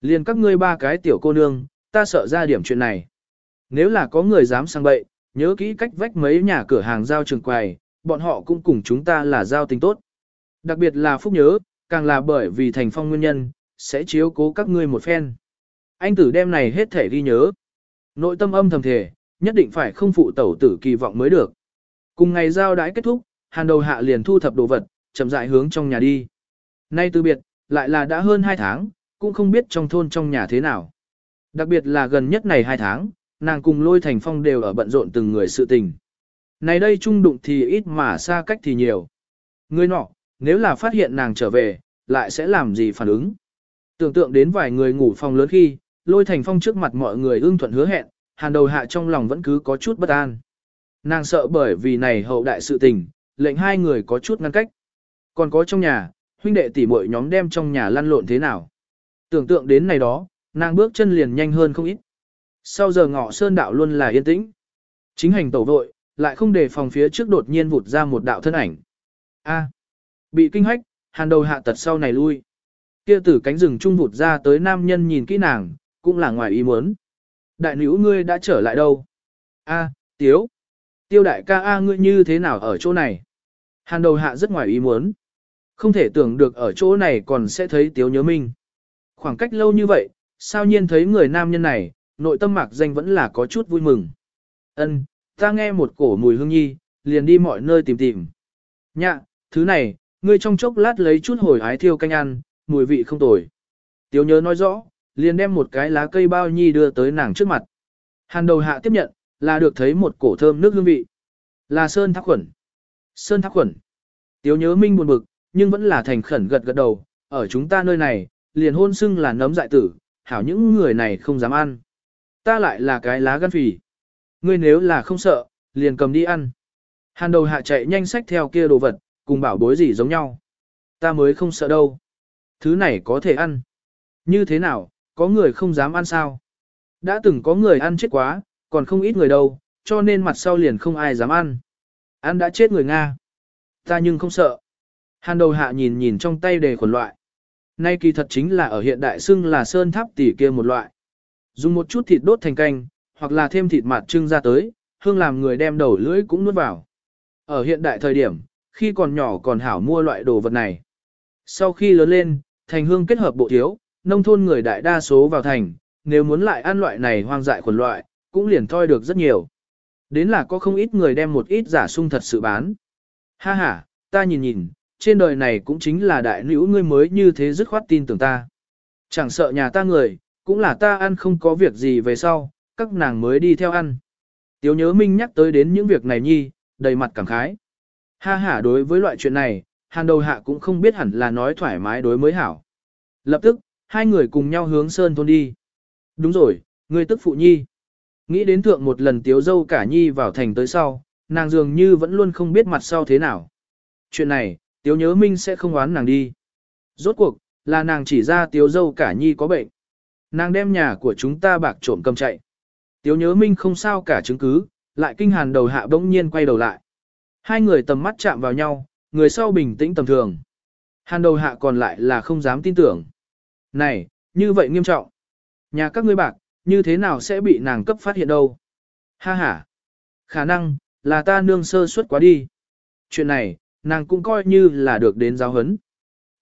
Liền các ngươi ba cái tiểu cô nương, ta sợ ra điểm chuyện này. Nếu là có người dám sang bậy, nhớ kỹ cách vách mấy nhà cửa hàng giao trường quầy, bọn họ cũng cùng chúng ta là giao tình tốt. Đặc biệt là phúc nhớ, càng là bởi vì thành phong nguyên nhân, sẽ chiếu cố các ngươi một phen. Anh tử đem này hết thể ghi nhớ. Nội tâm âm thầm thể, nhất định phải không phụ tẩu tử kỳ vọng mới được. Cùng ngày giao đãi kết thúc, hàn đầu hạ liền thu thập đồ vật, chậm rãi hướng trong nhà đi. Nay từ biệt, lại là đã hơn 2 tháng, cũng không biết trong thôn trong nhà thế nào. Đặc biệt là gần nhất này 2 tháng, nàng cùng lôi thành phong đều ở bận rộn từng người sự tình. Này đây trung đụng thì ít mà xa cách thì nhiều. Người nọ, nếu là phát hiện nàng trở về, lại sẽ làm gì phản ứng. Tưởng tượng đến vài người ngủ phòng lớn khi, lôi thành phong trước mặt mọi người ưng thuận hứa hẹn, hàn đầu hạ trong lòng vẫn cứ có chút bất an. Nàng sợ bởi vì này hậu đại sự tình, lệnh hai người có chút ngăn cách. Còn có trong nhà, huynh đệ tỷ muội nhóm đem trong nhà lăn lộn thế nào. Tưởng tượng đến này đó, nàng bước chân liền nhanh hơn không ít. Sau giờ ngọ sơn đạo luôn là yên tĩnh. Chính hành tẩu vội, lại không để phòng phía trước đột nhiên vụt ra một đạo thân ảnh. A. bị kinh hách, hàn đầu hạ tật sau này lui. Kia tử cánh rừng trung vụt ra tới nam nhân nhìn kỹ nàng, cũng là ngoài ý muốn. Đại nữ ngươi đã trở lại đâu? A, tiếu. Tiêu đại ca A ngươi như thế nào ở chỗ này? Hàn đầu hạ rất ngoài ý muốn. Không thể tưởng được ở chỗ này còn sẽ thấy tiếu nhớ minh. Khoảng cách lâu như vậy, sao nhiên thấy người nam nhân này, nội tâm mạc danh vẫn là có chút vui mừng. Ân, ta nghe một cổ mùi hương nhi, liền đi mọi nơi tìm tìm. Nhạ, thứ này, ngươi trong chốc lát lấy chút hồi hái thiêu canh ăn, mùi vị không tồi. Tiếu nhớ nói rõ, liền đem một cái lá cây bao nhi đưa tới nàng trước mặt. Hàn đầu hạ tiếp nhận, là được thấy một cổ thơm nước hương vị. Là sơn thác khuẩn. Sơn tháp khuẩn. Tiếu nhớ minh buồn bực, nhưng vẫn là thành khẩn gật gật đầu, ở chúng ta nơi này, liền hôn xưng là nấm dại tử, hảo những người này không dám ăn. Ta lại là cái lá gan phì. Ngươi nếu là không sợ, liền cầm đi ăn. Hàn đầu hạ chạy nhanh sách theo kia đồ vật, cùng bảo bối gì giống nhau. Ta mới không sợ đâu. Thứ này có thể ăn. Như thế nào, có người không dám ăn sao? Đã từng có người ăn chết quá, còn không ít người đâu, cho nên mặt sau liền không ai dám ăn. Ăn đã chết người Nga. Ta nhưng không sợ. Hàn đầu hạ nhìn nhìn trong tay đề khuẩn loại. Nay kỳ thật chính là ở hiện đại xưng là sơn tháp tỷ kia một loại. Dùng một chút thịt đốt thành canh, hoặc là thêm thịt mạt trưng ra tới, hương làm người đem đầu lưỡi cũng nuốt vào. Ở hiện đại thời điểm, khi còn nhỏ còn hảo mua loại đồ vật này. Sau khi lớn lên, thành hương kết hợp bộ thiếu, nông thôn người đại đa số vào thành, nếu muốn lại ăn loại này hoang dại quần loại, cũng liền thoi được rất nhiều. Đến là có không ít người đem một ít giả sung thật sự bán. Ha ha, ta nhìn nhìn, trên đời này cũng chính là đại nữ ngươi mới như thế dứt khoát tin tưởng ta. Chẳng sợ nhà ta người, cũng là ta ăn không có việc gì về sau, các nàng mới đi theo ăn. Tiếu nhớ minh nhắc tới đến những việc này nhi, đầy mặt cảm khái. Ha ha đối với loại chuyện này, hàn đầu hạ cũng không biết hẳn là nói thoải mái đối mới hảo. Lập tức, hai người cùng nhau hướng sơn thôn đi. Đúng rồi, người tức phụ nhi. Nghĩ đến thượng một lần tiếu dâu cả nhi vào thành tới sau, nàng dường như vẫn luôn không biết mặt sau thế nào. Chuyện này, tiếu nhớ minh sẽ không oán nàng đi. Rốt cuộc, là nàng chỉ ra tiếu dâu cả nhi có bệnh. Nàng đem nhà của chúng ta bạc trộm cầm chạy. Tiếu nhớ minh không sao cả chứng cứ, lại kinh hàn đầu hạ bỗng nhiên quay đầu lại. Hai người tầm mắt chạm vào nhau, người sau bình tĩnh tầm thường. Hàn đầu hạ còn lại là không dám tin tưởng. Này, như vậy nghiêm trọng. Nhà các ngươi bạc, như thế nào sẽ bị nàng cấp phát hiện đâu? Ha ha. Khả năng, là ta nương sơ suất quá đi. Chuyện này, nàng cũng coi như là được đến giáo hấn.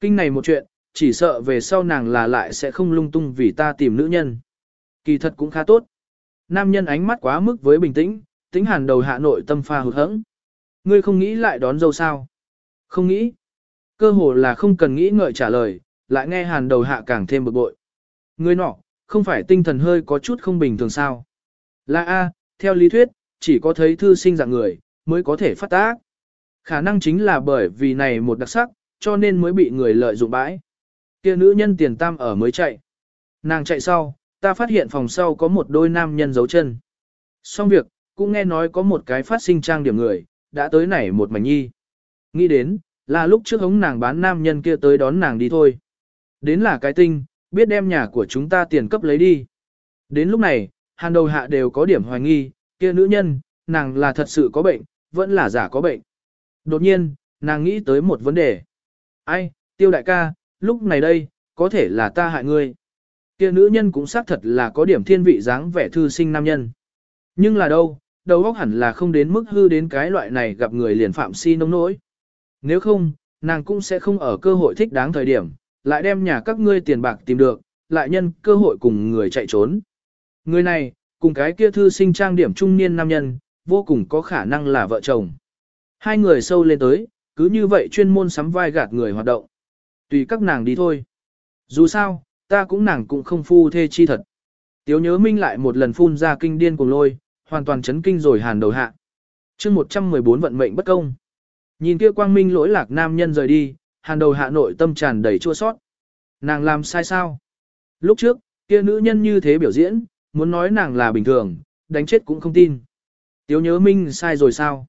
Kinh này một chuyện, chỉ sợ về sau nàng là lại sẽ không lung tung vì ta tìm nữ nhân. Kỳ thật cũng khá tốt. Nam nhân ánh mắt quá mức với bình tĩnh, tính hàn đầu hạ nội tâm pha hụt hẫng. Ngươi không nghĩ lại đón dâu sao? Không nghĩ. Cơ hồ là không cần nghĩ ngợi trả lời, lại nghe hàn đầu hạ càng thêm bực bội. Ngươi nọ, không phải tinh thần hơi có chút không bình thường sao? Là A, theo lý thuyết, chỉ có thấy thư sinh dạng người, mới có thể phát tác. Khả năng chính là bởi vì này một đặc sắc, cho nên mới bị người lợi dụng bãi. Kia nữ nhân tiền tam ở mới chạy. Nàng chạy sau, ta phát hiện phòng sau có một đôi nam nhân giấu chân. Xong việc, cũng nghe nói có một cái phát sinh trang điểm người, đã tới nảy một mảnh nhi. Nghĩ đến, là lúc trước hống nàng bán nam nhân kia tới đón nàng đi thôi. Đến là cái tinh, biết đem nhà của chúng ta tiền cấp lấy đi. Đến lúc này, hàn đầu hạ đều có điểm hoài nghi, kia nữ nhân, nàng là thật sự có bệnh, vẫn là giả có bệnh. Đột nhiên, nàng nghĩ tới một vấn đề. Ai, tiêu đại ca, lúc này đây, có thể là ta hại ngươi. Kia nữ nhân cũng xác thật là có điểm thiên vị dáng vẻ thư sinh nam nhân. Nhưng là đâu, đầu óc hẳn là không đến mức hư đến cái loại này gặp người liền phạm si nông nỗi. Nếu không, nàng cũng sẽ không ở cơ hội thích đáng thời điểm, lại đem nhà các ngươi tiền bạc tìm được, lại nhân cơ hội cùng người chạy trốn. Người này, cùng cái kia thư sinh trang điểm trung niên nam nhân, vô cùng có khả năng là vợ chồng. Hai người sâu lên tới, cứ như vậy chuyên môn sắm vai gạt người hoạt động. Tùy các nàng đi thôi. Dù sao, ta cũng nàng cũng không phu thê chi thật. Tiếu nhớ minh lại một lần phun ra kinh điên cùng lôi, hoàn toàn chấn kinh rồi hàn đầu hạ. chương 114 vận mệnh bất công. Nhìn kia quang minh lỗi lạc nam nhân rời đi, hàn đầu hạ nội tâm tràn đầy chua sót. Nàng làm sai sao? Lúc trước, kia nữ nhân như thế biểu diễn, muốn nói nàng là bình thường, đánh chết cũng không tin. Tiếu nhớ minh sai rồi sao?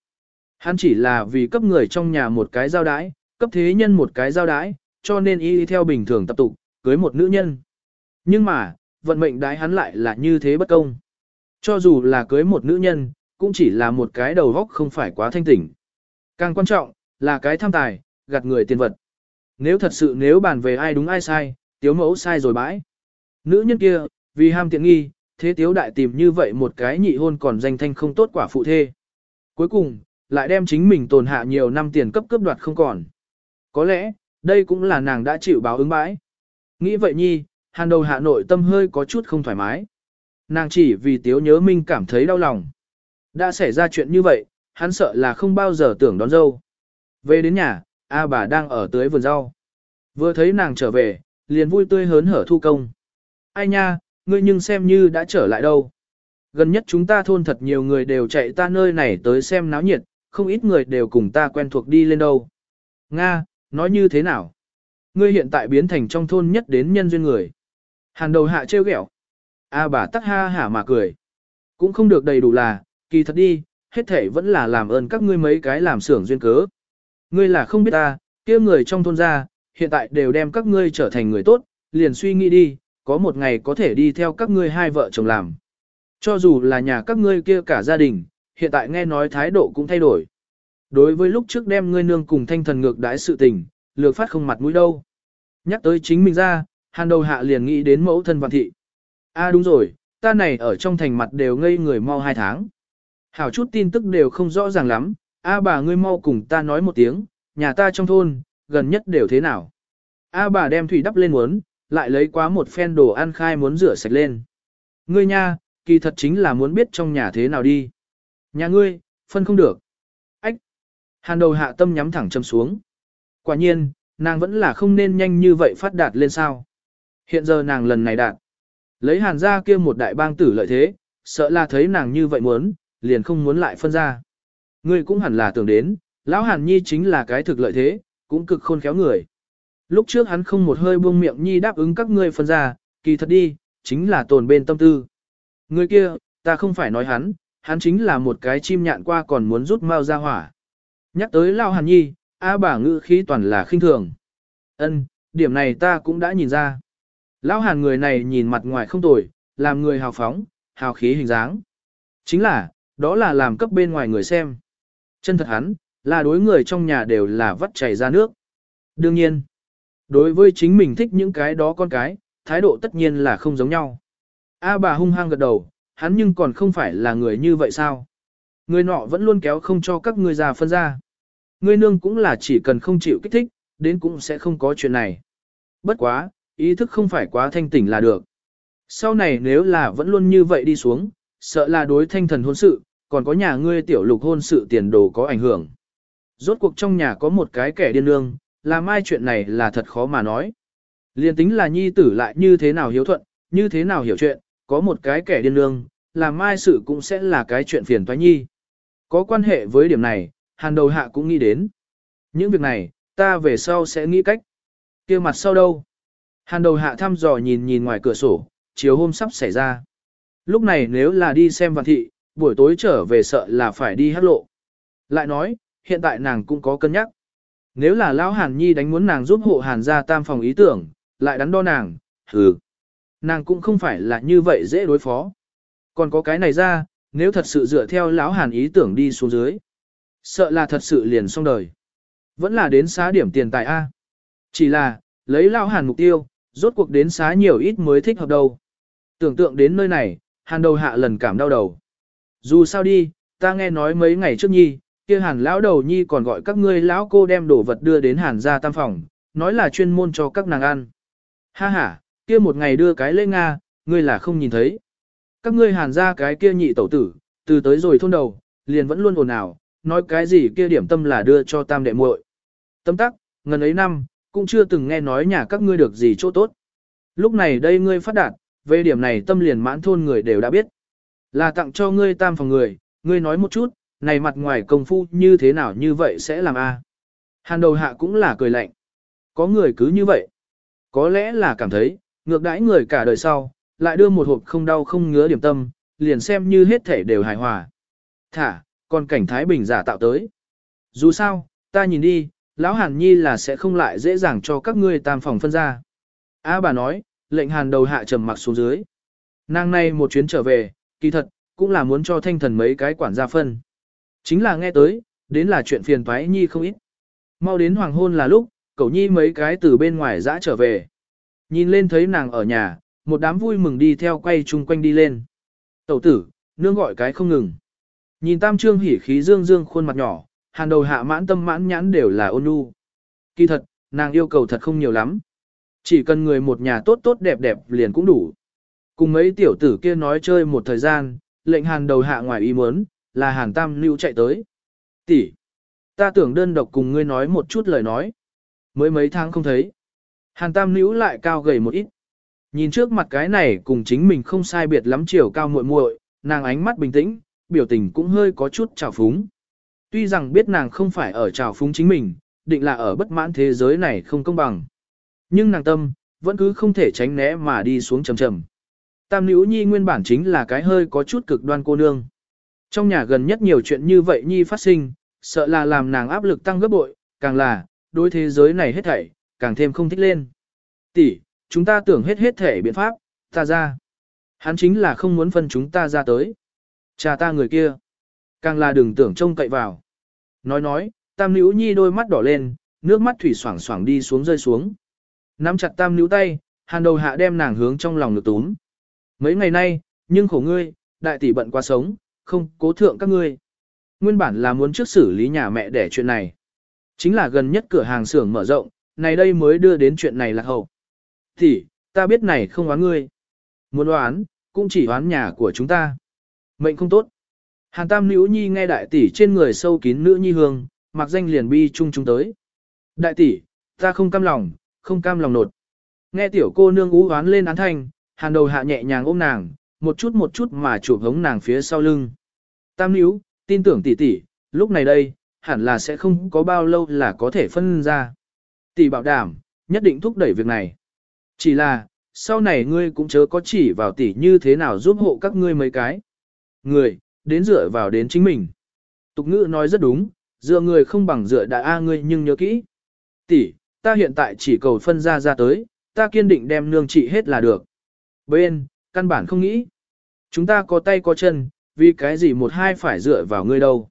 Hắn chỉ là vì cấp người trong nhà một cái giao đái, cấp thế nhân một cái giao đái, cho nên y theo bình thường tập tục, cưới một nữ nhân. Nhưng mà, vận mệnh đái hắn lại là như thế bất công. Cho dù là cưới một nữ nhân, cũng chỉ là một cái đầu góc không phải quá thanh tỉnh. Càng quan trọng, là cái tham tài, gạt người tiền vật. Nếu thật sự nếu bàn về ai đúng ai sai, tiếu mẫu sai rồi bãi. Nữ nhân kia, vì ham tiện nghi, thế tiếu đại tìm như vậy một cái nhị hôn còn danh thanh không tốt quả phụ thê. Cuối cùng, lại đem chính mình tồn hạ nhiều năm tiền cấp cấp đoạt không còn. Có lẽ, đây cũng là nàng đã chịu báo ứng bãi. Nghĩ vậy nhi, hàn đầu hạ nội tâm hơi có chút không thoải mái. Nàng chỉ vì tiếu nhớ minh cảm thấy đau lòng. Đã xảy ra chuyện như vậy, hắn sợ là không bao giờ tưởng đón dâu. Về đến nhà, A bà đang ở tưới vườn rau. Vừa thấy nàng trở về, liền vui tươi hớn hở thu công. Ai nha, ngươi nhưng xem như đã trở lại đâu. Gần nhất chúng ta thôn thật nhiều người đều chạy ta nơi này tới xem náo nhiệt, không ít người đều cùng ta quen thuộc đi lên đâu. Nga, nói như thế nào? Ngươi hiện tại biến thành trong thôn nhất đến nhân duyên người. Hàn đầu hạ trêu ghẹo. A bà tắc ha hả mà cười. Cũng không được đầy đủ là, kỳ thật đi, hết thể vẫn là làm ơn các ngươi mấy cái làm xưởng duyên cớ. Ngươi là không biết ta, kia người trong thôn ra, hiện tại đều đem các ngươi trở thành người tốt, liền suy nghĩ đi, có một ngày có thể đi theo các ngươi hai vợ chồng làm. Cho dù là nhà các ngươi kia cả gia đình, hiện tại nghe nói thái độ cũng thay đổi. Đối với lúc trước đem ngươi nương cùng thanh thần ngược đãi sự tình, lược phát không mặt mũi đâu. Nhắc tới chính mình ra, hàn đầu hạ liền nghĩ đến mẫu thân vạn thị. a à đúng rồi, ta này ở trong thành mặt đều ngây người mau hai tháng. Hảo chút tin tức đều không rõ ràng lắm, a bà ngươi mau cùng ta nói một tiếng, nhà ta trong thôn, gần nhất đều thế nào. A bà đem thủy đắp lên muốn, lại lấy quá một phen đồ ăn khai muốn rửa sạch lên. Ngươi nha, kỳ thật chính là muốn biết trong nhà thế nào đi. Nhà ngươi, phân không được. Hàn đầu hạ tâm nhắm thẳng châm xuống. Quả nhiên, nàng vẫn là không nên nhanh như vậy phát đạt lên sao. Hiện giờ nàng lần này đạt. Lấy hàn ra kia một đại bang tử lợi thế, sợ là thấy nàng như vậy muốn, liền không muốn lại phân ra. Ngươi cũng hẳn là tưởng đến, lão hàn nhi chính là cái thực lợi thế, cũng cực khôn khéo người. Lúc trước hắn không một hơi buông miệng nhi đáp ứng các ngươi phân ra, kỳ thật đi, chính là tồn bên tâm tư. Người kia, ta không phải nói hắn, hắn chính là một cái chim nhạn qua còn muốn rút mau ra hỏa. Nhắc tới Lao Hàn Nhi, A bà ngữ khí toàn là khinh thường. Ân, điểm này ta cũng đã nhìn ra. Lão Hàn người này nhìn mặt ngoài không tồi, làm người hào phóng, hào khí hình dáng. Chính là, đó là làm cấp bên ngoài người xem. Chân thật hắn, là đối người trong nhà đều là vắt chảy ra nước. Đương nhiên, đối với chính mình thích những cái đó con cái, thái độ tất nhiên là không giống nhau. A bà hung hăng gật đầu, hắn nhưng còn không phải là người như vậy sao? Người nọ vẫn luôn kéo không cho các ngươi già phân ra. Ngươi nương cũng là chỉ cần không chịu kích thích, đến cũng sẽ không có chuyện này. Bất quá, ý thức không phải quá thanh tỉnh là được. Sau này nếu là vẫn luôn như vậy đi xuống, sợ là đối thanh thần hôn sự, còn có nhà ngươi tiểu lục hôn sự tiền đồ có ảnh hưởng. Rốt cuộc trong nhà có một cái kẻ điên lương, làm ai chuyện này là thật khó mà nói. Liên tính là nhi tử lại như thế nào hiếu thuận, như thế nào hiểu chuyện, có một cái kẻ điên lương, làm mai sự cũng sẽ là cái chuyện phiền toái nhi. Có quan hệ với điểm này, hàn đầu hạ cũng nghĩ đến. Những việc này, ta về sau sẽ nghĩ cách. kia mặt sau đâu? Hàn đầu hạ thăm dò nhìn nhìn ngoài cửa sổ, chiều hôm sắp xảy ra. Lúc này nếu là đi xem vạn thị, buổi tối trở về sợ là phải đi hát lộ. Lại nói, hiện tại nàng cũng có cân nhắc. Nếu là lão Hàn Nhi đánh muốn nàng giúp hộ Hàn ra tam phòng ý tưởng, lại đắn đo nàng, hừ. Nàng cũng không phải là như vậy dễ đối phó. Còn có cái này ra, nếu thật sự dựa theo lão hàn ý tưởng đi xuống dưới. Sợ là thật sự liền xong đời. Vẫn là đến xá điểm tiền tài A. Chỉ là, lấy lão hàn mục tiêu, rốt cuộc đến xá nhiều ít mới thích hợp đâu. Tưởng tượng đến nơi này, hàn đầu hạ lần cảm đau đầu. Dù sao đi, ta nghe nói mấy ngày trước nhi, kia hàn lão đầu nhi còn gọi các ngươi lão cô đem đồ vật đưa đến hàn gia tam phòng, nói là chuyên môn cho các nàng ăn. Ha ha, kia một ngày đưa cái lễ Nga, ngươi là không nhìn thấy. Các ngươi hàn ra cái kia nhị tẩu tử, từ tới rồi thôn đầu, liền vẫn luôn ồn ào, nói cái gì kia điểm tâm là đưa cho tam đệ muội. Tâm tắc, ngần ấy năm, cũng chưa từng nghe nói nhà các ngươi được gì chỗ tốt. Lúc này đây ngươi phát đạt, về điểm này tâm liền mãn thôn người đều đã biết. Là tặng cho ngươi tam phòng người, ngươi nói một chút, này mặt ngoài công phu như thế nào như vậy sẽ làm a? Hàn đầu hạ cũng là cười lạnh. Có người cứ như vậy. Có lẽ là cảm thấy, ngược đãi người cả đời sau, lại đưa một hộp không đau không ngứa điểm tâm, liền xem như hết thể đều hài hòa. Thả, còn cảnh Thái Bình giả tạo tới. Dù sao, ta nhìn đi, lão Hàn Nhi là sẽ không lại dễ dàng cho các ngươi tam phòng phân ra. A bà nói, lệnh Hàn đầu hạ trầm mặc xuống dưới. Nàng này một chuyến trở về, kỳ thật, cũng là muốn cho thanh thần mấy cái quản gia phân. Chính là nghe tới, đến là chuyện phiền toái Nhi không ít. Mau đến hoàng hôn là lúc, cậu Nhi mấy cái từ bên ngoài dã trở về. Nhìn lên thấy nàng ở nhà, một đám vui mừng đi theo quay chung quanh đi lên. Tẩu tử, nương gọi cái không ngừng. Nhìn tam trương hỉ khí dương dương khuôn mặt nhỏ, hàn đầu hạ mãn tâm mãn nhãn đều là ôn nhu. Kỳ thật, nàng yêu cầu thật không nhiều lắm. Chỉ cần người một nhà tốt tốt đẹp đẹp liền cũng đủ. Cùng mấy tiểu tử kia nói chơi một thời gian, lệnh hàn đầu hạ ngoài ý muốn, là hàn tam lưu chạy tới. Tỷ, ta tưởng đơn độc cùng ngươi nói một chút lời nói. Mới mấy tháng không thấy. Hàn tam lưu lại cao gầy một ít. Nhìn trước mặt cái này cùng chính mình không sai biệt lắm chiều cao muội muội, nàng ánh mắt bình tĩnh, biểu tình cũng hơi có chút trào phúng. Tuy rằng biết nàng không phải ở trào phúng chính mình, định là ở bất mãn thế giới này không công bằng. Nhưng nàng tâm, vẫn cứ không thể tránh né mà đi xuống trầm trầm. Tam Nữ Nhi nguyên bản chính là cái hơi có chút cực đoan cô nương. Trong nhà gần nhất nhiều chuyện như vậy Nhi phát sinh, sợ là làm nàng áp lực tăng gấp bội, càng là, đối thế giới này hết thảy, càng thêm không thích lên. Tỷ, chúng ta tưởng hết hết thể biện pháp, ta ra. Hắn chính là không muốn phân chúng ta ra tới. Cha ta người kia. Càng là đừng tưởng trông cậy vào. Nói nói, tam nữ nhi đôi mắt đỏ lên, nước mắt thủy soảng soảng đi xuống rơi xuống. Nắm chặt tam nữ tay, hàn đầu hạ đem nàng hướng trong lòng ngực túm. Mấy ngày nay, nhưng khổ ngươi, đại tỷ bận quá sống, không cố thượng các ngươi. Nguyên bản là muốn trước xử lý nhà mẹ để chuyện này. Chính là gần nhất cửa hàng xưởng mở rộng, này đây mới đưa đến chuyện này là hậu. Thì, ta biết này không oán ngươi. Muốn oán, cũng chỉ oán nhà của chúng ta. Mệnh không tốt. Hàn tam nữ nhi nghe đại tỷ trên người sâu kín nữ nhi hương, mặc danh liền bi chung chúng tới. Đại tỷ, ta không cam lòng, không cam lòng nột. Nghe tiểu cô nương ú oán lên án thanh, hàn đầu hạ nhẹ nhàng ôm nàng, một chút một chút mà chụp hống nàng phía sau lưng. Tam nữ, tin tưởng tỷ tỷ, lúc này đây, hẳn là sẽ không có bao lâu là có thể phân ra. Tỷ bảo đảm, nhất định thúc đẩy việc này. Chỉ là, sau này ngươi cũng chớ có chỉ vào tỷ như thế nào giúp hộ các ngươi mấy cái. Người, đến dựa vào đến chính mình. Tục ngữ nói rất đúng, dựa người không bằng dựa đại A ngươi nhưng nhớ kỹ. Tỷ, ta hiện tại chỉ cầu phân ra ra tới, ta kiên định đem nương trị hết là được. Bên, căn bản không nghĩ. Chúng ta có tay có chân, vì cái gì một hai phải dựa vào ngươi đâu.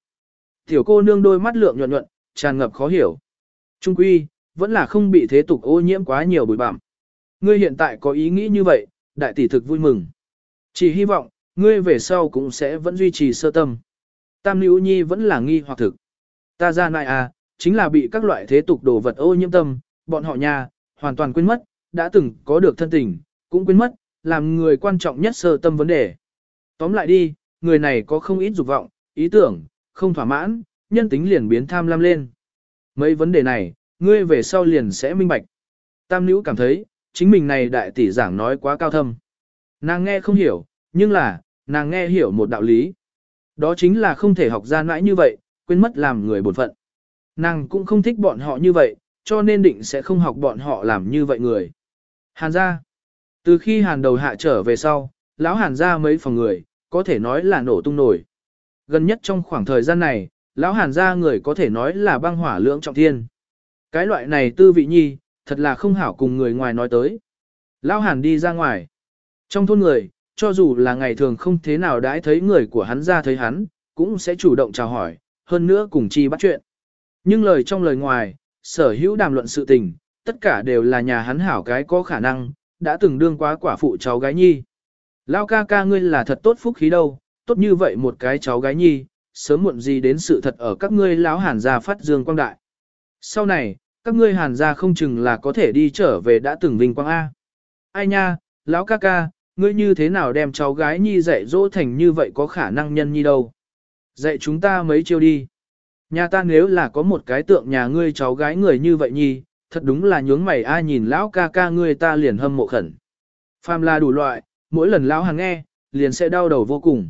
Tiểu cô nương đôi mắt lượng nhuận nhuận, tràn ngập khó hiểu. Trung quy, vẫn là không bị thế tục ô nhiễm quá nhiều bụi bặm. Ngươi hiện tại có ý nghĩ như vậy, đại tỷ thực vui mừng. Chỉ hy vọng, ngươi về sau cũng sẽ vẫn duy trì sơ tâm. Tam Nữ Nhi vẫn là nghi hoặc thực. Ta ra nại à, chính là bị các loại thế tục đồ vật ô nhiễm tâm, bọn họ nhà, hoàn toàn quên mất, đã từng có được thân tình, cũng quên mất, làm người quan trọng nhất sơ tâm vấn đề. Tóm lại đi, người này có không ít dục vọng, ý tưởng, không thỏa mãn, nhân tính liền biến tham lam lên. Mấy vấn đề này, ngươi về sau liền sẽ minh bạch. Tam nữ cảm thấy, chính mình này đại tỷ giảng nói quá cao thâm. Nàng nghe không hiểu, nhưng là, nàng nghe hiểu một đạo lý. Đó chính là không thể học ra mãi như vậy, quên mất làm người bổn phận. Nàng cũng không thích bọn họ như vậy, cho nên định sẽ không học bọn họ làm như vậy người. Hàn gia. Từ khi hàn đầu hạ trở về sau, lão hàn gia mấy phòng người, có thể nói là nổ tung nổi. Gần nhất trong khoảng thời gian này, lão hàn gia người có thể nói là băng hỏa lưỡng trọng thiên. Cái loại này tư vị nhi, thật là không hảo cùng người ngoài nói tới. Lão hàn đi ra ngoài. Trong thôn người, cho dù là ngày thường không thế nào đãi thấy người của hắn ra thấy hắn, cũng sẽ chủ động chào hỏi, hơn nữa cùng chi bắt chuyện. Nhưng lời trong lời ngoài, sở hữu đàm luận sự tình, tất cả đều là nhà hắn hảo cái có khả năng, đã từng đương quá quả phụ cháu gái nhi. Lao ca ca ngươi là thật tốt phúc khí đâu, tốt như vậy một cái cháu gái nhi, sớm muộn gì đến sự thật ở các ngươi lão hàn gia phát dương quang đại. Sau này, các ngươi hàn gia không chừng là có thể đi trở về đã từng vinh quang A. Ai nha, lão ca ca, ngươi như thế nào đem cháu gái nhi dạy dỗ thành như vậy có khả năng nhân nhi đâu. Dạy chúng ta mấy chiêu đi. Nhà ta nếu là có một cái tượng nhà ngươi cháu gái người như vậy nhi, thật đúng là nhướng mày ai nhìn lão ca ca ngươi ta liền hâm mộ khẩn. Phàm là đủ loại, mỗi lần lão hàng nghe, liền sẽ đau đầu vô cùng.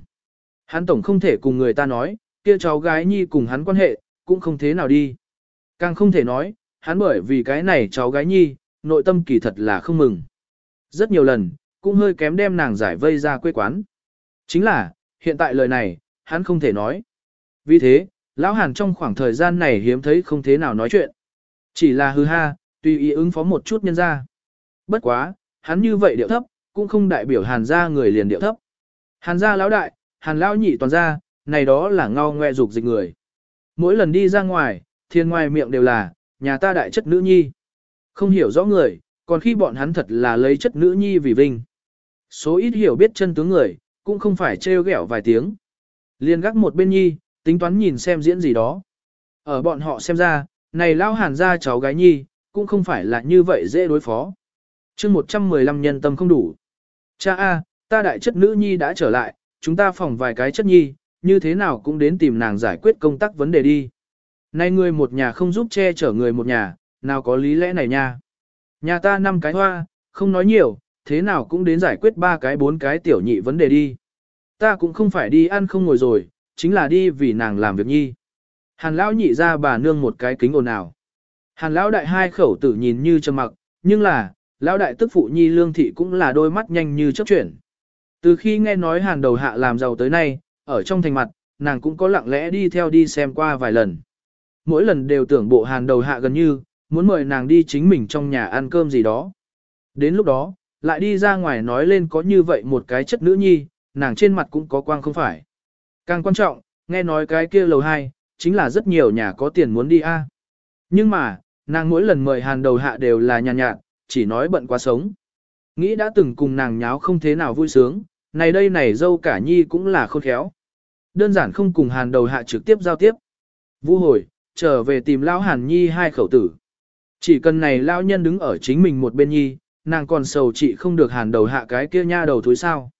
Hắn tổng không thể cùng người ta nói, kia cháu gái nhi cùng hắn quan hệ, cũng không thế nào đi. Càng không thể nói, hắn bởi vì cái này cháu gái nhi, nội tâm kỳ thật là không mừng. Rất nhiều lần, cũng hơi kém đem nàng giải vây ra quê quán. Chính là, hiện tại lời này, hắn không thể nói. Vì thế, lão hàn trong khoảng thời gian này hiếm thấy không thế nào nói chuyện. Chỉ là hư ha, tùy ý ứng phó một chút nhân ra. Bất quá, hắn như vậy điệu thấp, cũng không đại biểu hàn gia người liền điệu thấp. Hàn gia lão đại, hàn lão nhị toàn gia, này đó là ngao ngoe dục dịch người. Mỗi lần đi ra ngoài, thiên ngoài miệng đều là, nhà ta đại chất nữ nhi. Không hiểu rõ người, còn khi bọn hắn thật là lấy chất nữ nhi vì vinh. Số ít hiểu biết chân tướng người, cũng không phải trêu ghẹo vài tiếng. Liên gác một bên nhi, tính toán nhìn xem diễn gì đó. Ở bọn họ xem ra, này lao hàn ra cháu gái nhi, cũng không phải là như vậy dễ đối phó. chương 115 nhân tâm không đủ. Cha A, ta đại chất nữ nhi đã trở lại, chúng ta phòng vài cái chất nhi, như thế nào cũng đến tìm nàng giải quyết công tác vấn đề đi. Này người một nhà không giúp che chở người một nhà, nào có lý lẽ này nha. Nhà ta năm cái hoa, không nói nhiều, thế nào cũng đến giải quyết ba cái bốn cái tiểu nhị vấn đề đi. Ta cũng không phải đi ăn không ngồi rồi, chính là đi vì nàng làm việc nhi. Hàn lão nhị ra bà nương một cái kính ồn ào. Hàn lão đại hai khẩu tử nhìn như trầm mặc, nhưng là, lão đại tức phụ nhi lương thị cũng là đôi mắt nhanh như chớp chuyển. Từ khi nghe nói hàn đầu hạ làm giàu tới nay, ở trong thành mặt, nàng cũng có lặng lẽ đi theo đi xem qua vài lần. Mỗi lần đều tưởng bộ hàn đầu hạ gần như, muốn mời nàng đi chính mình trong nhà ăn cơm gì đó. Đến lúc đó, lại đi ra ngoài nói lên có như vậy một cái chất nữ nhi, nàng trên mặt cũng có quang không phải. Càng quan trọng, nghe nói cái kia lầu hai, chính là rất nhiều nhà có tiền muốn đi a. Nhưng mà, nàng mỗi lần mời hàn đầu hạ đều là nhàn nhạt, nhạt, chỉ nói bận quá sống. Nghĩ đã từng cùng nàng nháo không thế nào vui sướng, này đây này dâu cả nhi cũng là khôn khéo. Đơn giản không cùng hàn đầu hạ trực tiếp giao tiếp. Vu hồi, trở về tìm lão hàn nhi hai khẩu tử. Chỉ cần này lão nhân đứng ở chính mình một bên nhi, nàng còn sầu chị không được hàn đầu hạ cái kia nha đầu thối sao.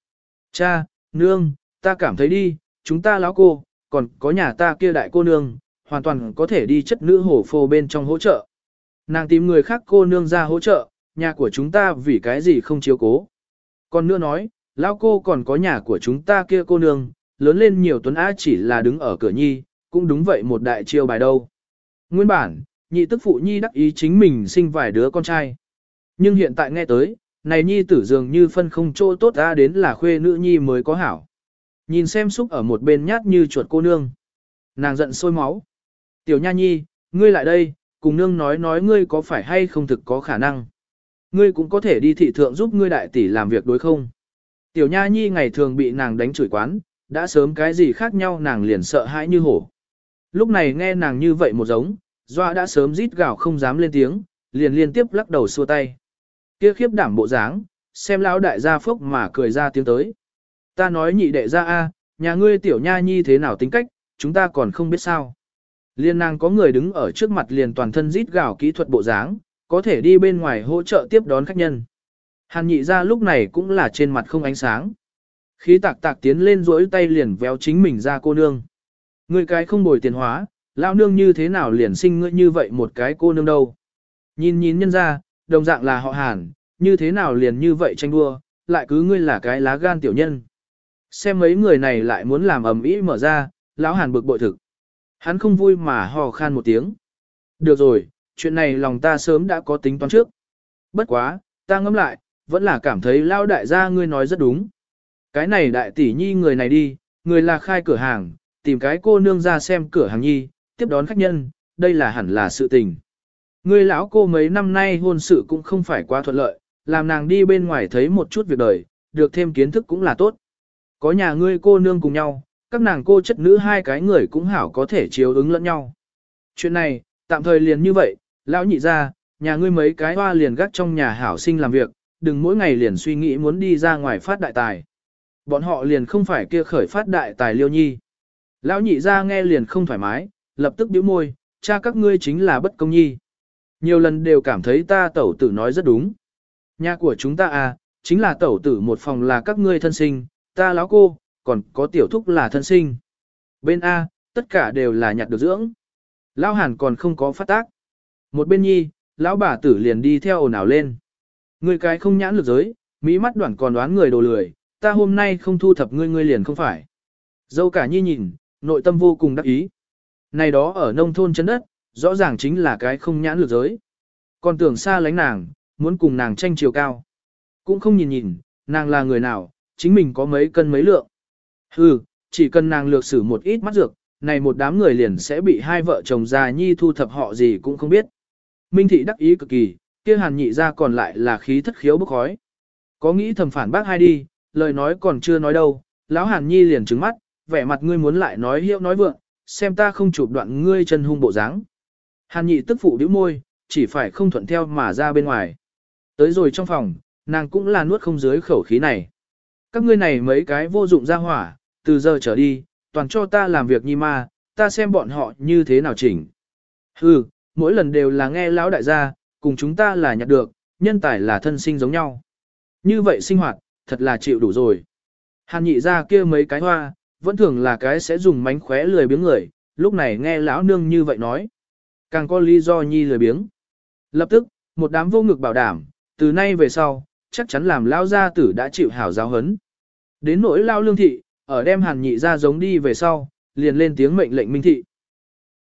Cha, nương, ta cảm thấy đi, chúng ta lão cô, còn có nhà ta kia đại cô nương, hoàn toàn có thể đi chất nữ hổ phô bên trong hỗ trợ. Nàng tìm người khác cô nương ra hỗ trợ, nhà của chúng ta vì cái gì không chiếu cố. Còn nữa nói, lão cô còn có nhà của chúng ta kia cô nương, lớn lên nhiều tuấn á chỉ là đứng ở cửa nhi, cũng đúng vậy một đại chiêu bài đâu. Nguyên bản, nhị tức phụ nhi đắc ý chính mình sinh vài đứa con trai. Nhưng hiện tại nghe tới, này nhi tử dường như phân không chỗ tốt ra đến là khuê nữ nhi mới có hảo. Nhìn xem xúc ở một bên nhát như chuột cô nương. Nàng giận sôi máu. Tiểu nha nhi, ngươi lại đây, cùng nương nói nói ngươi có phải hay không thực có khả năng. Ngươi cũng có thể đi thị thượng giúp ngươi đại tỷ làm việc đối không. Tiểu nha nhi ngày thường bị nàng đánh chửi quán, đã sớm cái gì khác nhau nàng liền sợ hãi như hổ. Lúc này nghe nàng như vậy một giống, doa đã sớm rít gào không dám lên tiếng, liền liên tiếp lắc đầu xua tay. Kia khiếp đảm bộ dáng, xem lão đại gia phốc mà cười ra tiếng tới. Ta nói nhị đệ ra a, nhà ngươi tiểu nha nhi thế nào tính cách, chúng ta còn không biết sao. Liên nàng có người đứng ở trước mặt liền toàn thân rít gào kỹ thuật bộ dáng, có thể đi bên ngoài hỗ trợ tiếp đón khách nhân. Hàn nhị ra lúc này cũng là trên mặt không ánh sáng. Khí tạc tạc tiến lên rỗi tay liền véo chính mình ra cô nương. Ngươi cái không bồi tiền hóa, lão nương như thế nào liền sinh ngươi như vậy một cái cô nương đâu. Nhìn nhìn nhân ra, đồng dạng là họ hàn, như thế nào liền như vậy tranh đua, lại cứ ngươi là cái lá gan tiểu nhân. Xem mấy người này lại muốn làm ầm ĩ mở ra, lão hàn bực bội thực. Hắn không vui mà hò khan một tiếng. Được rồi, chuyện này lòng ta sớm đã có tính toán trước. Bất quá, ta ngẫm lại, vẫn là cảm thấy lao đại gia ngươi nói rất đúng. Cái này đại tỷ nhi người này đi, người là khai cửa hàng, tìm cái cô nương ra xem cửa hàng nhi, tiếp đón khách nhân, đây là hẳn là sự tình. Người lão cô mấy năm nay hôn sự cũng không phải quá thuận lợi, làm nàng đi bên ngoài thấy một chút việc đời, được thêm kiến thức cũng là tốt. Có nhà ngươi cô nương cùng nhau, các nàng cô chất nữ hai cái người cũng hảo có thể chiếu ứng lẫn nhau. Chuyện này, tạm thời liền như vậy, lão nhị ra, nhà ngươi mấy cái hoa liền gác trong nhà hảo sinh làm việc, đừng mỗi ngày liền suy nghĩ muốn đi ra ngoài phát đại tài. Bọn họ liền không phải kia khởi phát đại tài liêu nhi. Lão nhị ra nghe liền không thoải mái, lập tức bĩu môi, cha các ngươi chính là bất công nhi. Nhiều lần đều cảm thấy ta tẩu tử nói rất đúng. Nhà của chúng ta à, chính là tẩu tử một phòng là các ngươi thân sinh, ta lão cô, còn có tiểu thúc là thân sinh. Bên A, tất cả đều là nhặt được dưỡng. Lão hàn còn không có phát tác. Một bên nhi, lão bà tử liền đi theo ồn ào lên. Người cái không nhãn lực giới, mỹ mắt đoạn còn đoán người đồ lười, ta hôm nay không thu thập ngươi ngươi liền không phải. Dâu cả nhi nhìn, nội tâm vô cùng đắc ý. Này đó ở nông thôn chân đất, rõ ràng chính là cái không nhãn lược giới. Còn tưởng xa lánh nàng, muốn cùng nàng tranh chiều cao. Cũng không nhìn nhìn, nàng là người nào, chính mình có mấy cân mấy lượng. Hừ, chỉ cần nàng lược xử một ít mắt dược, này một đám người liền sẽ bị hai vợ chồng già nhi thu thập họ gì cũng không biết. Minh thị đắc ý cực kỳ, kia hàn nhị ra còn lại là khí thất khiếu bốc khói. Có nghĩ thầm phản bác hai đi, lời nói còn chưa nói đâu, lão hàn nhi liền trứng mắt, vẻ mặt ngươi muốn lại nói hiệu nói vượng, xem ta không chụp đoạn ngươi chân hung bộ dáng. Hàn nhị tức phụ đĩu môi, chỉ phải không thuận theo mà ra bên ngoài. Tới rồi trong phòng, nàng cũng là nuốt không dưới khẩu khí này. Các ngươi này mấy cái vô dụng ra hỏa, từ giờ trở đi, toàn cho ta làm việc nhi ma, ta xem bọn họ như thế nào chỉnh. Hừ, mỗi lần đều là nghe lão đại gia, cùng chúng ta là nhặt được, nhân tài là thân sinh giống nhau. Như vậy sinh hoạt, thật là chịu đủ rồi. Hàn nhị ra kia mấy cái hoa, vẫn thường là cái sẽ dùng mánh khóe lười biếng người, lúc này nghe lão nương như vậy nói. Càng có lý do nhi lười biếng. Lập tức, một đám vô ngực bảo đảm, từ nay về sau, chắc chắn làm lao gia tử đã chịu hảo giáo hấn. Đến nỗi lao lương thị, ở đem hàn nhị ra giống đi về sau, liền lên tiếng mệnh lệnh minh thị.